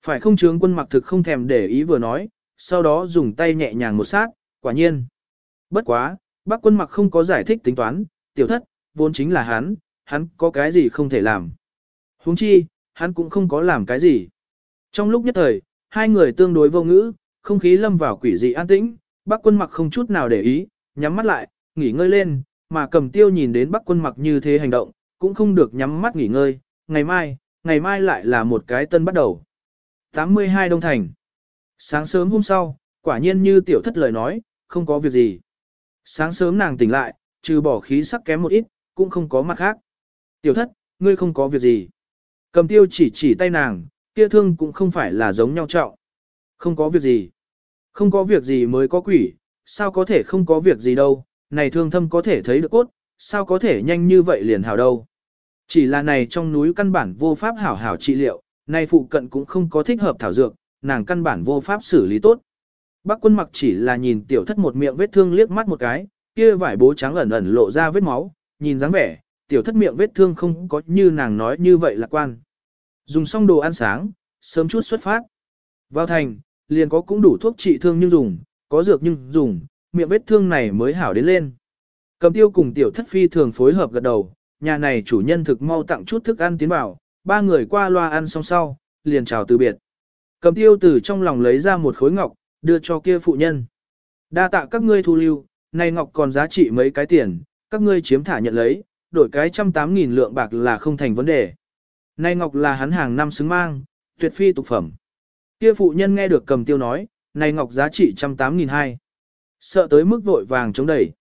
Phải không chướng quân mặc thực không thèm để ý vừa nói, sau đó dùng tay nhẹ nhàng một sát, quả nhiên. Bất quá, bác quân mặc không có giải thích tính toán, tiểu thất, vốn chính là hắn, hắn có cái gì không thể làm. huống chi, hắn cũng không có làm cái gì. Trong lúc nhất thời, hai người tương đối vô ngữ, không khí lâm vào quỷ dị an tĩnh, Bắc quân mặc không chút nào để ý, nhắm mắt lại, nghỉ ngơi lên, mà cầm tiêu nhìn đến Bắc quân mặc như thế hành động, cũng không được nhắm mắt nghỉ ngơi, ngày mai, ngày mai lại là một cái tân bắt đầu. 82 Đông Thành Sáng sớm hôm sau, quả nhiên như tiểu thất lời nói, không có việc gì. Sáng sớm nàng tỉnh lại, trừ bỏ khí sắc kém một ít, cũng không có mặt khác. Tiểu thất, ngươi không có việc gì. Cầm tiêu chỉ chỉ tay nàng, kia thương cũng không phải là giống nhau trọng. Không có việc gì. Không có việc gì mới có quỷ, sao có thể không có việc gì đâu, này thương thâm có thể thấy được cốt, sao có thể nhanh như vậy liền hảo đâu. Chỉ là này trong núi căn bản vô pháp hảo hảo trị liệu, này phụ cận cũng không có thích hợp thảo dược, nàng căn bản vô pháp xử lý tốt. Bác quân mặc chỉ là nhìn tiểu thất một miệng vết thương liếc mắt một cái, kia vải bố trắng ẩn ẩn lộ ra vết máu, nhìn dáng vẻ, tiểu thất miệng vết thương không có như nàng nói như vậy lạc quan. Dùng xong đồ ăn sáng, sớm chút xuất phát. Vào thành, liền có cũng đủ thuốc trị thương nhưng dùng, có dược nhưng dùng, miệng vết thương này mới hảo đến lên. Cầm tiêu cùng tiểu thất phi thường phối hợp gật đầu, nhà này chủ nhân thực mau tặng chút thức ăn tiến vào, ba người qua loa ăn xong sau, liền chào từ biệt. Cầm tiêu từ trong lòng lấy ra một khối ngọc, đưa cho kia phụ nhân. Đa tạ các ngươi thu lưu, này ngọc còn giá trị mấy cái tiền, các ngươi chiếm thả nhận lấy, đổi cái trăm tám nghìn lượng bạc là không thành vấn đề. Này ngọc là hắn hàng năm xứng mang, tuyệt phi tục phẩm. Kia phụ nhân nghe được cầm tiêu nói, này ngọc giá trị trăm tám nghìn hai. Sợ tới mức vội vàng chống đẩy.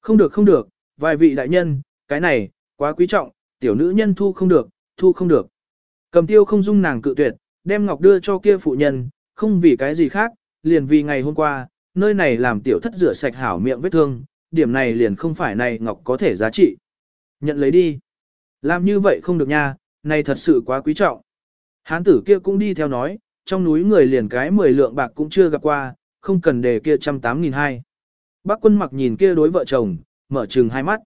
Không được không được, vài vị đại nhân, cái này, quá quý trọng, tiểu nữ nhân thu không được, thu không được. Cầm tiêu không dung nàng cự tuyệt, đem ngọc đưa cho kia phụ nhân, không vì cái gì khác, liền vì ngày hôm qua, nơi này làm tiểu thất rửa sạch hảo miệng vết thương, điểm này liền không phải này ngọc có thể giá trị. Nhận lấy đi. Làm như vậy không được nha, này thật sự quá quý trọng. Hán tử kia cũng đi theo nói, trong núi người liền cái 10 lượng bạc cũng chưa gặp qua, không cần đề kia trăm tám nghìn hai. Bác quân mặc nhìn kia đối vợ chồng, mở trừng hai mắt.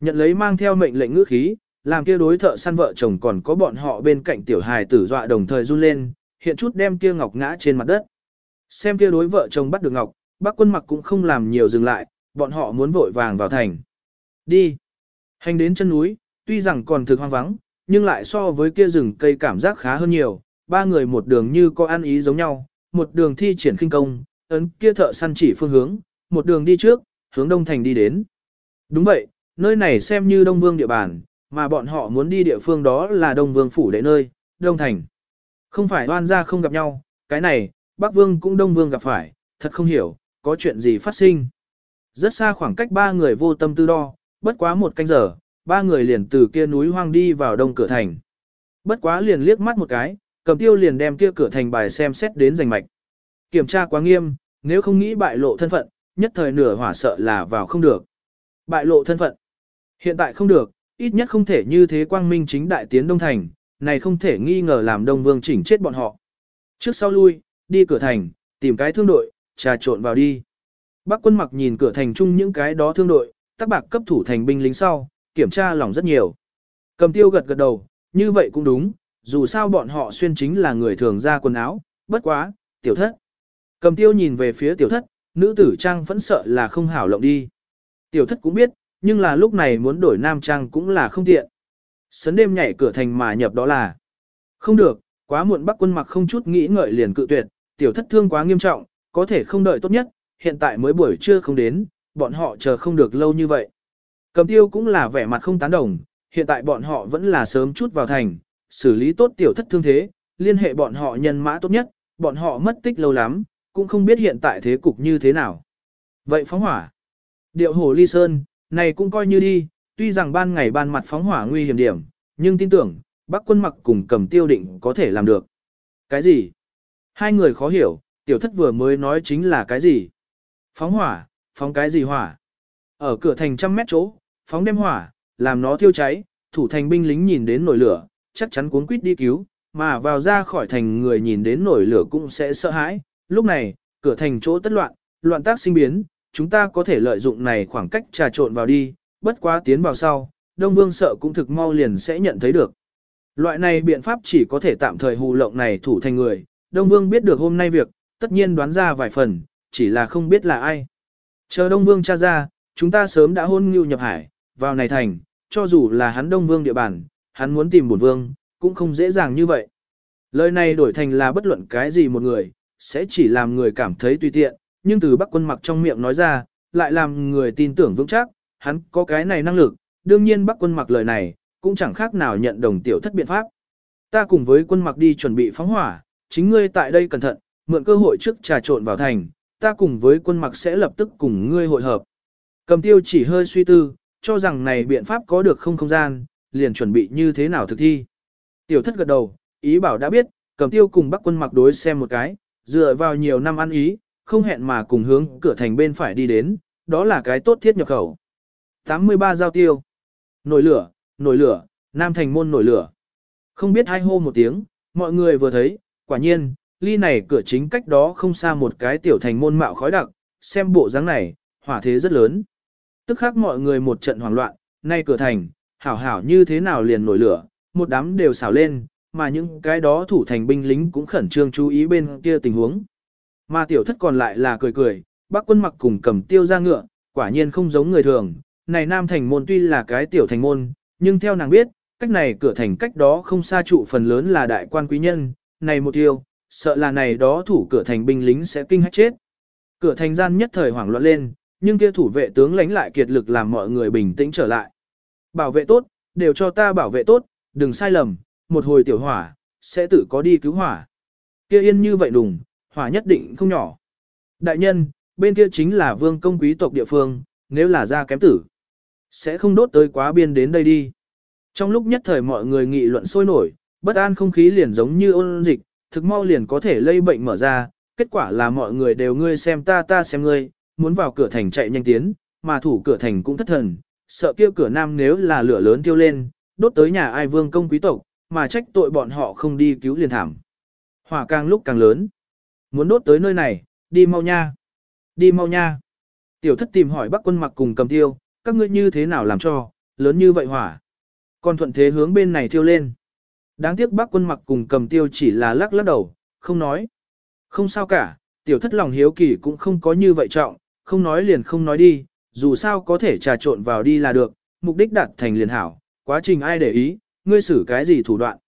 Nhận lấy mang theo mệnh lệnh ngữ khí, làm kia đối thợ săn vợ chồng còn có bọn họ bên cạnh tiểu hài tử dọa đồng thời run lên, hiện chút đem kia ngọc ngã trên mặt đất. Xem kia đối vợ chồng bắt được ngọc, bác quân mặc cũng không làm nhiều dừng lại, bọn họ muốn vội vàng vào thành. Đi. Hành đến chân núi, tuy rằng còn thực hoang vắng, nhưng lại so với kia rừng cây cảm giác khá hơn nhiều, ba người một đường như có ăn ý giống nhau, một đường thi triển khinh công, ấn kia thợ săn chỉ phương hướng, một đường đi trước, hướng đông thành đi đến. Đúng vậy, nơi này xem như đông vương địa bàn, mà bọn họ muốn đi địa phương đó là đông vương phủ đệ nơi, đông thành. Không phải oan ra không gặp nhau, cái này, Bắc Vương cũng Đông Vương gặp phải, thật không hiểu, có chuyện gì phát sinh. Rất xa khoảng cách ba người vô tâm tư đo, bất quá một canh giờ, ba người liền từ kia núi hoang đi vào đông cửa thành. Bất quá liền liếc mắt một cái, cầm tiêu liền đem kia cửa thành bài xem xét đến giành mạch. Kiểm tra quá nghiêm, nếu không nghĩ bại lộ thân phận, nhất thời nửa hỏa sợ là vào không được. Bại lộ thân phận. Hiện tại không được, ít nhất không thể như thế quang minh chính đại tiến Đông Thành, này không thể nghi ngờ làm Đông Vương chỉnh chết bọn họ. Trước sau lui, đi cửa thành, tìm cái thương đội, trà trộn vào đi. Bác quân mặc nhìn cửa thành chung những cái đó thương đội, tác bạc cấp thủ thành binh lính sau, kiểm tra lòng rất nhiều. Cầm tiêu gật gật đầu, như vậy cũng đúng, dù sao bọn họ xuyên chính là người thường ra quần áo, bất quá, tiểu thất. Cầm tiêu nhìn về phía tiểu thất, nữ tử trang vẫn sợ là không hảo lộng đi. Tiểu thất cũng biết, nhưng là lúc này muốn đổi nam trang cũng là không tiện. Sấn đêm nhảy cửa thành mà nhập đó là không được, quá muộn bắc quân mặc không chút nghĩ ngợi liền cự tuyệt, tiểu thất thương quá nghiêm trọng, có thể không đợi tốt nhất, hiện tại mới buổi trưa không đến, bọn họ chờ không được lâu như vậy. Cầm tiêu cũng là vẻ mặt không tán đồng, hiện tại bọn họ vẫn là sớm chút vào thành, xử lý tốt tiểu thất thương thế, liên hệ bọn họ nhân mã tốt nhất, bọn họ mất tích lâu lắm, cũng không biết hiện tại thế cục như thế nào. Vậy phóng hỏa. Điệu hồ ly sơn, này cũng coi như đi, tuy rằng ban ngày ban mặt phóng hỏa nguy hiểm điểm, nhưng tin tưởng, bác quân mặc cùng cầm tiêu định có thể làm được. Cái gì? Hai người khó hiểu, tiểu thất vừa mới nói chính là cái gì? Phóng hỏa, phóng cái gì hỏa? Ở cửa thành trăm mét chỗ, phóng đem hỏa, làm nó thiêu cháy, thủ thành binh lính nhìn đến nổi lửa, chắc chắn cuốn quýt đi cứu, mà vào ra khỏi thành người nhìn đến nổi lửa cũng sẽ sợ hãi. Lúc này, cửa thành chỗ tất loạn, loạn tác sinh biến, chúng ta có thể lợi dụng này khoảng cách trà trộn vào đi, bất quá tiến vào sau, Đông Vương sợ cũng thực mau liền sẽ nhận thấy được. Loại này biện pháp chỉ có thể tạm thời hù lộng này thủ thành người, Đông Vương biết được hôm nay việc, tất nhiên đoán ra vài phần, chỉ là không biết là ai. Chờ Đông Vương tra ra, chúng ta sớm đã hôn ngưu nhập hải, vào này thành, cho dù là hắn Đông Vương địa bàn, hắn muốn tìm bổn vương, cũng không dễ dàng như vậy. Lời này đổi thành là bất luận cái gì một người, sẽ chỉ làm người cảm thấy tùy tiện, nhưng từ Bắc quân mặc trong miệng nói ra, lại làm người tin tưởng vững chắc, hắn có cái này năng lực, đương nhiên Bắc quân mặc lời này, cũng chẳng khác nào nhận đồng tiểu thất biện pháp. Ta cùng với quân mặc đi chuẩn bị phóng hỏa, chính ngươi tại đây cẩn thận, mượn cơ hội trước trà trộn vào thành, ta cùng với quân mặc sẽ lập tức cùng ngươi hội hợp. Cầm tiêu chỉ hơi suy tư, cho rằng này biện pháp có được không không gian, liền chuẩn bị như thế nào thực thi. Tiểu thất gật đầu, ý bảo đã biết, cầm tiêu cùng bắc quân mặc đối xem một cái, dựa vào nhiều năm ăn ý, không hẹn mà cùng hướng cửa thành bên phải đi đến, đó là cái tốt thiết nhập khẩu. 83 giao tiêu. Nổi lửa, nổi lửa, nam thành môn nổi lửa. Không biết hai hô một tiếng, mọi người vừa thấy, quả nhiên, ly này cửa chính cách đó không xa một cái tiểu thành môn mạo khói đặc, xem bộ dáng này, hỏa thế rất lớn. Tức khắc mọi người một trận hoảng loạn, nay cửa thành, hảo hảo như thế nào liền nổi lửa, một đám đều xảo lên, mà những cái đó thủ thành binh lính cũng khẩn trương chú ý bên kia tình huống. Mà tiểu thất còn lại là cười cười, bác quân mặc cùng cầm tiêu ra ngựa, quả nhiên không giống người thường, này nam thành môn tuy là cái tiểu thành môn, nhưng theo nàng biết, cách này cửa thành cách đó không xa trụ phần lớn là đại quan quý nhân, này một tiêu, sợ là này đó thủ cửa thành binh lính sẽ kinh hách chết. Cửa thành gian nhất thời hoảng loạn lên, nhưng kia thủ vệ tướng lãnh lại kiệt lực làm mọi người bình tĩnh trở lại. Bảo vệ tốt, đều cho ta bảo vệ tốt, đừng sai lầm, một hồi tiểu hỏa, sẽ tự có đi cứu hỏa. Kia yên như vậy đùng, hỏa nhất định không nhỏ. Đại nhân, bên kia chính là vương công quý tộc địa phương, nếu là ra kém tử, sẽ không đốt tới quá biên đến đây đi. Trong lúc nhất thời mọi người nghị luận sôi nổi, bất an không khí liền giống như ôn dịch, thực mau liền có thể lây bệnh mở ra, kết quả là mọi người đều ngươi xem ta ta xem ngươi, muốn vào cửa thành chạy nhanh tiến, mà thủ cửa thành cũng thất thần, sợ kia cửa nam nếu là lửa lớn tiêu lên, đốt tới nhà ai vương công quý tộc, mà trách tội bọn họ không đi cứu liền thảm. Hỏa càng lúc càng lớn. Muốn đốt tới nơi này, đi mau nha. Đi mau nha. Tiểu thất tìm hỏi bác quân mặc cùng cầm tiêu, các ngươi như thế nào làm cho, lớn như vậy hỏa. Còn thuận thế hướng bên này thiêu lên. Đáng tiếc bác quân mặc cùng cầm tiêu chỉ là lắc lắc đầu, không nói. Không sao cả, tiểu thất lòng hiếu kỳ cũng không có như vậy trọng, không nói liền không nói đi, dù sao có thể trà trộn vào đi là được, mục đích đạt thành liền hảo, quá trình ai để ý, ngươi xử cái gì thủ đoạn.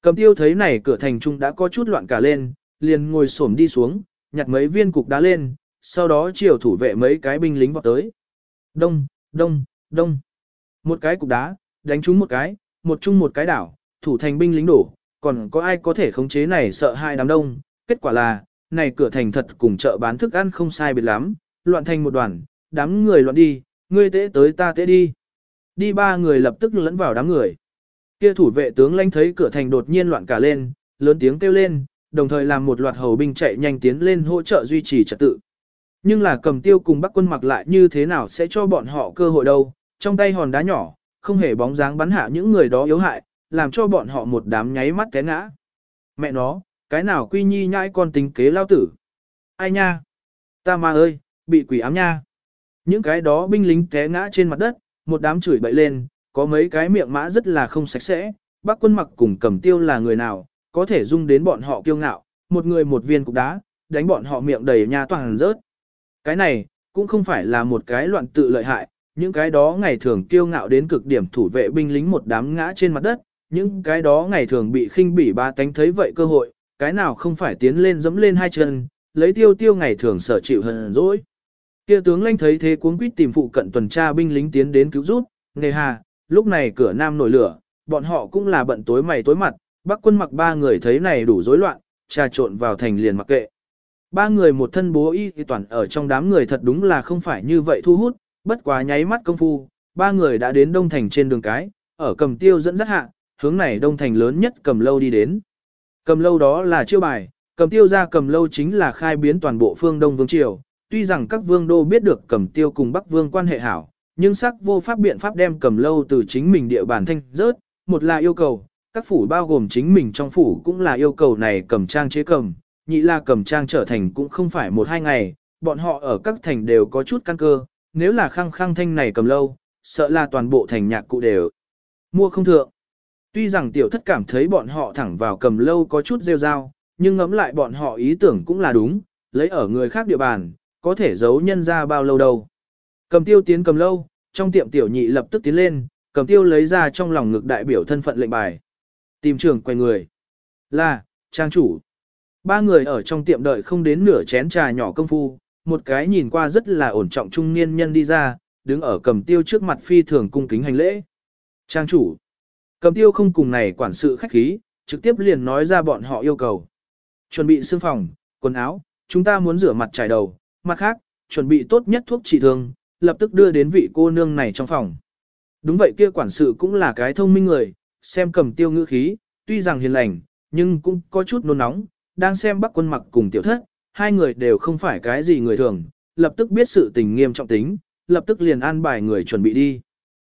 Cầm tiêu thấy này cửa thành trung đã có chút loạn cả lên, liền ngồi xổm đi xuống, nhặt mấy viên cục đá lên, sau đó chiều thủ vệ mấy cái binh lính vào tới. Đông, đông, đông. Một cái cục đá, đánh trúng một cái, một chung một cái đảo, thủ thành binh lính đổ, còn có ai có thể khống chế này sợ hai đám đông. Kết quả là, này cửa thành thật cùng chợ bán thức ăn không sai biệt lắm, loạn thành một đoàn, đám người loạn đi, ngươi tế tới ta tế đi. Đi ba người lập tức lẫn vào đám người. Kia thủ vệ tướng lãnh thấy cửa thành đột nhiên loạn cả lên, lớn tiếng kêu lên, đồng thời làm một loạt hầu binh chạy nhanh tiến lên hỗ trợ duy trì trật tự. Nhưng là cầm tiêu cùng bắc quân mặc lại như thế nào sẽ cho bọn họ cơ hội đâu, trong tay hòn đá nhỏ, không hề bóng dáng bắn hạ những người đó yếu hại, làm cho bọn họ một đám nháy mắt té ngã. Mẹ nó, cái nào quy nhi nhãi con tính kế lao tử. Ai nha? Ta ma ơi, bị quỷ ám nha. Những cái đó binh lính té ngã trên mặt đất, một đám chửi bậy lên, có mấy cái miệng mã rất là không sạch sẽ. Bác quân mặc cùng cầm tiêu là người nào, có thể dung đến bọn họ kiêu ngạo, một người một viên cục đá, đánh bọn họ miệng đầy nhà toàn rớt. Cái này, cũng không phải là một cái loạn tự lợi hại, những cái đó ngày thường kiêu ngạo đến cực điểm thủ vệ binh lính một đám ngã trên mặt đất, những cái đó ngày thường bị khinh bỉ ba tánh thấy vậy cơ hội, cái nào không phải tiến lên dẫm lên hai chân, lấy tiêu tiêu ngày thường sở chịu hờn dỗi. Kia tướng lãnh thấy thế cuống quýt tìm phụ cận tuần tra binh lính tiến đến cứu giúp, nghề hà, lúc này cửa nam nổi lửa, bọn họ cũng là bận tối mày tối mặt, bắc quân mặc ba người thấy này đủ rối loạn, trà trộn vào thành liền mặc kệ. Ba người một thân bố y thì toàn ở trong đám người thật đúng là không phải như vậy thu hút, bất quá nháy mắt công phu, ba người đã đến đông thành trên đường cái, ở cầm tiêu dẫn dắt hạ, hướng này đông thành lớn nhất cầm lâu đi đến. Cầm lâu đó là chiêu bài, cầm tiêu ra cầm lâu chính là khai biến toàn bộ phương Đông Vương Triều. Tuy rằng các vương đô biết được cầm tiêu cùng Bắc Vương quan hệ hảo, nhưng sắc vô pháp biện pháp đem cầm lâu từ chính mình địa bàn thanh rớt, một là yêu cầu, các phủ bao gồm chính mình trong phủ cũng là yêu cầu này cầm trang chế cầm, nhị là cầm trang trở thành cũng không phải một hai ngày, bọn họ ở các thành đều có chút căn cơ, nếu là khăng khăng thanh này cầm lâu, sợ là toàn bộ thành nhạc cụ đều mua không thượng. Tuy rằng tiểu thất cảm thấy bọn họ thẳng vào cầm lâu có chút rêu rao, nhưng ngẫm lại bọn họ ý tưởng cũng là đúng, lấy ở người khác địa bàn, có thể giấu nhân ra bao lâu đâu. Cầm tiêu tiến cầm lâu, trong tiệm tiểu nhị lập tức tiến lên, cầm tiêu lấy ra trong lòng ngực đại biểu thân phận lệnh bài. Tìm trưởng quay người. Là, trang chủ. Ba người ở trong tiệm đợi không đến nửa chén trà nhỏ công phu, một cái nhìn qua rất là ổn trọng trung niên nhân đi ra, đứng ở cầm tiêu trước mặt phi thường cung kính hành lễ. Trang chủ. Cầm tiêu không cùng này quản sự khách khí, trực tiếp liền nói ra bọn họ yêu cầu. Chuẩn bị xương phòng, quần áo, chúng ta muốn rửa mặt trải đầu, mặt khác, chuẩn bị tốt nhất thuốc trị thương, lập tức đưa đến vị cô nương này trong phòng. Đúng vậy kia quản sự cũng là cái thông minh người, xem cầm tiêu ngữ khí, tuy rằng hiền lành, nhưng cũng có chút nôn nóng, đang xem bắc quân mặc cùng tiểu thất, hai người đều không phải cái gì người thường, lập tức biết sự tình nghiêm trọng tính, lập tức liền an bài người chuẩn bị đi.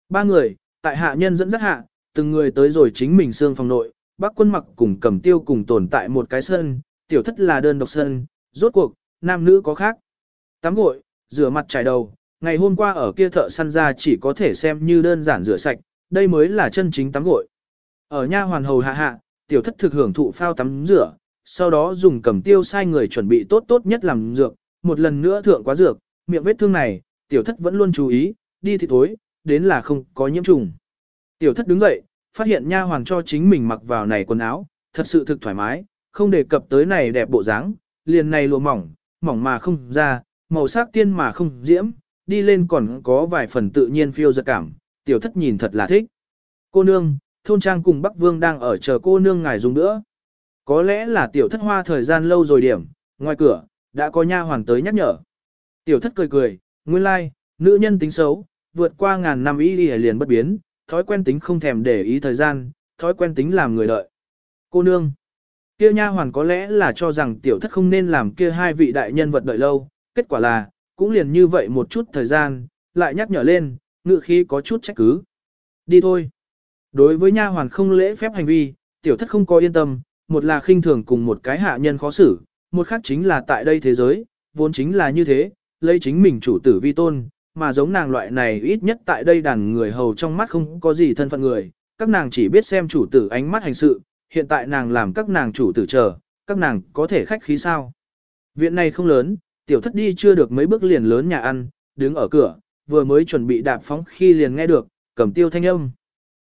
Ba người, tại hạ nhân dẫn dắt hạ, từng người tới rồi chính mình xương phòng nội, bác quân mặc cùng cầm tiêu cùng tồn tại một cái sân, tiểu thất là đơn độc sân, rốt cuộc, nam nữ có khác. Tắm gội, rửa mặt trải đầu, ngày hôm qua ở kia thợ săn ra chỉ có thể xem như đơn giản rửa sạch, đây mới là chân chính tắm gội. Ở nha hoàn hầu hạ hạ, tiểu thất thực hưởng thụ phao tắm rửa, sau đó dùng cầm tiêu sai người chuẩn bị tốt tốt nhất làm dược, một lần nữa thượng quá dược, miệng vết thương này, tiểu thất vẫn luôn chú ý, đi thì thối, đến là không có nhiễm trùng. Tiểu thất đứng dậy, phát hiện nha hoàng cho chính mình mặc vào này quần áo, thật sự thực thoải mái, không đề cập tới này đẹp bộ dáng, liền này lụa mỏng, mỏng mà không ra, màu sắc tiên mà không diễm, đi lên còn có vài phần tự nhiên phiêu giật cảm, tiểu thất nhìn thật là thích. Cô nương, thôn trang cùng Bắc Vương đang ở chờ cô nương ngài dùng nữa. Có lẽ là tiểu thất hoa thời gian lâu rồi điểm, ngoài cửa, đã có nha hoàng tới nhắc nhở. Tiểu thất cười cười, nguyên lai, like, nữ nhân tính xấu, vượt qua ngàn năm ý liền bất biến, thói quen tính không thèm để ý thời gian, thói quen tính làm người đợi. Cô nương, kia nha hoàn có lẽ là cho rằng tiểu thất không nên làm kia hai vị đại nhân vật đợi lâu, kết quả là, cũng liền như vậy một chút thời gian, lại nhắc nhở lên, ngự khi có chút trách cứ. Đi thôi. Đối với nha hoàn không lễ phép hành vi, tiểu thất không có yên tâm, một là khinh thường cùng một cái hạ nhân khó xử, một khác chính là tại đây thế giới, vốn chính là như thế, lấy chính mình chủ tử vi tôn, mà giống nàng loại này ít nhất tại đây đàn người hầu trong mắt không có gì thân phận người, các nàng chỉ biết xem chủ tử ánh mắt hành sự, hiện tại nàng làm các nàng chủ tử chờ, các nàng có thể khách khí sao. Viện này không lớn, tiểu thất đi chưa được mấy bước liền lớn nhà ăn, đứng ở cửa, vừa mới chuẩn bị đạp phóng khi liền nghe được, cầm tiêu thanh âm.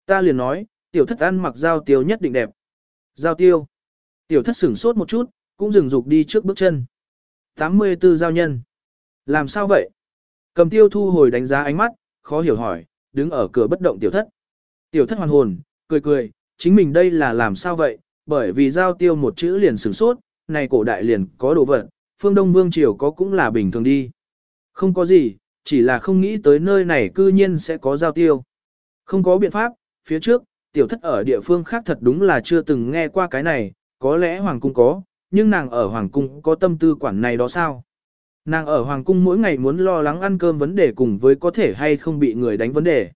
Ta liền nói, tiểu thất ăn mặc giao tiêu nhất định đẹp. Giao tiêu. Tiểu thất sửng sốt một chút, cũng dừng dục đi trước bước chân. 84 giao nhân. Làm sao vậy? Cầm tiêu thu hồi đánh giá ánh mắt, khó hiểu hỏi, đứng ở cửa bất động tiểu thất. Tiểu thất hoàn hồn, cười cười, chính mình đây là làm sao vậy, bởi vì giao tiêu một chữ liền sửng sốt, này cổ đại liền có đồ vật, phương Đông Vương Triều có cũng là bình thường đi. Không có gì, chỉ là không nghĩ tới nơi này cư nhiên sẽ có giao tiêu. Không có biện pháp, phía trước, tiểu thất ở địa phương khác thật đúng là chưa từng nghe qua cái này, có lẽ Hoàng Cung có, nhưng nàng ở Hoàng Cung có tâm tư quản này đó sao? Nàng ở Hoàng cung mỗi ngày muốn lo lắng ăn cơm vấn đề cùng với có thể hay không bị người đánh vấn đề.